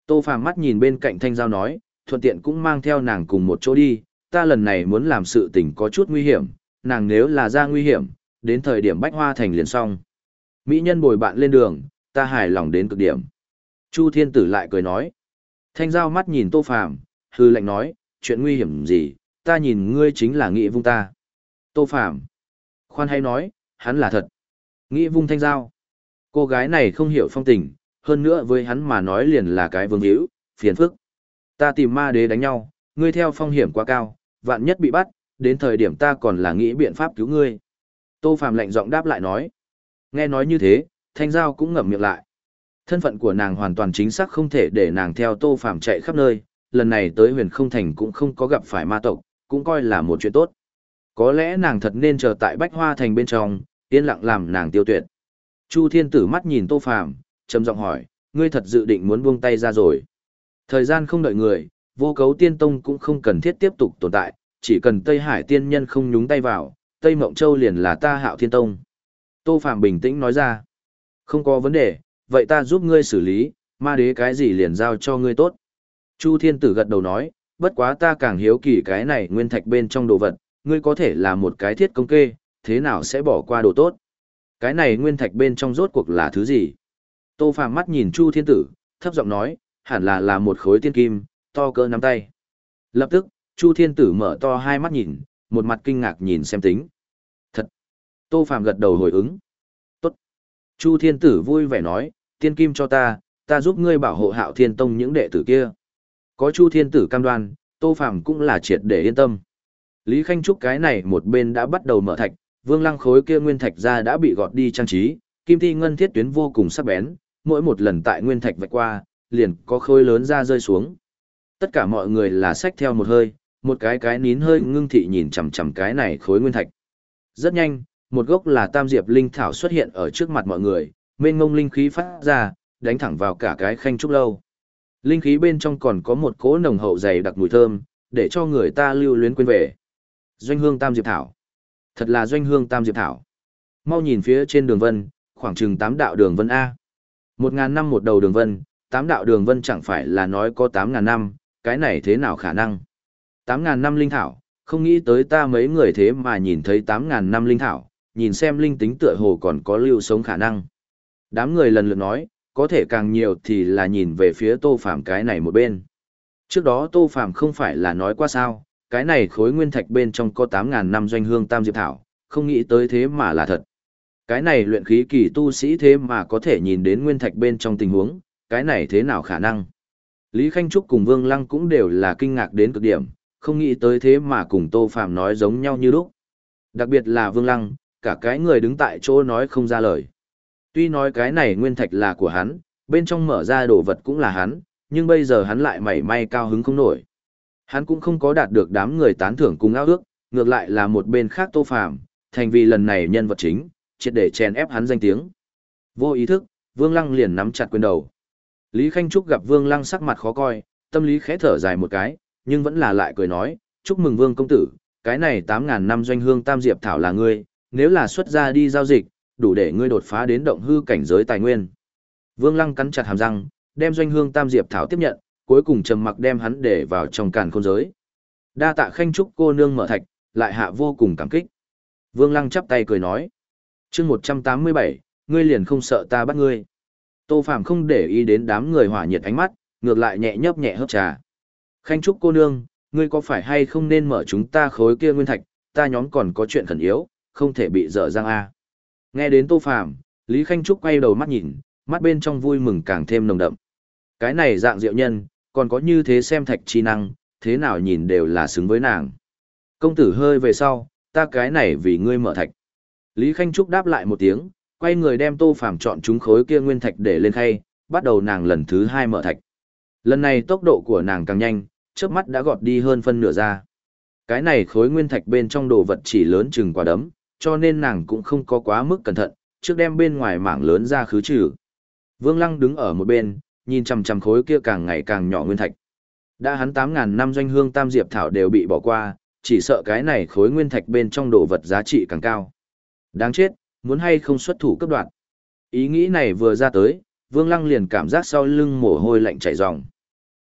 Tô Phàm mắt nhìn bên cạnh Thanh Giao nói, thuận tiện cũng mang theo nàng cùng một chỗ đi, ta lần này muốn làm sự tình có chút nguy hiểm, nàng nếu là ra nguy hiểm, đến thời điểm bách hoa thành liền xong. Mỹ nhân bồi bạn lên đường, ta hài lòng đến cực điểm. Chu Thiên Tử lại cười nói. Thanh Giao mắt nhìn Tô Phàm, hư lệnh nói, chuyện nguy hiểm gì, ta nhìn ngươi chính là nghị vung ta. Tô Phàm Khoan hay nói, hắn là thật. Nghĩ vung Thanh Giao. Cô gái này không hiểu phong tình, hơn nữa với hắn mà nói liền là cái vương hữu, phiền phức. Ta tìm ma đế đánh nhau, ngươi theo phong hiểm quá cao, vạn nhất bị bắt, đến thời điểm ta còn là nghĩ biện pháp cứu ngươi. Tô Phàm lạnh giọng đáp lại nói. Nghe nói như thế, Thanh Giao cũng ngậm miệng lại. Thân phận của nàng hoàn toàn chính xác không thể để nàng theo Tô Phàm chạy khắp nơi, lần này tới huyền không thành cũng không có gặp phải ma tộc, cũng coi là một chuyện tốt. Có lẽ nàng thật nên chờ tại Bách Hoa Thành bên trong, yên lặng làm nàng tiêu tuyệt. Chu Thiên Tử mắt nhìn Tô Phàm, trầm giọng hỏi, ngươi thật dự định muốn buông tay ra rồi. Thời gian không đợi người, vô cấu tiên tông cũng không cần thiết tiếp tục tồn tại, chỉ cần Tây Hải tiên nhân không nhúng tay vào, Tây Mộng Châu liền là ta hạo thiên tông. Tô Phạm bình tĩnh nói ra, không có vấn đề, vậy ta giúp ngươi xử lý, ma đế cái gì liền giao cho ngươi tốt. Chu Thiên Tử gật đầu nói, bất quá ta càng hiếu kỳ cái này nguyên thạch bên trong đồ vật, ngươi có thể là một cái thiết công kê, thế nào sẽ bỏ qua đồ tốt. Cái này nguyên thạch bên trong rốt cuộc là thứ gì? Tô Phàm mắt nhìn Chu Thiên Tử, thấp giọng nói, hẳn là là một khối tiên kim, to cỡ nắm tay. Lập tức, Chu Thiên Tử mở to hai mắt nhìn, một mặt kinh ngạc nhìn xem tính. Tô Phàm gật đầu hồi ứng. Tốt! Chu Thiên Tử vui vẻ nói, tiên kim cho ta, ta giúp ngươi bảo hộ hạo thiên tông những đệ tử kia. Có Chu Thiên Tử cam đoan, Tô Phàm cũng là triệt để yên tâm. Lý Khanh Trúc cái này một bên đã bắt đầu mở thạch, vương lăng khối kia nguyên thạch ra đã bị gọt đi trang trí, kim thi ngân thiết tuyến vô cùng sắc bén, mỗi một lần tại nguyên thạch vạch qua, liền có khối lớn ra rơi xuống. Tất cả mọi người là xách theo một hơi, một cái cái nín hơi ngưng thị nhìn chằm chằm cái này khối nguyên thạch. Rất nhanh, một gốc là tam diệp linh thảo xuất hiện ở trước mặt mọi người, mênh ngông linh khí phát ra, đánh thẳng vào cả cái khanh trúc lâu. Linh khí bên trong còn có một cỗ nồng hậu dày đặc mùi thơm, để cho người ta lưu luyến quên về. Doanh hương tam diệp thảo. Thật là doanh hương tam diệp thảo. Mau nhìn phía trên đường vân, khoảng chừng tám đạo đường vân A. Một ngàn năm một đầu đường vân, tám đạo đường vân chẳng phải là nói có tám ngàn năm, cái này thế nào khả năng? Tám ngàn năm linh thảo, không nghĩ tới ta mấy người thế mà nhìn thấy tám ngàn năm linh thảo, nhìn xem linh tính tựa hồ còn có lưu sống khả năng. Đám người lần lượt nói, có thể càng nhiều thì là nhìn về phía tô phạm cái này một bên. Trước đó tô phạm không phải là nói qua sao, cái này khối nguyên thạch bên trong có 8.000 năm doanh hương tam diệp thảo, không nghĩ tới thế mà là thật. Cái này luyện khí kỳ tu sĩ thế mà có thể nhìn đến nguyên thạch bên trong tình huống, cái này thế nào khả năng? Lý Khanh Trúc cùng Vương Lăng cũng đều là kinh ngạc đến cực điểm, không nghĩ tới thế mà cùng Tô Phạm nói giống nhau như lúc. Đặc biệt là Vương Lăng, cả cái người đứng tại chỗ nói không ra lời. Tuy nói cái này nguyên thạch là của hắn, bên trong mở ra đồ vật cũng là hắn, nhưng bây giờ hắn lại mảy may cao hứng không nổi. Hắn cũng không có đạt được đám người tán thưởng cùng ao ước, ngược lại là một bên khác Tô Phàm, thành vì lần này nhân vật chính, triệt để chèn ép hắn danh tiếng. Vô ý thức, Vương Lăng liền nắm chặt quyền đầu. Lý Khanh Trúc gặp Vương Lăng sắc mặt khó coi, tâm lý khẽ thở dài một cái, nhưng vẫn là lại cười nói, chúc mừng Vương công tử, cái này 8.000 năm doanh hương tam diệp thảo là ngươi, nếu là xuất ra đi giao dịch, đủ để ngươi đột phá đến động hư cảnh giới tài nguyên. Vương Lăng cắn chặt hàm răng, đem doanh hương tam diệp thảo tiếp nhận, cuối cùng trầm mặc đem hắn để vào trong càn khôn giới. Đa tạ khanh trúc cô nương mở thạch, lại hạ vô cùng cảm kích. Vương Lăng chắp tay cười nói. chương 187, ngươi liền không sợ ta bắt ngươi. Tô Phạm không để ý đến đám người hỏa nhiệt ánh mắt, ngược lại nhẹ nhấp nhẹ hớp trà. Khanh trúc cô nương, ngươi có phải hay không nên mở chúng ta khối kia nguyên thạch, ta nhóm còn có chuyện khẩn yếu, không thể bị dở dang a. Nghe đến Tô Phạm, Lý Khanh Trúc quay đầu mắt nhìn, mắt bên trong vui mừng càng thêm nồng đậm. Cái này dạng diệu nhân, còn có như thế xem thạch chi năng, thế nào nhìn đều là xứng với nàng. Công tử hơi về sau, ta cái này vì ngươi mở thạch. Lý Khanh Trúc đáp lại một tiếng, quay người đem tô phàm chọn chúng khối kia nguyên thạch để lên khay, bắt đầu nàng lần thứ hai mở thạch. Lần này tốc độ của nàng càng nhanh, trước mắt đã gọt đi hơn phân nửa ra. Cái này khối nguyên thạch bên trong đồ vật chỉ lớn chừng quả đấm, cho nên nàng cũng không có quá mức cẩn thận, trước đem bên ngoài mảng lớn ra khứ trừ. Vương Lăng đứng ở một bên, nhìn chằm chằm khối kia càng ngày càng nhỏ nguyên thạch. Đã hắn 8000 năm doanh hương tam diệp thảo đều bị bỏ qua, chỉ sợ cái này khối nguyên thạch bên trong đồ vật giá trị càng cao. Đáng chết, muốn hay không xuất thủ cấp đoạn. Ý nghĩ này vừa ra tới, Vương Lăng liền cảm giác sau lưng mồ hôi lạnh chảy ròng.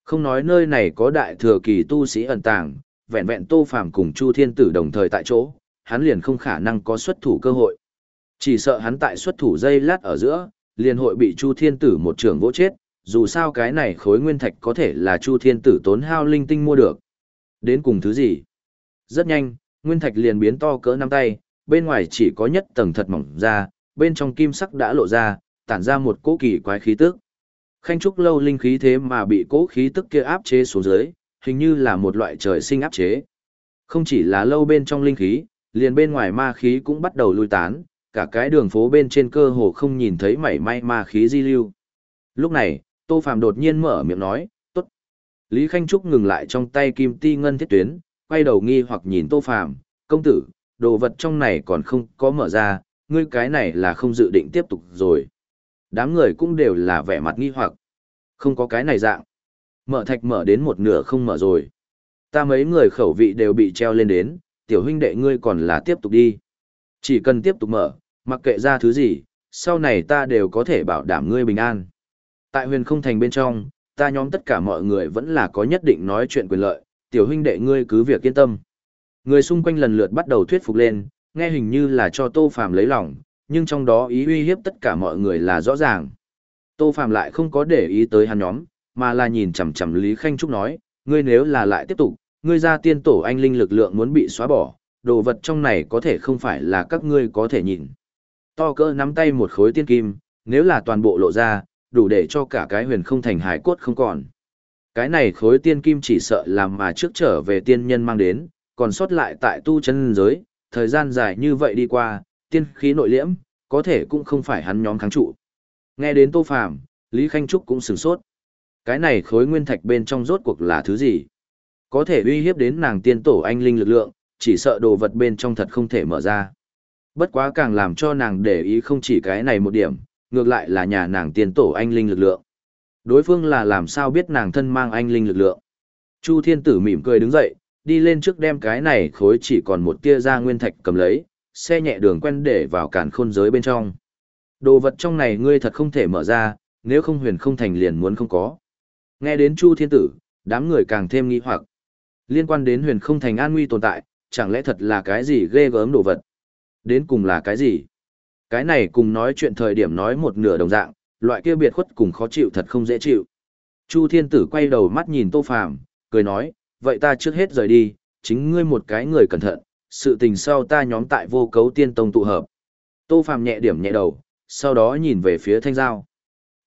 Không nói nơi này có đại thừa kỳ tu sĩ ẩn tàng, vẹn vẹn Tô Phàm cùng Chu Thiên Tử đồng thời tại chỗ, hắn liền không khả năng có xuất thủ cơ hội. Chỉ sợ hắn tại xuất thủ dây lát ở giữa, liền hội bị Chu Thiên Tử một trường vỗ chết, dù sao cái này khối nguyên thạch có thể là Chu Thiên Tử tốn hao linh tinh mua được. Đến cùng thứ gì? Rất nhanh, nguyên thạch liền biến to cỡ năm tay, bên ngoài chỉ có nhất tầng thật mỏng ra, bên trong kim sắc đã lộ ra, tản ra một cỗ kỳ quái khí tức. Khanh trúc lâu linh khí thế mà bị cỗ khí tức kia áp chế xuống dưới, hình như là một loại trời sinh áp chế. Không chỉ là lâu bên trong linh khí, liền bên ngoài ma khí cũng bắt đầu lui tán, cả cái đường phố bên trên cơ hồ không nhìn thấy mảy may ma khí di lưu. Lúc này, Tô Phạm đột nhiên mở miệng nói, tốt. Lý Khanh Trúc ngừng lại trong tay kim ti ngân thiết tuyến, quay đầu nghi hoặc nhìn Tô Phạm, công tử, đồ vật trong này còn không có mở ra, ngươi cái này là không dự định tiếp tục rồi. Đám người cũng đều là vẻ mặt nghi hoặc. Không có cái này dạng. Mở thạch mở đến một nửa không mở rồi. Ta mấy người khẩu vị đều bị treo lên đến, tiểu huynh đệ ngươi còn là tiếp tục đi. Chỉ cần tiếp tục mở, mặc kệ ra thứ gì, sau này ta đều có thể bảo đảm ngươi bình an. Tại huyền không thành bên trong, ta nhóm tất cả mọi người vẫn là có nhất định nói chuyện quyền lợi, tiểu huynh đệ ngươi cứ việc yên tâm. Người xung quanh lần lượt bắt đầu thuyết phục lên, nghe hình như là cho Tô Phàm lấy lòng, nhưng trong đó ý uy hiếp tất cả mọi người là rõ ràng. Tô Phàm lại không có để ý tới hắn nhóm, mà là nhìn chằm chằm Lý Khanh Trúc nói, ngươi nếu là lại tiếp tục, ngươi ra tiên tổ anh linh lực lượng muốn bị xóa bỏ, đồ vật trong này có thể không phải là các ngươi có thể nhìn. To cỡ nắm tay một khối tiên kim, nếu là toàn bộ lộ ra, đủ để cho cả cái huyền không thành hải cốt không còn. Cái này khối tiên kim chỉ sợ làm mà trước trở về tiên nhân mang đến, còn sót lại tại tu chân giới, thời gian dài như vậy đi qua, tiên khí nội liễm, có thể cũng không phải hắn nhóm kháng trụ. Nghe đến Tô Phàm, Lý Khanh Trúc cũng sửng sốt. Cái này khối nguyên thạch bên trong rốt cuộc là thứ gì? Có thể uy hiếp đến nàng tiên tổ anh linh lực lượng, chỉ sợ đồ vật bên trong thật không thể mở ra. Bất quá càng làm cho nàng để ý không chỉ cái này một điểm, ngược lại là nhà nàng tiên tổ anh linh lực lượng. Đối phương là làm sao biết nàng thân mang anh linh lực lượng. Chu thiên tử mỉm cười đứng dậy, đi lên trước đem cái này khối chỉ còn một tia ra nguyên thạch cầm lấy, xe nhẹ đường quen để vào cản khôn giới bên trong. Đồ vật trong này ngươi thật không thể mở ra, nếu không huyền không thành liền muốn không có. Nghe đến Chu Thiên Tử, đám người càng thêm nghi hoặc. Liên quan đến huyền không thành an nguy tồn tại, chẳng lẽ thật là cái gì ghê gớm đồ vật? Đến cùng là cái gì? Cái này cùng nói chuyện thời điểm nói một nửa đồng dạng, loại kia biệt khuất cùng khó chịu thật không dễ chịu. Chu Thiên Tử quay đầu mắt nhìn Tô Phàm, cười nói, vậy ta trước hết rời đi, chính ngươi một cái người cẩn thận, sự tình sau ta nhóm tại vô cấu tiên tông tụ hợp. Tô Phàm nhẹ điểm nhẹ đầu, sau đó nhìn về phía Thanh Giao.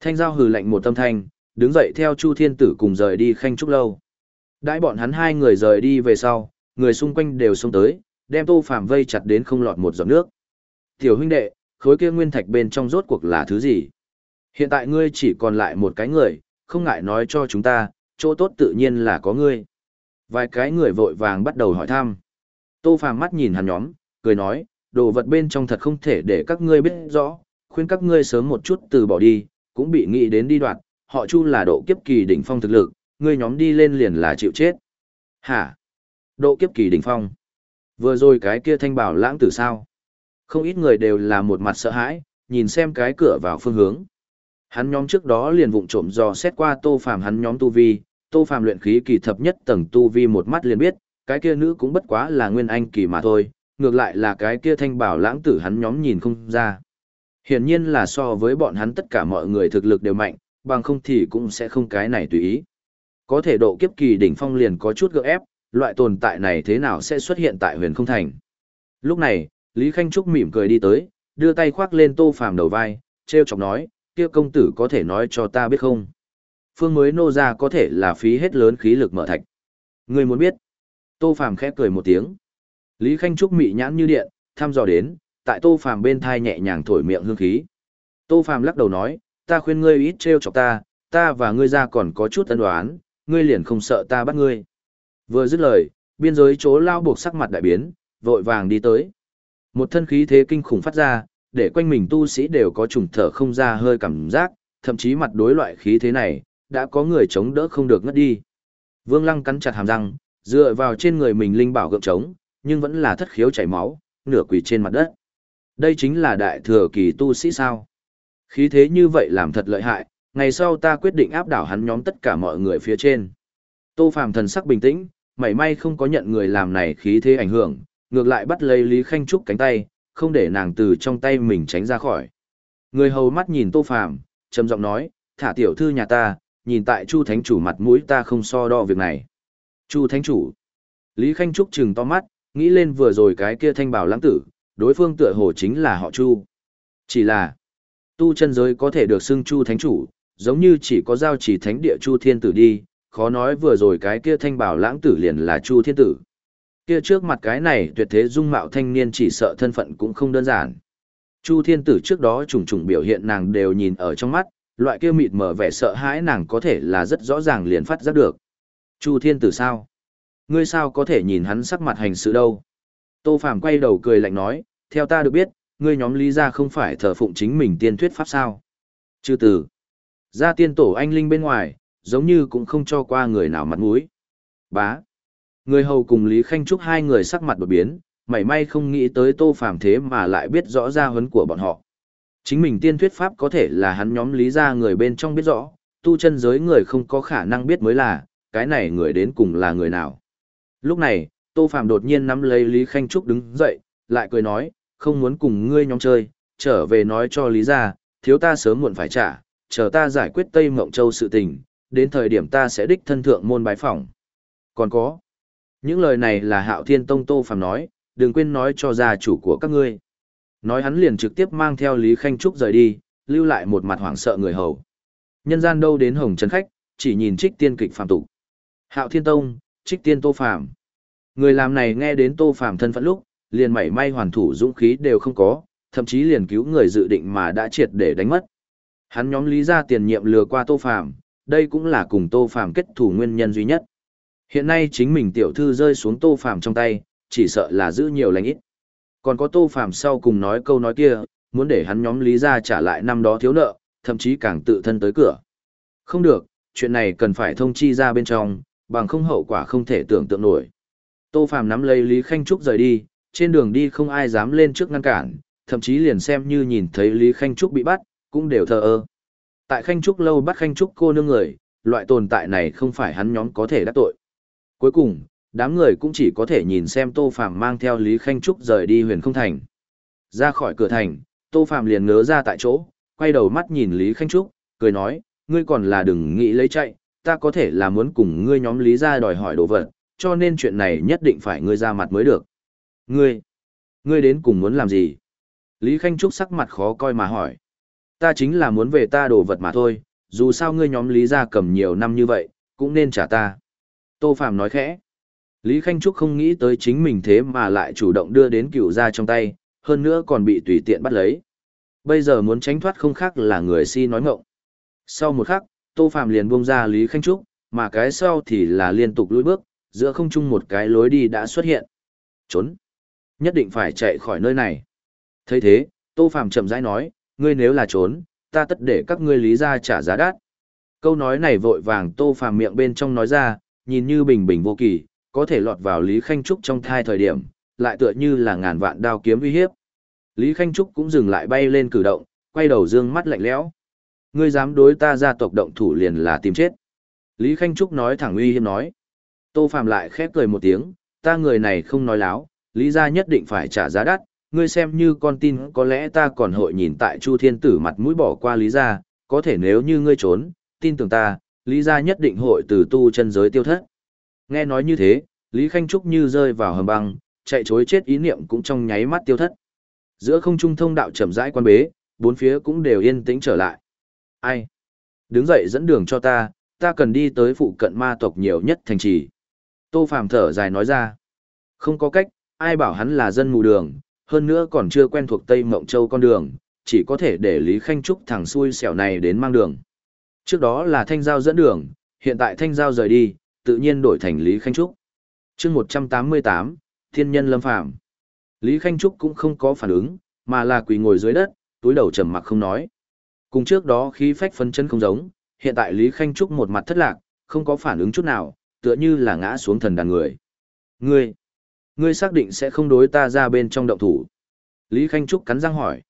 Thanh Giao hừ lạnh một tâm thanh, đứng dậy theo Chu Thiên Tử cùng rời đi khanh trúc lâu. Đãi bọn hắn hai người rời đi về sau, người xung quanh đều xông tới, đem Tô Phàm vây chặt đến không lọt một giọt nước. Tiểu huynh đệ, khối kia nguyên thạch bên trong rốt cuộc là thứ gì? Hiện tại ngươi chỉ còn lại một cái người, không ngại nói cho chúng ta, chỗ tốt tự nhiên là có ngươi. Vài cái người vội vàng bắt đầu hỏi thăm. Tô Phàm mắt nhìn hắn nhóm, cười nói, đồ vật bên trong thật không thể để các ngươi biết rõ, khuyên các ngươi sớm một chút từ bỏ đi, cũng bị nghĩ đến đi đoạn, họ chu là độ kiếp kỳ đỉnh phong thực lực, ngươi nhóm đi lên liền là chịu chết. Hả? Độ kiếp kỳ đỉnh phong. Vừa rồi cái kia thanh bảo lãng tử sao? Không ít người đều là một mặt sợ hãi, nhìn xem cái cửa vào phương hướng. Hắn nhóm trước đó liền vụng trộm dò xét qua Tô Phàm hắn nhóm tu vi, Tô Phàm luyện khí kỳ thập nhất tầng tu vi một mắt liền biết, cái kia nữ cũng bất quá là nguyên anh kỳ mà thôi, ngược lại là cái kia thanh bảo lãng tử hắn nhóm nhìn không ra. Hiển nhiên là so với bọn hắn tất cả mọi người thực lực đều mạnh, bằng không thì cũng sẽ không cái này tùy ý. Có thể độ kiếp kỳ đỉnh phong liền có chút gượng ép, loại tồn tại này thế nào sẽ xuất hiện tại huyền không thành. Lúc này, Lý Khanh Trúc mỉm cười đi tới, đưa tay khoác lên tô phàm đầu vai, treo chọc nói, kia công tử có thể nói cho ta biết không? Phương mới nô ra có thể là phí hết lớn khí lực mở thạch. Người muốn biết? Tô phàm khẽ cười một tiếng. Lý Khanh Trúc mị nhãn như điện, thăm dò đến, tại tô phàm bên thai nhẹ nhàng thổi miệng hương khí. Tô phàm lắc đầu nói, ta khuyên ngươi ít treo chọc ta, ta và ngươi ra còn có chút ân đoán, ngươi liền không sợ ta bắt ngươi. Vừa dứt lời, biên giới chỗ lao buộc sắc mặt đại biến, vội vàng đi tới. Một thân khí thế kinh khủng phát ra, để quanh mình tu sĩ đều có trùng thở không ra hơi cảm giác, thậm chí mặt đối loại khí thế này, đã có người chống đỡ không được ngất đi. Vương Lăng cắn chặt hàm răng, dựa vào trên người mình linh bảo gượng chống, nhưng vẫn là thất khiếu chảy máu, nửa quỳ trên mặt đất. Đây chính là đại thừa kỳ tu sĩ sao? Khí thế như vậy làm thật lợi hại, ngày sau ta quyết định áp đảo hắn nhóm tất cả mọi người phía trên. Tô Phàm thần sắc bình tĩnh, mảy may không có nhận người làm này khí thế ảnh hưởng, ngược lại bắt lấy Lý Khanh Trúc cánh tay, không để nàng từ trong tay mình tránh ra khỏi. Người hầu mắt nhìn Tô Phàm, trầm giọng nói, thả tiểu thư nhà ta, nhìn tại Chu Thánh Chủ mặt mũi ta không so đo việc này. Chu Thánh Chủ. Lý Khanh Trúc trừng to mắt, nghĩ lên vừa rồi cái kia thanh bảo lãng tử, đối phương tựa hồ chính là họ Chu. Chỉ là, tu chân giới có thể được xưng Chu Thánh Chủ, giống như chỉ có giao chỉ thánh địa Chu Thiên Tử đi, khó nói vừa rồi cái kia thanh bảo lãng tử liền là Chu Thiên Tử. Kia trước mặt cái này tuyệt thế dung mạo thanh niên chỉ sợ thân phận cũng không đơn giản. Chu Thiên Tử trước đó trùng trùng biểu hiện nàng đều nhìn ở trong mắt, loại kia mịt mở vẻ sợ hãi nàng có thể là rất rõ ràng liền phát giác được. Chu Thiên Tử sao? Ngươi sao có thể nhìn hắn sắc mặt hành sự đâu? Tô Phàm quay đầu cười lạnh nói, theo ta được biết, ngươi nhóm lý gia không phải thờ phụng chính mình tiên thuyết pháp sao? Chư tử. Ra tiên tổ anh linh bên ngoài, giống như cũng không cho qua người nào mặt mũi. Bá. Người hầu cùng Lý Khanh Trúc hai người sắc mặt đột biến, mảy may không nghĩ tới tô phàm thế mà lại biết rõ ra huấn của bọn họ. Chính mình tiên thuyết pháp có thể là hắn nhóm lý ra người bên trong biết rõ, tu chân giới người không có khả năng biết mới là, cái này người đến cùng là người nào. Lúc này, tô phàm đột nhiên nắm lấy Lý Khanh Trúc đứng dậy, lại cười nói, không muốn cùng ngươi nhóm chơi, trở về nói cho Lý ra, thiếu ta sớm muộn phải trả, chờ ta giải quyết Tây Mộng Châu sự tình, đến thời điểm ta sẽ đích thân thượng môn bái phỏng. Còn có, những lời này là Hạo Thiên Tông Tô Phàm nói, đừng quên nói cho gia chủ của các ngươi. Nói hắn liền trực tiếp mang theo Lý Khanh Trúc rời đi, lưu lại một mặt hoảng sợ người hầu. Nhân gian đâu đến hồng trần khách, chỉ nhìn trích tiên kịch phàm tục. Hạo Thiên Tông, trích tiên Tô Phàm. Người làm này nghe đến Tô Phàm thân phận lúc, liền mảy may hoàn thủ dũng khí đều không có, thậm chí liền cứu người dự định mà đã triệt để đánh mất. Hắn nhóm lý ra tiền nhiệm lừa qua Tô Phàm, đây cũng là cùng Tô Phàm kết thủ nguyên nhân duy nhất. Hiện nay chính mình tiểu thư rơi xuống Tô Phàm trong tay, chỉ sợ là giữ nhiều lành ít. Còn có Tô Phàm sau cùng nói câu nói kia, muốn để hắn nhóm lý ra trả lại năm đó thiếu nợ, thậm chí càng tự thân tới cửa. Không được, chuyện này cần phải thông chi ra bên trong, bằng không hậu quả không thể tưởng tượng nổi. Tô Phàm nắm lấy Lý Khanh Trúc rời đi, trên đường đi không ai dám lên trước ngăn cản, thậm chí liền xem như nhìn thấy Lý Khanh Trúc bị bắt, cũng đều thờ ơ. Tại Khanh Trúc lâu bắt Khanh Trúc cô nương người, loại tồn tại này không phải hắn nhóm có thể đắc tội. Cuối cùng, đám người cũng chỉ có thể nhìn xem Tô Phàm mang theo Lý Khanh Trúc rời đi huyền không thành. Ra khỏi cửa thành, Tô Phàm liền ngớ ra tại chỗ, quay đầu mắt nhìn Lý Khanh Trúc, cười nói, ngươi còn là đừng nghĩ lấy chạy, ta có thể là muốn cùng ngươi nhóm Lý ra đòi hỏi đồ vật, cho nên chuyện này nhất định phải ngươi ra mặt mới được. Ngươi, ngươi đến cùng muốn làm gì? Lý Khanh Trúc sắc mặt khó coi mà hỏi. Ta chính là muốn về ta đồ vật mà thôi, dù sao ngươi nhóm Lý ra cầm nhiều năm như vậy, cũng nên trả ta. Tô Phạm nói khẽ. Lý Khanh Trúc không nghĩ tới chính mình thế mà lại chủ động đưa đến cựu ra trong tay, hơn nữa còn bị tùy tiện bắt lấy. Bây giờ muốn tránh thoát không khác là người si nói ngọng. Sau một khắc, Tô Phạm liền buông ra Lý Khanh Trúc, mà cái sau thì là liên tục lùi bước, giữa không trung một cái lối đi đã xuất hiện. Trốn! Nhất định phải chạy khỏi nơi này. thấy thế, Tô Phạm chậm rãi nói, ngươi nếu là trốn, ta tất để các ngươi lý ra trả giá đắt. Câu nói này vội vàng Tô phàm miệng bên trong nói ra, nhìn như bình bình vô kỳ, có thể lọt vào Lý Khanh Trúc trong thai thời điểm, lại tựa như là ngàn vạn đao kiếm uy hiếp. Lý Khanh Trúc cũng dừng lại bay lên cử động, quay đầu dương mắt lạnh lẽo. Ngươi dám đối ta gia tộc động thủ liền là tìm chết. Lý Khanh Trúc nói thẳng uy hiếp nói. Tô Phạm lại khép cười một tiếng, ta người này không nói láo, lý gia nhất định phải trả giá đắt, ngươi xem như con tin có lẽ ta còn hội nhìn tại Chu Thiên Tử mặt mũi bỏ qua lý gia, có thể nếu như ngươi trốn, tin tưởng ta, lý gia nhất định hội từ tu chân giới tiêu thất. Nghe nói như thế, Lý Khanh Trúc như rơi vào hầm băng, chạy chối chết ý niệm cũng trong nháy mắt tiêu thất. Giữa không trung thông đạo chậm rãi quan bế, bốn phía cũng đều yên tĩnh trở lại. Ai? Đứng dậy dẫn đường cho ta, ta cần đi tới phụ cận ma tộc nhiều nhất thành trì. Tô Phàm thở dài nói ra. Không có cách, ai bảo hắn là dân mù đường, hơn nữa còn chưa quen thuộc Tây Mộng Châu con đường, chỉ có thể để Lý Khanh Trúc thằng xui xẻo này đến mang đường. Trước đó là Thanh Giao dẫn đường, hiện tại Thanh Giao rời đi, tự nhiên đổi thành Lý Khanh Trúc. chương 188, Thiên Nhân Lâm Phàm Lý Khanh Trúc cũng không có phản ứng, mà là quỳ ngồi dưới đất, túi đầu trầm mặc không nói. Cùng trước đó khí phách phân chân không giống, hiện tại Lý Khanh Trúc một mặt thất lạc, không có phản ứng chút nào, tựa như là ngã xuống thần đàn người. Ngươi, ngươi xác định sẽ không đối ta ra bên trong động thủ. Lý Khanh Trúc cắn răng hỏi.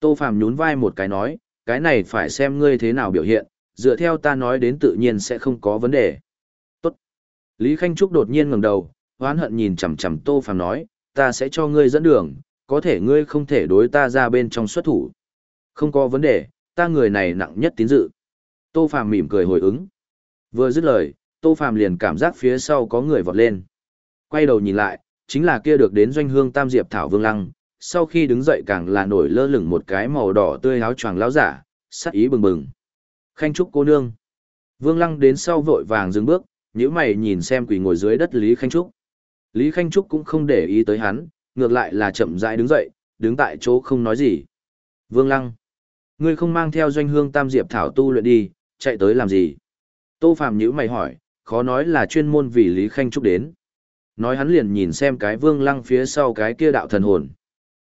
Tô Phàm nhún vai một cái nói, cái này phải xem ngươi thế nào biểu hiện, dựa theo ta nói đến tự nhiên sẽ không có vấn đề. Tốt. Lý Khanh Trúc đột nhiên ngẩng đầu, hoán hận nhìn chằm chằm Tô Phàm nói, ta sẽ cho ngươi dẫn đường, có thể ngươi không thể đối ta ra bên trong xuất thủ. Không có vấn đề, ta người này nặng nhất tín dự. Tô Phàm mỉm cười hồi ứng. Vừa dứt lời, Tô Phàm liền cảm giác phía sau có người vọt lên. Quay đầu nhìn lại, chính là kia được đến doanh hương Tam Diệp Thảo Vương Lăng, sau khi đứng dậy càng là nổi lơ lửng một cái màu đỏ tươi áo choàng lão giả, sắc ý bừng bừng. Khanh Trúc cô nương. Vương Lăng đến sau vội vàng dừng bước, nhíu mày nhìn xem quỳ ngồi dưới đất Lý Khanh Trúc. Lý Khanh Trúc cũng không để ý tới hắn, ngược lại là chậm rãi đứng dậy, đứng tại chỗ không nói gì. Vương Lăng. Ngươi không mang theo doanh hương tam diệp thảo tu luyện đi, chạy tới làm gì? Tô Phạm nhữ mày hỏi, khó nói là chuyên môn vì Lý Khanh Trúc đến. Nói hắn liền nhìn xem cái vương lăng phía sau cái kia đạo thần hồn.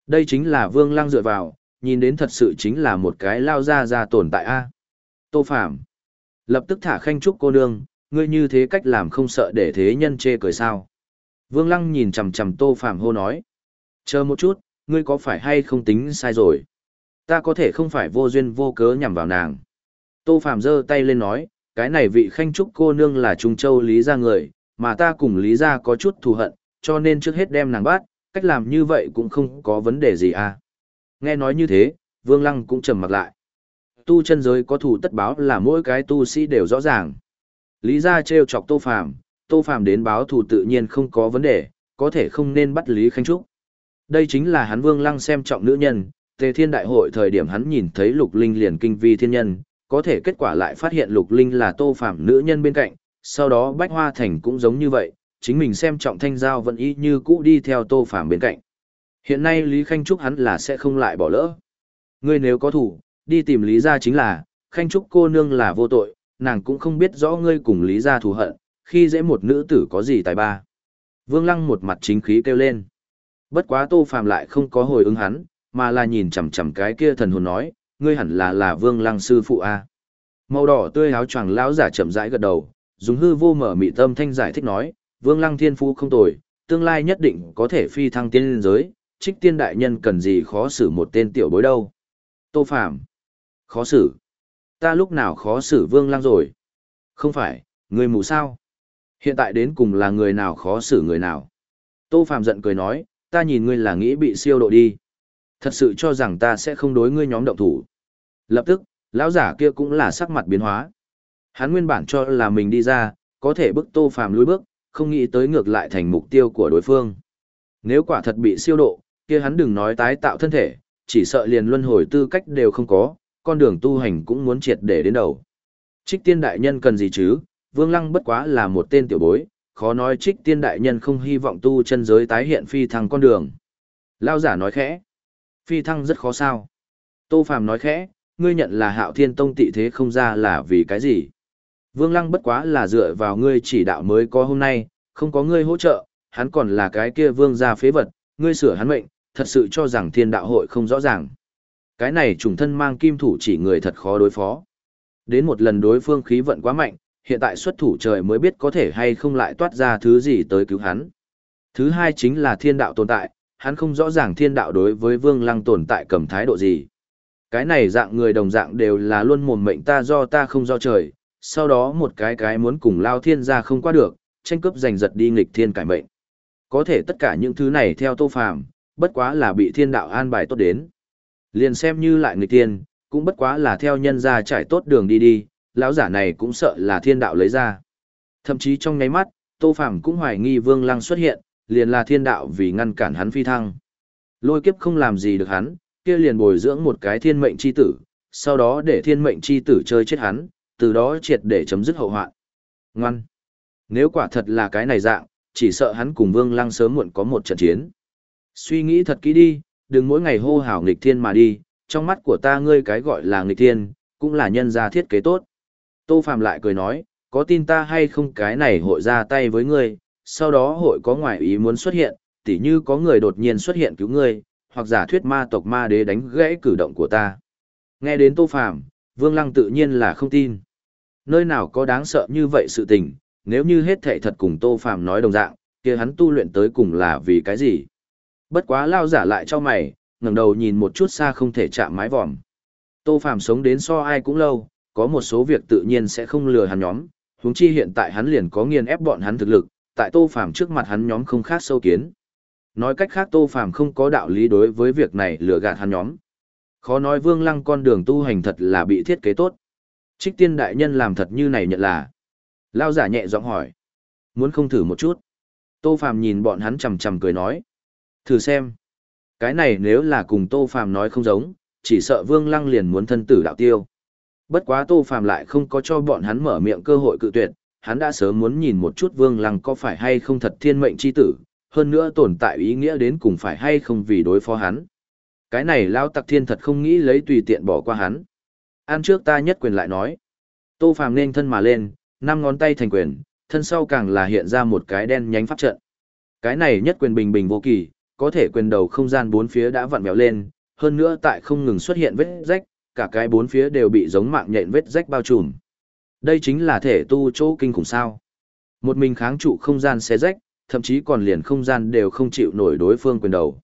Đây chính là vương lăng dựa vào, nhìn đến thật sự chính là một cái lao ra ra tồn tại a. Tô Phạm. Lập tức thả Khanh Trúc cô nương, ngươi như thế cách làm không sợ để thế nhân chê cười sao. Vương lăng nhìn chằm chằm Tô Phạm hô nói. Chờ một chút, ngươi có phải hay không tính sai rồi? Ta có thể không phải vô duyên vô cớ nhằm vào nàng. Tô Phạm giơ tay lên nói, cái này vị khanh trúc cô nương là Trung Châu Lý gia người, mà ta cùng Lý gia có chút thù hận, cho nên trước hết đem nàng bắt, cách làm như vậy cũng không có vấn đề gì à. Nghe nói như thế, Vương Lăng cũng trầm mặt lại. Tu chân giới có thù tất báo là mỗi cái tu sĩ đều rõ ràng. Lý gia trêu chọc Tô Phàm, Tô Phàm đến báo thù tự nhiên không có vấn đề, có thể không nên bắt Lý Khanh Trúc. Đây chính là hắn Vương Lăng xem trọng nữ nhân, Tề Thiên Đại hội thời điểm hắn nhìn thấy Lục Linh liền kinh vi thiên nhân, có thể kết quả lại phát hiện Lục Linh là Tô Phàm nữ nhân bên cạnh, sau đó Bách Hoa Thành cũng giống như vậy, chính mình xem trọng thanh giao vẫn y như cũ đi theo Tô Phàm bên cạnh. Hiện nay Lý Khanh Trúc hắn là sẽ không lại bỏ lỡ. Ngươi nếu có thủ, đi tìm Lý gia chính là, Khanh Trúc cô nương là vô tội, nàng cũng không biết rõ ngươi cùng Lý gia thù hận, khi dễ một nữ tử có gì tài ba. Vương Lăng một mặt chính khí kêu lên. Bất quá Tô Phàm lại không có hồi ứng hắn, mà là nhìn chằm chằm cái kia thần hồn nói, ngươi hẳn là là Vương Lăng sư phụ a. Màu đỏ tươi áo choàng lão giả chậm rãi gật đầu, dùng hư vô mở mị tâm thanh giải thích nói, Vương Lăng thiên phú không tồi, tương lai nhất định có thể phi thăng tiên liên giới, trích tiên đại nhân cần gì khó xử một tên tiểu bối đâu. Tô Phạm. Khó xử. Ta lúc nào khó xử vương lăng rồi? Không phải, người mù sao? Hiện tại đến cùng là người nào khó xử người nào? Tô Phạm giận cười nói, ta nhìn ngươi là nghĩ bị siêu độ đi. Thật sự cho rằng ta sẽ không đối ngươi nhóm động thủ. Lập tức, lão giả kia cũng là sắc mặt biến hóa. Hắn nguyên bản cho là mình đi ra, có thể bức Tô Phàm lùi bước, không nghĩ tới ngược lại thành mục tiêu của đối phương. Nếu quả thật bị siêu độ, kia hắn đừng nói tái tạo thân thể, chỉ sợ liền luân hồi tư cách đều không có, con đường tu hành cũng muốn triệt để đến đầu. Trích tiên đại nhân cần gì chứ, Vương Lăng bất quá là một tên tiểu bối, khó nói trích tiên đại nhân không hy vọng tu chân giới tái hiện phi thăng con đường. Lao giả nói khẽ, phi thăng rất khó sao. Tô Phàm nói khẽ, ngươi nhận là hạo thiên tông tị thế không ra là vì cái gì. Vương Lăng bất quá là dựa vào ngươi chỉ đạo mới có hôm nay, không có ngươi hỗ trợ, hắn còn là cái kia vương gia phế vật, ngươi sửa hắn mệnh, thật sự cho rằng thiên đạo hội không rõ ràng. Cái này trùng thân mang kim thủ chỉ người thật khó đối phó. Đến một lần đối phương khí vận quá mạnh, hiện tại xuất thủ trời mới biết có thể hay không lại toát ra thứ gì tới cứu hắn. Thứ hai chính là thiên đạo tồn tại, hắn không rõ ràng thiên đạo đối với vương lăng tồn tại cầm thái độ gì. Cái này dạng người đồng dạng đều là luôn mồm mệnh ta do ta không do trời, sau đó một cái cái muốn cùng lao thiên ra không qua được, tranh cướp giành giật đi nghịch thiên cải mệnh. Có thể tất cả những thứ này theo tô phàm, bất quá là bị thiên đạo an bài tốt đến. Liền xem như lại nghịch thiên, cũng bất quá là theo nhân ra trải tốt đường đi đi, lão giả này cũng sợ là thiên đạo lấy ra. Thậm chí trong nháy mắt, tô phàm cũng hoài nghi vương lăng xuất hiện, liền là thiên đạo vì ngăn cản hắn phi thăng. Lôi kiếp không làm gì được hắn, kia liền bồi dưỡng một cái thiên mệnh chi tử, sau đó để thiên mệnh chi tử chơi chết hắn, từ đó triệt để chấm dứt hậu hoạn. Ngoan. Nếu quả thật là cái này dạng, chỉ sợ hắn cùng Vương Lăng sớm muộn có một trận chiến. Suy nghĩ thật kỹ đi, đừng mỗi ngày hô hào nghịch thiên mà đi, trong mắt của ta ngươi cái gọi là nghịch thiên, cũng là nhân gia thiết kế tốt. Tô Phạm lại cười nói, có tin ta hay không cái này hội ra tay với ngươi, sau đó hội có ngoại ý muốn xuất hiện, tỉ như có người đột nhiên xuất hiện cứu ngươi, hoặc giả thuyết ma tộc ma đế đánh gãy cử động của ta. Nghe đến Tô Phạm, Vương Lăng tự nhiên là không tin. Nơi nào có đáng sợ như vậy sự tình, nếu như hết thệ thật cùng Tô Phàm nói đồng dạng, kia hắn tu luyện tới cùng là vì cái gì? Bất quá lao giả lại cho mày, ngẩng đầu nhìn một chút xa không thể chạm mái vòm. Tô Phàm sống đến so ai cũng lâu, có một số việc tự nhiên sẽ không lừa hắn nhóm, huống chi hiện tại hắn liền có nghiền ép bọn hắn thực lực, tại Tô Phàm trước mặt hắn nhóm không khác sâu kiến. Nói cách khác Tô Phàm không có đạo lý đối với việc này lừa gạt hắn nhóm. Khó nói Vương Lăng con đường tu hành thật là bị thiết kế tốt. Trích tiên đại nhân làm thật như này nhận là. Lao giả nhẹ giọng hỏi. Muốn không thử một chút. Tô Phàm nhìn bọn hắn chầm chầm cười nói. Thử xem. Cái này nếu là cùng Tô Phàm nói không giống, chỉ sợ Vương Lăng liền muốn thân tử đạo tiêu. Bất quá Tô Phàm lại không có cho bọn hắn mở miệng cơ hội cự tuyệt, hắn đã sớm muốn nhìn một chút Vương Lăng có phải hay không thật thiên mệnh chi tử, hơn nữa tồn tại ý nghĩa đến cùng phải hay không vì đối phó hắn. Cái này Lao Tặc Thiên thật không nghĩ lấy tùy tiện bỏ qua hắn. Ăn trước ta nhất quyền lại nói. Tô Phàm nên thân mà lên, năm ngón tay thành quyền, thân sau càng là hiện ra một cái đen nhánh pháp trận. Cái này nhất quyền bình bình vô kỳ, có thể quyền đầu không gian bốn phía đã vặn vẹo lên, hơn nữa tại không ngừng xuất hiện vết rách, cả cái bốn phía đều bị giống mạng nhện vết rách bao trùm. Đây chính là thể tu chỗ kinh khủng sao. Một mình kháng trụ không gian xé rách, thậm chí còn liền không gian đều không chịu nổi đối phương quyền đầu.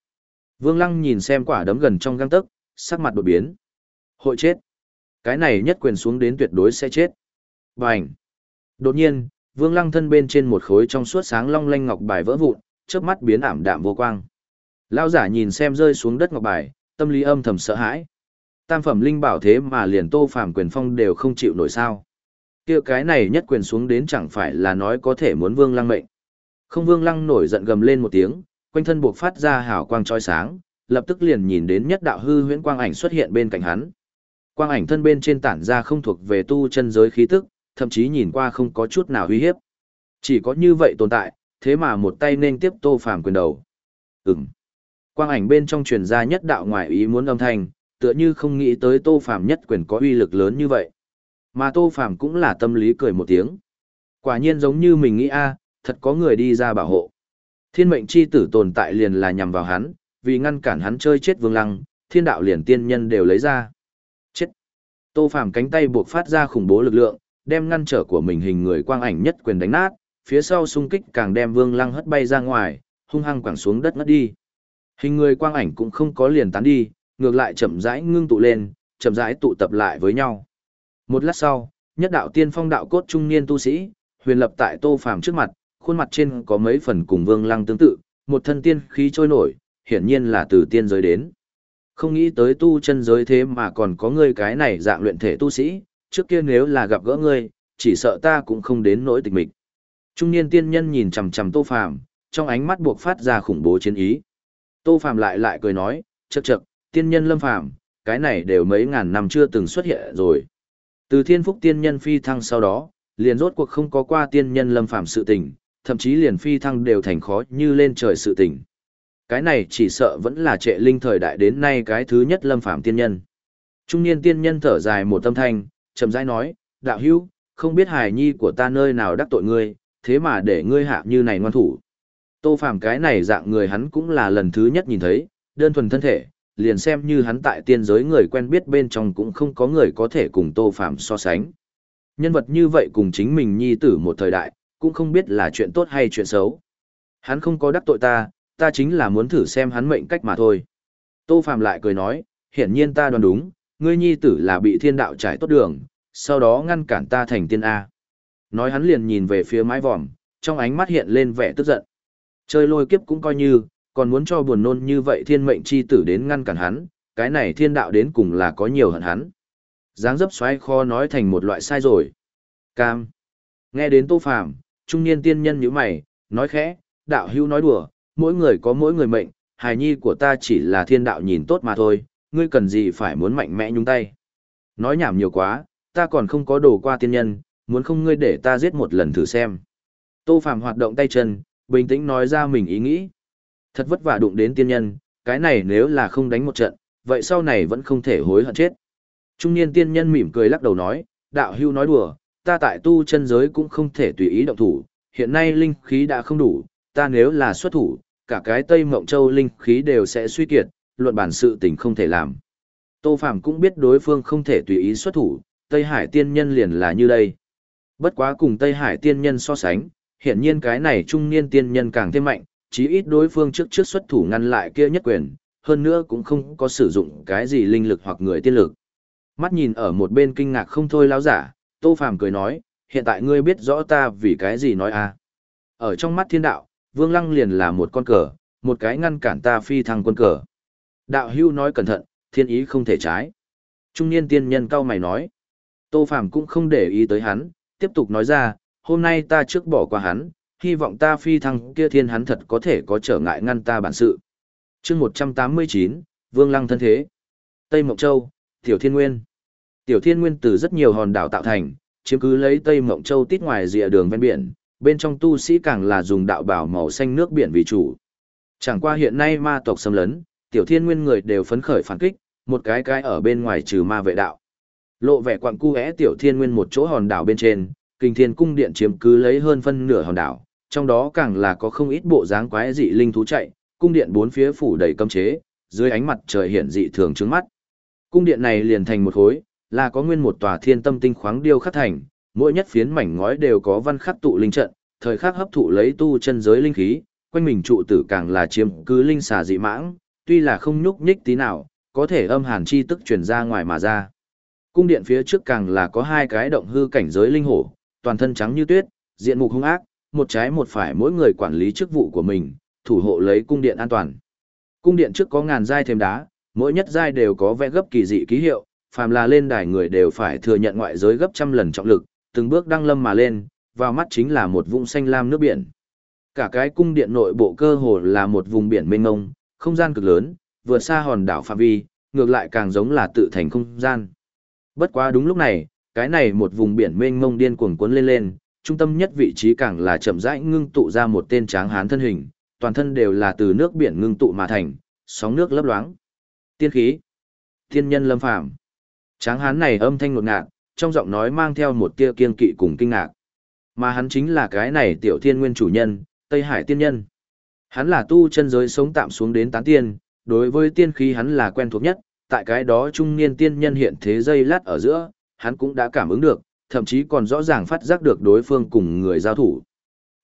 Vương Lăng nhìn xem quả đấm gần trong găng tấc, sắc mặt đột biến. Hội chết. Cái này nhất quyền xuống đến tuyệt đối sẽ chết. Bành! Đột nhiên, Vương Lăng thân bên trên một khối trong suốt sáng long lanh ngọc bài vỡ vụn, chớp mắt biến ảm đạm vô quang. Lão giả nhìn xem rơi xuống đất ngọc bài, tâm lý âm thầm sợ hãi. Tam phẩm linh bảo thế mà liền Tô Phàm quyền phong đều không chịu nổi sao? Kia cái này nhất quyền xuống đến chẳng phải là nói có thể muốn Vương Lăng mệnh. Không Vương Lăng nổi giận gầm lên một tiếng, quanh thân buộc phát ra hào quang chói sáng, lập tức liền nhìn đến nhất đạo hư huyễn quang ảnh xuất hiện bên cạnh hắn. Quang ảnh thân bên trên tản ra không thuộc về tu chân giới khí tức, thậm chí nhìn qua không có chút nào uy hiếp. Chỉ có như vậy tồn tại, thế mà một tay nên tiếp Tô Phàm quyền đầu. Ừm. Quang ảnh bên trong truyền ra nhất đạo ngoại ý muốn âm thanh, tựa như không nghĩ tới Tô Phàm nhất quyền có uy lực lớn như vậy. Mà Tô Phàm cũng là tâm lý cười một tiếng. Quả nhiên giống như mình nghĩ a, thật có người đi ra bảo hộ. Thiên mệnh chi tử tồn tại liền là nhằm vào hắn, vì ngăn cản hắn chơi chết Vương Lăng, thiên đạo liền tiên nhân đều lấy ra. Tô Phàm cánh tay buộc phát ra khủng bố lực lượng, đem ngăn trở của mình hình người quang ảnh nhất quyền đánh nát, phía sau xung kích càng đem Vương Lăng hất bay ra ngoài, hung hăng quẳng xuống đất ngất đi. Hình người quang ảnh cũng không có liền tán đi, ngược lại chậm rãi ngưng tụ lên, chậm rãi tụ tập lại với nhau. Một lát sau, nhất đạo tiên phong đạo cốt trung niên tu sĩ, huyền lập tại Tô Phàm trước mặt, khuôn mặt trên có mấy phần cùng Vương Lăng tương tự, một thân tiên khí trôi nổi, hiển nhiên là từ tiên giới đến. Không nghĩ tới tu chân giới thế mà còn có ngươi cái này dạng luyện thể tu sĩ, trước kia nếu là gặp gỡ ngươi, chỉ sợ ta cũng không đến nỗi tịch mịch. Trung niên tiên nhân nhìn chằm chằm Tô Phàm, trong ánh mắt buộc phát ra khủng bố chiến ý. Tô Phàm lại lại cười nói, chậc chậc, tiên nhân lâm phàm, cái này đều mấy ngàn năm chưa từng xuất hiện rồi. Từ thiên phúc tiên nhân phi thăng sau đó, liền rốt cuộc không có qua tiên nhân lâm phàm sự tình, thậm chí liền phi thăng đều thành khó như lên trời sự tình. Cái này chỉ sợ vẫn là trệ linh thời đại đến nay cái thứ nhất lâm phàm tiên nhân. Trung niên tiên nhân thở dài một tâm thanh, chậm rãi nói, đạo hữu, không biết hài nhi của ta nơi nào đắc tội ngươi, thế mà để ngươi hạ như này ngoan thủ. Tô phàm cái này dạng người hắn cũng là lần thứ nhất nhìn thấy, đơn thuần thân thể, liền xem như hắn tại tiên giới người quen biết bên trong cũng không có người có thể cùng Tô Phàm so sánh. Nhân vật như vậy cùng chính mình nhi tử một thời đại, cũng không biết là chuyện tốt hay chuyện xấu. Hắn không có đắc tội ta, ta chính là muốn thử xem hắn mệnh cách mà thôi. Tô phạm lại cười nói, hiển nhiên ta đoán đúng, ngươi nhi tử là bị thiên đạo trải tốt đường, sau đó ngăn cản ta thành tiên A. Nói hắn liền nhìn về phía mái vòm, trong ánh mắt hiện lên vẻ tức giận. Chơi lôi kiếp cũng coi như, còn muốn cho buồn nôn như vậy thiên mệnh chi tử đến ngăn cản hắn, cái này thiên đạo đến cùng là có nhiều hận hắn. Dáng dấp xoay kho nói thành một loại sai rồi. Cam. Nghe đến tô phàm, trung niên tiên nhân như mày, nói khẽ, đạo hưu nói đùa, mỗi người có mỗi người mệnh, hài nhi của ta chỉ là thiên đạo nhìn tốt mà thôi, ngươi cần gì phải muốn mạnh mẽ nhúng tay. Nói nhảm nhiều quá, ta còn không có đồ qua tiên nhân, muốn không ngươi để ta giết một lần thử xem. Tô Phàm hoạt động tay chân, bình tĩnh nói ra mình ý nghĩ. Thật vất vả đụng đến tiên nhân, cái này nếu là không đánh một trận, vậy sau này vẫn không thể hối hận chết. Trung niên tiên nhân mỉm cười lắc đầu nói, đạo hưu nói đùa, ta tại tu chân giới cũng không thể tùy ý động thủ, hiện nay linh khí đã không đủ, ta nếu là xuất thủ, cả cái Tây Mộng Châu linh khí đều sẽ suy kiệt, luận bản sự tình không thể làm. Tô Phàm cũng biết đối phương không thể tùy ý xuất thủ, Tây Hải tiên nhân liền là như đây. Bất quá cùng Tây Hải tiên nhân so sánh, hiện nhiên cái này trung niên tiên nhân càng thêm mạnh, chí ít đối phương trước trước xuất thủ ngăn lại kia nhất quyền, hơn nữa cũng không có sử dụng cái gì linh lực hoặc người tiên lực. Mắt nhìn ở một bên kinh ngạc không thôi lão giả, Tô Phàm cười nói, hiện tại ngươi biết rõ ta vì cái gì nói à. Ở trong mắt thiên đạo, Vương Lăng liền là một con cờ, một cái ngăn cản ta phi thăng quân cờ. Đạo hưu nói cẩn thận, thiên ý không thể trái. Trung niên tiên nhân cao mày nói. Tô Phàm cũng không để ý tới hắn, tiếp tục nói ra, hôm nay ta trước bỏ qua hắn, hy vọng ta phi thăng kia thiên hắn thật có thể có trở ngại ngăn ta bản sự. chương 189, Vương Lăng thân thế. Tây Mộng Châu, Tiểu Thiên Nguyên. Tiểu Thiên Nguyên từ rất nhiều hòn đảo tạo thành, chiếm cứ lấy Tây Mộng Châu tít ngoài rìa đường ven biển, bên trong tu sĩ càng là dùng đạo bảo màu xanh nước biển vì chủ. Chẳng qua hiện nay ma tộc xâm lấn, Tiểu Thiên Nguyên người đều phấn khởi phản kích, một cái cái ở bên ngoài trừ ma vệ đạo. Lộ vẻ quặng cu é Tiểu Thiên Nguyên một chỗ hòn đảo bên trên, Kinh Thiên Cung Điện chiếm cứ lấy hơn phân nửa hòn đảo, trong đó càng là có không ít bộ dáng quái dị linh thú chạy, cung điện bốn phía phủ đầy cấm chế, dưới ánh mặt trời hiện dị thường trước mắt. Cung điện này liền thành một khối, là có nguyên một tòa thiên tâm tinh khoáng điêu khắc thành, mỗi nhất phiến mảnh ngói đều có văn khắc tụ linh trận, thời khắc hấp thụ lấy tu chân giới linh khí, quanh mình trụ tử càng là chiếm cứ linh xà dị mãng, tuy là không nhúc nhích tí nào, có thể âm hàn chi tức truyền ra ngoài mà ra. Cung điện phía trước càng là có hai cái động hư cảnh giới linh hổ, toàn thân trắng như tuyết, diện mục hung ác, một trái một phải mỗi người quản lý chức vụ của mình, thủ hộ lấy cung điện an toàn. Cung điện trước có ngàn giai thêm đá, mỗi nhất giai đều có vẽ gấp kỳ dị ký hiệu, phàm là lên đài người đều phải thừa nhận ngoại giới gấp trăm lần trọng lực, từng bước đăng lâm mà lên, vào mắt chính là một vùng xanh lam nước biển. Cả cái cung điện nội bộ cơ hồ là một vùng biển mênh mông, không gian cực lớn, vượt xa hòn đảo phạm vi, ngược lại càng giống là tự thành không gian. Bất quá đúng lúc này, cái này một vùng biển mênh mông điên cuồng cuốn lên lên, trung tâm nhất vị trí càng là chậm rãi ngưng tụ ra một tên tráng hán thân hình, toàn thân đều là từ nước biển ngưng tụ mà thành, sóng nước lấp loáng. Tiên khí, thiên nhân lâm phàm. Tráng hán này âm thanh ngột ngạt, trong giọng nói mang theo một tia kiên kỵ cùng kinh ngạc. Mà hắn chính là cái này tiểu thiên nguyên chủ nhân, Tây Hải tiên nhân. Hắn là tu chân giới sống tạm xuống đến tán tiên, đối với tiên khí hắn là quen thuộc nhất, tại cái đó trung niên tiên nhân hiện thế dây lát ở giữa, hắn cũng đã cảm ứng được, thậm chí còn rõ ràng phát giác được đối phương cùng người giao thủ.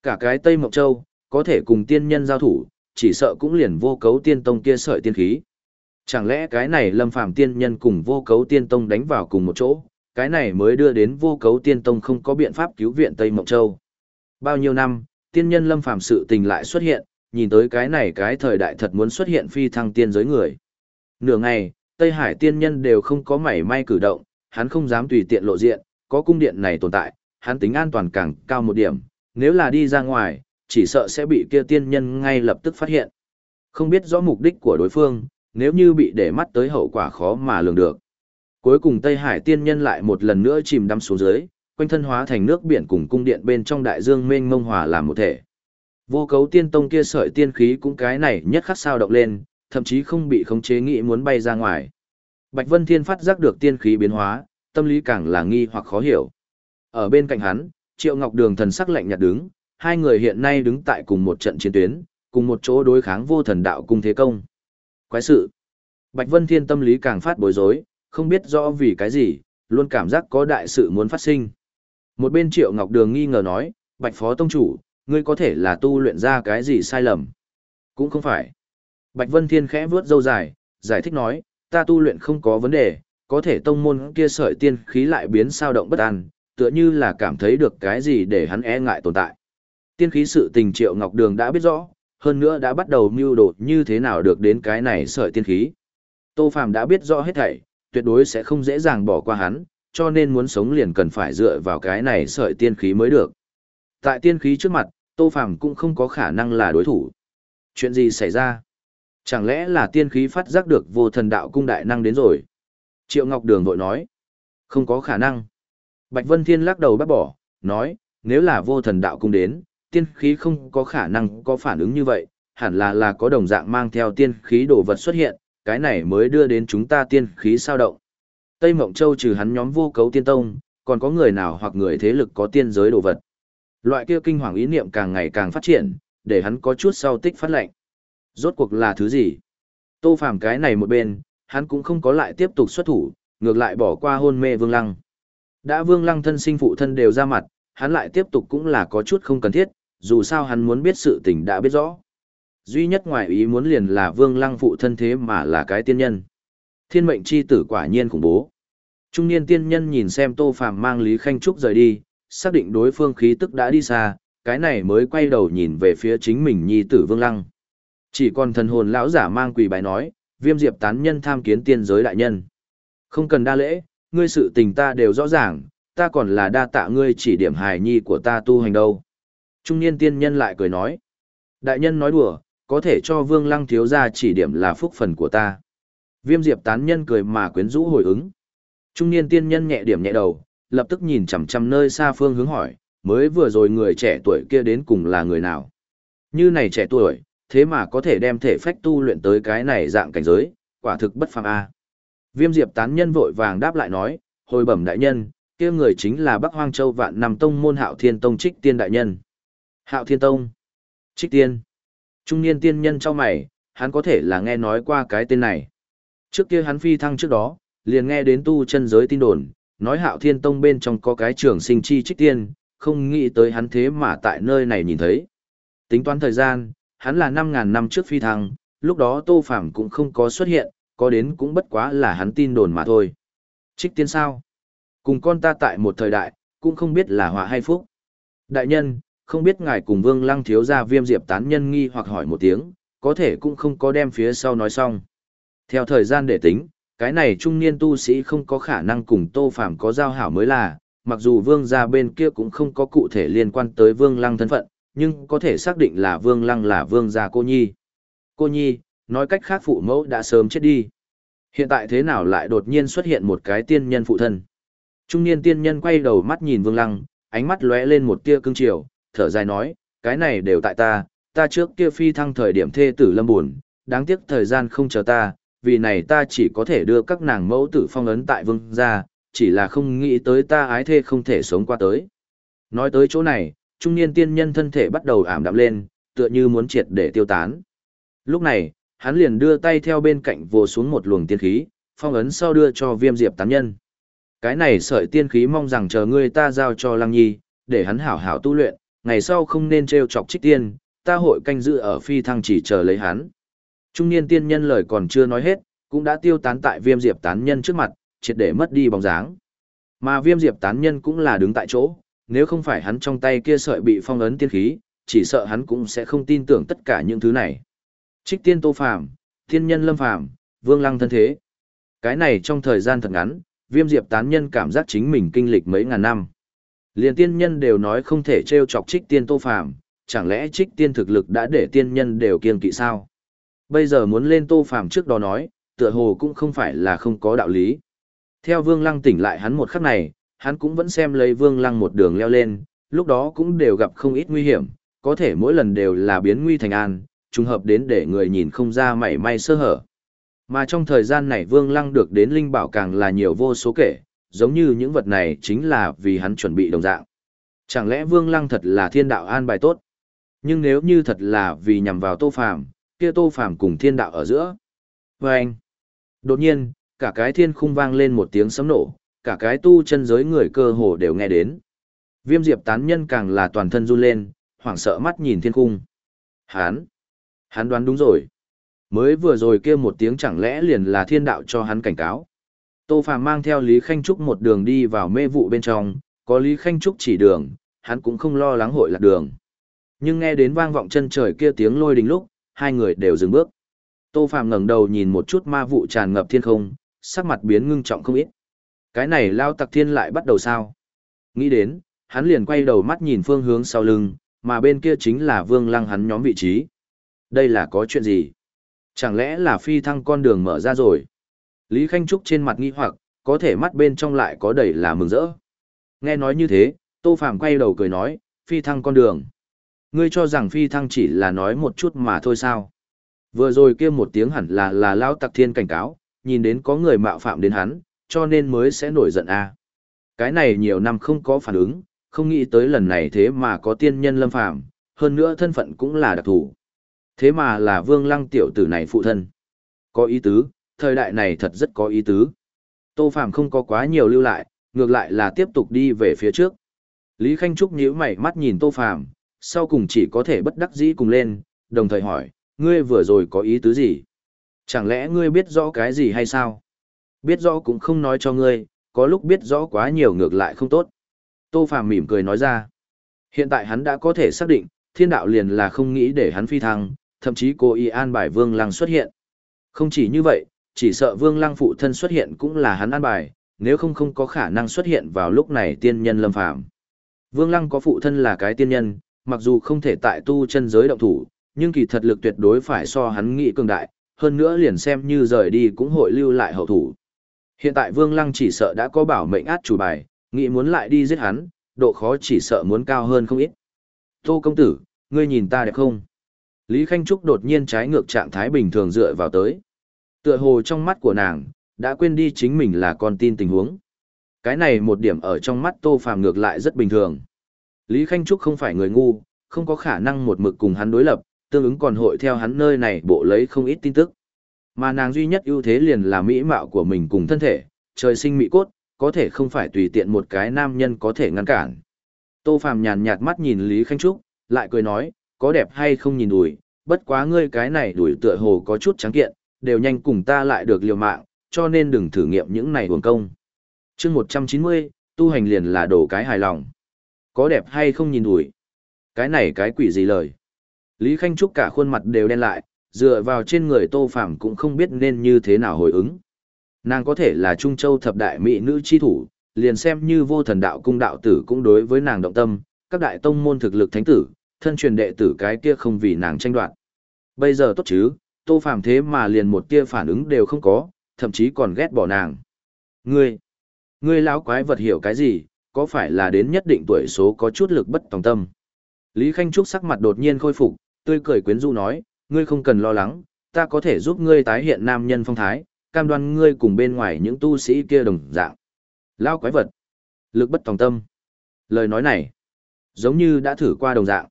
Cả cái Tây Mộc Châu, có thể cùng tiên nhân giao thủ, chỉ sợ cũng liền vô cấu tiên tông kia sợi tiên khí. Chẳng lẽ cái này lâm phàm tiên nhân cùng vô cấu tiên tông đánh vào cùng một chỗ, cái này mới đưa đến vô cấu tiên tông không có biện pháp cứu viện Tây Mộng Châu. Bao nhiêu năm, tiên nhân lâm phàm sự tình lại xuất hiện, nhìn tới cái này cái thời đại thật muốn xuất hiện phi thăng tiên giới người. Nửa ngày, Tây Hải tiên nhân đều không có mảy may cử động, hắn không dám tùy tiện lộ diện, có cung điện này tồn tại, hắn tính an toàn càng cao một điểm, nếu là đi ra ngoài, chỉ sợ sẽ bị kia tiên nhân ngay lập tức phát hiện. Không biết rõ mục đích của đối phương, nếu như bị để mắt tới hậu quả khó mà lường được. Cuối cùng Tây Hải tiên nhân lại một lần nữa chìm đắm xuống dưới, quanh thân hóa thành nước biển cùng cung điện bên trong đại dương mênh mông hòa làm một thể. Vô cấu tiên tông kia sợi tiên khí cũng cái này nhất khắc sao động lên, thậm chí không bị khống chế nghĩ muốn bay ra ngoài. Bạch Vân Thiên phát giác được tiên khí biến hóa, tâm lý càng là nghi hoặc khó hiểu. Ở bên cạnh hắn, Triệu Ngọc Đường thần sắc lạnh nhạt đứng, hai người hiện nay đứng tại cùng một trận chiến tuyến, cùng một chỗ đối kháng vô thần đạo cung thế công. Quái sự. Bạch Vân Thiên tâm lý càng phát bối rối, không biết rõ vì cái gì, luôn cảm giác có đại sự muốn phát sinh. Một bên Triệu Ngọc Đường nghi ngờ nói, Bạch Phó Tông Chủ, ngươi có thể là tu luyện ra cái gì sai lầm. Cũng không phải. Bạch Vân Thiên khẽ vuốt râu dài, giải thích nói, ta tu luyện không có vấn đề, có thể tông môn kia sợi tiên khí lại biến sao động bất an, tựa như là cảm thấy được cái gì để hắn e ngại tồn tại. Tiên khí sự tình Triệu Ngọc Đường đã biết rõ, hơn nữa đã bắt đầu mưu đồ như thế nào được đến cái này sợi tiên khí. Tô Phàm đã biết rõ hết thảy, tuyệt đối sẽ không dễ dàng bỏ qua hắn, cho nên muốn sống liền cần phải dựa vào cái này sợi tiên khí mới được. Tại tiên khí trước mặt, Tô Phàm cũng không có khả năng là đối thủ. Chuyện gì xảy ra? Chẳng lẽ là tiên khí phát giác được vô thần đạo cung đại năng đến rồi? Triệu Ngọc Đường vội nói. Không có khả năng. Bạch Vân Thiên lắc đầu bác bỏ, nói, nếu là vô thần đạo cung đến, tiên khí không có khả năng có phản ứng như vậy, hẳn là là có đồng dạng mang theo tiên khí đồ vật xuất hiện, cái này mới đưa đến chúng ta tiên khí sao động. Tây Mộng Châu trừ hắn nhóm vô cấu tiên tông, còn có người nào hoặc người thế lực có tiên giới đồ vật. Loại kia kinh hoàng ý niệm càng ngày càng phát triển, để hắn có chút sau tích phát lệnh. Rốt cuộc là thứ gì? Tô Phàm cái này một bên, hắn cũng không có lại tiếp tục xuất thủ, ngược lại bỏ qua hôn mê Vương Lăng. Đã Vương Lăng thân sinh phụ thân đều ra mặt, hắn lại tiếp tục cũng là có chút không cần thiết, dù sao hắn muốn biết sự tình đã biết rõ. Duy nhất ngoài ý muốn liền là Vương Lăng phụ thân thế mà là cái tiên nhân. Thiên mệnh chi tử quả nhiên khủng bố. Trung niên tiên nhân nhìn xem Tô Phàm mang Lý Khanh Trúc rời đi, xác định đối phương khí tức đã đi xa, cái này mới quay đầu nhìn về phía chính mình nhi tử Vương Lăng. Chỉ còn thần hồn lão giả mang quỳ bài nói, viêm diệp tán nhân tham kiến tiên giới đại nhân. Không cần đa lễ, ngươi sự tình ta đều rõ ràng, ta còn là đa tạ ngươi chỉ điểm hài nhi của ta tu hành đâu. Trung niên tiên nhân lại cười nói. Đại nhân nói đùa, có thể cho vương lăng thiếu gia chỉ điểm là phúc phần của ta. Viêm diệp tán nhân cười mà quyến rũ hồi ứng. Trung niên tiên nhân nhẹ điểm nhẹ đầu, lập tức nhìn chằm chằm nơi xa phương hướng hỏi, mới vừa rồi người trẻ tuổi kia đến cùng là người nào. Như này trẻ tuổi, thế mà có thể đem thể phách tu luyện tới cái này dạng cảnh giới, quả thực bất phàm a. Viêm Diệp tán nhân vội vàng đáp lại nói, hồi bẩm đại nhân, kia người chính là Bắc Hoang Châu vạn nằm tông môn Hạo Thiên Tông Trích Tiên đại nhân. Hạo Thiên Tông. Trích Tiên. Trung niên tiên nhân cho mày, hắn có thể là nghe nói qua cái tên này. Trước kia hắn phi thăng trước đó, liền nghe đến tu chân giới tin đồn, nói Hạo Thiên Tông bên trong có cái trường sinh chi Trích Tiên, không nghĩ tới hắn thế mà tại nơi này nhìn thấy. Tính toán thời gian, hắn là 5.000 năm trước phi thăng, lúc đó Tô Phàm cũng không có xuất hiện, có đến cũng bất quá là hắn tin đồn mà thôi. Trích tiên sao? Cùng con ta tại một thời đại, cũng không biết là họa hay phúc. Đại nhân, không biết ngài cùng vương lăng thiếu gia viêm diệp tán nhân nghi hoặc hỏi một tiếng, có thể cũng không có đem phía sau nói xong. Theo thời gian để tính, cái này trung niên tu sĩ không có khả năng cùng tô phàm có giao hảo mới là, mặc dù vương gia bên kia cũng không có cụ thể liên quan tới vương lăng thân phận, nhưng có thể xác định là vương lăng là vương gia cô nhi. Cô nhi, nói cách khác phụ mẫu đã sớm chết đi. Hiện tại thế nào lại đột nhiên xuất hiện một cái tiên nhân phụ thân? Trung niên tiên nhân quay đầu mắt nhìn vương lăng, ánh mắt lóe lên một tia cương triều, thở dài nói, cái này đều tại ta, ta trước kia phi thăng thời điểm thê tử lâm buồn, đáng tiếc thời gian không chờ ta, vì này ta chỉ có thể đưa các nàng mẫu tử phong ấn tại vương gia, chỉ là không nghĩ tới ta ái thê không thể sống qua tới. Nói tới chỗ này, trung niên tiên nhân thân thể bắt đầu ảm đạm lên, tựa như muốn triệt để tiêu tán. Lúc này, hắn liền đưa tay theo bên cạnh vồ xuống một luồng tiên khí, phong ấn sau đưa cho viêm diệp tán nhân. Cái này sợi tiên khí mong rằng chờ ngươi ta giao cho lăng nhi, để hắn hảo hảo tu luyện, ngày sau không nên trêu chọc trích tiên, ta hội canh giữ ở phi thăng chỉ chờ lấy hắn. Trung niên tiên nhân lời còn chưa nói hết, cũng đã tiêu tán tại viêm diệp tán nhân trước mặt, triệt để mất đi bóng dáng. Mà viêm diệp tán nhân cũng là đứng tại chỗ, nếu không phải hắn trong tay kia sợi bị phong ấn tiên khí, chỉ sợ hắn cũng sẽ không tin tưởng tất cả những thứ này. Trích tiên tô phàm, thiên nhân lâm phàm, vương lăng thân thế. Cái này trong thời gian thật ngắn, viêm diệp tán nhân cảm giác chính mình kinh lịch mấy ngàn năm. Liền tiên nhân đều nói không thể trêu chọc trích tiên tô phàm, chẳng lẽ trích tiên thực lực đã để tiên nhân đều kiên kỵ sao? Bây giờ muốn lên tô phàm trước đó nói, tựa hồ cũng không phải là không có đạo lý. Theo vương lăng tỉnh lại hắn một khắc này, hắn cũng vẫn xem lấy vương lăng một đường leo lên, lúc đó cũng đều gặp không ít nguy hiểm, có thể mỗi lần đều là biến nguy thành an, trùng hợp đến để người nhìn không ra mảy may sơ hở. Mà trong thời gian này Vương Lăng được đến linh bảo càng là nhiều vô số kể, giống như những vật này chính là vì hắn chuẩn bị đồng dạng. Chẳng lẽ Vương Lăng thật là thiên đạo an bài tốt? Nhưng nếu như thật là vì nhằm vào Tô Phàm, kia Tô Phàm cùng thiên đạo ở giữa. Và anh, đột nhiên, cả cái thiên khung vang lên một tiếng sấm nổ, cả cái tu chân giới người cơ hồ đều nghe đến. Viêm Diệp tán nhân càng là toàn thân run lên, hoảng sợ mắt nhìn thiên khung. Hán, hắn đoán đúng rồi. Mới vừa rồi kia một tiếng chẳng lẽ liền là thiên đạo cho hắn cảnh cáo. Tô Phàm mang theo Lý Khanh Trúc một đường đi vào mê vụ bên trong, có Lý Khanh Trúc chỉ đường, hắn cũng không lo lắng hội lạc đường. Nhưng nghe đến vang vọng chân trời kia tiếng lôi đình lúc, hai người đều dừng bước. Tô Phàm ngẩng đầu nhìn một chút ma vụ tràn ngập thiên không, sắc mặt biến ngưng trọng không ít. Cái này lao tặc thiên lại bắt đầu sao? Nghĩ đến, hắn liền quay đầu mắt nhìn phương hướng sau lưng, mà bên kia chính là vương lăng hắn nhóm vị trí. Đây là có chuyện gì? Chẳng lẽ là phi thăng con đường mở ra rồi? Lý Khanh Trúc trên mặt nghi hoặc, có thể mắt bên trong lại có đầy là mừng rỡ. Nghe nói như thế, Tô Phàm quay đầu cười nói, phi thăng con đường. Ngươi cho rằng phi thăng chỉ là nói một chút mà thôi sao? Vừa rồi kia một tiếng hẳn là là lao tặc thiên cảnh cáo, nhìn đến có người mạo phạm đến hắn, cho nên mới sẽ nổi giận a. Cái này nhiều năm không có phản ứng, không nghĩ tới lần này thế mà có tiên nhân lâm phàm, hơn nữa thân phận cũng là đặc thù. Thế mà là vương lăng tiểu tử này phụ thân. Có ý tứ, thời đại này thật rất có ý tứ. Tô Phàm không có quá nhiều lưu lại, ngược lại là tiếp tục đi về phía trước. Lý Khanh Trúc nhíu mày mắt nhìn Tô Phàm, sau cùng chỉ có thể bất đắc dĩ cùng lên, đồng thời hỏi, ngươi vừa rồi có ý tứ gì? Chẳng lẽ ngươi biết rõ cái gì hay sao? Biết rõ cũng không nói cho ngươi, có lúc biết rõ quá nhiều ngược lại không tốt. Tô Phàm mỉm cười nói ra. Hiện tại hắn đã có thể xác định, thiên đạo liền là không nghĩ để hắn phi thăng, thậm chí cô y an bài Vương Lăng xuất hiện. Không chỉ như vậy, chỉ sợ Vương Lăng phụ thân xuất hiện cũng là hắn an bài, nếu không không có khả năng xuất hiện vào lúc này tiên nhân lâm phàm. Vương Lăng có phụ thân là cái tiên nhân, mặc dù không thể tại tu chân giới động thủ, nhưng kỳ thật lực tuyệt đối phải so hắn nghĩ cường đại, hơn nữa liền xem như rời đi cũng hội lưu lại hậu thủ. Hiện tại Vương Lăng chỉ sợ đã có bảo mệnh át chủ bài, nghĩ muốn lại đi giết hắn, độ khó chỉ sợ muốn cao hơn không ít. Tô công tử, ngươi nhìn ta đẹp không? Lý Khanh Trúc đột nhiên trái ngược trạng thái bình thường dựa vào tới. Tựa hồ trong mắt của nàng, đã quên đi chính mình là con tin tình huống. Cái này một điểm ở trong mắt Tô Phàm ngược lại rất bình thường. Lý Khanh Trúc không phải người ngu, không có khả năng một mực cùng hắn đối lập, tương ứng còn hội theo hắn nơi này bộ lấy không ít tin tức. Mà nàng duy nhất ưu thế liền là mỹ mạo của mình cùng thân thể, trời sinh mỹ cốt, có thể không phải tùy tiện một cái nam nhân có thể ngăn cản. Tô Phàm nhàn nhạt mắt nhìn Lý Khanh Trúc, lại cười nói, có đẹp hay không nhìn đùi, bất quá ngươi cái này đùi tựa hồ có chút trắng kiện, đều nhanh cùng ta lại được liều mạng, cho nên đừng thử nghiệm những này uổng công. chương 190, tu hành liền là đổ cái hài lòng. Có đẹp hay không nhìn đuổi. Cái này cái quỷ gì lời? Lý Khanh Trúc cả khuôn mặt đều đen lại, dựa vào trên người Tô Phàm cũng không biết nên như thế nào hồi ứng. Nàng có thể là Trung Châu thập đại mỹ nữ chi thủ, liền xem như vô thần đạo cung đạo tử cũng đối với nàng động tâm, các đại tông môn thực lực thánh tử, thân truyền đệ tử cái kia không vì nàng tranh đoạt. Bây giờ tốt chứ, Tô Phàm thế mà liền một tia phản ứng đều không có, thậm chí còn ghét bỏ nàng. Ngươi, ngươi lão quái vật hiểu cái gì, có phải là đến nhất định tuổi số có chút lực bất tòng tâm. Lý Khanh Trúc sắc mặt đột nhiên khôi phục, tươi cười quyến rũ nói, ngươi không cần lo lắng, ta có thể giúp ngươi tái hiện nam nhân phong thái, cam đoan ngươi cùng bên ngoài những tu sĩ kia đồng dạng. Lão quái vật, lực bất tòng tâm. Lời nói này, giống như đã thử qua đồng dạng.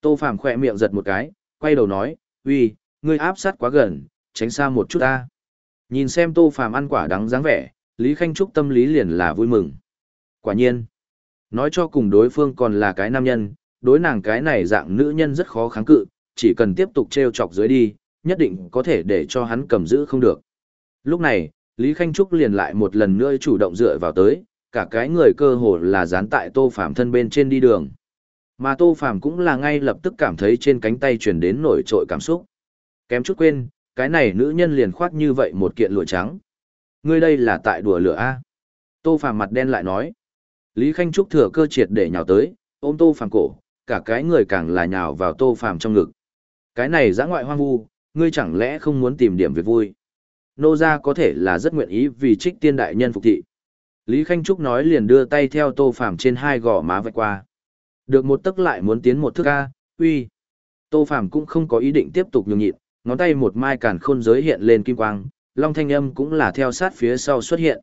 Tô Phàm khỏe miệng giật một cái, quay đầu nói, uy, ngươi áp sát quá gần, tránh xa một chút ta. Nhìn xem Tô Phàm ăn quả đắng dáng vẻ, Lý Khanh Trúc tâm lý liền là vui mừng. Quả nhiên, nói cho cùng đối phương còn là cái nam nhân, Đối nàng cái này dạng nữ nhân rất khó kháng cự, chỉ cần tiếp tục treo chọc dưới đi, nhất định có thể để cho hắn cầm giữ không được. Lúc này, Lý Khanh Trúc liền lại một lần nữa chủ động dựa vào tới, cả cái người cơ hồ là dán tại Tô Phàm thân bên trên đi đường. Mà Tô Phàm cũng là ngay lập tức cảm thấy trên cánh tay truyền đến nổi trội cảm xúc. Kém chút quên, cái này nữ nhân liền khoác như vậy một kiện lụa trắng. Ngươi đây là tại đùa lửa a? Tô Phàm mặt đen lại nói. Lý Khanh Trúc thừa cơ triệt để nhào tới, ôm Tô Phàm cổ, cả cái người càng là nhào vào Tô Phàm trong ngực. Cái này dã ngoại hoang vu, ngươi chẳng lẽ không muốn tìm điểm việc vui? Nô gia có thể là rất nguyện ý vì trích tiên đại nhân phục thị. Lý Khanh Trúc nói liền đưa tay theo Tô Phàm trên hai gò má vạch qua. Được một tức lại muốn tiến một thước a, uy. Tô Phàm cũng không có ý định tiếp tục nhường nhịn, ngón tay một mai càn khôn giới hiện lên kim quang, long thanh âm cũng là theo sát phía sau xuất hiện.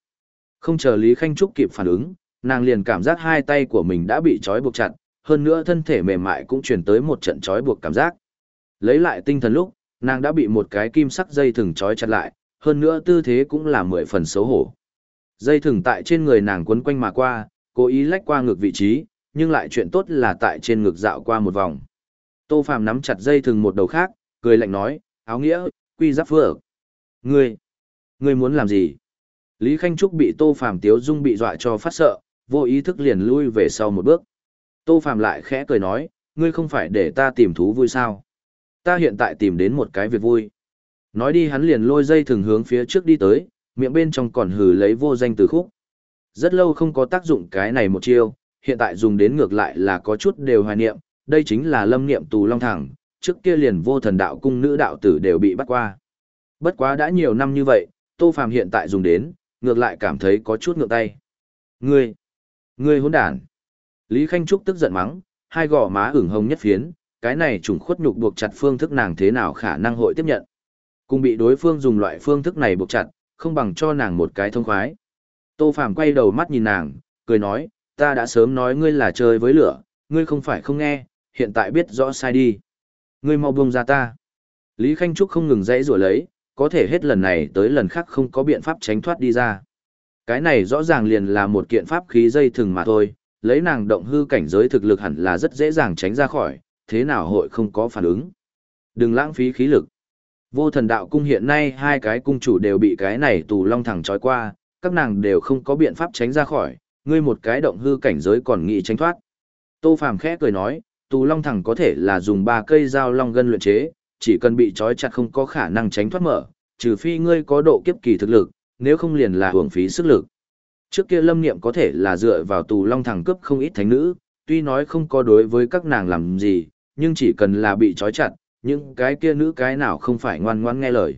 Không chờ Lý Khanh Trúc kịp phản ứng, nàng liền cảm giác hai tay của mình đã bị trói buộc chặt, hơn nữa thân thể mềm mại cũng truyền tới một trận trói buộc cảm giác. Lấy lại tinh thần lúc, nàng đã bị một cái kim sắc dây thừng trói chặt lại, hơn nữa tư thế cũng là mười phần xấu hổ. Dây thừng tại trên người nàng quấn quanh mà qua, cố ý lách qua ngược vị trí, nhưng lại chuyện tốt là tại trên ngực dạo qua một vòng. Tô Phàm nắm chặt dây thừng một đầu khác, cười lạnh nói, áo nghĩa, quy giáp phước. Ngươi, ngươi muốn làm gì? Lý Khanh Trúc bị Tô Phàm tiếu dung bị dọa cho phát sợ, vô ý thức liền lui về sau một bước. Tô Phàm lại khẽ cười nói, ngươi không phải để ta tìm thú vui sao? Ta hiện tại tìm đến một cái việc vui. Nói đi hắn liền lôi dây thừng hướng phía trước đi tới, miệng bên trong còn hừ lấy vô danh từ khúc. Rất lâu không có tác dụng cái này một chiêu, hiện tại dùng đến ngược lại là có chút đều hoài niệm, đây chính là lâm niệm tù long thẳng, trước kia liền vô thần đạo cung nữ đạo tử đều bị bắt qua. Bất quá đã nhiều năm như vậy, Tô Phàm hiện tại dùng đến, ngược lại cảm thấy có chút ngược tay. Ngươi, ngươi hỗn đản. Lý Khanh Trúc tức giận mắng, hai gò má ửng hồng nhất phiến, cái này trùng khuất nhục buộc chặt phương thức nàng thế nào khả năng hội tiếp nhận. Cùng bị đối phương dùng loại phương thức này buộc chặt, không bằng cho nàng một cái thông khoái. Tô Phàm quay đầu mắt nhìn nàng, cười nói, ta đã sớm nói ngươi là chơi với lửa, ngươi không phải không nghe, hiện tại biết rõ sai đi. Ngươi mau buông ra ta. Lý Khanh Trúc không ngừng dãy rủa lấy, có thể hết lần này tới lần khác không có biện pháp tránh thoát đi ra. Cái này rõ ràng liền là một kiện pháp khí dây thừng mà thôi, lấy nàng động hư cảnh giới thực lực hẳn là rất dễ dàng tránh ra khỏi, thế nào hội không có phản ứng. Đừng lãng phí khí lực. Vô thần đạo cung hiện nay hai cái cung chủ đều bị cái này tù long thẳng trói qua, các nàng đều không có biện pháp tránh ra khỏi, ngươi một cái động hư cảnh giới còn nghĩ tránh thoát. Tô Phàm khẽ cười nói, tù long thẳng có thể là dùng ba cây dao long gân luyện chế, chỉ cần bị trói chặt không có khả năng tránh thoát mở, trừ phi ngươi có độ kiếp kỳ thực lực, nếu không liền là hưởng phí sức lực. Trước kia lâm niệm có thể là dựa vào tù long thẳng cướp không ít thánh nữ, tuy nói không có đối với các nàng làm gì, nhưng chỉ cần là bị trói chặt, những cái kia nữ cái nào không phải ngoan ngoan nghe lời.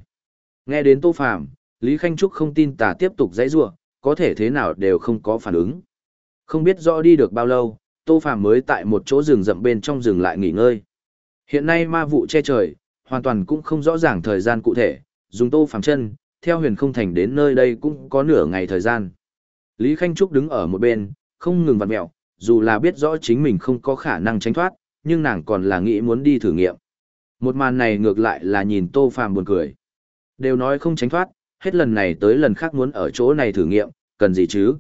Nghe đến Tô Phàm, Lý Khanh Trúc không tin tà tiếp tục dãy rủa, có thể thế nào đều không có phản ứng. Không biết rõ đi được bao lâu, Tô Phàm mới tại một chỗ rừng rậm bên trong rừng lại nghỉ ngơi. Hiện nay ma vụ che trời, hoàn toàn cũng không rõ ràng thời gian cụ thể, dùng Tô Phàm chân, theo huyền không thành đến nơi đây cũng có nửa ngày thời gian. Lý Khanh Trúc đứng ở một bên, không ngừng vặn mẹo, dù là biết rõ chính mình không có khả năng tránh thoát, nhưng nàng còn là nghĩ muốn đi thử nghiệm. Một màn này ngược lại là nhìn Tô Phàm buồn cười. Đều nói không tránh thoát, hết lần này tới lần khác muốn ở chỗ này thử nghiệm, cần gì chứ?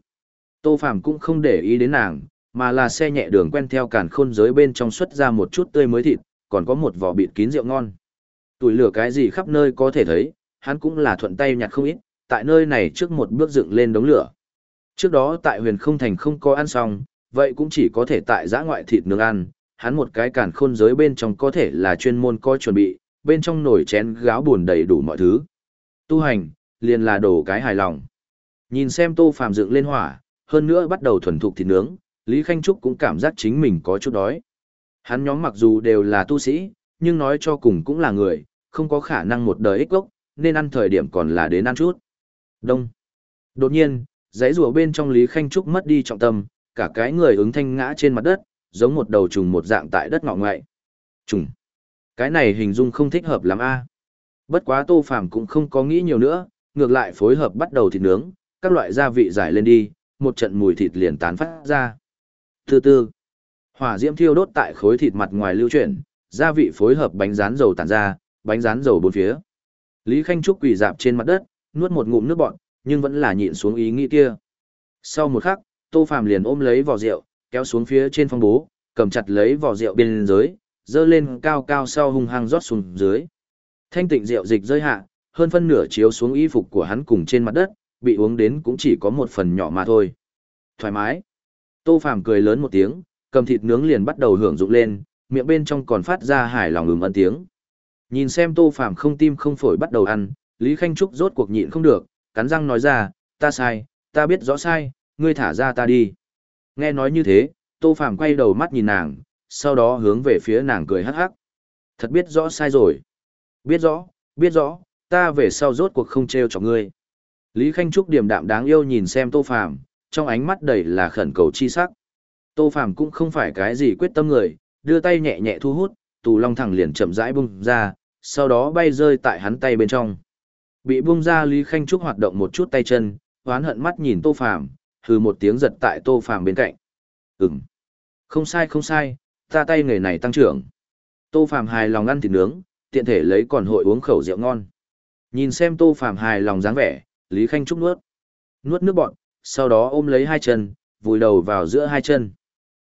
Tô Phàm cũng không để ý đến nàng, mà là xe nhẹ đường quen theo càn khôn giới bên trong xuất ra một chút tươi mới thịt, còn có một vỏ bịt kín rượu ngon. Tuổi lửa cái gì khắp nơi có thể thấy, hắn cũng là thuận tay nhặt không ít, tại nơi này trước một bước dựng lên đống lửa. Trước đó tại huyền không thành không có ăn xong, vậy cũng chỉ có thể tại giã ngoại thịt nướng ăn, hắn một cái càn khôn giới bên trong có thể là chuyên môn coi chuẩn bị, bên trong nồi chén gáo buồn đầy đủ mọi thứ. Tu hành, liền là đổ cái hài lòng. Nhìn xem tô phàm dựng lên hỏa, hơn nữa bắt đầu thuần thục thịt nướng, Lý Khanh Trúc cũng cảm giác chính mình có chút đói. Hắn nhóm mặc dù đều là tu sĩ, nhưng nói cho cùng cũng là người, không có khả năng một đời ích gốc, nên ăn thời điểm còn là đến ăn chút. Đông. Đột nhiên, giấy rùa bên trong Lý Khanh Trúc mất đi trọng tâm, cả cái người ứng thanh ngã trên mặt đất, giống một đầu trùng một dạng tại đất ngọ ngoại. Trùng. Cái này hình dung không thích hợp lắm a. Bất quá Tô Phàm cũng không có nghĩ nhiều nữa, ngược lại phối hợp bắt đầu thịt nướng, các loại gia vị giải lên đi, một trận mùi thịt liền tán phát ra. Thứ tư, hỏa diễm thiêu đốt tại khối thịt mặt ngoài lưu chuyển, gia vị phối hợp bánh rán dầu tản ra, bánh rán dầu bốn phía. Lý Khanh Trúc quỳ dạp trên mặt đất, nuốt một ngụm nước bọt, nhưng vẫn là nhịn xuống ý nghĩ kia. Sau một khắc, Tô Phàm liền ôm lấy vỏ rượu, kéo xuống phía trên phong bố, cầm chặt lấy vỏ rượu bên dưới, dơ lên cao cao sau hung hăng rót xuống dưới. Thanh tịnh rượu dịch rơi hạ, hơn phân nửa chiếu xuống y phục của hắn cùng trên mặt đất, bị uống đến cũng chỉ có một phần nhỏ mà thôi. Thoải mái. Tô Phàm cười lớn một tiếng, cầm thịt nướng liền bắt đầu hưởng dụng lên, miệng bên trong còn phát ra hài lòng ừm ân tiếng. Nhìn xem Tô Phàm không tim không phổi bắt đầu ăn, Lý Khanh Trúc rốt cuộc nhịn không được, cắn răng nói ra, ta sai, ta biết rõ sai, ngươi thả ra ta đi. Nghe nói như thế, Tô Phàm quay đầu mắt nhìn nàng, sau đó hướng về phía nàng cười hắc hắc. Thật biết rõ sai rồi. Biết rõ, biết rõ, ta về sau rốt cuộc không trêu cho ngươi. Lý Khanh Trúc điềm đạm đáng yêu nhìn xem Tô Phàm, trong ánh mắt đầy là khẩn cầu chi sắc. Tô Phàm cũng không phải cái gì quyết tâm người, đưa tay nhẹ nhẹ thu hút, tù long thẳng liền chậm rãi bung ra, sau đó bay rơi tại hắn tay bên trong. Bị bung ra Lý Khanh Trúc hoạt động một chút tay chân, hoán hận mắt nhìn Tô Phàm, hừ một tiếng giật tại Tô Phàm bên cạnh. Ừm. Không sai không sai, ta tay nghề này tăng trưởng. Tô Phàm hài lòng ăn thịt nướng, tiện thể lấy còn hội uống khẩu rượu ngon. Nhìn xem Tô Phàm hài lòng dáng vẻ, Lý Khanh Trúc nuốt. Nuốt nước bọt, sau đó ôm lấy hai chân, vùi đầu vào giữa hai chân.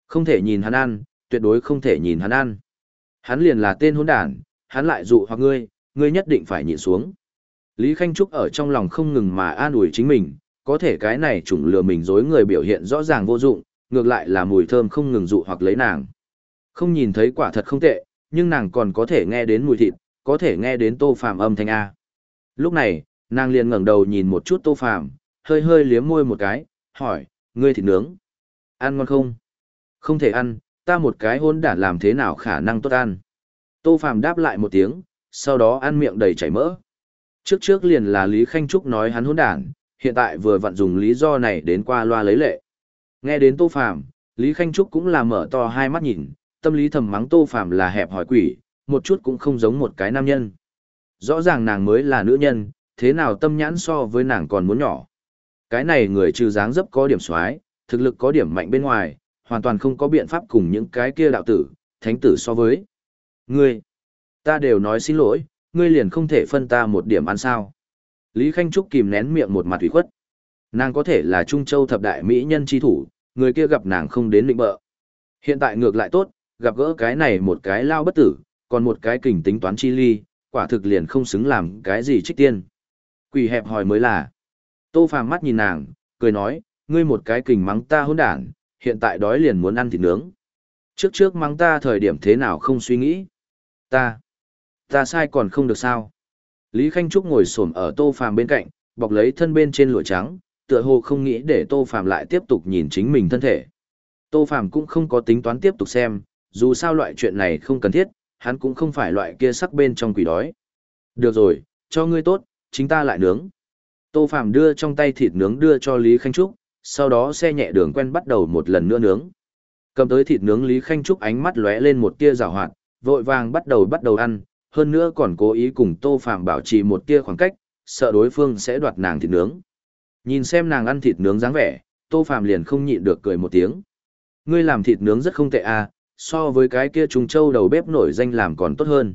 Không thể nhìn hắn ăn, tuyệt đối không thể nhìn hắn ăn. Hắn liền là tên hỗn đản, hắn lại dụ hoặc ngươi, ngươi nhất định phải nhịn xuống. Lý Khanh Trúc ở trong lòng không ngừng mà an ủi chính mình, có thể cái này chủng lừa mình dối người biểu hiện rõ ràng vô dụng, ngược lại là mùi thơm không ngừng dụ hoặc lấy nàng. Không nhìn thấy quả thật không tệ, nhưng nàng còn có thể nghe đến mùi thịt, có thể nghe đến tô phàm âm thanh A. Lúc này, nàng liền ngẩng đầu nhìn một chút tô phàm, hơi hơi liếm môi một cái, hỏi, ngươi thịt nướng. Ăn ngon không? Không thể ăn, ta một cái hôn đản làm thế nào khả năng tốt ăn. Tô phàm đáp lại một tiếng, sau đó ăn miệng đầy chảy mỡ. Trước trước liền là Lý Khanh Trúc nói hắn hôn đản, hiện tại vừa vặn dùng lý do này đến qua loa lấy lệ. Nghe đến Tô Phàm, Lý Khanh Trúc cũng là mở to hai mắt nhìn, tâm lý thầm mắng Tô Phàm là hẹp hỏi quỷ, một chút cũng không giống một cái nam nhân. Rõ ràng nàng mới là nữ nhân, thế nào tâm nhãn so với nàng còn muốn nhỏ. Cái này người trừ dáng dấp có điểm xoái, thực lực có điểm mạnh bên ngoài, hoàn toàn không có biện pháp cùng những cái kia đạo tử, thánh tử so với. Ngươi, ta đều nói xin lỗi, ngươi liền không thể phân ta một điểm ăn sao. Lý Khanh Trúc kìm nén miệng một mặt ủy khuất. Nàng có thể là Trung Châu thập đại mỹ nhân chi thủ, người kia gặp nàng không đến định bợ. Hiện tại ngược lại tốt, gặp gỡ cái này một cái lao bất tử, còn một cái kình tính toán chi ly, quả thực liền không xứng làm cái gì trích tiên. Quỷ hẹp hỏi mới là. Tô Phàm mắt nhìn nàng, cười nói, ngươi một cái kình mắng ta hỗn đản, hiện tại đói liền muốn ăn thịt nướng. Trước trước mắng ta thời điểm thế nào không suy nghĩ. Ta, ta sai còn không được sao. Lý Khanh Trúc ngồi xổm ở Tô Phàm bên cạnh, bọc lấy thân bên trên lụa trắng, tựa hồ không nghĩ để Tô Phàm lại tiếp tục nhìn chính mình thân thể. Tô Phàm cũng không có tính toán tiếp tục xem, dù sao loại chuyện này không cần thiết, hắn cũng không phải loại kia sắc bên trong quỷ đói. Được rồi, cho ngươi tốt, chính ta lại nướng. Tô Phàm đưa trong tay thịt nướng đưa cho Lý Khanh Trúc, sau đó xe nhẹ đường quen bắt đầu một lần nữa nướng. Cầm tới thịt nướng Lý Khanh Trúc ánh mắt lóe lên một tia rào hoạt, vội vàng bắt đầu bắt đầu ăn, hơn nữa còn cố ý cùng Tô Phàm bảo trì một tia khoảng cách, sợ đối phương sẽ đoạt nàng thịt nướng. Nhìn xem nàng ăn thịt nướng dáng vẻ, Tô Phàm liền không nhịn được cười một tiếng. Ngươi làm thịt nướng rất không tệ à, so với cái kia Trùng Châu đầu bếp nổi danh làm còn tốt hơn.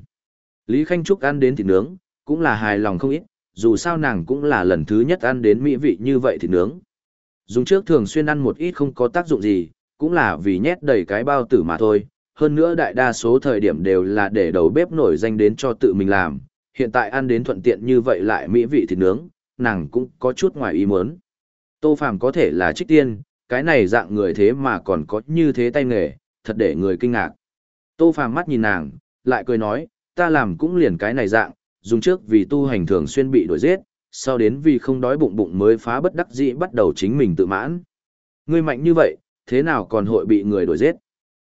Lý Khanh Trúc ăn đến thịt nướng, cũng là hài lòng không ít, dù sao nàng cũng là lần thứ nhất ăn đến mỹ vị như vậy thịt nướng. Dùng trước thường xuyên ăn một ít không có tác dụng gì, cũng là vì nhét đầy cái bao tử mà thôi, hơn nữa đại đa số thời điểm đều là để đầu bếp nổi danh đến cho tự mình làm, hiện tại ăn đến thuận tiện như vậy lại mỹ vị thịt nướng, nàng cũng có chút ngoài ý muốn. Tô Phàm có thể là trích tiên, cái này dạng người thế mà còn có như thế tay nghề, thật để người kinh ngạc. Tô Phàm mắt nhìn nàng, lại cười nói, ta làm cũng liền cái này dạng, dùng trước vì tu hành thường xuyên bị đuổi giết, sau đến vì không đói bụng bụng mới phá bất đắc dĩ bắt đầu chính mình tự mãn. Ngươi mạnh như vậy, thế nào còn hội bị người đuổi giết?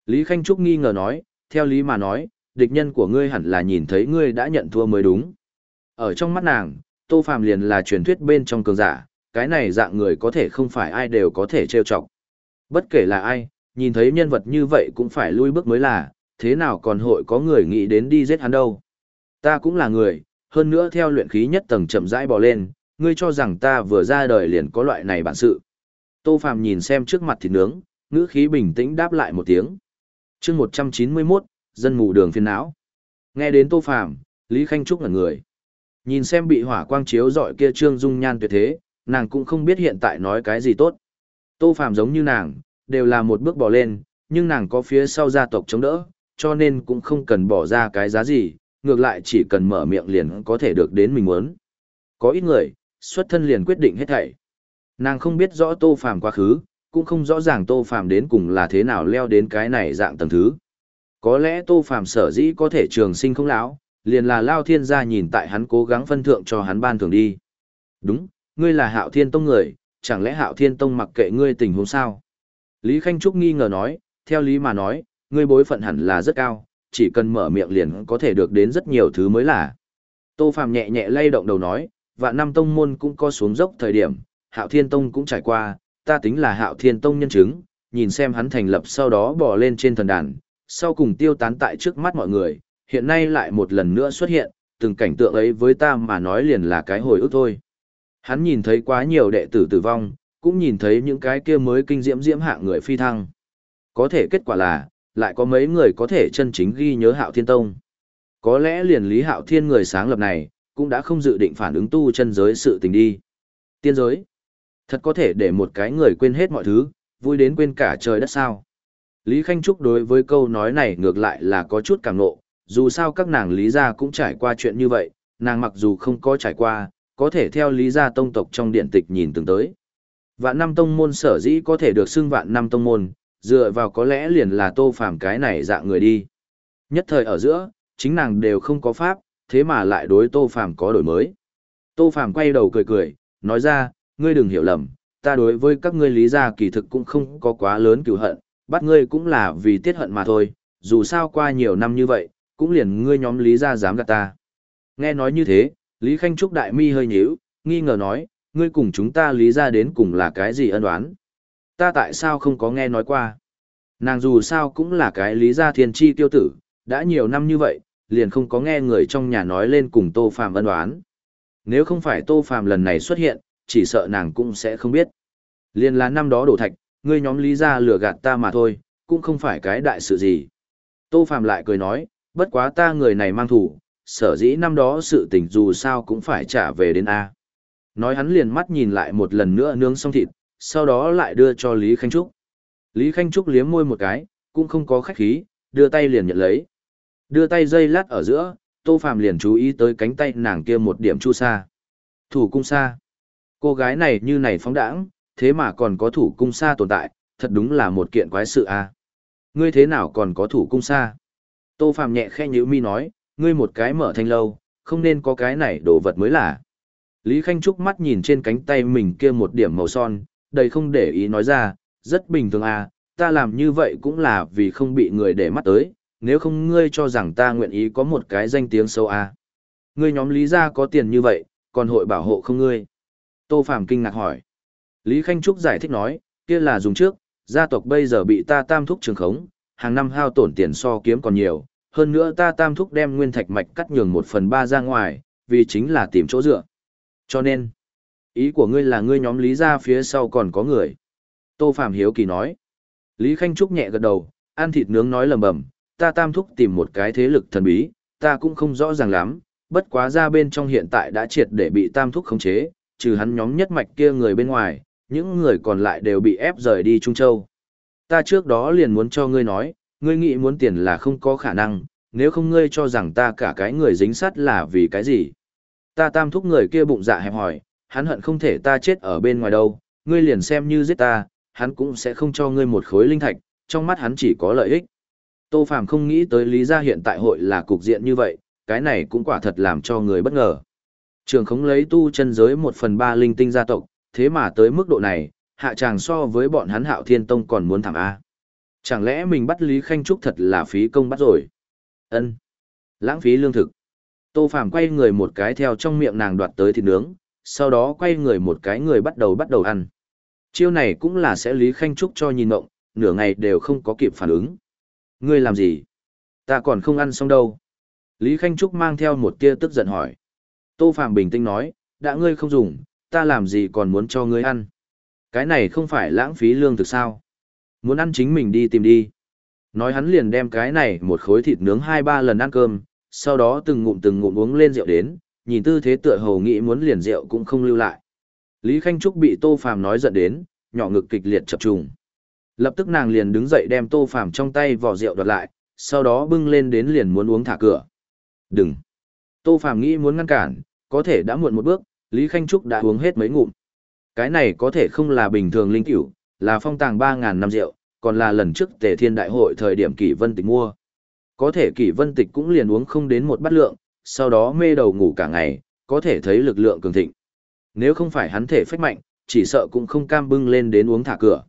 Lý Khanh Trúc nghi ngờ nói, theo lý mà nói, địch nhân của ngươi hẳn là nhìn thấy ngươi đã nhận thua mới đúng. Ở trong mắt nàng, Tô Phàm liền là truyền thuyết bên trong cường giả, cái này dạng người có thể không phải ai đều có thể trêu chọc. Bất kể là ai, nhìn thấy nhân vật như vậy cũng phải lui bước mới là, thế nào còn hội có người nghĩ đến đi giết hắn đâu. Ta cũng là người, hơn nữa theo luyện khí nhất tầng chậm rãi bò lên, ngươi cho rằng ta vừa ra đời liền có loại này bản sự. Tô Phàm nhìn xem trước mặt thịt nướng, ngữ khí bình tĩnh đáp lại một tiếng. chương 191, dân mù đường phiên não. Nghe đến Tô Phàm Lý Khanh Trúc ngẩn người. Nhìn xem bị hỏa quang chiếu dọi kia trương dung nhan tuyệt thế, nàng cũng không biết hiện tại nói cái gì tốt. Tô Phàm giống như nàng, đều là một bước bỏ lên, nhưng nàng có phía sau gia tộc chống đỡ, cho nên cũng không cần bỏ ra cái giá gì, ngược lại chỉ cần mở miệng liền có thể được đến mình muốn. Có ít người, xuất thân liền quyết định hết thảy. Nàng không biết rõ Tô Phàm quá khứ, cũng không rõ ràng Tô Phàm đến cùng là thế nào leo đến cái này dạng tầng thứ. Có lẽ Tô Phàm sở dĩ có thể trường sinh không lão, liền là Lao Thiên gia nhìn tại hắn cố gắng phân thượng cho hắn ban thưởng đi. Đúng, ngươi là Hạo Thiên Tông người, chẳng lẽ Hạo Thiên Tông mặc kệ ngươi tình huống sao? Lý Khanh Trúc nghi ngờ nói, theo lý mà nói, ngươi bối phận hẳn là rất cao, chỉ cần mở miệng liền có thể được đến rất nhiều thứ mới là. Tô Phàm nhẹ nhẹ lay động đầu nói, vạn năm tông môn cũng có xuống dốc thời điểm, Hạo Thiên Tông cũng trải qua, ta tính là Hạo Thiên Tông nhân chứng, nhìn xem hắn thành lập sau đó bỏ lên trên thần đàn, sau cùng tiêu tán tại trước mắt mọi người, hiện nay lại một lần nữa xuất hiện, từng cảnh tượng ấy với ta mà nói liền là cái hồi ức thôi. Hắn nhìn thấy quá nhiều đệ tử tử vong, cũng nhìn thấy những cái kia mới kinh diễm diễm hạng người phi thăng. Có thể kết quả là, lại có mấy người có thể chân chính ghi nhớ Hạo Thiên Tông. Có lẽ liền Lý Hạo Thiên người sáng lập này, cũng đã không dự định phản ứng tu chân giới sự tình đi. Tiên giới. Thật có thể để một cái người quên hết mọi thứ, vui đến quên cả trời đất sao. Lý Khanh Trúc đối với câu nói này ngược lại là có chút cảm nộ, dù sao các nàng Lý gia cũng trải qua chuyện như vậy, nàng mặc dù không có trải qua, có thể theo Lý gia tông tộc trong điện tịch nhìn từng tới. Vạn năm tông môn sở dĩ có thể được xưng vạn năm tông môn, dựa vào có lẽ liền là tô phàm cái này dạng người đi. Nhất thời ở giữa, chính nàng đều không có pháp, thế mà lại đối tô phàm có đổi mới. Tô phàm quay đầu cười cười, nói ra, ngươi đừng hiểu lầm, ta đối với các ngươi lý gia kỳ thực cũng không có quá lớn cựu hận, bắt ngươi cũng là vì tiết hận mà thôi, dù sao qua nhiều năm như vậy, cũng liền ngươi nhóm lý gia dám gạt ta. Nghe nói như thế, Lý Khanh Trúc đại mi hơi nhíu, nghi ngờ nói, ngươi cùng chúng ta lý gia đến cùng là cái gì ân oán? Ta tại sao không có nghe nói qua? Nàng dù sao cũng là cái lý gia thiên chi tiêu tử, đã nhiều năm như vậy, liền không có nghe người trong nhà nói lên cùng Tô Phàm ân oán. Nếu không phải Tô Phàm lần này xuất hiện, chỉ sợ nàng cũng sẽ không biết. Liền là năm đó đổ thạch, ngươi nhóm lý gia lừa gạt ta mà thôi, cũng không phải cái đại sự gì. Tô Phàm lại cười nói, bất quá ta người này mang thủ, sở dĩ năm đó sự tình dù sao cũng phải trả về đến A. Nói hắn liền mắt nhìn lại một lần nữa nướng xong thịt, sau đó lại đưa cho Lý Khanh Trúc. Lý Khanh Trúc liếm môi một cái, cũng không có khách khí, đưa tay liền nhận lấy. Đưa tay dây lát ở giữa, Tô Phàm liền chú ý tới cánh tay nàng kia một điểm chu sa. Thủ cung sa. Cô gái này như này phóng đãng, thế mà còn có thủ cung sa tồn tại, thật đúng là một kiện quái sự a. Ngươi thế nào còn có thủ cung sa? Tô Phàm nhẹ khẽ nhíu mi nói, ngươi một cái mở thanh lâu, không nên có cái này đồ vật mới là. Lý Khanh Trúc mắt nhìn trên cánh tay mình kia một điểm màu son, đầy không để ý nói ra, rất bình thường à, ta làm như vậy cũng là vì không bị người để mắt tới, nếu không ngươi cho rằng ta nguyện ý có một cái danh tiếng sâu à. Ngươi nhóm Lý gia có tiền như vậy, còn hội bảo hộ không ngươi? Tô Phạm kinh ngạc hỏi. Lý Khanh Trúc giải thích nói, kia là dùng trước, gia tộc bây giờ bị ta tam thúc trường khống, hàng năm hao tổn tiền so kiếm còn nhiều, hơn nữa ta tam thúc đem nguyên thạch mạch cắt nhường một phần ba ra ngoài, vì chính là tìm chỗ dựa. Cho nên, ý của ngươi là ngươi nhóm lý ra phía sau còn có người. Tô Phạm Hiếu Kỳ nói. Lý Khanh Trúc nhẹ gật đầu, ăn thịt nướng nói lầm bầm, ta tam thúc tìm một cái thế lực thần bí, ta cũng không rõ ràng lắm, bất quá ra bên trong hiện tại đã triệt để bị tam thúc khống chế, trừ hắn nhóm nhất mạch kia người bên ngoài, những người còn lại đều bị ép rời đi Trung Châu. Ta trước đó liền muốn cho ngươi nói, ngươi nghĩ muốn tiền là không có khả năng, nếu không ngươi cho rằng ta cả cái người dính sắt là vì cái gì. Ta tam thúc người kia bụng dạ hẹp hỏi, hắn hận không thể ta chết ở bên ngoài đâu, ngươi liền xem như giết ta, hắn cũng sẽ không cho ngươi một khối linh thạch, trong mắt hắn chỉ có lợi ích. Tô Phàm không nghĩ tới lý gia hiện tại hội là cục diện như vậy, cái này cũng quả thật làm cho người bất ngờ. Trường khống lấy tu chân giới một phần ba linh tinh gia tộc, thế mà tới mức độ này, hạ chàng so với bọn hắn hạo thiên tông còn muốn thảm A. Chẳng lẽ mình bắt Lý Khanh Trúc thật là phí công bắt rồi? ân Lãng phí lương thực. Tô Phàm quay người một cái theo trong miệng nàng đoạt tới thịt nướng, sau đó quay người một cái người bắt đầu bắt đầu ăn. Chiêu này cũng là sẽ Lý Khanh Trúc cho nhìn mộng, nửa ngày đều không có kịp phản ứng. Ngươi làm gì? Ta còn không ăn xong đâu. Lý Khanh Trúc mang theo một tia tức giận hỏi. Tô Phạm bình tĩnh nói, đã ngươi không dùng, ta làm gì còn muốn cho ngươi ăn. Cái này không phải lãng phí lương thực sao. Muốn ăn chính mình đi tìm đi. Nói hắn liền đem cái này một khối thịt nướng hai ba lần ăn cơm, sau đó từng ngụm từng ngụm uống lên rượu đến, nhìn tư thế tựa hồ nghĩ muốn liền rượu cũng không lưu lại. Lý Khanh Trúc bị Tô Phàm nói giận đến, nhỏ ngực kịch liệt chập trùng. Lập tức nàng liền đứng dậy đem Tô Phàm trong tay vỏ rượu đoạt lại, sau đó bưng lên đến liền muốn uống thả cửa. Đừng! Tô Phàm nghĩ muốn ngăn cản, có thể đã muộn một bước, Lý Khanh Trúc đã uống hết mấy ngụm. Cái này có thể không là bình thường linh cửu, là phong tàng 3000 năm rượu, còn là lần trước tề thiên đại hội thời điểm kỷ vân tịch mua. Có thể kỷ vân tịch cũng liền uống không đến một bát lượng, sau đó mê đầu ngủ cả ngày, có thể thấy lực lượng cường thịnh. Nếu không phải hắn thể phách mạnh, chỉ sợ cũng không cam bưng lên đến uống thả cửa.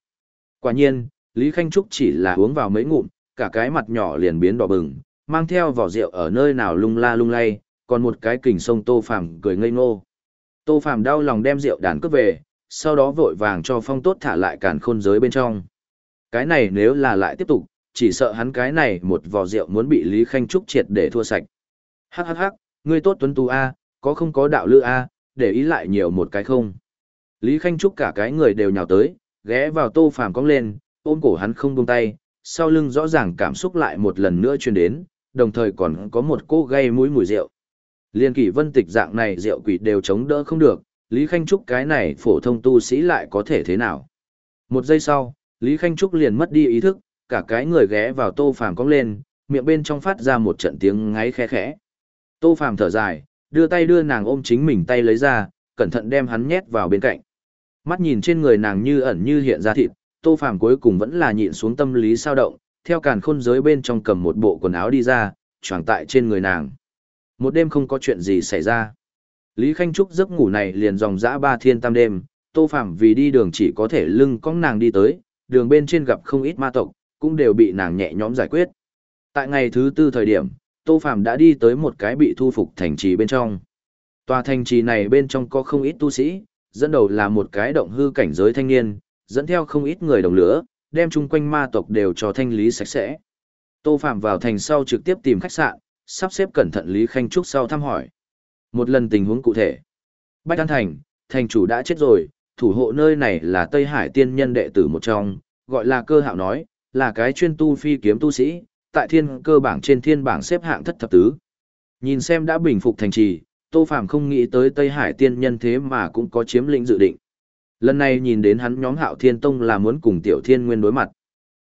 Quả nhiên, Lý Khanh Trúc chỉ là uống vào mấy ngụm, cả cái mặt nhỏ liền biến đỏ bừng, mang theo vỏ rượu ở nơi nào lung la lung lay, còn một cái kình sông Tô Phàm cười ngây ngô. Tô Phàm đau lòng đem rượu đàn cướp về, sau đó vội vàng cho phong tốt thả lại càn khôn giới bên trong. Cái này nếu là lại tiếp tục, chỉ sợ hắn cái này một vò rượu muốn bị Lý Khanh Trúc triệt để thua sạch. Hắc hắc hắc, ngươi tốt tuấn tú A, có không có đạo lữ A, để ý lại nhiều một cái không. Lý Khanh Trúc cả cái người đều nhào tới, ghé vào tô phàm cong lên, ôm cổ hắn không buông tay, sau lưng rõ ràng cảm xúc lại một lần nữa truyền đến, đồng thời còn có một cô gây mũi mùi rượu. Liên kỷ vân tịch dạng này rượu quỷ đều chống đỡ không được, Lý Khanh Trúc cái này phổ thông tu sĩ lại có thể thế nào. Một giây sau, Lý Khanh Trúc liền mất đi ý thức, cả cái người ghé vào tô phàm cong lên, miệng bên trong phát ra một trận tiếng ngáy khẽ khẽ. Tô phàm thở dài, đưa tay đưa nàng ôm chính mình tay lấy ra, cẩn thận đem hắn nhét vào bên cạnh. Mắt nhìn trên người nàng như ẩn như hiện ra thịt, Tô Phàm cuối cùng vẫn là nhịn xuống tâm lý sao động, theo càn khôn giới bên trong cầm một bộ quần áo đi ra, choàng tại trên người nàng. Một đêm không có chuyện gì xảy ra. Lý Khanh Trúc giấc ngủ này liền dòng dã ba thiên tam đêm, Tô Phàm vì đi đường chỉ có thể lưng cong nàng đi tới, đường bên trên gặp không ít ma tộc, cũng đều bị nàng nhẹ nhõm giải quyết. Tại ngày thứ tư thời điểm, Tô Phàm đã đi tới một cái bị thu phục thành trì bên trong. Tòa thành trì này bên trong có không ít tu sĩ, dẫn đầu là một cái động hư cảnh giới thanh niên, dẫn theo không ít người đồng lửa, đem chung quanh ma tộc đều cho thanh lý sạch sẽ. Tô Phạm vào thành sau trực tiếp tìm khách sạn, sắp xếp cẩn thận Lý Khanh Trúc sau thăm hỏi. Một lần tình huống cụ thể. Bách An Thành, thành chủ đã chết rồi, thủ hộ nơi này là Tây Hải tiên nhân đệ tử một trong, gọi là cơ hạo nói, là cái chuyên tu phi kiếm tu sĩ, tại thiên cơ bảng trên thiên bảng xếp hạng thất thập tứ. Nhìn xem đã bình phục thành trì, Tô Phàm không nghĩ tới Tây Hải tiên nhân thế mà cũng có chiếm lĩnh dự định. Lần này nhìn đến hắn nhóm Hạo Thiên Tông là muốn cùng Tiểu Thiên Nguyên đối mặt.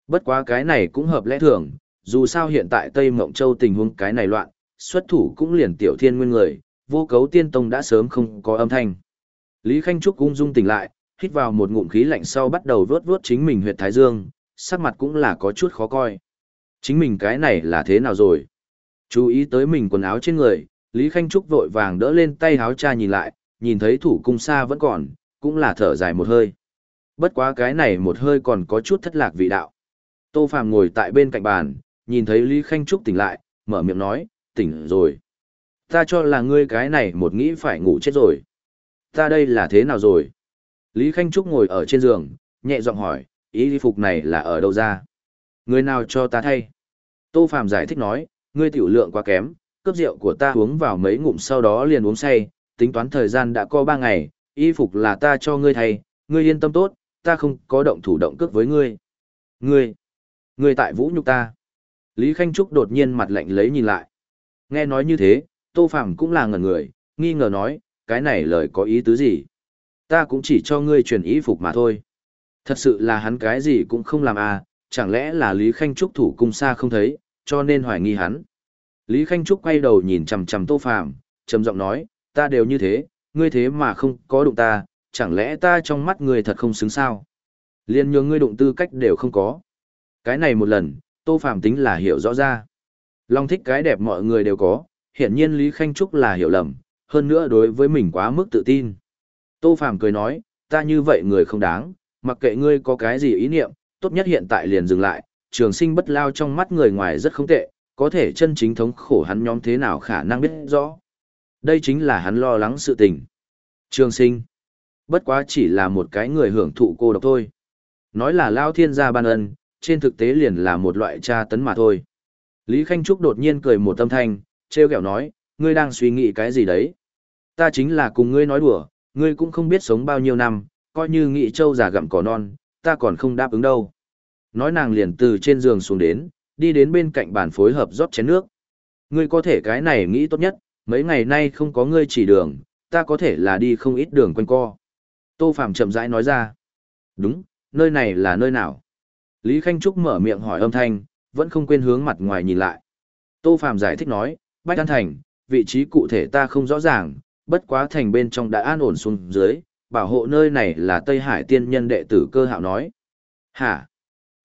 Bất quá cái này cũng hợp lẽ thường, dù sao hiện tại Tây Mộng Châu tình huống cái này loạn, xuất thủ cũng liền Tiểu Thiên Nguyên người, vô cấu tiên tông đã sớm không có âm thanh. Lý Khanh Trúc ung dung tỉnh lại, hít vào một ngụm khí lạnh sau bắt đầu vớt vớt chính mình huyệt thái dương, sắc mặt cũng là có chút khó coi. Chính mình cái này là thế nào rồi? Chú ý tới mình quần áo trên người, Lý Khanh Trúc vội vàng đỡ lên tay háo cha nhìn lại, nhìn thấy thủ cung xa vẫn còn, cũng là thở dài một hơi. Bất quá cái này một hơi còn có chút thất lạc vị đạo. Tô Phàm ngồi tại bên cạnh bàn, nhìn thấy Lý Khanh Trúc tỉnh lại, mở miệng nói, tỉnh rồi. Ta cho là ngươi cái này một nghĩ phải ngủ chết rồi. Ta đây là thế nào rồi? Lý Khanh Trúc ngồi ở trên giường, nhẹ giọng hỏi, ý phục này là ở đâu ra? Người nào cho ta thay? Tô Phàm giải thích nói, ngươi tiểu lượng quá kém, cướp rượu của ta uống vào mấy ngụm sau đó liền uống say, tính toán thời gian đã có ba ngày, y phục là ta cho ngươi thay, ngươi yên tâm tốt, ta không có động thủ động cướp với ngươi. Ngươi, ngươi tại vũ nhục ta. Lý Khanh Trúc đột nhiên mặt lạnh lấy nhìn lại. Nghe nói như thế, Tô Phàm cũng là ngẩn người, nghi ngờ nói, cái này lời có ý tứ gì? Ta cũng chỉ cho ngươi truyền y phục mà thôi. Thật sự là hắn cái gì cũng không làm à, chẳng lẽ là Lý Khanh Trúc thủ cung xa không thấy, cho nên hoài nghi hắn. Lý Khanh Trúc quay đầu nhìn chằm chằm Tô Phàm, trầm giọng nói, ta đều như thế, ngươi thế mà không có đụng ta, chẳng lẽ ta trong mắt ngươi thật không xứng sao? Liên nhường ngươi đụng tư cách đều không có. Cái này một lần, Tô Phàm tính là hiểu rõ ra. Long thích cái đẹp mọi người đều có, hiển nhiên Lý Khanh Trúc là hiểu lầm, hơn nữa đối với mình quá mức tự tin. Tô Phàm cười nói, ta như vậy người không đáng, mặc kệ ngươi có cái gì ý niệm, tốt nhất hiện tại liền dừng lại, trường sinh bất lao trong mắt người ngoài rất không tệ, có thể chân chính thống khổ hắn nhóm thế nào khả năng biết rõ. Đây chính là hắn lo lắng sự tình. Trường sinh. Bất quá chỉ là một cái người hưởng thụ cô độc thôi. Nói là lao thiên gia ban ân, trên thực tế liền là một loại tra tấn mà thôi. Lý Khanh Trúc đột nhiên cười một tâm thanh, treo kẹo nói, ngươi đang suy nghĩ cái gì đấy? Ta chính là cùng ngươi nói đùa, ngươi cũng không biết sống bao nhiêu năm, coi như nghị châu già gặm cỏ non, ta còn không đáp ứng đâu. Nói nàng liền từ trên giường xuống đến, đi đến bên cạnh bàn phối hợp rót chén nước. Ngươi có thể cái này nghĩ tốt nhất, mấy ngày nay không có ngươi chỉ đường, ta có thể là đi không ít đường quanh co. Tô Phạm chậm rãi nói ra. Đúng, nơi này là nơi nào? Lý Khanh Trúc mở miệng hỏi âm thanh, vẫn không quên hướng mặt ngoài nhìn lại. Tô Phạm giải thích nói, Bách An Thành, vị trí cụ thể ta không rõ ràng, bất quá thành bên trong đã an ổn xuống dưới, bảo hộ nơi này là Tây Hải tiên nhân đệ tử cơ hạo nói. Hả?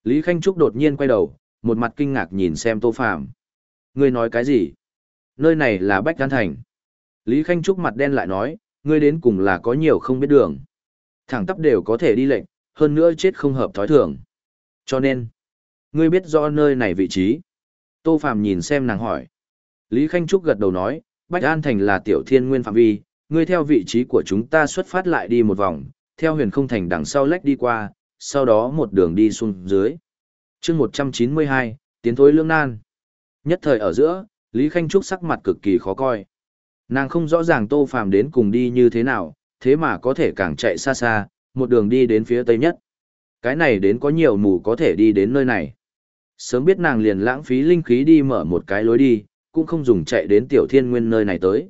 Lý Khanh Trúc đột nhiên quay đầu, một mặt kinh ngạc nhìn xem Tô Phạm. Ngươi nói cái gì? Nơi này là Bách An Thành. Lý Khanh Trúc mặt đen lại nói, ngươi đến cùng là có nhiều không biết đường. Thẳng tắp đều có thể đi lệnh, hơn nữa chết không hợp thói thường. Cho nên, ngươi biết rõ nơi này vị trí. Tô Phạm nhìn xem nàng hỏi. Lý Khanh Trúc gật đầu nói, Bách An Thành là tiểu thiên nguyên phạm vi, ngươi theo vị trí của chúng ta xuất phát lại đi một vòng, theo huyền không thành đằng sau lách đi qua, sau đó một đường đi xuống dưới. chương 192, tiến thối lương nan. Nhất thời ở giữa, Lý Khanh Trúc sắc mặt cực kỳ khó coi. Nàng không rõ ràng Tô Phàm đến cùng đi như thế nào, thế mà có thể càng chạy xa xa, một đường đi đến phía tây nhất. Cái này đến có nhiều mù có thể đi đến nơi này. Sớm biết nàng liền lãng phí linh khí đi mở một cái lối đi, cũng không dùng chạy đến tiểu thiên nguyên nơi này tới.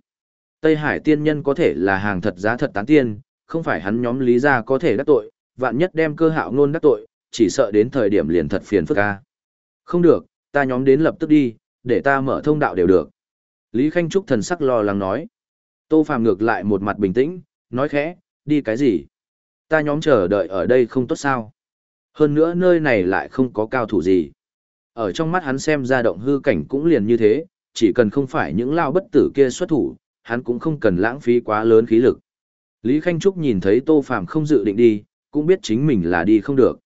Tây Hải tiên nhân có thể là hàng thật giá thật tán tiên, không phải hắn nhóm lý ra có thể đắc tội, vạn nhất đem cơ hạo ngôn đắc tội, chỉ sợ đến thời điểm liền thật phiền phức ca. Không được, ta nhóm đến lập tức đi, để ta mở thông đạo đều được. Lý Khanh Trúc thần sắc lo lắng nói. Tô Phàm ngược lại một mặt bình tĩnh, nói khẽ, đi cái gì? Ta nhóm chờ đợi ở đây không tốt sao? Hơn nữa nơi này lại không có cao thủ gì. Ở trong mắt hắn xem ra động hư cảnh cũng liền như thế, chỉ cần không phải những lao bất tử kia xuất thủ, hắn cũng không cần lãng phí quá lớn khí lực. Lý Khanh Trúc nhìn thấy Tô Phàm không dự định đi, cũng biết chính mình là đi không được.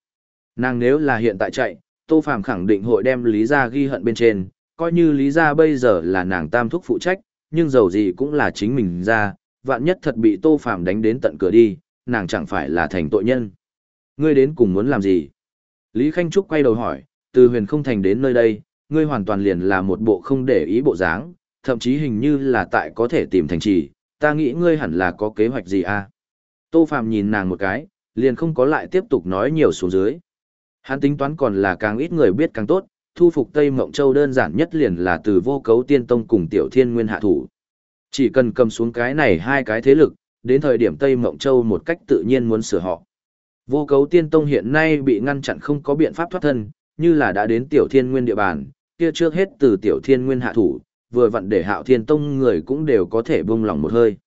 Nàng nếu là hiện tại chạy, Tô Phàm khẳng định hội đem Lý gia ghi hận bên trên, coi như Lý gia bây giờ là nàng tam thúc phụ trách, nhưng dầu gì cũng là chính mình ra, vạn nhất thật bị Tô Phàm đánh đến tận cửa đi, nàng chẳng phải là thành tội nhân. Ngươi đến cùng muốn làm gì? Lý Khanh Trúc quay đầu hỏi, từ huyền không thành đến nơi đây, ngươi hoàn toàn liền là một bộ không để ý bộ dáng, thậm chí hình như là tại có thể tìm thành trì, ta nghĩ ngươi hẳn là có kế hoạch gì à? Tô Phạm nhìn nàng một cái, liền không có lại tiếp tục nói nhiều xuống dưới. Hắn tính toán còn là càng ít người biết càng tốt, thu phục Tây Mộng Châu đơn giản nhất liền là từ vô cấu tiên tông cùng tiểu thiên nguyên hạ thủ. Chỉ cần cầm xuống cái này hai cái thế lực, đến thời điểm Tây Mộng Châu một cách tự nhiên muốn sửa họ. Vô cấu tiên tông hiện nay bị ngăn chặn không có biện pháp thoát thân, như là đã đến tiểu thiên nguyên địa bàn, kia trước hết từ tiểu thiên nguyên hạ thủ, vừa vặn để hạo thiên tông người cũng đều có thể buông lòng một hơi.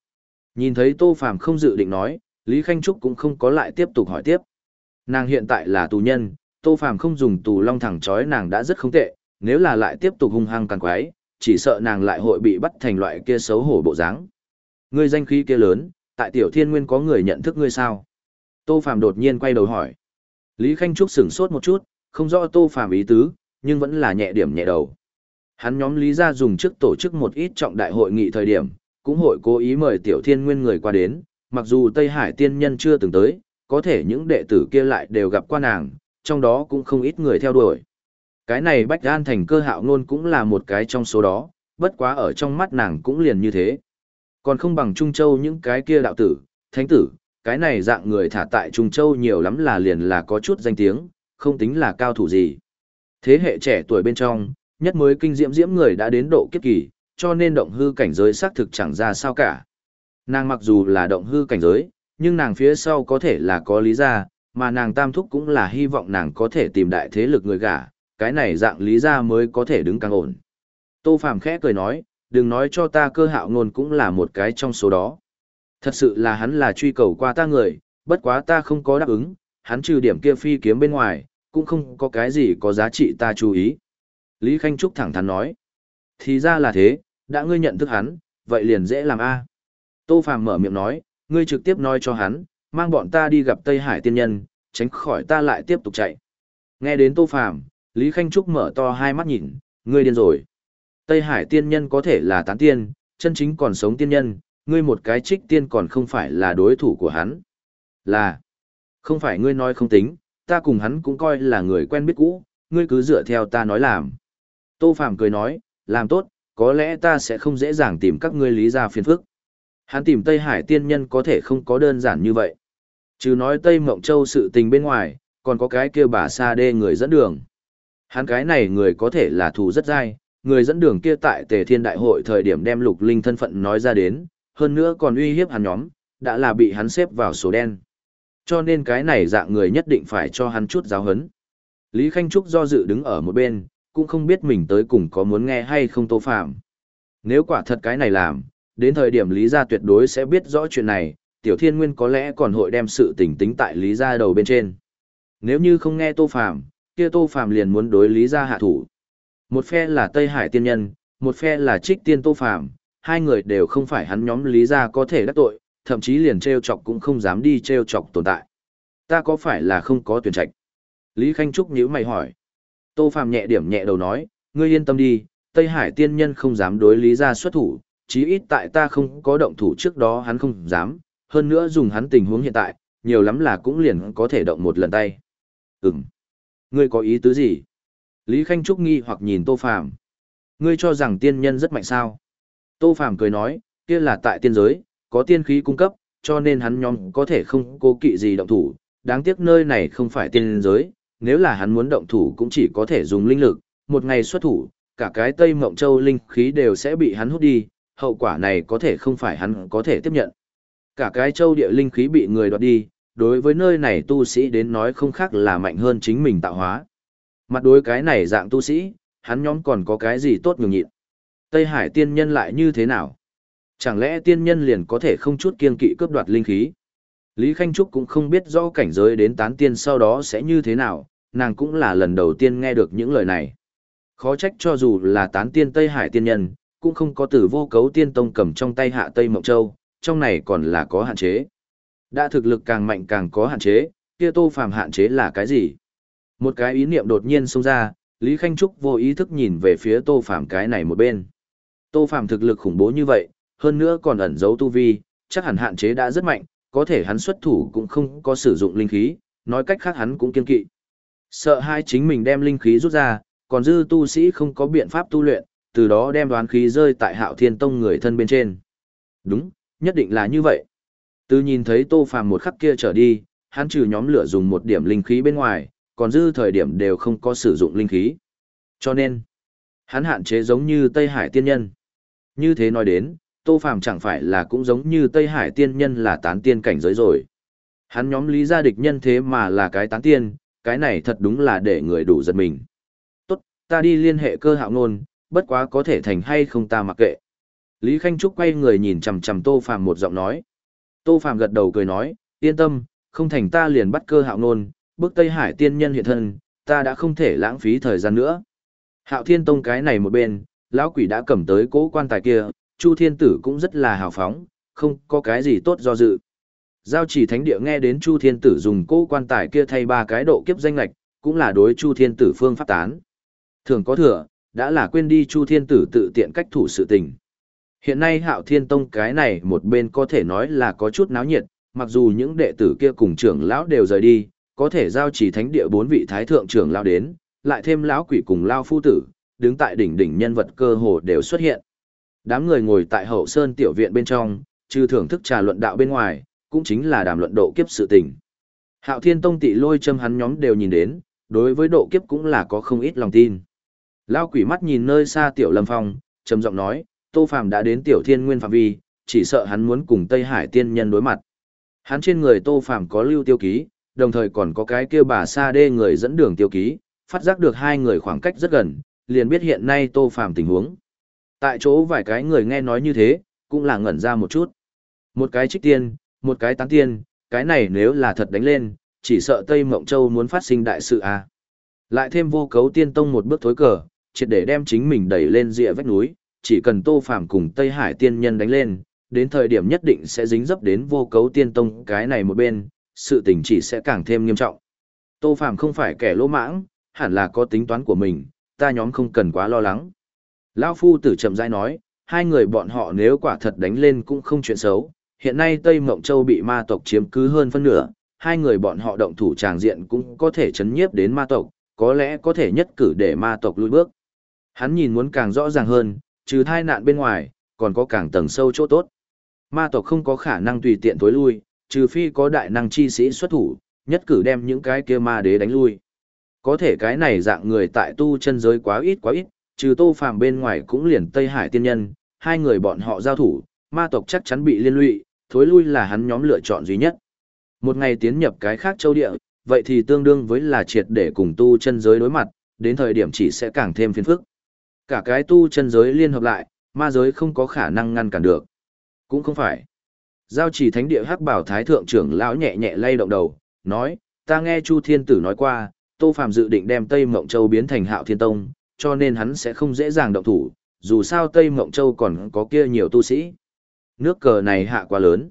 Nhìn thấy Tô Phàm không dự định nói, Lý Khanh Trúc cũng không có lại tiếp tục hỏi tiếp. Nàng hiện tại là tù nhân, Tô Phàm không dùng tù long thẳng chói nàng đã rất không tệ, nếu là lại tiếp tục hung hăng càng quái, chỉ sợ nàng lại hội bị bắt thành loại kia xấu hổ bộ dáng. Ngươi danh khí kia lớn, tại Tiểu Thiên Nguyên có người nhận thức ngươi sao? Tô Phàm đột nhiên quay đầu hỏi. Lý Khanh Trúc sửng sốt một chút, không rõ Tô Phàm ý tứ, nhưng vẫn là nhẹ điểm nhẹ đầu. Hắn nhóm Lý gia dùng trước tổ chức một ít trọng đại hội nghị thời điểm, cũng hội cố ý mời Tiểu Thiên Nguyên người qua đến, mặc dù Tây Hải tiên nhân chưa từng tới, có thể những đệ tử kia lại đều gặp qua nàng, trong đó cũng không ít người theo đuổi. Cái này Bách An thành cơ hạo ngôn cũng là một cái trong số đó, bất quá ở trong mắt nàng cũng liền như thế. Còn không bằng Trung Châu những cái kia đạo tử, thánh tử, cái này dạng người thả tại Trung Châu nhiều lắm là liền là có chút danh tiếng, không tính là cao thủ gì. Thế hệ trẻ tuổi bên trong, nhất mới kinh diễm diễm người đã đến độ kiếp kỳ, cho nên động hư cảnh giới xác thực chẳng ra sao cả. Nàng mặc dù là động hư cảnh giới, nhưng nàng phía sau có thể là có lý ra, mà nàng tam thúc cũng là hy vọng nàng có thể tìm đại thế lực người gả, cái này dạng lý ra mới có thể đứng càng ổn. Tô Phàm khẽ cười nói, đừng nói cho ta cơ hạo ngôn cũng là một cái trong số đó. Thật sự là hắn là truy cầu qua ta người, bất quá ta không có đáp ứng, hắn trừ điểm kia phi kiếm bên ngoài, cũng không có cái gì có giá trị ta chú ý. Lý Khanh Trúc thẳng thắn nói. Thì ra là thế, đã ngươi nhận thức hắn, vậy liền dễ làm a. Tô Phàm mở miệng nói, ngươi trực tiếp nói cho hắn, mang bọn ta đi gặp Tây Hải tiên nhân, tránh khỏi ta lại tiếp tục chạy. Nghe đến Tô Phàm, Lý Khanh Trúc mở to hai mắt nhìn, ngươi điên rồi. Tây Hải tiên nhân có thể là tán tiên, chân chính còn sống tiên nhân, ngươi một cái trích tiên còn không phải là đối thủ của hắn. Là, không phải ngươi nói không tính, ta cùng hắn cũng coi là người quen biết cũ, ngươi cứ dựa theo ta nói làm. Tô Phạm cười nói, làm tốt, có lẽ ta sẽ không dễ dàng tìm các ngươi lý ra phiền phức. Hắn tìm Tây Hải tiên nhân có thể không có đơn giản như vậy. Chứ nói Tây Mộng Châu sự tình bên ngoài, còn có cái kia bà Sa Đê người dẫn đường. Hắn cái này người có thể là thù rất dai, người dẫn đường kia tại Tề Thiên Đại hội thời điểm đem Lục Linh thân phận nói ra đến, hơn nữa còn uy hiếp hắn nhóm, đã là bị hắn xếp vào số đen. Cho nên cái này dạng người nhất định phải cho hắn chút giáo hấn. Lý Khanh Trúc do dự đứng ở một bên, cũng không biết mình tới cùng có muốn nghe hay không Tô Phạm. Nếu quả thật cái này làm, đến thời điểm Lý gia tuyệt đối sẽ biết rõ chuyện này, Tiểu Thiên Nguyên có lẽ còn hội đem sự tình tính tại Lý gia đầu bên trên. Nếu như không nghe Tô Phạm, kia Tô Phạm liền muốn đối Lý gia hạ thủ. Một phe là Tây Hải tiên nhân, một phe là Trích Tiên Tô Phạm, hai người đều không phải hắn nhóm Lý gia có thể đắc tội, thậm chí liền treo chọc cũng không dám đi treo chọc tồn tại. Ta có phải là không có tuyển trạch? Lý Khanh Trúc nhíu mày hỏi. Tô Phạm nhẹ điểm nhẹ đầu nói, ngươi yên tâm đi, Tây Hải tiên nhân không dám đối lý ra xuất thủ, chí ít tại ta không có động thủ trước đó hắn không dám, hơn nữa dùng hắn tình huống hiện tại, nhiều lắm là cũng liền có thể động một lần tay. Ừm. Ngươi có ý tứ gì? Lý Khanh Trúc nghi hoặc nhìn Tô Phạm. Ngươi cho rằng tiên nhân rất mạnh sao? Tô Phạm cười nói, kia là tại tiên giới, có tiên khí cung cấp, cho nên hắn nhóm có thể không cố kỵ gì động thủ, đáng tiếc nơi này không phải tiên giới, nếu là hắn muốn động thủ cũng chỉ có thể dùng linh lực, một ngày xuất thủ, cả cái Tây Mộng Châu linh khí đều sẽ bị hắn hút đi, hậu quả này có thể không phải hắn có thể tiếp nhận. Cả cái châu địa linh khí bị người đoạt đi, đối với nơi này tu sĩ đến nói không khác là mạnh hơn chính mình tạo hóa. Mặt đối cái này dạng tu sĩ, hắn nhóm còn có cái gì tốt nhường nhịn. Tây Hải tiên nhân lại như thế nào? Chẳng lẽ tiên nhân liền có thể không chút kiên kỵ cướp đoạt linh khí? Lý Khanh Trúc cũng không biết rõ cảnh giới đến tán tiên sau đó sẽ như thế nào, nàng cũng là lần đầu tiên nghe được những lời này. Khó trách cho dù là tán tiên Tây Hải tiên nhân, cũng không có tử vô cấu tiên tông cầm trong tay hạ Tây Mộng Châu, trong này còn là có hạn chế. Đã thực lực càng mạnh càng có hạn chế, kia tô phàm hạn chế là cái gì? Một cái ý niệm đột nhiên xông ra, Lý Khanh Trúc vô ý thức nhìn về phía tô phàm cái này một bên. Tô phàm thực lực khủng bố như vậy, hơn nữa còn ẩn giấu tu vi, chắc hẳn hạn chế đã rất mạnh, có thể hắn xuất thủ cũng không có sử dụng linh khí, nói cách khác hắn cũng kiên kỵ. Sợ hai chính mình đem linh khí rút ra, còn dư tu sĩ không có biện pháp tu luyện, từ đó đem đoán khí rơi tại hạo thiên tông người thân bên trên. Đúng, nhất định là như vậy. Từ nhìn thấy tô phàm một khắc kia trở đi, hắn trừ nhóm lửa dùng một điểm linh khí bên ngoài, còn dư thời điểm đều không có sử dụng linh khí. Cho nên, hắn hạn chế giống như Tây Hải tiên nhân. Như thế nói đến, Tô Phàm chẳng phải là cũng giống như Tây Hải tiên nhân là tán tiên cảnh giới rồi. Hắn nhóm lý gia địch nhân thế mà là cái tán tiên, cái này thật đúng là để người đủ giật mình. Tốt, ta đi liên hệ cơ hạo Nôn, bất quá có thể thành hay không ta mặc kệ. Lý Khanh Trúc quay người nhìn chằm chằm Tô Phàm một giọng nói. Tô Phàm gật đầu cười nói, yên tâm, không thành ta liền bắt cơ hạo Nôn, bước Tây Hải tiên nhân hiện thân, ta đã không thể lãng phí thời gian nữa. Hạo Thiên Tông cái này một bên, lão quỷ đã cầm tới cố quan tài kia, Chu Thiên Tử cũng rất là hào phóng, không có cái gì tốt do dự. Giao chỉ thánh địa nghe đến Chu Thiên Tử dùng cố quan tài kia thay ba cái độ kiếp danh lạch, cũng là đối Chu Thiên Tử phương pháp tán. Thường có thừa, đã là quên đi Chu Thiên Tử tự tiện cách thủ sự tình. Hiện nay Hạo Thiên Tông cái này một bên có thể nói là có chút náo nhiệt, mặc dù những đệ tử kia cùng trưởng lão đều rời đi, có thể giao chỉ thánh địa bốn vị thái thượng trưởng lão đến, lại thêm lão quỷ cùng lão phu tử, đứng tại đỉnh đỉnh nhân vật cơ hồ đều xuất hiện. Đám người ngồi tại hậu sơn tiểu viện bên trong, trừ thưởng thức trà luận đạo bên ngoài, cũng chính là đàm luận độ kiếp sự tình. Hạo Thiên Tông tị lôi châm hắn nhóm đều nhìn đến, đối với độ kiếp cũng là có không ít lòng tin. Lao quỷ mắt nhìn nơi xa tiểu lâm phong, trầm giọng nói, Tô Phàm đã đến tiểu thiên nguyên phạm vi, chỉ sợ hắn muốn cùng Tây Hải tiên nhân đối mặt. Hắn trên người Tô Phàm có lưu tiêu ký, đồng thời còn có cái kia bà sa đê người dẫn đường tiêu ký, phát giác được hai người khoảng cách rất gần, liền biết hiện nay Tô Phàm tình huống. Tại chỗ vài cái người nghe nói như thế, cũng là ngẩn ra một chút. Một cái trích tiên, một cái tán tiên, cái này nếu là thật đánh lên, chỉ sợ Tây Mộng Châu muốn phát sinh đại sự à. Lại thêm vô cấu tiên tông một bước thối cờ, triệt để đem chính mình đẩy lên rìa vách núi, chỉ cần Tô Phàm cùng Tây Hải tiên nhân đánh lên, đến thời điểm nhất định sẽ dính dấp đến vô cấu tiên tông cái này một bên, sự tình chỉ sẽ càng thêm nghiêm trọng. Tô Phàm không phải kẻ lỗ mãng, hẳn là có tính toán của mình, ta nhóm không cần quá lo lắng. Lão phu tử chậm rãi nói, hai người bọn họ nếu quả thật đánh lên cũng không chuyện xấu, hiện nay Tây Mộng Châu bị ma tộc chiếm cứ hơn phân nửa, hai người bọn họ động thủ tràng diện cũng có thể chấn nhiếp đến ma tộc, có lẽ có thể nhất cử để ma tộc lùi bước. Hắn nhìn muốn càng rõ ràng hơn, trừ thai nạn bên ngoài, còn có càng tầng sâu chỗ tốt. Ma tộc không có khả năng tùy tiện tối lui, trừ phi có đại năng chi sĩ xuất thủ, nhất cử đem những cái kia ma đế đánh lui. Có thể cái này dạng người tại tu chân giới quá ít quá ít, trừ tô phàm bên ngoài cũng liền Tây Hải tiên nhân, hai người bọn họ giao thủ, ma tộc chắc chắn bị liên lụy, thối lui là hắn nhóm lựa chọn duy nhất. Một ngày tiến nhập cái khác châu địa, vậy thì tương đương với là triệt để cùng tu chân giới đối mặt, đến thời điểm chỉ sẽ càng thêm phiền phức. Cả cái tu chân giới liên hợp lại, ma giới không có khả năng ngăn cản được. Cũng không phải. Giao chỉ thánh địa hắc bảo thái thượng trưởng lão nhẹ nhẹ lay động đầu, nói, ta nghe Chu Thiên Tử nói qua, Tô Phạm dự định đem Tây Mộng Châu biến thành Hạo Thiên Tông, cho nên hắn sẽ không dễ dàng động thủ, dù sao Tây Mộng Châu còn có kia nhiều tu sĩ. Nước cờ này hạ quá lớn.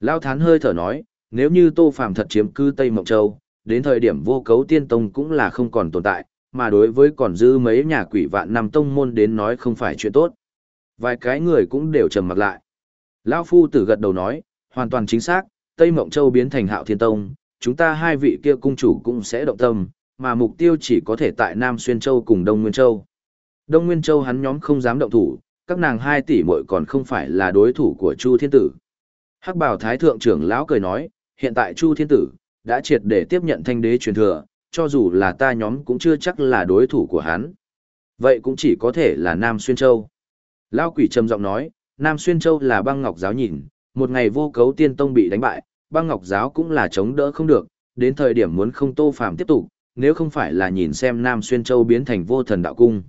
Lao Thán hơi thở nói, nếu như Tô Phàm thật chiếm cư Tây Mộng Châu, đến thời điểm vô cấu tiên tông cũng là không còn tồn tại, mà đối với còn dư mấy nhà quỷ vạn năm tông môn đến nói không phải chuyện tốt. Vài cái người cũng đều trầm mặt lại. Lão Phu tử gật đầu nói, hoàn toàn chính xác, Tây Mộng Châu biến thành hạo thiên tông, chúng ta hai vị kia cung chủ cũng sẽ động tâm, mà mục tiêu chỉ có thể tại Nam Xuyên Châu cùng Đông Nguyên Châu. Đông Nguyên Châu hắn nhóm không dám động thủ, các nàng hai tỷ muội còn không phải là đối thủ của Chu Thiên Tử. Hắc Bảo Thái Thượng trưởng lão cười nói, hiện tại Chu Thiên Tử đã triệt để tiếp nhận thanh đế truyền thừa, cho dù là ta nhóm cũng chưa chắc là đối thủ của hắn. Vậy cũng chỉ có thể là Nam Xuyên Châu. Lão quỷ trầm giọng nói, Nam Xuyên Châu là băng ngọc giáo nhìn, một ngày vô cấu tiên tông bị đánh bại, băng ngọc giáo cũng là chống đỡ không được, đến thời điểm muốn không tô phạm tiếp tục, nếu không phải là nhìn xem Nam Xuyên Châu biến thành vô thần đạo cung.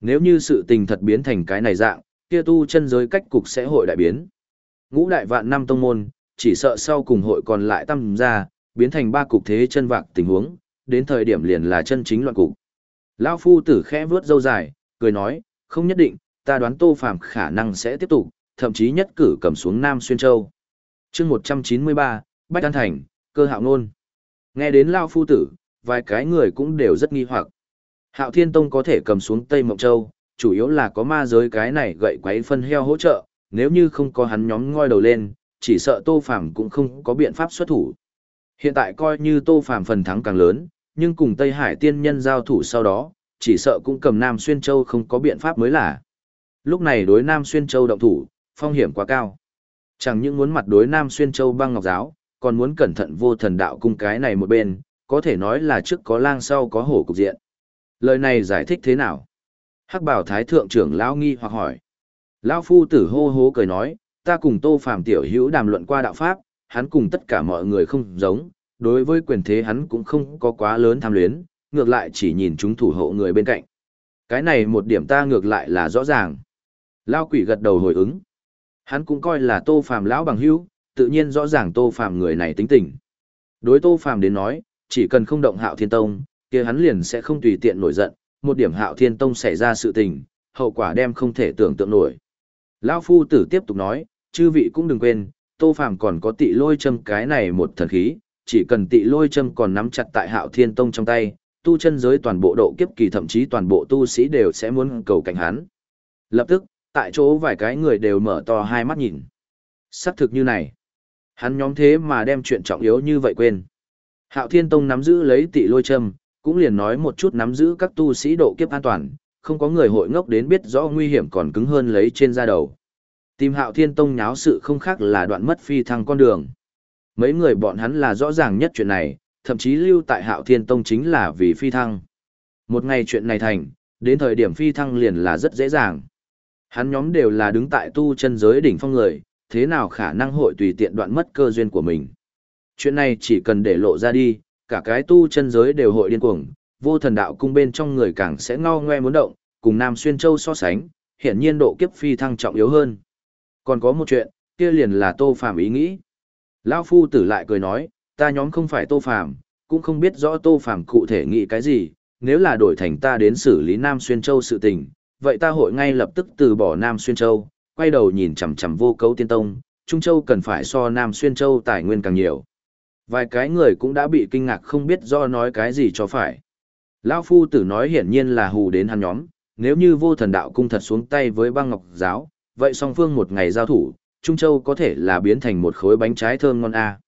Nếu như sự tình thật biến thành cái này dạng, kia tu chân giới cách cục sẽ hội đại biến. Ngũ đại vạn năm tông môn, chỉ sợ sau cùng hội còn lại tăng ra, biến thành ba cục thế chân vạc tình huống, đến thời điểm liền là chân chính loạn cục. Lão phu tử khẽ vướt dâu dài, cười nói, không nhất định, ta đoán Tô Phàm khả năng sẽ tiếp tục, thậm chí nhất cử cầm xuống Nam Xuyên Châu. Chương 193, Bách An Thành, cơ hạo nôn. Nghe đến Lão phu tử, vài cái người cũng đều rất nghi hoặc. Hạo Thiên Tông có thể cầm xuống Tây Mộng Châu, chủ yếu là có ma giới cái này gậy quấy phân heo hỗ trợ, nếu như không có hắn nhóm ngoi đầu lên, chỉ sợ Tô Phàm cũng không có biện pháp xuất thủ. Hiện tại coi như Tô Phàm phần thắng càng lớn, nhưng cùng Tây Hải tiên nhân giao thủ sau đó, chỉ sợ cũng cầm Nam Xuyên Châu không có biện pháp mới là. Lúc này đối Nam Xuyên Châu động thủ, phong hiểm quá cao. Chẳng những muốn mặt đối Nam Xuyên Châu băng ngọc giáo, còn muốn cẩn thận vô thần đạo cung cái này một bên, có thể nói là trước có lang sau có hổ cục diện. Lời này giải thích thế nào? Hắc bảo thái thượng trưởng lão nghi hoặc hỏi. Lão phu tử hô hố cười nói, ta cùng tô phàm tiểu hữu đàm luận qua đạo pháp, hắn cùng tất cả mọi người không giống, đối với quyền thế hắn cũng không có quá lớn tham luyến, ngược lại chỉ nhìn chúng thủ hộ người bên cạnh. Cái này một điểm ta ngược lại là rõ ràng. Lão quỷ gật đầu hồi ứng. Hắn cũng coi là tô phàm lão bằng hữu, tự nhiên rõ ràng tô phàm người này tính tình. Đối tô phàm đến nói, chỉ cần không động hạo thiên tông, kia hắn liền sẽ không tùy tiện nổi giận, một điểm hạo thiên tông xảy ra sự tình, hậu quả đem không thể tưởng tượng nổi. Lão phu tử tiếp tục nói, chư vị cũng đừng quên, tô phàm còn có tị lôi châm cái này một thần khí, chỉ cần tị lôi châm còn nắm chặt tại hạo thiên tông trong tay, tu chân giới toàn bộ độ kiếp kỳ thậm chí toàn bộ tu sĩ đều sẽ muốn cầu cảnh hắn. Lập tức, tại chỗ vài cái người đều mở to hai mắt nhìn. Sắc thực như này. Hắn nhóm thế mà đem chuyện trọng yếu như vậy quên. Hạo Thiên Tông nắm giữ lấy tị lôi châm, cũng liền nói một chút nắm giữ các tu sĩ độ kiếp an toàn, không có người hội ngốc đến biết rõ nguy hiểm còn cứng hơn lấy trên da đầu. Tìm Hạo Thiên Tông nháo sự không khác là đoạn mất phi thăng con đường. Mấy người bọn hắn là rõ ràng nhất chuyện này, thậm chí lưu tại Hạo Thiên Tông chính là vì phi thăng. Một ngày chuyện này thành, đến thời điểm phi thăng liền là rất dễ dàng. Hắn nhóm đều là đứng tại tu chân giới đỉnh phong người, thế nào khả năng hội tùy tiện đoạn mất cơ duyên của mình. Chuyện này chỉ cần để lộ ra đi, cả cái tu chân giới đều hội điên cuồng, vô thần đạo cung bên trong người càng sẽ ngao ngoe muốn động, cùng Nam Xuyên Châu so sánh, hiển nhiên độ kiếp phi thăng trọng yếu hơn. Còn có một chuyện, kia liền là Tô Phàm ý nghĩ. Lão phu tử lại cười nói, ta nhóm không phải Tô Phàm, cũng không biết rõ Tô Phàm cụ thể nghĩ cái gì, nếu là đổi thành ta đến xử lý Nam Xuyên Châu sự tình, vậy ta hội ngay lập tức từ bỏ Nam Xuyên Châu, quay đầu nhìn chằm chằm vô cấu tiên tông, Trung Châu cần phải so Nam Xuyên Châu tài nguyên càng nhiều. Vài cái người cũng đã bị kinh ngạc không biết do nói cái gì cho phải. Lão phu tử nói hiển nhiên là hù đến hắn nhóm, nếu như vô thần đạo cung thật xuống tay với băng ngọc giáo, vậy song phương một ngày giao thủ, Trung Châu có thể là biến thành một khối bánh trái thơm ngon a.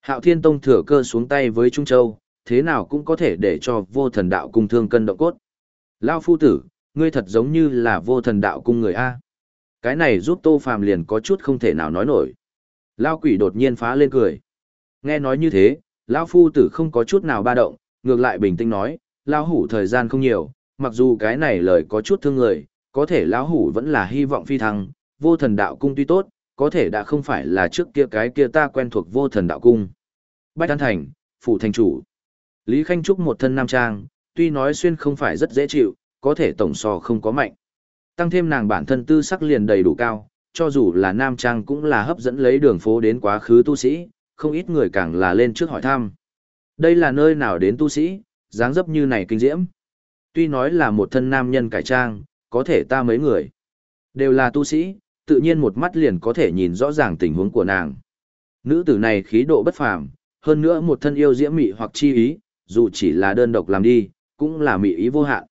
Hạo Thiên Tông thừa cơ xuống tay với Trung Châu, thế nào cũng có thể để cho vô thần đạo cung thương cân động cốt. Lão phu tử, ngươi thật giống như là vô thần đạo cung người a. Cái này giúp Tô Phàm liền có chút không thể nào nói nổi. Lão quỷ đột nhiên phá lên cười. Nghe nói như thế, lão phu tử không có chút nào ba động, ngược lại bình tĩnh nói, lão hủ thời gian không nhiều, mặc dù cái này lời có chút thương người, có thể lão hủ vẫn là hy vọng phi thăng, vô thần đạo cung tuy tốt, có thể đã không phải là trước kia cái kia ta quen thuộc vô thần đạo cung. Bách An Thành, phủ thành chủ. Lý Khanh Trúc một thân nam trang, tuy nói xuyên không phải rất dễ chịu, có thể tổng so không có mạnh. Tăng thêm nàng bản thân tư sắc liền đầy đủ cao, cho dù là nam trang cũng là hấp dẫn lấy đường phố đến quá khứ tu sĩ, không ít người càng là lên trước hỏi thăm. Đây là nơi nào đến tu sĩ, dáng dấp như này kinh diễm. Tuy nói là một thân nam nhân cải trang, có thể ta mấy người. Đều là tu sĩ, tự nhiên một mắt liền có thể nhìn rõ ràng tình huống của nàng. Nữ tử này khí độ bất phàm, hơn nữa một thân yêu diễm mị hoặc chi ý, dù chỉ là đơn độc làm đi, cũng là mị ý vô hạn.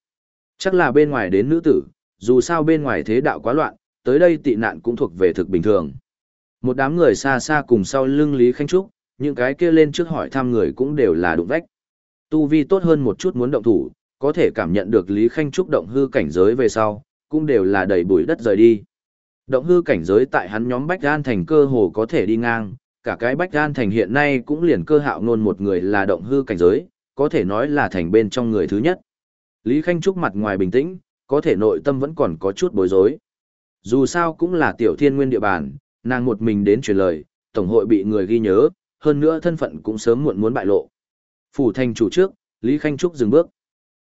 Chắc là bên ngoài đến nữ tử, dù sao bên ngoài thế đạo quá loạn, tới đây tị nạn cũng thuộc về thực bình thường. Một đám người xa xa cùng sau lưng Lý Khanh Trúc, những cái kia lên trước hỏi thăm người cũng đều là đụng vách. Tu vi tốt hơn một chút muốn động thủ, có thể cảm nhận được Lý Khanh Trúc động hư cảnh giới về sau, cũng đều là đầy bụi đất rời đi. Động hư cảnh giới tại hắn nhóm Bách Gan Thành cơ hồ có thể đi ngang, cả cái Bách Gan Thành hiện nay cũng liền cơ hạo nôn một người là động hư cảnh giới, có thể nói là thành bên trong người thứ nhất. Lý Khanh Trúc mặt ngoài bình tĩnh, có thể nội tâm vẫn còn có chút bối rối. Dù sao cũng là tiểu thiên nguyên địa bàn, nàng một mình đến truyền lời, tổng hội bị người ghi nhớ, hơn nữa thân phận cũng sớm muộn muốn bại lộ. Phủ thành chủ trước, Lý Khanh Trúc dừng bước.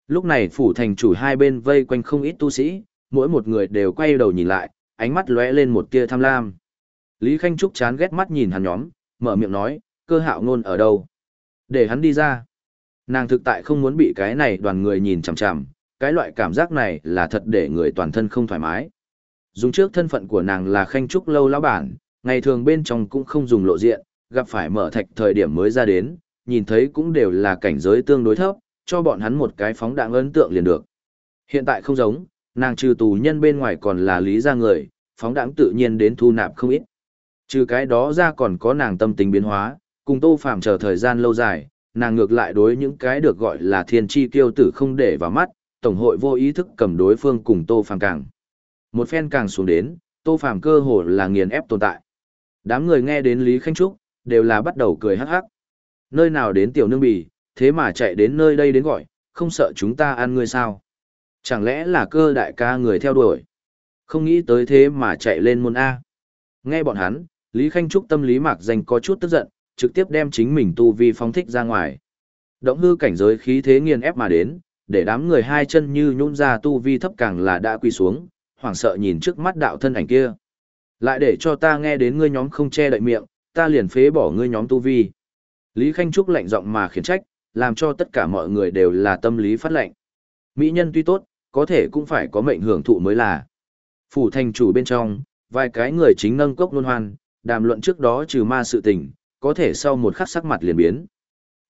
Lúc này phủ thành chủ hai bên vây quanh không ít tu sĩ, mỗi một người đều quay đầu nhìn lại, ánh mắt lóe lên một tia tham lam. Lý Khanh Trúc chán ghét mắt nhìn hắn nhóm, mở miệng nói, cơ hạo ngôn ở đâu? Để hắn đi ra. Nàng thực tại không muốn bị cái này đoàn người nhìn chằm chằm, cái loại cảm giác này là thật để người toàn thân không thoải mái. Dùng trước thân phận của nàng là Khanh Trúc lâu lão bản, ngày thường bên trong cũng không dùng lộ diện, gặp phải mở thạch thời điểm mới ra đến, nhìn thấy cũng đều là cảnh giới tương đối thấp, cho bọn hắn một cái phóng đạn ấn tượng liền được. Hiện tại không giống, nàng trừ tù nhân bên ngoài còn là lý ra người, phóng đạn tự nhiên đến thu nạp không ít. Trừ cái đó ra còn có nàng tâm tính biến hóa, cùng tô phạm chờ thời gian lâu dài, nàng ngược lại đối những cái được gọi là thiên chi kiêu tử không để vào mắt, tổng hội vô ý thức cầm đối phương cùng tô Phàm càng. Một phen càng xuống đến, tô phạm cơ hồ là nghiền ép tồn tại. Đám người nghe đến Lý Khanh Trúc, đều là bắt đầu cười hắc hắc. Nơi nào đến tiểu nương bì, thế mà chạy đến nơi đây đến gọi, không sợ chúng ta ăn ngươi sao? Chẳng lẽ là cơ đại ca người theo đuổi? Không nghĩ tới thế mà chạy lên môn A. Nghe bọn hắn, Lý Khanh Trúc tâm lý mạc danh có chút tức giận, trực tiếp đem chính mình tu vi phóng thích ra ngoài. Động hư cảnh giới khí thế nghiền ép mà đến, để đám người hai chân như nhún ra tu vi thấp càng là đã quy xuống, hoảng sợ nhìn trước mắt đạo thân ảnh kia. Lại để cho ta nghe đến ngươi nhóm không che đậy miệng, ta liền phế bỏ ngươi nhóm tu vi. Lý Khanh Trúc lạnh giọng mà khiển trách, làm cho tất cả mọi người đều là tâm lý phát lệnh. Mỹ nhân tuy tốt, có thể cũng phải có mệnh hưởng thụ mới là. Phủ thành chủ bên trong, vài cái người chính nâng cốc luân hoan, đàm luận trước đó trừ ma sự tình, có thể sau một khắc sắc mặt liền biến.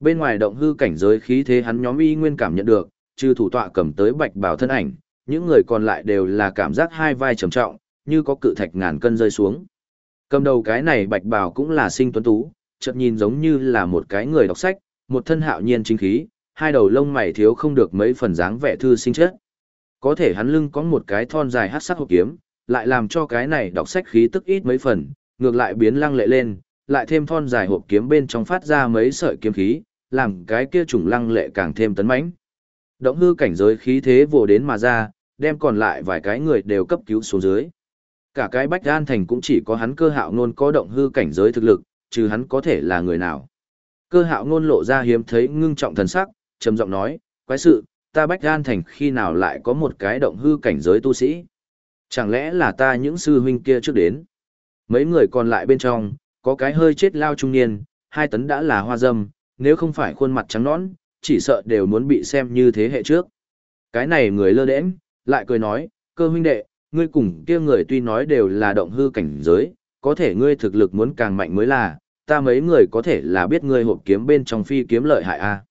Bên ngoài động hư cảnh giới khí thế hắn nhóm y nguyên cảm nhận được, trừ thủ tọa cầm tới bạch bảo thân ảnh, những người còn lại đều là cảm giác hai vai trầm trọng, như có cự thạch ngàn cân rơi xuống. Cầm đầu cái này bạch bào cũng là sinh tuấn tú, chợt nhìn giống như là một cái người đọc sách, một thân hạo nhiên chính khí, hai đầu lông mày thiếu không được mấy phần dáng vẻ thư sinh chất. Có thể hắn lưng có một cái thon dài hát sắc hộp kiếm, lại làm cho cái này đọc sách khí tức ít mấy phần, ngược lại biến lăng lệ lên, lại thêm thon dài hộp kiếm bên trong phát ra mấy sợi kiếm khí, làm cái kia trùng lăng lệ càng thêm tấn mãnh. Động hư cảnh giới khí thế vồ đến mà ra, đem còn lại vài cái người đều cấp cứu xuống dưới. Cả cái Bách An Thành cũng chỉ có hắn cơ hạo nôn có động hư cảnh giới thực lực, trừ hắn có thể là người nào. Cơ hạo nôn lộ ra hiếm thấy ngưng trọng thần sắc, trầm giọng nói, quái sự, ta Bách An Thành khi nào lại có một cái động hư cảnh giới tu sĩ. Chẳng lẽ là ta những sư huynh kia trước đến? Mấy người còn lại bên trong, có cái hơi chết lao trung niên, hai tấn đã là hoa dâm, nếu không phải khuôn mặt trắng nõn, chỉ sợ đều muốn bị xem như thế hệ trước. Cái này người lơ đễnh, lại cười nói, cơ huynh đệ, ngươi cùng kia người tuy nói đều là động hư cảnh giới, có thể ngươi thực lực muốn càng mạnh mới là, ta mấy người có thể là biết ngươi hộp kiếm bên trong phi kiếm lợi hại a.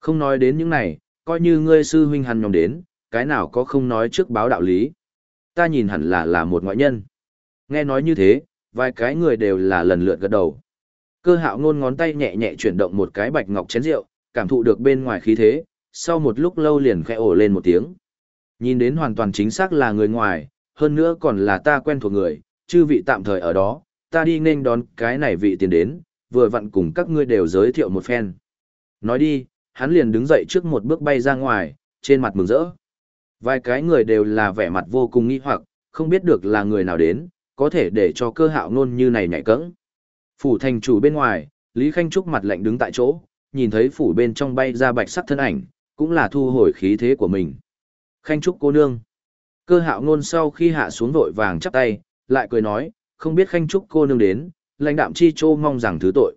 Không nói đến những này, coi như ngươi sư huynh hắn nhóm đến, cái nào có không nói trước báo đạo lý. Ta nhìn hẳn là là một ngoại nhân. Nghe nói như thế, vài cái người đều là lần lượt gật đầu. Cơ hạo ngôn ngón tay nhẹ nhẹ chuyển động một cái bạch ngọc chén rượu, cảm thụ được bên ngoài khí thế, sau một lúc lâu liền khẽ ổ lên một tiếng. Nhìn đến hoàn toàn chính xác là người ngoài, hơn nữa còn là ta quen thuộc người, chư vị tạm thời ở đó, ta đi nên đón cái này vị tiền đến, vừa vặn cùng các ngươi đều giới thiệu một phen. Nói đi, hắn liền đứng dậy trước một bước bay ra ngoài, trên mặt mừng rỡ. Vài cái người đều là vẻ mặt vô cùng nghi hoặc, không biết được là người nào đến, có thể để cho cơ hạo nôn như này nhảy cẫng. Phủ thành chủ bên ngoài, Lý Khanh Trúc mặt lạnh đứng tại chỗ, nhìn thấy phủ bên trong bay ra bạch sắc thân ảnh, cũng là thu hồi khí thế của mình. Khanh trúc cô nương. Cơ hạo ngôn sau khi hạ xuống vội vàng chắp tay, lại cười nói, không biết khanh trúc cô nương đến, lãnh đạm chi chô mong rằng thứ tội.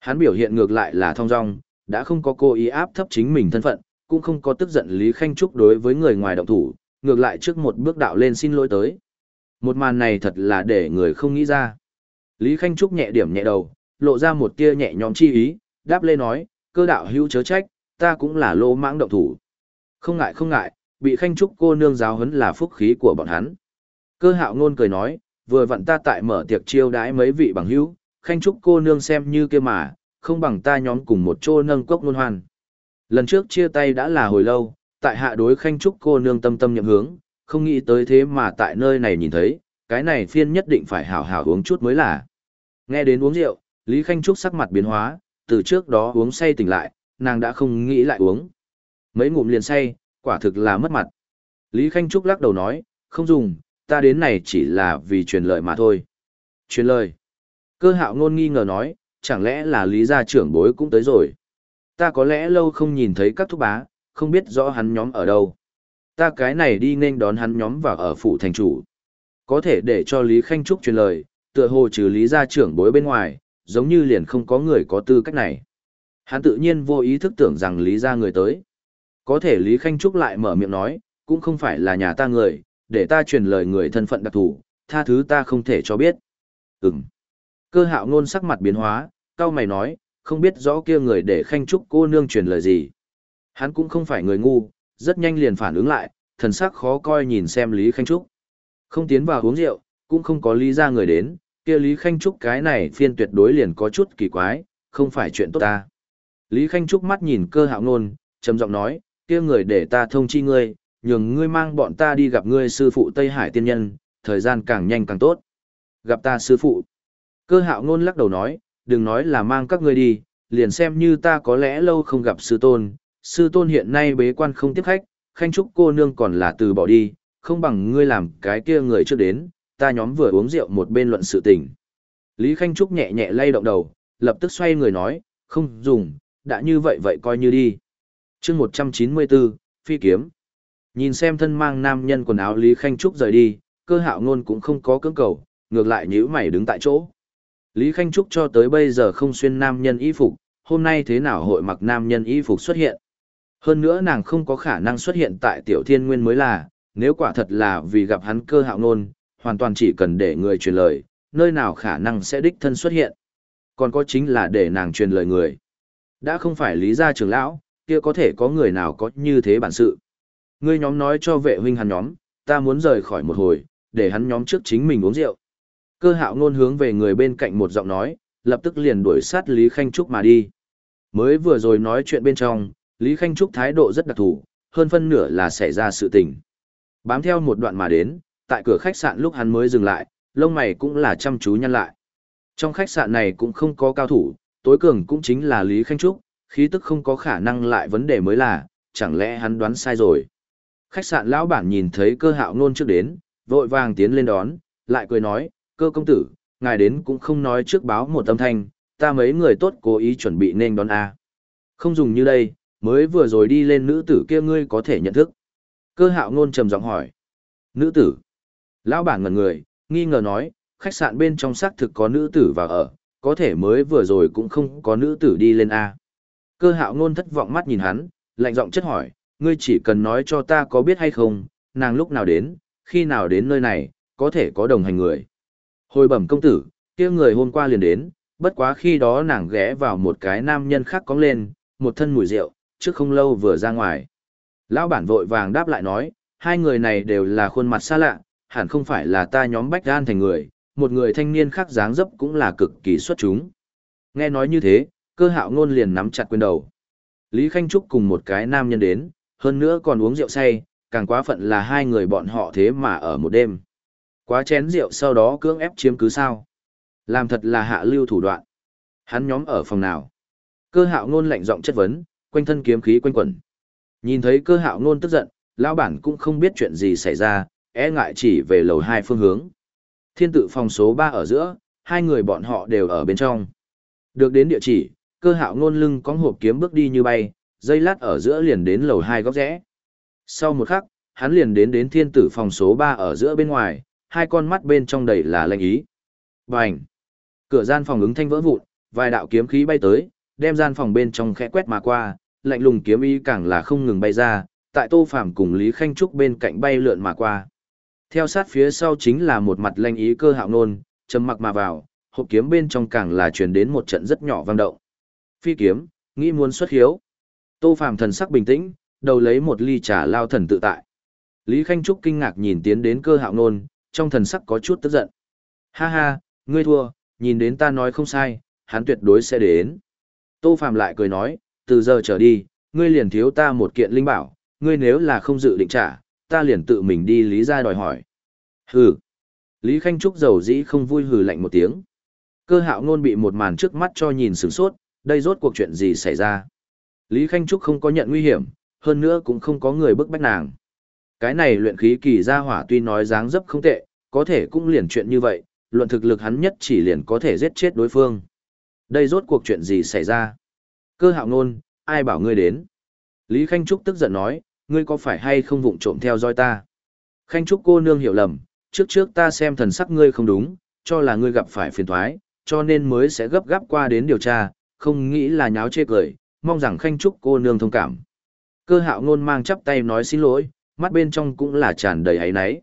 Hắn biểu hiện ngược lại là thong dong, đã không có cố ý áp thấp chính mình thân phận, cũng không có tức giận Lý Khanh Trúc đối với người ngoài động thủ, ngược lại trước một bước đạo lên xin lỗi tới. Một màn này thật là để người không nghĩ ra. Lý Khanh Trúc nhẹ điểm nhẹ đầu, lộ ra một tia nhẹ nhõm chi ý, đáp lên nói, cơ đạo hữu chớ trách, ta cũng là lô mãng động thủ. Không ngại không ngại, bị Khanh Trúc cô nương giáo huấn là phúc khí của bọn hắn. Cơ hạo ngôn cười nói, vừa vặn ta tại mở tiệc chiêu đãi mấy vị bằng hữu, Khanh Trúc cô nương xem như kia mà, không bằng ta nhóm cùng một chỗ nâng cốc luân hoan. Lần trước chia tay đã là hồi lâu, tại hạ đối Khanh Trúc cô nương tâm tâm nhậm hướng, không nghĩ tới thế mà tại nơi này nhìn thấy, cái này phiên nhất định phải hảo hảo uống chút mới là. Nghe đến uống rượu, Lý Khanh Trúc sắc mặt biến hóa, từ trước đó uống say tỉnh lại, nàng đã không nghĩ lại uống. Mấy ngụm liền say, quả thực là mất mặt. Lý Khanh Trúc lắc đầu nói, không dùng, ta đến này chỉ là vì truyền lời mà thôi. Truyền lời. Cơ hạo ngôn nghi ngờ nói, chẳng lẽ là Lý gia trưởng bối cũng tới rồi. Ta có lẽ lâu không nhìn thấy các thúc bá, không biết rõ hắn nhóm ở đâu. Ta cái này đi nên đón hắn nhóm vào ở phủ thành chủ. Có thể để cho Lý Khanh Trúc truyền lời, tựa hồ trừ Lý gia trưởng bối bên ngoài, giống như liền không có người có tư cách này. Hắn tự nhiên vô ý thức tưởng rằng Lý gia người tới. Có thể Lý Khanh Trúc lại mở miệng nói, cũng không phải là nhà ta người, để ta truyền lời người thân phận đặc thù, tha thứ ta không thể cho biết. Ừm. Cơ hạo ngôn sắc mặt biến hóa, cao mày nói, không biết rõ kia người để Khanh Trúc cô nương truyền lời gì. Hắn cũng không phải người ngu, rất nhanh liền phản ứng lại, thần sắc khó coi nhìn xem Lý Khanh Trúc. Không tiến vào uống rượu, cũng không có lý ra người đến, kia Lý Khanh Trúc cái này phiên tuyệt đối liền có chút kỳ quái, không phải chuyện tốt ta. Lý Khanh Trúc mắt nhìn cơ hạo nôn, trầm giọng nói, kia người để ta thông chi ngươi, nhường ngươi mang bọn ta đi gặp ngươi sư phụ Tây Hải tiên nhân, thời gian càng nhanh càng tốt. Gặp ta sư phụ. Cơ hạo ngôn lắc đầu nói, đừng nói là mang các ngươi đi, liền xem như ta có lẽ lâu không gặp sư tôn, sư tôn hiện nay bế quan không tiếp khách, khanh trúc cô nương còn là từ bỏ đi, không bằng ngươi làm cái kia người trước đến, ta nhóm vừa uống rượu một bên luận sự tình. Lý Khanh Trúc nhẹ nhẹ lay động đầu, lập tức xoay người nói, không dùng, đã như vậy vậy coi như đi chương 194, Phi Kiếm. Nhìn xem thân mang nam nhân quần áo Lý Khanh Trúc rời đi, cơ hạo ngôn cũng không có cưỡng cầu, ngược lại nhíu mày đứng tại chỗ. Lý Khanh Trúc cho tới bây giờ không xuyên nam nhân y phục, hôm nay thế nào hội mặc nam nhân y phục xuất hiện. Hơn nữa nàng không có khả năng xuất hiện tại tiểu thiên nguyên mới là, nếu quả thật là vì gặp hắn cơ hạo ngôn, hoàn toàn chỉ cần để người truyền lời, nơi nào khả năng sẽ đích thân xuất hiện. Còn có chính là để nàng truyền lời người. Đã không phải lý gia trưởng lão, kia có thể có người nào có như thế bản sự. Ngươi nhóm nói cho vệ huynh hắn nhóm, ta muốn rời khỏi một hồi, để hắn nhóm trước chính mình uống rượu. Cơ hạo ngôn hướng về người bên cạnh một giọng nói, lập tức liền đuổi sát Lý Khanh Trúc mà đi. Mới vừa rồi nói chuyện bên trong, Lý Khanh Trúc thái độ rất đặc thù, hơn phân nửa là xảy ra sự tình. Bám theo một đoạn mà đến, tại cửa khách sạn lúc hắn mới dừng lại, lông mày cũng là chăm chú nhăn lại. Trong khách sạn này cũng không có cao thủ, tối cường cũng chính là Lý Khanh Trúc, khí tức không có khả năng lại vấn đề mới là, chẳng lẽ hắn đoán sai rồi. Khách sạn lão bản nhìn thấy cơ hạo nôn trước đến, vội vàng tiến lên đón, lại cười nói, cơ công tử, ngài đến cũng không nói trước báo một âm thanh, ta mấy người tốt cố ý chuẩn bị nên đón A. Không dùng như đây, mới vừa rồi đi lên nữ tử kia ngươi có thể nhận thức. Cơ hạo ngôn trầm giọng hỏi. Nữ tử. Lão bản ngẩn người, nghi ngờ nói, khách sạn bên trong xác thực có nữ tử vào ở, có thể mới vừa rồi cũng không có nữ tử đi lên A. Cơ hạo ngôn thất vọng mắt nhìn hắn, lạnh giọng chất hỏi, ngươi chỉ cần nói cho ta có biết hay không, nàng lúc nào đến, khi nào đến nơi này, có thể có đồng hành người. Hồi bẩm công tử, kia người hôm qua liền đến, bất quá khi đó nàng ghé vào một cái nam nhân khác cóng lên, một thân mùi rượu, trước không lâu vừa ra ngoài. Lão bản vội vàng đáp lại nói, hai người này đều là khuôn mặt xa lạ, hẳn không phải là ta nhóm bách gan thành người, một người thanh niên khác dáng dấp cũng là cực kỳ xuất chúng. Nghe nói như thế, cơ hạo ngôn liền nắm chặt quyền đầu. Lý Khanh Trúc cùng một cái nam nhân đến, hơn nữa còn uống rượu say, càng quá phận là hai người bọn họ thế mà ở một đêm. Quá chén rượu sau đó cưỡng ép chiếm cứ sao. Làm thật là hạ lưu thủ đoạn. Hắn nhóm ở phòng nào? Cơ hạo ngôn lạnh giọng chất vấn, quanh thân kiếm khí quanh quẩn. Nhìn thấy cơ hạo ngôn tức giận, lão bản cũng không biết chuyện gì xảy ra, e ngại chỉ về lầu hai phương hướng. Thiên tự phòng số ba ở giữa, hai người bọn họ đều ở bên trong. Được đến địa chỉ, cơ hạo ngôn lưng có hộp kiếm bước đi như bay, dây lát ở giữa liền đến lầu hai góc rẽ. Sau một khắc, hắn liền đến đến thiên tử phòng số 3 ở giữa bên ngoài, hai con mắt bên trong đầy là lệnh ý. Bành! Cửa gian phòng ứng thanh vỡ vụn, vài đạo kiếm khí bay tới, đem gian phòng bên trong khẽ quét mà qua, lạnh lùng kiếm ý càng là không ngừng bay ra, tại Tô Phàm cùng Lý Khanh Trúc bên cạnh bay lượn mà qua. Theo sát phía sau chính là một mặt lanh ý cơ hạo nôn, trầm mặc mà vào, hộp kiếm bên trong càng là truyền đến một trận rất nhỏ vang động. Phi kiếm, nghĩ muốn xuất hiếu. Tô Phàm thần sắc bình tĩnh, đầu lấy một ly trà lao thần tự tại. Lý Khanh Trúc kinh ngạc nhìn tiến đến cơ hạo nôn, trong thần sắc có chút tức giận. Ha ha, ngươi thua, nhìn đến ta nói không sai, hắn tuyệt đối sẽ đến. Tô Phàm lại cười nói, từ giờ trở đi, ngươi liền thiếu ta một kiện linh bảo, ngươi nếu là không dự định trả, ta liền tự mình đi lý ra đòi hỏi. Hừ. Lý Khanh Trúc dầu dĩ không vui hừ lạnh một tiếng. Cơ hạo ngôn bị một màn trước mắt cho nhìn sửng sốt, đây rốt cuộc chuyện gì xảy ra. Lý Khanh Trúc không có nhận nguy hiểm, hơn nữa cũng không có người bức bách nàng. Cái này luyện khí kỳ gia hỏa tuy nói dáng dấp không tệ, có thể cũng liền chuyện như vậy, luận thực lực hắn nhất chỉ liền có thể giết chết đối phương. Đây rốt cuộc chuyện gì xảy ra? Cơ hạo Nôn, ai bảo ngươi đến? Lý Khanh Trúc tức giận nói, ngươi có phải hay không vụng trộm theo dõi ta? Khanh Trúc cô nương hiểu lầm, trước trước ta xem thần sắc ngươi không đúng, cho là ngươi gặp phải phiền thoái, cho nên mới sẽ gấp gáp qua đến điều tra, không nghĩ là nháo chê cười, mong rằng Khanh Trúc cô nương thông cảm. Cơ hạo ngôn mang chắp tay nói xin lỗi, mắt bên trong cũng là tràn đầy ấy náy.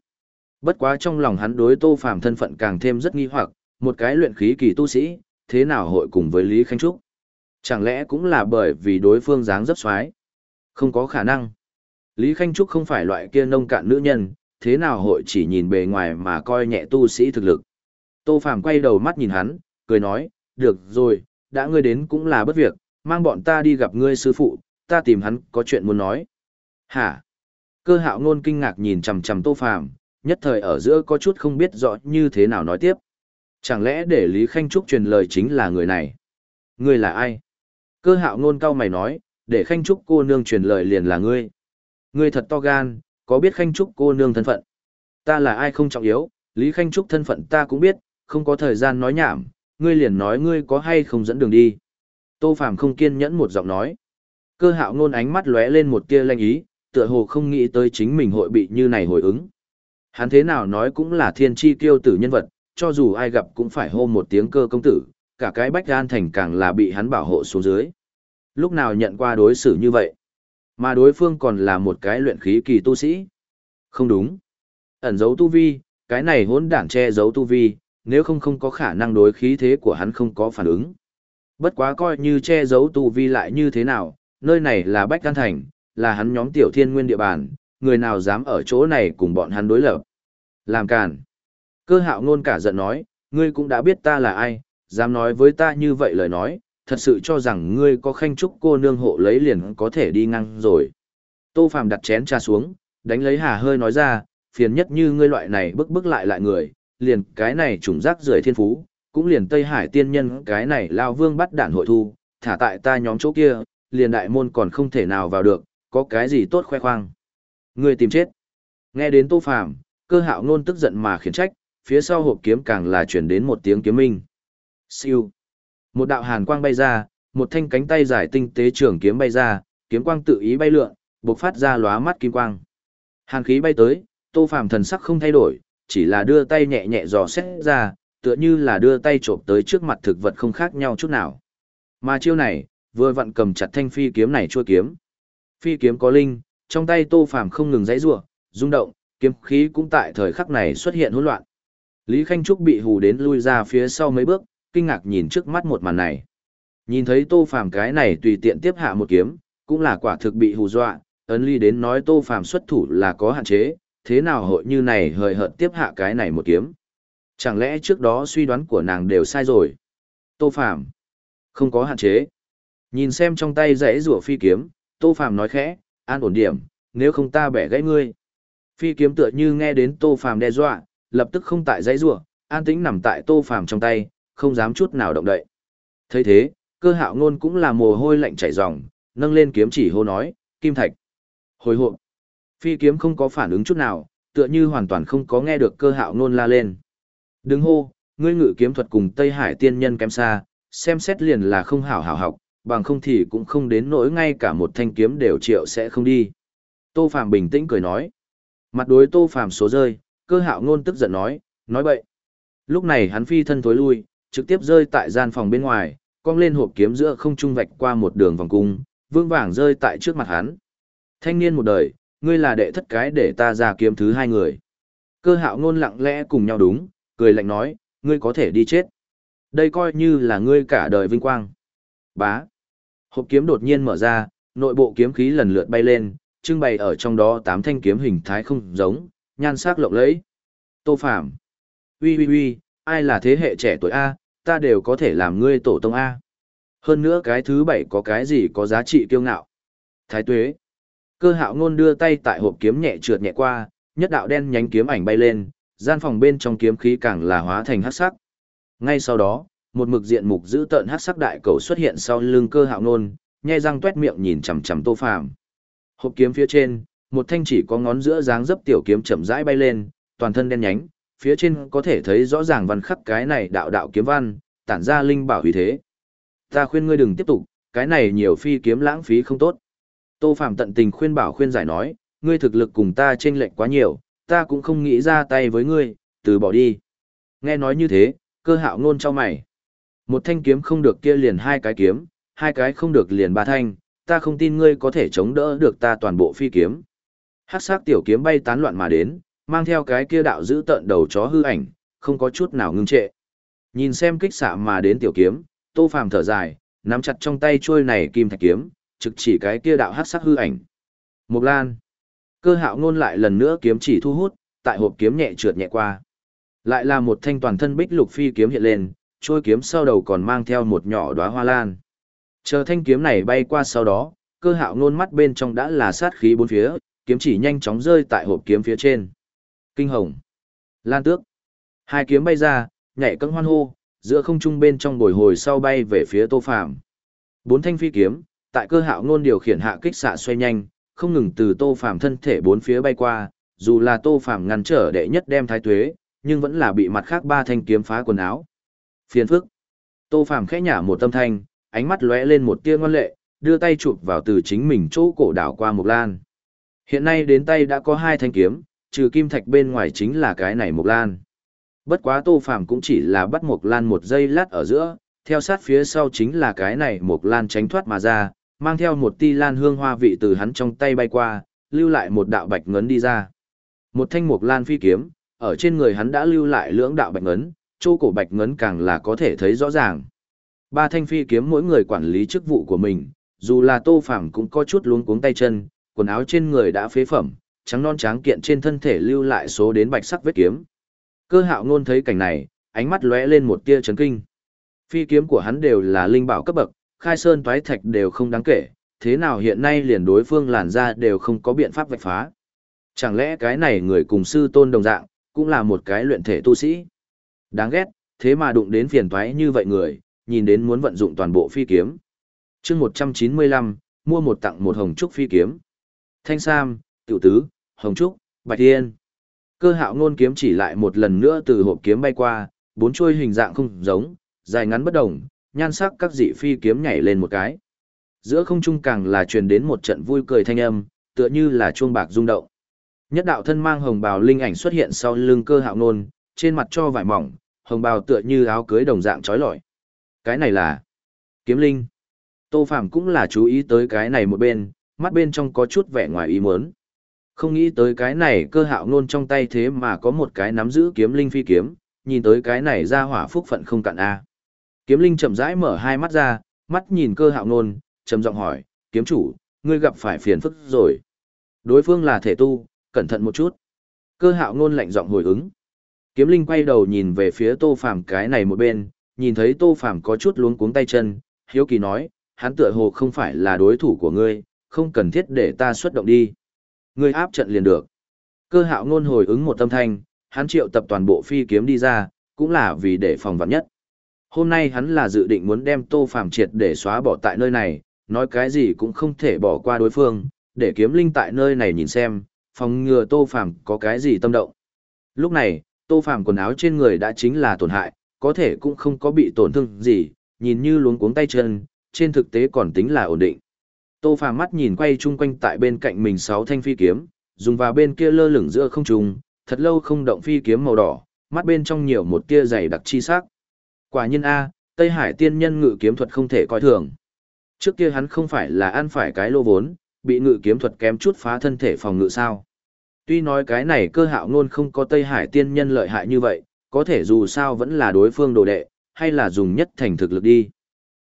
Bất quá trong lòng hắn đối Tô Phàm thân phận càng thêm rất nghi hoặc, một cái luyện khí kỳ tu sĩ, thế nào hội cùng với Lý Khanh Trúc? Chẳng lẽ cũng là bởi vì đối phương dáng dấp xoái? Không có khả năng. Lý Khanh Trúc không phải loại kia nông cạn nữ nhân, thế nào hội chỉ nhìn bề ngoài mà coi nhẹ tu sĩ thực lực. Tô Phàm quay đầu mắt nhìn hắn, cười nói, được rồi, đã ngươi đến cũng là bất việc, mang bọn ta đi gặp ngươi sư phụ, ta tìm hắn có chuyện muốn nói. Hả? Cơ hạo ngôn kinh ngạc nhìn chằm chằm Tô Phàm, nhất thời ở giữa có chút không biết rõ như thế nào nói tiếp. Chẳng lẽ để Lý Khanh Trúc truyền lời chính là người này? Ngươi là ai? Cơ hạo ngôn cao mày nói, để Khanh Trúc cô nương truyền lời liền là ngươi. Ngươi thật to gan, có biết Khanh Trúc cô nương thân phận? Ta là ai không trọng yếu, Lý Khanh Trúc thân phận ta cũng biết, không có thời gian nói nhảm, ngươi liền nói ngươi có hay không dẫn đường đi. Tô Phàm không kiên nhẫn một giọng nói. Cơ hạo ngôn ánh mắt lóe lên một tia lanh ý, tựa hồ không nghĩ tới chính mình hội bị như này hồi ứng. Hắn thế nào nói cũng là thiên chi Kiêu tử nhân vật, cho dù ai gặp cũng phải hô một tiếng cơ công tử, cả cái bách gan thành càng là bị hắn bảo hộ xuống dưới. Lúc nào nhận qua đối xử như vậy? Mà đối phương còn là một cái luyện khí kỳ tu sĩ. Không đúng. Ẩn giấu tu vi, cái này hỗn đản che giấu tu vi, nếu không không có khả năng đối khí thế của hắn không có phản ứng. Bất quá coi như che giấu tu vi lại như thế nào, nơi này là Bách căn Thành, là hắn nhóm tiểu thiên nguyên địa bàn, người nào dám ở chỗ này cùng bọn hắn đối lập. Làm càn. Cơ hạo ngôn cả giận nói, ngươi cũng đã biết ta là ai, dám nói với ta như vậy lời nói, thật sự cho rằng ngươi có khanh trúc cô nương hộ lấy liền có thể đi ngang rồi. Tô Phàm đặt chén trà xuống, đánh lấy hà hơi nói ra, phiền nhất như ngươi loại này bức bức lại lại người, liền cái này trùng rác rưởi thiên phú, cũng liền Tây Hải tiên nhân cái này lao vương bắt đạn hội thu, thả tại ta nhóm chỗ kia, liền đại môn còn không thể nào vào được, có cái gì tốt khoe khoang. người tìm chết. Nghe đến Tô Phàm, cơ hạo nôn tức giận mà khiển trách, phía sau hộp kiếm càng là chuyển đến một tiếng kiếm minh. Siêu. Một đạo hàn quang bay ra, một thanh cánh tay dài tinh tế trường kiếm bay ra, kiếm quang tự ý bay lượn, bộc phát ra lóa mắt kim quang. Hàn khí bay tới, Tô Phàm thần sắc không thay đổi, chỉ là đưa tay nhẹ nhẹ dò xét ra, tựa như là đưa tay trộm tới trước mặt thực vật không khác nhau chút nào. Mà chiêu này, vừa vặn cầm chặt thanh phi kiếm này chua kiếm. Phi kiếm có linh, trong tay Tô Phàm không ngừng giãy giụa, rung động, kiếm khí cũng tại thời khắc này xuất hiện hỗn loạn. Lý Khanh Trúc bị hù đến lui ra phía sau mấy bước, kinh ngạc nhìn trước mắt một màn này. Nhìn thấy Tô Phàm cái này tùy tiện tiếp hạ một kiếm, cũng là quả thực bị hù dọa, ấn ly đến nói Tô Phàm xuất thủ là có hạn chế, thế nào hội như này hời hợt tiếp hạ cái này một kiếm. Chẳng lẽ trước đó suy đoán của nàng đều sai rồi? Tô Phàm không có hạn chế. Nhìn xem trong tay rẽ rủa phi kiếm, Tô Phàm nói khẽ, an ổn điểm, nếu không ta bẻ gãy ngươi. Phi kiếm tựa như nghe đến Tô Phàm đe dọa, lập tức không tại dãy rủa, an tĩnh nằm tại Tô Phàm trong tay, không dám chút nào động đậy. Thấy thế, cơ hạo ngôn cũng là mồ hôi lạnh chảy ròng, nâng lên kiếm chỉ hô nói, kim thạch. Hồi hộp. Phi kiếm không có phản ứng chút nào, tựa như hoàn toàn không có nghe được cơ hạo nôn la lên. Đứng hô, ngươi ngự kiếm thuật cùng Tây Hải tiên nhân kém xa, xem xét liền là không hảo hảo học, bằng không thì cũng không đến nỗi ngay cả một thanh kiếm đều triệu sẽ không đi. Tô phàm bình tĩnh cười nói. Mặt đối Tô phàm số rơi, cơ hạo ngôn tức giận nói, nói bậy. Lúc này hắn phi thân thối lui, trực tiếp rơi tại gian phòng bên ngoài, cong lên hộp kiếm giữa không trung vạch qua một đường vòng cung, vương vàng rơi tại trước mặt hắn. Thanh niên một đời, ngươi là đệ thất cái để ta ra kiếm thứ hai người. Cơ hạo ngôn lặng lẽ cùng nhau đúng, cười lạnh nói, ngươi có thể đi chết. Đây coi như là ngươi cả đời vinh quang. Bá. Hộp kiếm đột nhiên mở ra, nội bộ kiếm khí lần lượt bay lên, trưng bày ở trong đó tám thanh kiếm hình thái không giống, nhan sắc lộng lẫy. Tô Phạm. Ui ui ui, ai là thế hệ trẻ tuổi A, ta đều có thể làm ngươi tổ tông A. Hơn nữa cái thứ bảy có cái gì có giá trị kiêu ngạo. Thái tuế. Cơ hạo ngôn đưa tay tại hộp kiếm nhẹ trượt nhẹ qua, nhất đạo đen nhánh kiếm ảnh bay lên, gian phòng bên trong kiếm khí càng là hóa thành hắc sắc. Ngay sau đó, một mực diện mục giữ tợn hắc sắc đại cầu xuất hiện sau lưng cơ hạo ngôn, nhai răng tuét miệng nhìn chằm chằm Tô Phàm. Hộp kiếm phía trên, một thanh chỉ có ngón giữa dáng dấp tiểu kiếm chậm rãi bay lên, toàn thân đen nhánh, phía trên có thể thấy rõ ràng văn khắc cái này đạo đạo kiếm văn, tản ra linh bảo uy thế. Ta khuyên ngươi đừng tiếp tục, cái này nhiều phi kiếm lãng phí không tốt. Tô Phạm tận tình khuyên bảo khuyên giải nói, ngươi thực lực cùng ta chênh lệch quá nhiều, ta cũng không nghĩ ra tay với ngươi, từ bỏ đi. Nghe nói như thế, cơ hạo ngôn cho mày. Một thanh kiếm không được kia liền hai cái kiếm, hai cái không được liền ba thanh, ta không tin ngươi có thể chống đỡ được ta toàn bộ phi kiếm. Hắc sắc tiểu kiếm bay tán loạn mà đến, mang theo cái kia đạo giữ tận đầu chó hư ảnh, không có chút nào ngưng trệ. Nhìn xem kích xạ mà đến tiểu kiếm, Tô Phàm thở dài, nắm chặt trong tay chuôi này kim thạch kiếm, trực chỉ cái kia đạo hắc sắc hư ảnh. Mộc Lan. Cơ hạo ngôn lại lần nữa kiếm chỉ thu hút, tại hộp kiếm nhẹ trượt nhẹ qua. Lại là một thanh toàn thân bích lục phi kiếm hiện lên, trôi kiếm sau đầu còn mang theo một nhỏ đóa hoa lan. Chờ thanh kiếm này bay qua sau đó, cơ hạo ngôn mắt bên trong đã là sát khí bốn phía, kiếm chỉ nhanh chóng rơi tại hộp kiếm phía trên. Kinh hồng. Lan tước. Hai kiếm bay ra, nhảy cân hoan hô, giữa không trung bên trong bồi hồi sau bay về phía tô phạm. Bốn thanh phi kiếm, tại cơ hạo ngôn điều khiển hạ kích xạ xoay nhanh, không ngừng từ tô phàm thân thể bốn phía bay qua, dù là tô phàm ngăn trở đệ nhất đem thái tuế, nhưng vẫn là bị mặt khác ba thanh kiếm phá quần áo. Phiền phức. Tô phàm khẽ nhả một tâm thanh, ánh mắt lóe lên một tia ngoan lệ, đưa tay chụp vào từ chính mình chỗ cổ đảo qua Mộc lan. Hiện nay đến tay đã có hai thanh kiếm, trừ kim thạch bên ngoài chính là cái này Mộc lan. Bất quá Tô Phàm cũng chỉ là bắt Mộc lan một giây lát ở giữa, theo sát phía sau chính là cái này Mộc lan tránh thoát mà ra, mang theo một ti lan hương hoa vị từ hắn trong tay bay qua, lưu lại một đạo bạch ngấn đi ra. Một thanh mục lan phi kiếm, ở trên người hắn đã lưu lại lưỡng đạo bạch ngấn, chỗ cổ bạch ngấn càng là có thể thấy rõ ràng. Ba thanh phi kiếm mỗi người quản lý chức vụ của mình, dù là Tô Phàm cũng có chút luống cuống tay chân, quần áo trên người đã phế phẩm, trắng non tráng kiện trên thân thể lưu lại số đến bạch sắc vết kiếm. Cơ hạo ngôn thấy cảnh này, ánh mắt lóe lên một tia chấn kinh. Phi kiếm của hắn đều là linh bảo cấp bậc, khai sơn toái thạch đều không đáng kể, thế nào hiện nay liền đối phương làn ra đều không có biện pháp vạch phá. Chẳng lẽ cái này người cùng sư tôn đồng dạng, cũng là một cái luyện thể tu sĩ. Đáng ghét, thế mà đụng đến phiền toái như vậy người, nhìn đến muốn vận dụng toàn bộ phi kiếm. chương 195, mua một tặng một hồng trúc phi kiếm. Thanh Sam, Tiểu Tứ, Hồng Trúc, Bạch Thiên. Cơ hạo ngôn kiếm chỉ lại một lần nữa từ hộp kiếm bay qua, bốn chuôi hình dạng không giống, dài ngắn bất đồng, nhan sắc các dị phi kiếm nhảy lên một cái. Giữa không trung càng là truyền đến một trận vui cười thanh âm, tựa như là chuông bạc rung động. Nhất đạo thân mang hồng bào linh ảnh xuất hiện sau lưng cơ hạo nôn, trên mặt cho vải mỏng, hồng bào tựa như áo cưới đồng dạng trói lọi. Cái này là kiếm linh. Tô Phạm cũng là chú ý tới cái này một bên, mắt bên trong có chút vẻ ngoài ý muốn. Không nghĩ tới cái này cơ hạo nôn trong tay thế mà có một cái nắm giữ kiếm linh phi kiếm, nhìn tới cái này ra hỏa phúc phận không cạn a. Kiếm linh chậm rãi mở hai mắt ra, mắt nhìn cơ hạo nôn, trầm giọng hỏi, kiếm chủ, ngươi gặp phải phiền phức rồi. Đối phương là thể tu, cẩn thận một chút. Cơ hạo nôn lạnh giọng hồi ứng. Kiếm linh quay đầu nhìn về phía tô phàm cái này một bên, nhìn thấy tô phàm có chút luống cuống tay chân, hiếu kỳ nói, hắn tựa hồ không phải là đối thủ của ngươi, không cần thiết để ta xuất động đi. Ngươi áp trận liền được. Cơ hạo Nôn hồi ứng một tâm thanh, hắn triệu tập toàn bộ phi kiếm đi ra, cũng là vì để phòng vạn nhất. Hôm nay hắn là dự định muốn đem tô phàm triệt để xóa bỏ tại nơi này, nói cái gì cũng không thể bỏ qua đối phương, để kiếm linh tại nơi này nhìn xem, phòng ngừa tô phàm có cái gì tâm động. Lúc này, tô phàm quần áo trên người đã chính là tổn hại, có thể cũng không có bị tổn thương gì, nhìn như luống cuống tay chân, trên thực tế còn tính là ổn định. Tô Phàm mắt nhìn quay chung quanh tại bên cạnh mình sáu thanh phi kiếm, dùng vào bên kia lơ lửng giữa không trung, thật lâu không động phi kiếm màu đỏ, mắt bên trong nhiều một tia dày đặc chi sắc. Quả nhiên a, Tây Hải tiên nhân ngự kiếm thuật không thể coi thường. Trước kia hắn không phải là ăn phải cái lô vốn, bị ngự kiếm thuật kém chút phá thân thể phòng ngự sao. Tuy nói cái này cơ hạo ngôn không có Tây Hải tiên nhân lợi hại như vậy, có thể dù sao vẫn là đối phương đồ đệ, hay là dùng nhất thành thực lực đi.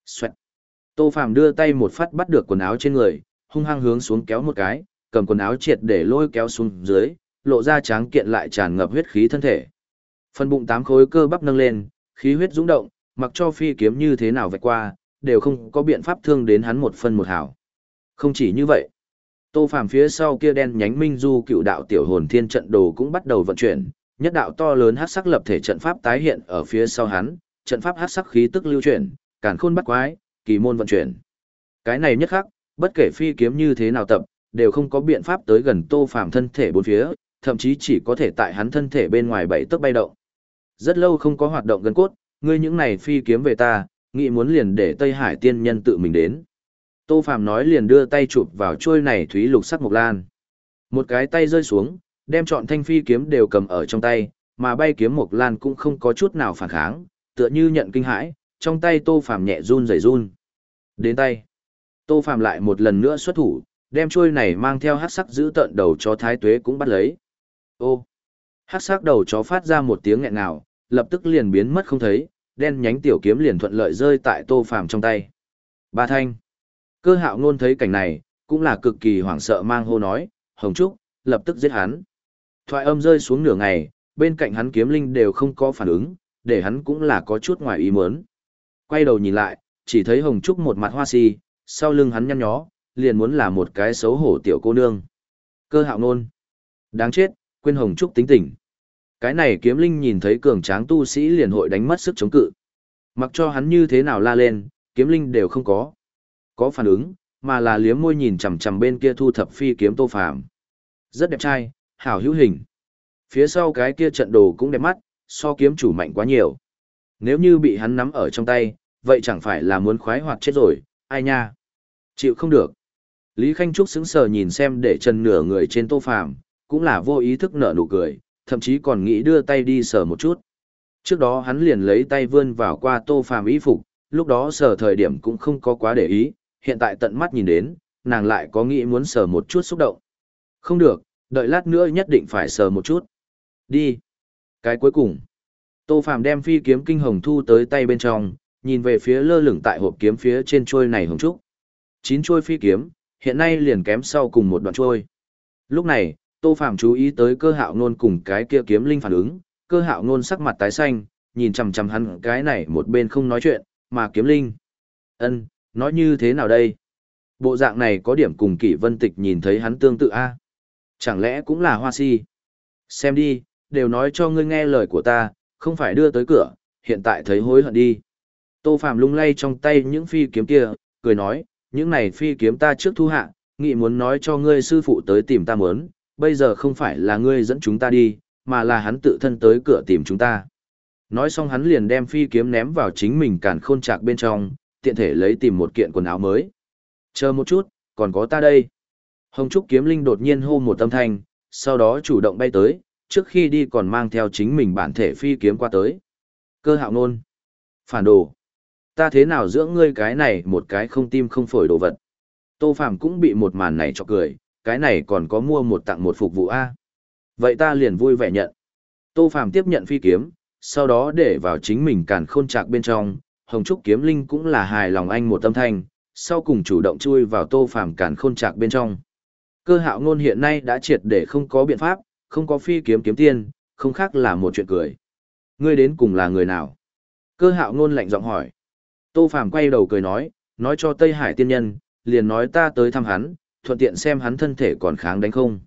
Xoẹt. Tô Phạm đưa tay một phát bắt được quần áo trên người, hung hăng hướng xuống kéo một cái, cầm quần áo triệt để lôi kéo xuống dưới, lộ ra tráng kiện lại tràn ngập huyết khí thân thể. Phần bụng tám khối cơ bắp nâng lên, khí huyết dũng động, mặc cho phi kiếm như thế nào vạch qua, đều không có biện pháp thương đến hắn một phân một hảo. Không chỉ như vậy, Tô Phàm phía sau kia đen nhánh minh du cựu đạo tiểu hồn thiên trận đồ cũng bắt đầu vận chuyển, nhất đạo to lớn hắc sắc lập thể trận pháp tái hiện ở phía sau hắn, trận pháp hắc sắc khí tức lưu chuyển, càn khôn bắt quái, kỳ môn vận chuyển. Cái này nhất khắc, bất kể phi kiếm như thế nào tập, đều không có biện pháp tới gần Tô Phàm thân thể bốn phía, thậm chí chỉ có thể tại hắn thân thể bên ngoài bảy tấc bay động. Rất lâu không có hoạt động gần cốt, ngươi những này phi kiếm về ta, nghĩ muốn liền để Tây Hải tiên nhân tự mình đến. Tô Phạm nói liền đưa tay chụp vào chuôi này thúy lục sắc mộc lan. Một cái tay rơi xuống, đem chọn thanh phi kiếm đều cầm ở trong tay, mà bay kiếm mộc lan cũng không có chút nào phản kháng, tựa như nhận kinh hãi, trong tay Tô Phạm nhẹ run rẩy run. Đến tay. Tô Phạm lại một lần nữa xuất thủ, đem chuôi này mang theo hắc sắc giữ tận đầu chó thái tuế cũng bắt lấy. Ô. Hắc sắc đầu chó phát ra một tiếng nghẹn ngào, lập tức liền biến mất không thấy, đen nhánh tiểu kiếm liền thuận lợi rơi tại Tô Phàm trong tay. Ba thanh. Cơ hạo ngôn thấy cảnh này, cũng là cực kỳ hoảng sợ mang hô nói, Hồng Trúc, lập tức giết hắn. Thoại âm rơi xuống nửa ngày, bên cạnh hắn kiếm linh đều không có phản ứng, để hắn cũng là có chút ngoài ý muốn. Quay đầu nhìn lại, chỉ thấy Hồng Trúc một mặt hoa si, sau lưng hắn nhăn nhó, liền muốn là một cái xấu hổ tiểu cô nương. Cơ hạo nôn. Đáng chết, quên Hồng Trúc tính tỉnh. Cái này kiếm linh nhìn thấy cường tráng tu sĩ liền hội đánh mất sức chống cự. Mặc cho hắn như thế nào la lên, kiếm linh đều không có. Có phản ứng, mà là liếm môi nhìn chằm chằm bên kia thu thập phi kiếm tô phàm. Rất đẹp trai, hảo hữu hình. Phía sau cái kia trận đồ cũng đẹp mắt, so kiếm chủ mạnh quá nhiều. Nếu như bị hắn nắm ở trong tay, vậy chẳng phải là muốn khoái hoạt chết rồi, ai nha. Chịu không được. Lý Khanh Trúc sững sờ nhìn xem để chân nửa người trên tô phàm, cũng là vô ý thức nở nụ cười, thậm chí còn nghĩ đưa tay đi sờ một chút. Trước đó hắn liền lấy tay vươn vào qua tô phàm y phục, lúc đó sờ thời điểm cũng không có quá để ý, hiện tại tận mắt nhìn đến, nàng lại có nghĩ muốn sờ một chút xúc động. Không được, đợi lát nữa nhất định phải sờ một chút. Đi. Cái cuối cùng. Tô Phàm đem phi kiếm kinh hồng thu tới tay bên trong, nhìn về phía lơ lửng tại hộp kiếm phía trên trôi này hồng trúc. Chín trôi phi kiếm, hiện nay liền kém sau cùng một đoạn trôi. Lúc này, Tô Phàm chú ý tới cơ hạo nôn cùng cái kia kiếm linh phản ứng, cơ hạo nôn sắc mặt tái xanh, nhìn chằm chằm hắn cái này một bên không nói chuyện, mà kiếm linh. ân nói như thế nào đây? Bộ dạng này có điểm cùng kỷ vân tịch nhìn thấy hắn tương tự a Chẳng lẽ cũng là hoa si? Xem đi, đều nói cho ngươi nghe lời của ta, không phải đưa tới cửa, hiện tại thấy hối hận đi. Tô Phạm lung lay trong tay những phi kiếm kia, cười nói, những này phi kiếm ta trước thu hạ, nghị muốn nói cho ngươi sư phụ tới tìm ta muốn, bây giờ không phải là ngươi dẫn chúng ta đi, mà là hắn tự thân tới cửa tìm chúng ta. Nói xong hắn liền đem phi kiếm ném vào chính mình càn khôn trạc bên trong, tiện thể lấy tìm một kiện quần áo mới. Chờ một chút, còn có ta đây. Hồng Trúc kiếm linh đột nhiên hô một âm thanh, sau đó chủ động bay tới, trước khi đi còn mang theo chính mình bản thể phi kiếm qua tới. Cơ hạo nôn. Phản đồ. Ta thế nào dưỡng ngươi cái này một cái không tim không phổi đồ vật. Tô Phạm cũng bị một màn này cho cười, cái này còn có mua một tặng một phục vụ A. Vậy ta liền vui vẻ nhận. Tô Phạm tiếp nhận phi kiếm, sau đó để vào chính mình càn khôn trạc bên trong, Hồng Trúc Kiếm Linh cũng là hài lòng anh một tâm thanh, sau cùng chủ động chui vào Tô Phàm càn khôn trạc bên trong. Cơ hạo ngôn hiện nay đã triệt để không có biện pháp, không có phi kiếm kiếm tiên, không khác là một chuyện cười. Ngươi đến cùng là người nào? Cơ hạo ngôn lạnh giọng hỏi. Tô Phàm quay đầu cười nói, nói cho Tây Hải tiên nhân, liền nói ta tới thăm hắn, thuận tiện xem hắn thân thể còn kháng đánh không.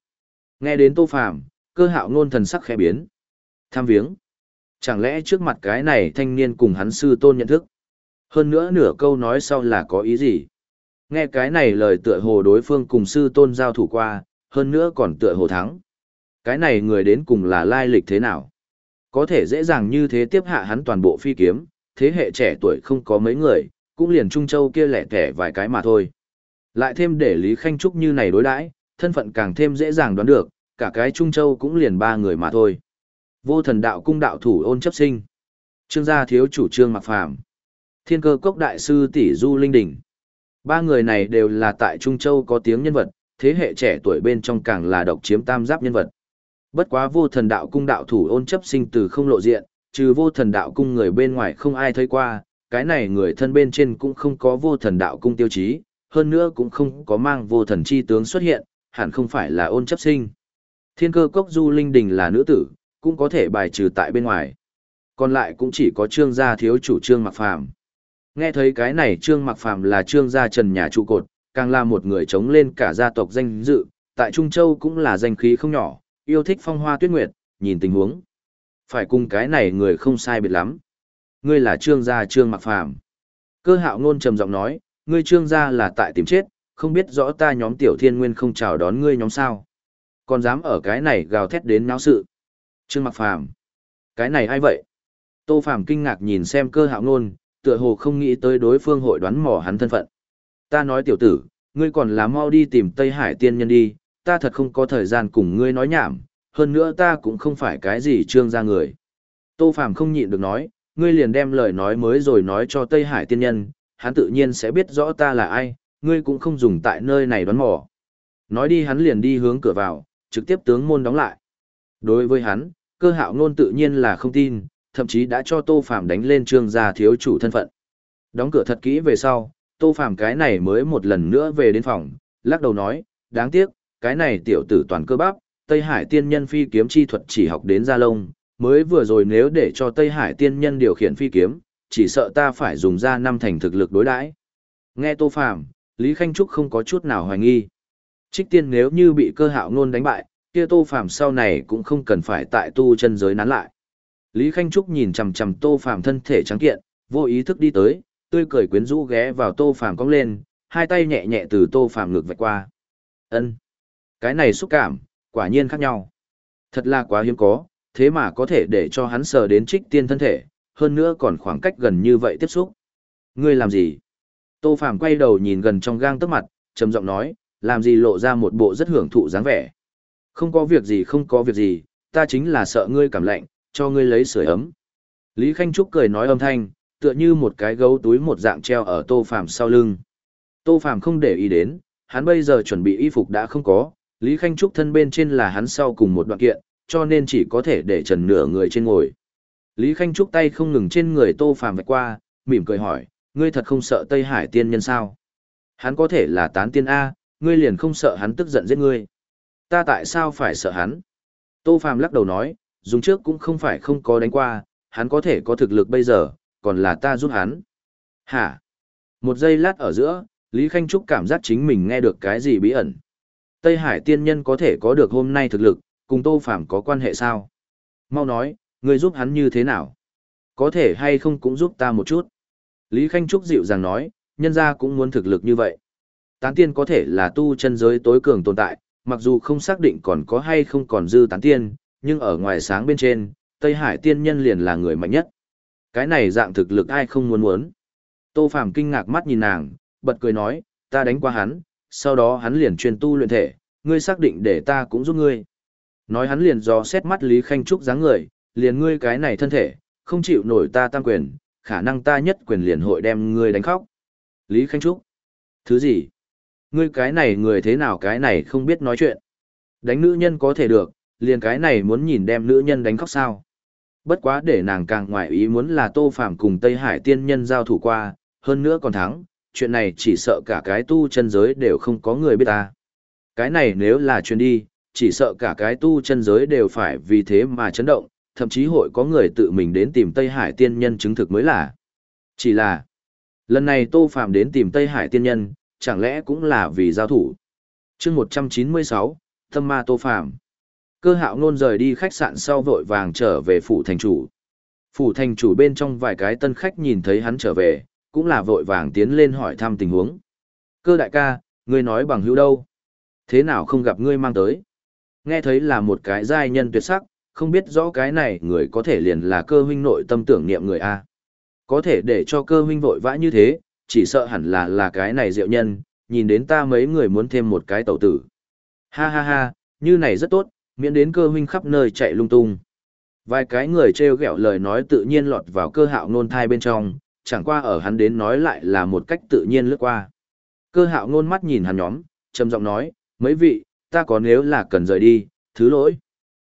Nghe đến Tô Phàm, cơ hạo ngôn thần sắc khẽ biến. Tham viếng. Chẳng lẽ trước mặt cái này thanh niên cùng hắn sư tôn nhận thức? Hơn nữa nửa câu nói sau là có ý gì? Nghe cái này lời tựa hồ đối phương cùng sư tôn giao thủ qua, hơn nữa còn tựa hồ thắng. Cái này người đến cùng là lai lịch thế nào? Có thể dễ dàng như thế tiếp hạ hắn toàn bộ phi kiếm, thế hệ trẻ tuổi không có mấy người, cũng liền Trung Châu kia lẻ tẻ vài cái mà thôi. Lại thêm để Lý Khanh Trúc như này đối đãi, thân phận càng thêm dễ dàng đoán được, cả cái Trung Châu cũng liền ba người mà thôi. Vô thần đạo cung đạo thủ ôn chấp sinh. Trương gia thiếu chủ trương mặc phàm. Thiên cơ cốc đại sư tỷ du linh đỉnh. Ba người này đều là tại Trung Châu có tiếng nhân vật, thế hệ trẻ tuổi bên trong càng là độc chiếm tam giáp nhân vật. Bất quá vô thần đạo cung đạo thủ ôn chấp sinh từ không lộ diện, trừ vô thần đạo cung người bên ngoài không ai thấy qua, cái này người thân bên trên cũng không có vô thần đạo cung tiêu chí, hơn nữa cũng không có mang vô thần chi tướng xuất hiện, hẳn không phải là ôn chấp sinh. Thiên cơ cốc du linh đình là nữ tử, cũng có thể bài trừ tại bên ngoài. Còn lại cũng chỉ có trương gia thiếu chủ trương mặc phàm. Nghe thấy cái này trương mặc phàm là trương gia trần nhà trụ cột, càng là một người chống lên cả gia tộc danh dự, tại Trung Châu cũng là danh khí không nhỏ, yêu thích phong hoa tuyết nguyệt, nhìn tình huống. Phải cùng cái này người không sai biệt lắm. Ngươi là trương gia trương mặc phàm. Cơ hạo ngôn trầm giọng nói, ngươi trương gia là tại tìm chết, không biết rõ ta nhóm tiểu thiên nguyên không chào đón ngươi nhóm sao. Còn dám ở cái này gào thét đến náo sự. Trương mặc phàm. Cái này ai vậy? Tô phàm kinh ngạc nhìn xem cơ hạo ngôn, tựa hồ không nghĩ tới đối phương hội đoán mò hắn thân phận. Ta nói tiểu tử, ngươi còn là mau đi tìm Tây Hải tiên nhân đi, ta thật không có thời gian cùng ngươi nói nhảm, hơn nữa ta cũng không phải cái gì trương gia người. Tô Phàm không nhịn được nói, ngươi liền đem lời nói mới rồi nói cho Tây Hải tiên nhân, hắn tự nhiên sẽ biết rõ ta là ai, ngươi cũng không dùng tại nơi này đoán mò. Nói đi hắn liền đi hướng cửa vào, trực tiếp tướng môn đóng lại. Đối với hắn, cơ hạo ngôn tự nhiên là không tin, thậm chí đã cho Tô Phàm đánh lên trương gia thiếu chủ thân phận. Đóng cửa thật kỹ về sau, Tô Phàm cái này mới một lần nữa về đến phòng, lắc đầu nói, đáng tiếc, cái này tiểu tử toàn cơ bắp, Tây Hải tiên nhân phi kiếm chi thuật chỉ học đến Gia Lông, mới vừa rồi nếu để cho Tây Hải tiên nhân điều khiển phi kiếm, chỉ sợ ta phải dùng ra năm thành thực lực đối đãi. Nghe Tô Phàm, Lý Khanh Trúc không có chút nào hoài nghi. Trích tiên nếu như bị cơ hạo ngôn đánh bại, kia Tô Phàm sau này cũng không cần phải tại tu chân giới nán lại. Lý Khanh Trúc nhìn chằm chằm Tô Phàm thân thể trắng kiện, vô ý thức đi tới, tươi cười quyến rũ ghé vào Tô Phàm cong lên, hai tay nhẹ nhẹ từ Tô Phàm ngực vạch qua. Ân, Cái này xúc cảm, quả nhiên khác nhau. Thật là quá hiếm có, thế mà có thể để cho hắn sờ đến trích tiên thân thể, hơn nữa còn khoảng cách gần như vậy tiếp xúc. Ngươi làm gì? Tô Phàm quay đầu nhìn gần trong gang tấc mặt, trầm giọng nói, làm gì lộ ra một bộ rất hưởng thụ dáng vẻ. Không có việc gì không có việc gì, ta chính là sợ ngươi cảm lạnh, cho ngươi lấy sưởi ấm. Lý Khanh Trúc cười nói âm thanh, tựa như một cái gấu túi một dạng treo ở Tô Phàm sau lưng. Tô Phàm không để ý đến, hắn bây giờ chuẩn bị y phục đã không có, Lý Khanh Trúc thân bên trên là hắn sau cùng một đoạn kiện, cho nên chỉ có thể để trần nửa người trên ngồi. Lý Khanh Trúc tay không ngừng trên người Tô Phàm vạch qua, mỉm cười hỏi, ngươi thật không sợ Tây Hải tiên nhân sao? Hắn có thể là tán tiên A, ngươi liền không sợ hắn tức giận giết ngươi. Ta tại sao phải sợ hắn? Tô Phàm lắc đầu nói, dùng trước cũng không phải không có đánh qua, hắn có thể có thực lực bây giờ, còn là ta giúp hắn. Hả? Một giây lát ở giữa, Lý Khanh Trúc cảm giác chính mình nghe được cái gì bí ẩn. Tây Hải tiên nhân có thể có được hôm nay thực lực, cùng Tô Phàm có quan hệ sao? Mau nói, người giúp hắn như thế nào? Có thể hay không cũng giúp ta một chút. Lý Khanh Trúc dịu dàng nói, nhân gia cũng muốn thực lực như vậy. Tán tiên có thể là tu chân giới tối cường tồn tại, mặc dù không xác định còn có hay không còn dư tán tiên, nhưng ở ngoài sáng bên trên, Tây Hải tiên nhân liền là người mạnh nhất. Cái này dạng thực lực ai không muốn muốn. Tô Phàm kinh ngạc mắt nhìn nàng, bật cười nói, ta đánh qua hắn, sau đó hắn liền truyền tu luyện thể, ngươi xác định để ta cũng giúp ngươi. Nói hắn liền do xét mắt Lý Khanh Trúc dáng người, liền ngươi cái này thân thể, không chịu nổi ta tăng quyền, khả năng ta nhất quyền liền hội đem ngươi đánh khóc. Lý Khanh Trúc. Thứ gì? Ngươi cái này người thế nào cái này không biết nói chuyện. Đánh nữ nhân có thể được, liền cái này muốn nhìn đem nữ nhân đánh khóc sao. Bất quá để nàng càng ngoại ý muốn là Tô phạm cùng Tây Hải tiên nhân giao thủ qua, hơn nữa còn thắng, chuyện này chỉ sợ cả cái tu chân giới đều không có người biết ta. Cái này nếu là chuyện đi, chỉ sợ cả cái tu chân giới đều phải vì thế mà chấn động, thậm chí hội có người tự mình đến tìm Tây Hải tiên nhân chứng thực mới là. Chỉ là, lần này Tô Phàm đến tìm Tây Hải tiên nhân, chẳng lẽ cũng là vì giao thủ. chương 196, Tâm Ma Tô Phàm Cơ hạo nôn rời đi khách sạn sau vội vàng trở về phủ thành chủ. Phủ thành chủ bên trong vài cái tân khách nhìn thấy hắn trở về, cũng là vội vàng tiến lên hỏi thăm tình huống. Cơ đại ca, ngươi nói bằng hữu đâu? Thế nào không gặp ngươi mang tới? Nghe thấy là một cái giai nhân tuyệt sắc, không biết rõ cái này người có thể liền là cơ huynh nội tâm tưởng niệm người A. Có thể để cho cơ huynh vội vã như thế, chỉ sợ hẳn là là cái này diệu nhân, nhìn đến ta mấy người muốn thêm một cái tẩu tử. Ha ha ha, như này rất tốt, miễn đến cơ huynh khắp nơi chạy lung tung. Vài cái người treo gẹo lời nói tự nhiên lọt vào cơ hạo nôn thai bên trong, chẳng qua ở hắn đến nói lại là một cách tự nhiên lướt qua. Cơ hạo nôn mắt nhìn hắn nhóm, trầm giọng nói, mấy vị, ta có nếu là cần rời đi, thứ lỗi.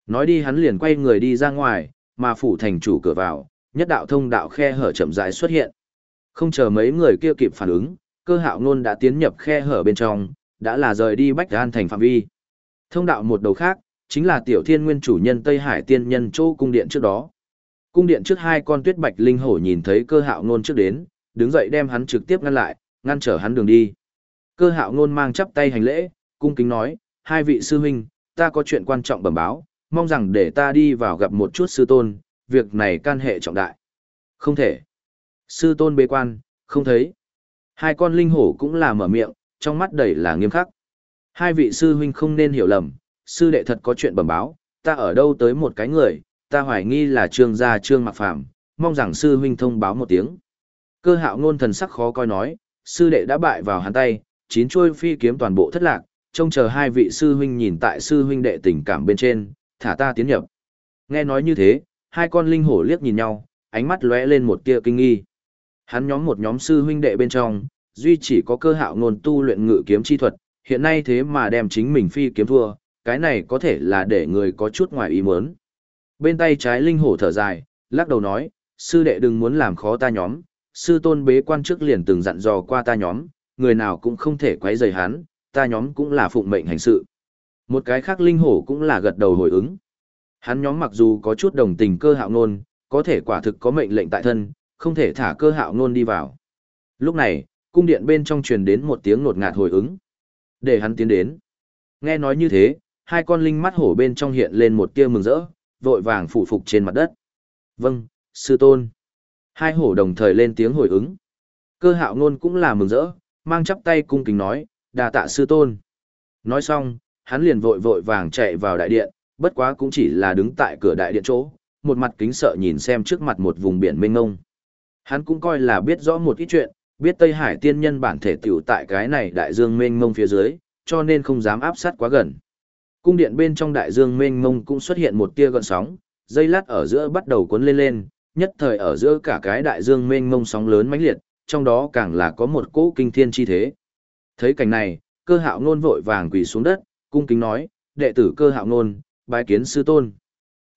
Nói đi hắn liền quay người đi ra ngoài, mà phủ thành chủ cửa vào, nhất đạo thông đạo khe hở chậm rãi xuất hiện. Không chờ mấy người kia kịp phản ứng, cơ hạo nôn đã tiến nhập khe hở bên trong, đã là rời đi bách an thành phạm vi. Thông đạo một đầu khác, chính là tiểu thiên nguyên chủ nhân Tây Hải tiên nhân chỗ cung điện trước đó. Cung điện trước hai con tuyết bạch linh hổ nhìn thấy cơ hạo nôn trước đến, đứng dậy đem hắn trực tiếp ngăn lại, ngăn trở hắn đường đi. Cơ hạo nôn mang chắp tay hành lễ, cung kính nói, hai vị sư huynh, ta có chuyện quan trọng bẩm báo, mong rằng để ta đi vào gặp một chút sư tôn, việc này can hệ trọng đại. Không thể. Sư tôn bế quan, không thấy. Hai con linh hổ cũng là mở miệng, trong mắt đầy là nghiêm khắc. Hai vị sư huynh không nên hiểu lầm, sư đệ thật có chuyện bẩm báo, ta ở đâu tới một cái người, ta hoài nghi là trương gia trương mặc phàm, mong rằng sư huynh thông báo một tiếng. Cơ hạo ngôn thần sắc khó coi nói, sư đệ đã bại vào hắn tay, chín chuôi phi kiếm toàn bộ thất lạc, trông chờ hai vị sư huynh nhìn tại sư huynh đệ tình cảm bên trên, thả ta tiến nhập. Nghe nói như thế, hai con linh hổ liếc nhìn nhau, ánh mắt lóe lên một tia kinh nghi. Hắn nhóm một nhóm sư huynh đệ bên trong, duy chỉ có cơ hạo ngôn tu luyện ngự kiếm chi thuật, hiện nay thế mà đem chính mình phi kiếm thua, cái này có thể là để người có chút ngoài ý muốn. Bên tay trái linh hổ thở dài, lắc đầu nói, sư đệ đừng muốn làm khó ta nhóm, sư tôn bế quan trước liền từng dặn dò qua ta nhóm, người nào cũng không thể quấy rầy hắn, ta nhóm cũng là phụng mệnh hành sự. Một cái khác linh hổ cũng là gật đầu hồi ứng. Hắn nhóm mặc dù có chút đồng tình cơ hạo nôn, có thể quả thực có mệnh lệnh tại thân, không thể thả cơ hạo nôn đi vào. Lúc này, cung điện bên trong truyền đến một tiếng nột ngạt hồi ứng. Để hắn tiến đến. Nghe nói như thế, hai con linh mắt hổ bên trong hiện lên một tia mừng rỡ, vội vàng phủ phục trên mặt đất. Vâng, sư tôn. Hai hổ đồng thời lên tiếng hồi ứng. Cơ hạo nôn cũng là mừng rỡ, mang chắp tay cung kính nói, đà tạ sư tôn. Nói xong, hắn liền vội vội vàng chạy vào đại điện, bất quá cũng chỉ là đứng tại cửa đại điện chỗ, một mặt kính sợ nhìn xem trước mặt một vùng biển mênh mông. Hắn cũng coi là biết rõ một ít chuyện, biết Tây Hải tiên nhân bản thể tiểu tại cái này đại dương mênh mông phía dưới, cho nên không dám áp sát quá gần. Cung điện bên trong đại dương mênh mông cũng xuất hiện một tia gợn sóng, dây lát ở giữa bắt đầu cuốn lên lên, nhất thời ở giữa cả cái đại dương mênh mông sóng lớn mãnh liệt, trong đó càng là có một cỗ kinh thiên chi thế. Thấy cảnh này, cơ hạo nôn vội vàng quỳ xuống đất, cung kính nói, đệ tử cơ hạo ngôn, bái kiến sư tôn.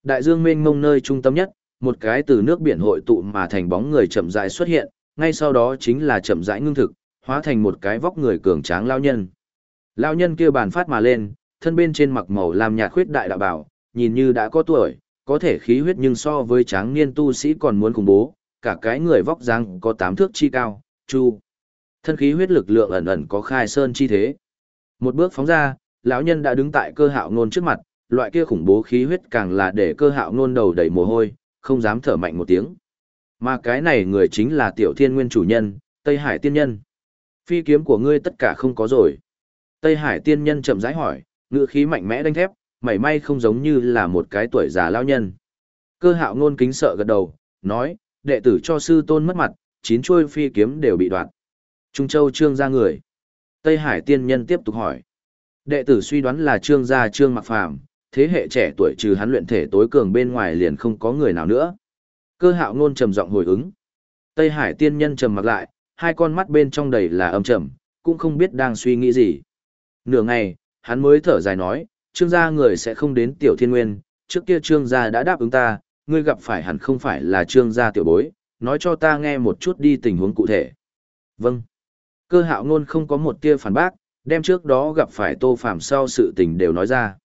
Đại dương mênh mông nơi trung tâm nhất, một cái từ nước biển hội tụ mà thành bóng người chậm rãi xuất hiện, ngay sau đó chính là chậm rãi ngưng thực, hóa thành một cái vóc người cường tráng lao nhân. Lao nhân kia bàn phát mà lên, thân bên trên mặc màu làm nhạt khuyết đại đạo bảo, nhìn như đã có tuổi, có thể khí huyết nhưng so với tráng niên tu sĩ còn muốn khủng bố, cả cái người vóc dáng có tám thước chi cao, chu. Thân khí huyết lực lượng ẩn ẩn có khai sơn chi thế. Một bước phóng ra, lão nhân đã đứng tại cơ hạo nôn trước mặt, loại kia khủng bố khí huyết càng là để cơ hạo nôn đầu đầy mồ hôi, không dám thở mạnh một tiếng. Mà cái này người chính là tiểu thiên nguyên chủ nhân, Tây Hải tiên nhân. Phi kiếm của ngươi tất cả không có rồi. Tây Hải tiên nhân chậm rãi hỏi, ngữ khí mạnh mẽ đánh thép, mảy may không giống như là một cái tuổi già lao nhân. Cơ hạo ngôn kính sợ gật đầu, nói, đệ tử cho sư tôn mất mặt, chín chuôi phi kiếm đều bị đoạt. Trung Châu trương ra người. Tây Hải tiên nhân tiếp tục hỏi. Đệ tử suy đoán là trương gia trương mặc phàm, thế hệ trẻ tuổi trừ hắn luyện thể tối cường bên ngoài liền không có người nào nữa. Cơ hạo ngôn trầm giọng hồi ứng. Tây Hải tiên nhân trầm mặc lại, hai con mắt bên trong đầy là âm trầm, cũng không biết đang suy nghĩ gì. Nửa ngày, hắn mới thở dài nói, trương gia người sẽ không đến tiểu thiên nguyên, trước kia trương gia đã đáp ứng ta, ngươi gặp phải hẳn không phải là trương gia tiểu bối, nói cho ta nghe một chút đi tình huống cụ thể. Vâng. Cơ hạo ngôn không có một tia phản bác, đem trước đó gặp phải tô phạm sau sự tình đều nói ra.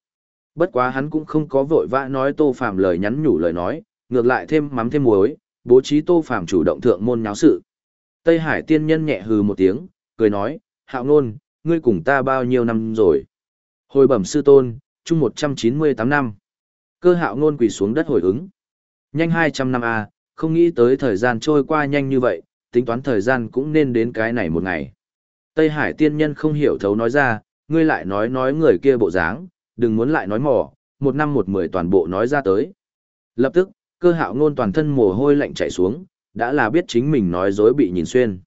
Bất quá hắn cũng không có vội vã nói tô phạm lời nhắn nhủ lời nói, ngược lại thêm mắm thêm muối, bố trí tô phạm chủ động thượng môn nháo sự. Tây Hải tiên nhân nhẹ hừ một tiếng, cười nói, hạo ngôn, ngươi cùng ta bao nhiêu năm rồi. Hồi bẩm sư tôn, chung 198 năm. Cơ hạo ngôn quỳ xuống đất hồi ứng. Nhanh 200 năm a, không nghĩ tới thời gian trôi qua nhanh như vậy, tính toán thời gian cũng nên đến cái này một ngày. Tây Hải tiên nhân không hiểu thấu nói ra, ngươi lại nói nói người kia bộ dáng, đừng muốn lại nói mỏ, một năm một mười toàn bộ nói ra tới. Lập tức, cơ hạo ngôn toàn thân mồ hôi lạnh chảy xuống, đã là biết chính mình nói dối bị nhìn xuyên.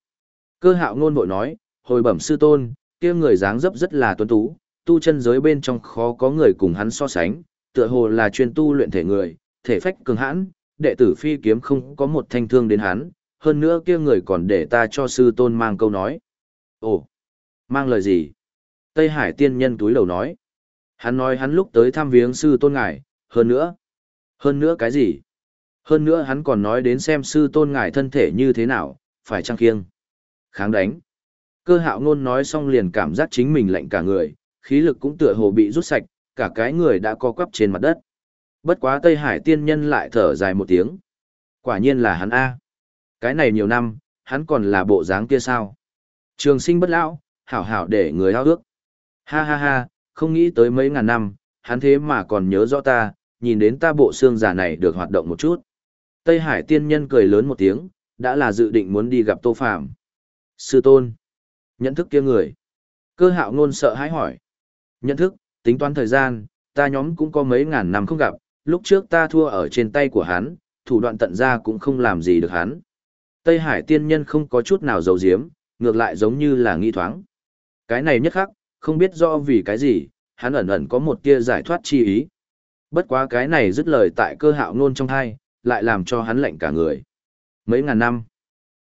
Cơ hạo ngôn bội nói, hồi bẩm sư tôn, kia người dáng dấp rất là tuấn tú, tu chân giới bên trong khó có người cùng hắn so sánh, tựa hồ là chuyên tu luyện thể người, thể phách cường hãn, đệ tử phi kiếm không có một thanh thương đến hắn, hơn nữa kia người còn để ta cho sư tôn mang câu nói. Ồ, mang lời gì? Tây Hải tiên nhân túi đầu nói. Hắn nói hắn lúc tới thăm viếng sư tôn ngài, hơn nữa. Hơn nữa cái gì? Hơn nữa hắn còn nói đến xem sư tôn ngài thân thể như thế nào, phải trăng khiêng. Kháng đánh. Cơ hạo ngôn nói xong liền cảm giác chính mình lạnh cả người, khí lực cũng tựa hồ bị rút sạch, cả cái người đã co quắp trên mặt đất. Bất quá Tây Hải tiên nhân lại thở dài một tiếng. Quả nhiên là hắn A. Cái này nhiều năm, hắn còn là bộ dáng kia sao. Trường sinh bất lão, hảo hảo để người hao ước. Ha ha ha, không nghĩ tới mấy ngàn năm, hắn thế mà còn nhớ rõ ta, nhìn đến ta bộ xương giả này được hoạt động một chút. Tây Hải tiên nhân cười lớn một tiếng, đã là dự định muốn đi gặp Tô Phàm. Sư tôn, nhận thức kia người. Cơ hạo ngôn sợ hãi hỏi. Nhận thức, tính toán thời gian, ta nhóm cũng có mấy ngàn năm không gặp, lúc trước ta thua ở trên tay của hắn, thủ đoạn tận ra cũng không làm gì được hắn. Tây Hải tiên nhân không có chút nào giấu giếm, ngược lại giống như là nghi thoáng. Cái này nhất khắc, không biết do vì cái gì, hắn ẩn ẩn có một tia giải thoát chi ý. Bất quá cái này dứt lời tại cơ hạo nôn trong hai, lại làm cho hắn lạnh cả người. Mấy ngàn năm,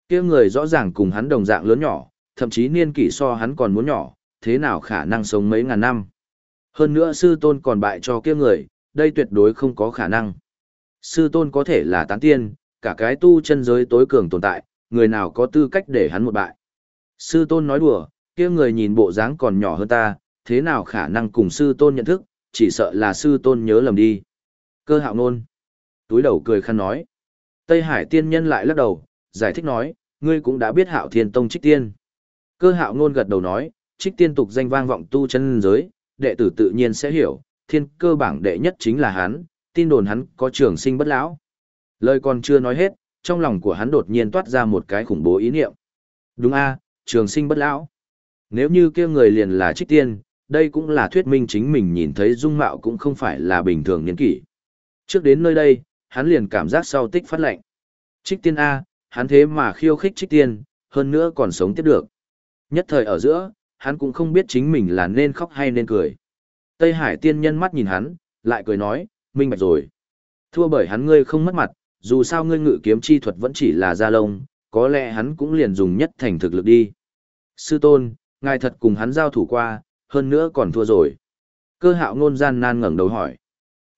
kia người rõ ràng cùng hắn đồng dạng lớn nhỏ, thậm chí niên kỷ so hắn còn muốn nhỏ, thế nào khả năng sống mấy ngàn năm. Hơn nữa sư tôn còn bại cho kia người, đây tuyệt đối không có khả năng. Sư tôn có thể là tán tiên, cả cái tu chân giới tối cường tồn tại, người nào có tư cách để hắn một bại. Sư tôn nói đùa, kia người nhìn bộ dáng còn nhỏ hơn ta, thế nào khả năng cùng sư tôn nhận thức, chỉ sợ là sư tôn nhớ lầm đi. Cơ hạo nôn. Túi đầu cười khăn nói. Tây Hải tiên nhân lại lắc đầu, giải thích nói, ngươi cũng đã biết hạo thiên tông trích tiên. Cơ hạo nôn gật đầu nói, trích tiên tục danh vang vọng tu chân giới, đệ tử tự nhiên sẽ hiểu, thiên cơ bảng đệ nhất chính là hắn, tin đồn hắn có trường sinh bất lão. Lời còn chưa nói hết, trong lòng của hắn đột nhiên toát ra một cái khủng bố ý niệm. Đúng a, trường sinh bất lão. Nếu như kia người liền là trích tiên, đây cũng là thuyết minh chính mình nhìn thấy dung mạo cũng không phải là bình thường niên kỷ. Trước đến nơi đây, hắn liền cảm giác sau tích phát lệnh. Trích tiên A, hắn thế mà khiêu khích trích tiên, hơn nữa còn sống tiếp được. Nhất thời ở giữa, hắn cũng không biết chính mình là nên khóc hay nên cười. Tây Hải tiên nhân mắt nhìn hắn, lại cười nói, minh bạch rồi. Thua bởi hắn ngươi không mất mặt, dù sao ngươi ngự kiếm chi thuật vẫn chỉ là da lông, có lẽ hắn cũng liền dùng nhất thành thực lực đi. Sư tôn, ngài thật cùng hắn giao thủ qua, hơn nữa còn thua rồi. Cơ hạo ngôn gian nan ngẩng đầu hỏi.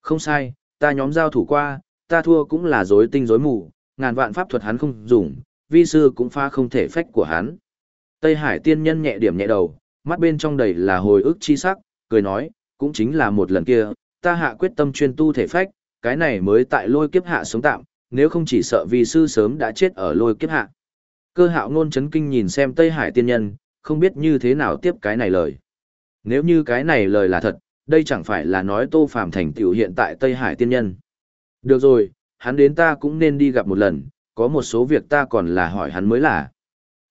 Không sai, ta nhóm giao thủ qua, ta thua cũng là dối tinh dối mù, ngàn vạn pháp thuật hắn không dùng, vi sư cũng pha không thể phách của hắn. Tây Hải tiên nhân nhẹ điểm nhẹ đầu, mắt bên trong đầy là hồi ức chi sắc, cười nói, cũng chính là một lần kia, ta hạ quyết tâm chuyên tu thể phách, cái này mới tại lôi kiếp hạ sống tạm, nếu không chỉ sợ vì sư sớm đã chết ở lôi kiếp hạ. Cơ hạo ngôn chấn kinh nhìn xem Tây Hải tiên nhân, không biết như thế nào tiếp cái này lời. Nếu như cái này lời là thật, đây chẳng phải là nói Tô Phàm thành tiểu hiện tại Tây Hải tiên nhân. Được rồi, hắn đến ta cũng nên đi gặp một lần, có một số việc ta còn là hỏi hắn mới là.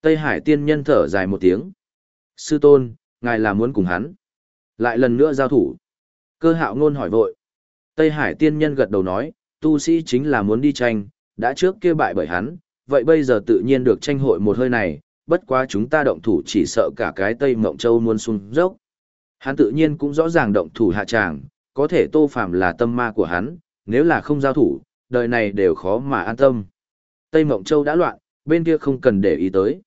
Tây Hải tiên nhân thở dài một tiếng. Sư tôn, ngài là muốn cùng hắn. Lại lần nữa giao thủ. Cơ hạo ngôn hỏi vội. Tây Hải tiên nhân gật đầu nói, tu sĩ chính là muốn đi tranh, đã trước kia bại bởi hắn, vậy bây giờ tự nhiên được tranh hội một hơi này, bất quá chúng ta động thủ chỉ sợ cả cái Tây Mộng Châu muốn sung dốc. Hắn tự nhiên cũng rõ ràng động thủ hạ tràng, có thể Tô Phàm là tâm ma của hắn, nếu là không giao thủ, đời này đều khó mà an tâm. Tây Mộng Châu đã loạn, bên kia không cần để ý tới.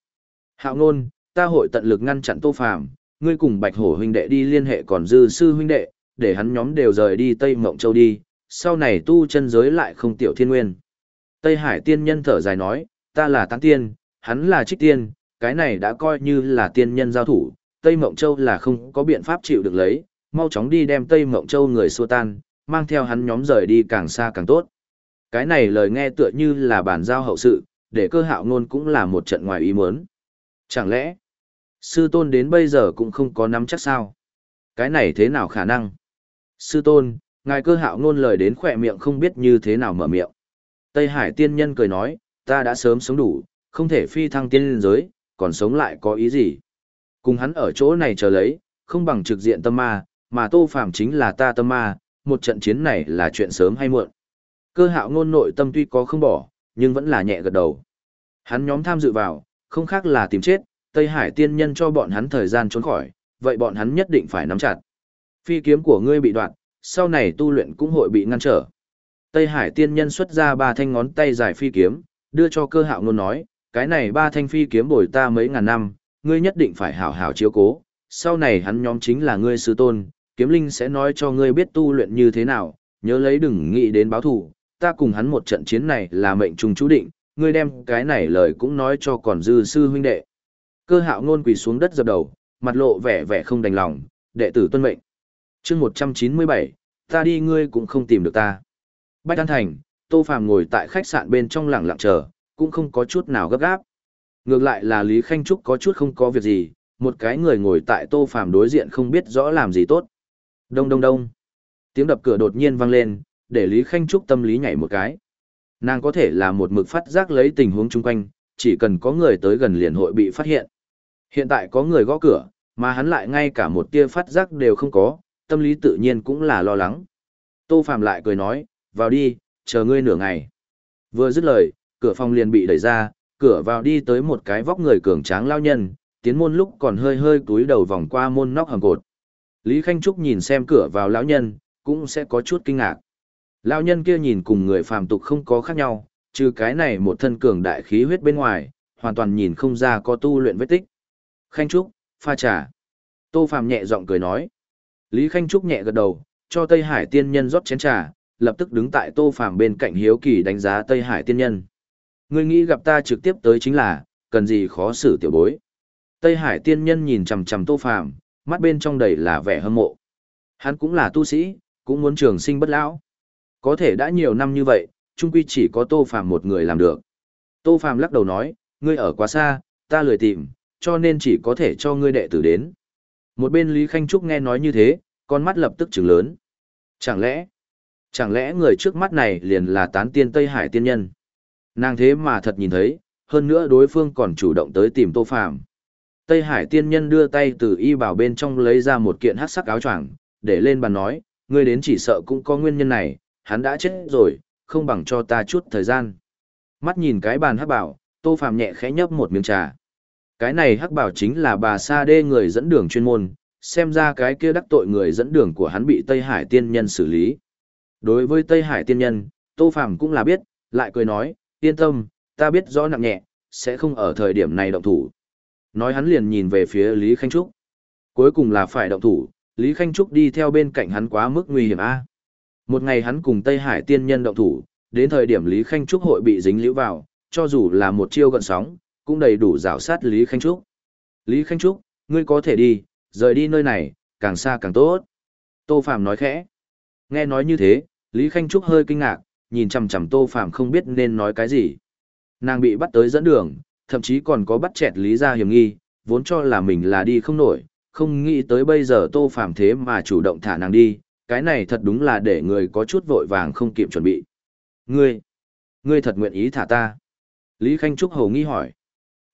Hạo ngôn, ta hội tận lực ngăn chặn Tô Phàm, ngươi cùng Bạch Hổ huynh đệ đi liên hệ còn dư sư huynh đệ, để hắn nhóm đều rời đi Tây Mộng Châu đi, sau này tu chân giới lại không tiểu thiên nguyên. Tây Hải tiên nhân thở dài nói, ta là tán tiên, hắn là trích tiên, cái này đã coi như là tiên nhân giao thủ, Tây Mộng Châu là không có biện pháp chịu được lấy, mau chóng đi đem Tây Mộng Châu người xua tan, mang theo hắn nhóm rời đi càng xa càng tốt. Cái này lời nghe tựa như là bản giao hậu sự, để cơ hạo ngôn cũng là một trận ngoài ý muốn. Chẳng lẽ, sư tôn đến bây giờ cũng không có nắm chắc sao? Cái này thế nào khả năng? Sư tôn, ngài cơ hạo ngôn lời đến khỏe miệng không biết như thế nào mở miệng. Tây Hải tiên nhân cười nói, ta đã sớm sống đủ, không thể phi thăng tiên liên giới, còn sống lại có ý gì? Cùng hắn ở chỗ này chờ lấy, không bằng trực diện tâm ma, mà tô phàm chính là ta tâm ma, một trận chiến này là chuyện sớm hay muộn. Cơ hạo ngôn nội tâm tuy có không bỏ, nhưng vẫn là nhẹ gật đầu. Hắn nhóm tham dự vào, không khác là tìm chết, Tây Hải tiên nhân cho bọn hắn thời gian trốn khỏi, vậy bọn hắn nhất định phải nắm chặt. Phi kiếm của ngươi bị đoạn, sau này tu luyện cũng hội bị ngăn trở. Tây Hải tiên nhân xuất ra ba thanh ngón tay dài phi kiếm, đưa cho cơ hạo ngôn nói, cái này ba thanh phi kiếm bồi ta mấy ngàn năm, ngươi nhất định phải hảo hảo chiếu cố, sau này hắn nhóm chính là ngươi sư tôn, kiếm linh sẽ nói cho ngươi biết tu luyện như thế nào, nhớ lấy đừng nghĩ đến báo thù, ta cùng hắn một trận chiến này là mệnh trùng chú định, ngươi đem cái này lời cũng nói cho còn dư sư huynh đệ. Cơ hạo ngôn quỳ xuống đất dập đầu, mặt lộ vẻ vẻ không đành lòng, đệ tử tuân mệnh chương 197, ta đi ngươi cũng không tìm được ta. Bách An Thành, Tô Phàm ngồi tại khách sạn bên trong lặng lặng chờ, cũng không có chút nào gấp gáp. Ngược lại là Lý Khanh Trúc có chút không có việc gì, một cái người ngồi tại Tô Phàm đối diện không biết rõ làm gì tốt. Đông đông đông. Tiếng đập cửa đột nhiên vang lên, để Lý Khanh Trúc tâm lý nhảy một cái. Nàng có thể là một mực phát giác lấy tình huống chung quanh, chỉ cần có người tới gần liền hội bị phát hiện. Hiện tại có người gõ cửa, mà hắn lại ngay cả một tia phát giác đều không có, tâm lý tự nhiên cũng là lo lắng. Tô Phạm lại cười nói, vào đi, chờ ngươi nửa ngày. Vừa dứt lời, cửa phòng liền bị đẩy ra, cửa vào đi tới một cái vóc người cường tráng lao nhân, tiến môn lúc còn hơi hơi túi đầu vòng qua môn nóc hầm cột. Lý Khanh Trúc nhìn xem cửa vào lão nhân, cũng sẽ có chút kinh ngạc. Lão nhân kia nhìn cùng người phàm tục không có khác nhau, trừ cái này một thân cường đại khí huyết bên ngoài, hoàn toàn nhìn không ra có tu luyện vết tích. Khanh Trúc, pha trà. Tô Phàm nhẹ giọng cười nói. Lý Khanh Trúc nhẹ gật đầu, cho Tây Hải tiên nhân rót chén trà, lập tức đứng tại Tô Phàm bên cạnh hiếu kỳ đánh giá Tây Hải tiên nhân. Ngươi nghĩ gặp ta trực tiếp tới chính là, cần gì khó xử tiểu bối. Tây Hải tiên nhân nhìn chằm chằm Tô Phàm, mắt bên trong đầy là vẻ hâm mộ. Hắn cũng là tu sĩ, cũng muốn trường sinh bất lão. Có thể đã nhiều năm như vậy, chung quy chỉ có Tô Phàm một người làm được. Tô Phàm lắc đầu nói, ngươi ở quá xa, ta lười tìm, cho nên chỉ có thể cho ngươi đệ tử đến. Một bên Lý Khanh Trúc nghe nói như thế, con mắt lập tức trừng lớn. Chẳng lẽ, chẳng lẽ người trước mắt này liền là tán tiên Tây Hải tiên nhân? Nàng thế mà thật nhìn thấy, hơn nữa đối phương còn chủ động tới tìm Tô Phàm. Tây Hải tiên nhân đưa tay từ y bảo bên trong lấy ra một kiện hắc sắc áo choàng, để lên bàn nói, ngươi đến chỉ sợ cũng có nguyên nhân này, hắn đã chết rồi, không bằng cho ta chút thời gian. Mắt nhìn cái bàn hắc bảo, Tô Phàm nhẹ khẽ nhấp một miếng trà. Cái này hắc bảo chính là bà Sa Đê người dẫn đường chuyên môn, xem ra cái kia đắc tội người dẫn đường của hắn bị Tây Hải tiên nhân xử lý. Đối với Tây Hải tiên nhân, Tô Phàm cũng là biết, lại cười nói, yên tâm, ta biết rõ nặng nhẹ, sẽ không ở thời điểm này động thủ. Nói hắn liền nhìn về phía Lý Khanh Trúc. Cuối cùng là phải động thủ, Lý Khanh Trúc đi theo bên cạnh hắn quá mức nguy hiểm a. Một ngày hắn cùng Tây Hải tiên nhân động thủ, đến thời điểm Lý Khanh Trúc hội bị dính liễu vào, cho dù là một chiêu gọn sóng, cũng đầy đủ rào sát Lý Khanh Trúc. Lý Khanh Trúc, ngươi có thể đi, rời đi nơi này, càng xa càng tốt. Tô Phạm nói khẽ. Nghe nói như thế, Lý Khanh Trúc hơi kinh ngạc, nhìn chằm chằm Tô Phạm không biết nên nói cái gì. Nàng bị bắt tới dẫn đường, thậm chí còn có bắt chẹt Lý ra hiểm nghi, vốn cho là mình là đi không nổi, không nghĩ tới bây giờ Tô Phạm thế mà chủ động thả nàng đi, cái này thật đúng là để người có chút vội vàng không kịp chuẩn bị. Ngươi, ngươi thật nguyện ý thả ta. Lý Khanh Trúc hầu nghi hỏi.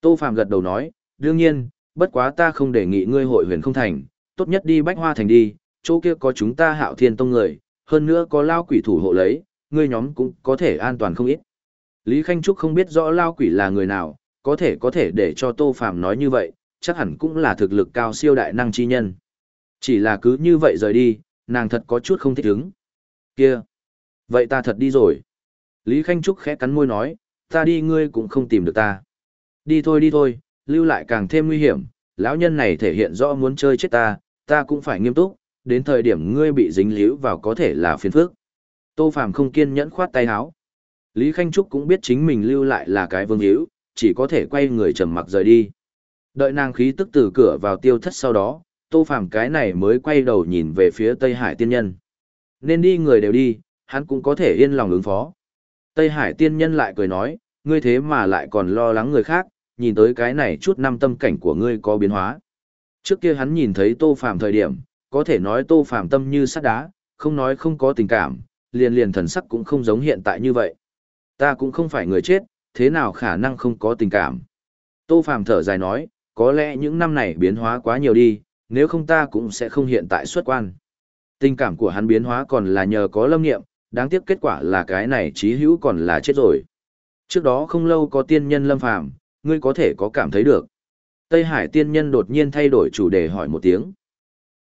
Tô Phạm gật đầu nói, đương nhiên, bất quá ta không đề nghị ngươi hội huyền không thành, tốt nhất đi bách hoa thành đi, chỗ kia có chúng ta hạo thiên tông người, hơn nữa có lao quỷ thủ hộ lấy, ngươi nhóm cũng có thể an toàn không ít. Lý Khanh Trúc không biết rõ lao quỷ là người nào, có thể có thể để cho Tô Phạm nói như vậy, chắc hẳn cũng là thực lực cao siêu đại năng chi nhân. Chỉ là cứ như vậy rời đi, nàng thật có chút không thích ứng. Kia! Vậy ta thật đi rồi. Lý Khanh Trúc khẽ cắn môi nói, ta đi ngươi cũng không tìm được ta. Đi thôi đi thôi, lưu lại càng thêm nguy hiểm, lão nhân này thể hiện rõ muốn chơi chết ta, ta cũng phải nghiêm túc, đến thời điểm ngươi bị dính líu vào có thể là phiền phức. Tô Phàm không kiên nhẫn khoát tay áo. Lý Khanh Trúc cũng biết chính mình lưu lại là cái vương hữu, chỉ có thể quay người trầm mặc rời đi. Đợi nàng khí tức từ cửa vào tiêu thất sau đó, Tô Phàm cái này mới quay đầu nhìn về phía Tây Hải tiên nhân. Nên đi người đều đi, hắn cũng có thể yên lòng ứng phó. Tây Hải tiên nhân lại cười nói, ngươi thế mà lại còn lo lắng người khác, nhìn tới cái này chút năm tâm cảnh của ngươi có biến hóa. Trước kia hắn nhìn thấy Tô Phàm thời điểm, có thể nói Tô Phàm tâm như sắt đá, không nói không có tình cảm, liền liền thần sắc cũng không giống hiện tại như vậy. Ta cũng không phải người chết, thế nào khả năng không có tình cảm. Tô Phàm thở dài nói, có lẽ những năm này biến hóa quá nhiều đi, nếu không ta cũng sẽ không hiện tại xuất quan. Tình cảm của hắn biến hóa còn là nhờ có lâm nghiệm, đáng tiếc kết quả là cái này trí hữu còn là chết rồi. Trước đó không lâu có tiên nhân lâm phàm, ngươi có thể có cảm thấy được. Tây Hải tiên nhân đột nhiên thay đổi chủ đề hỏi một tiếng.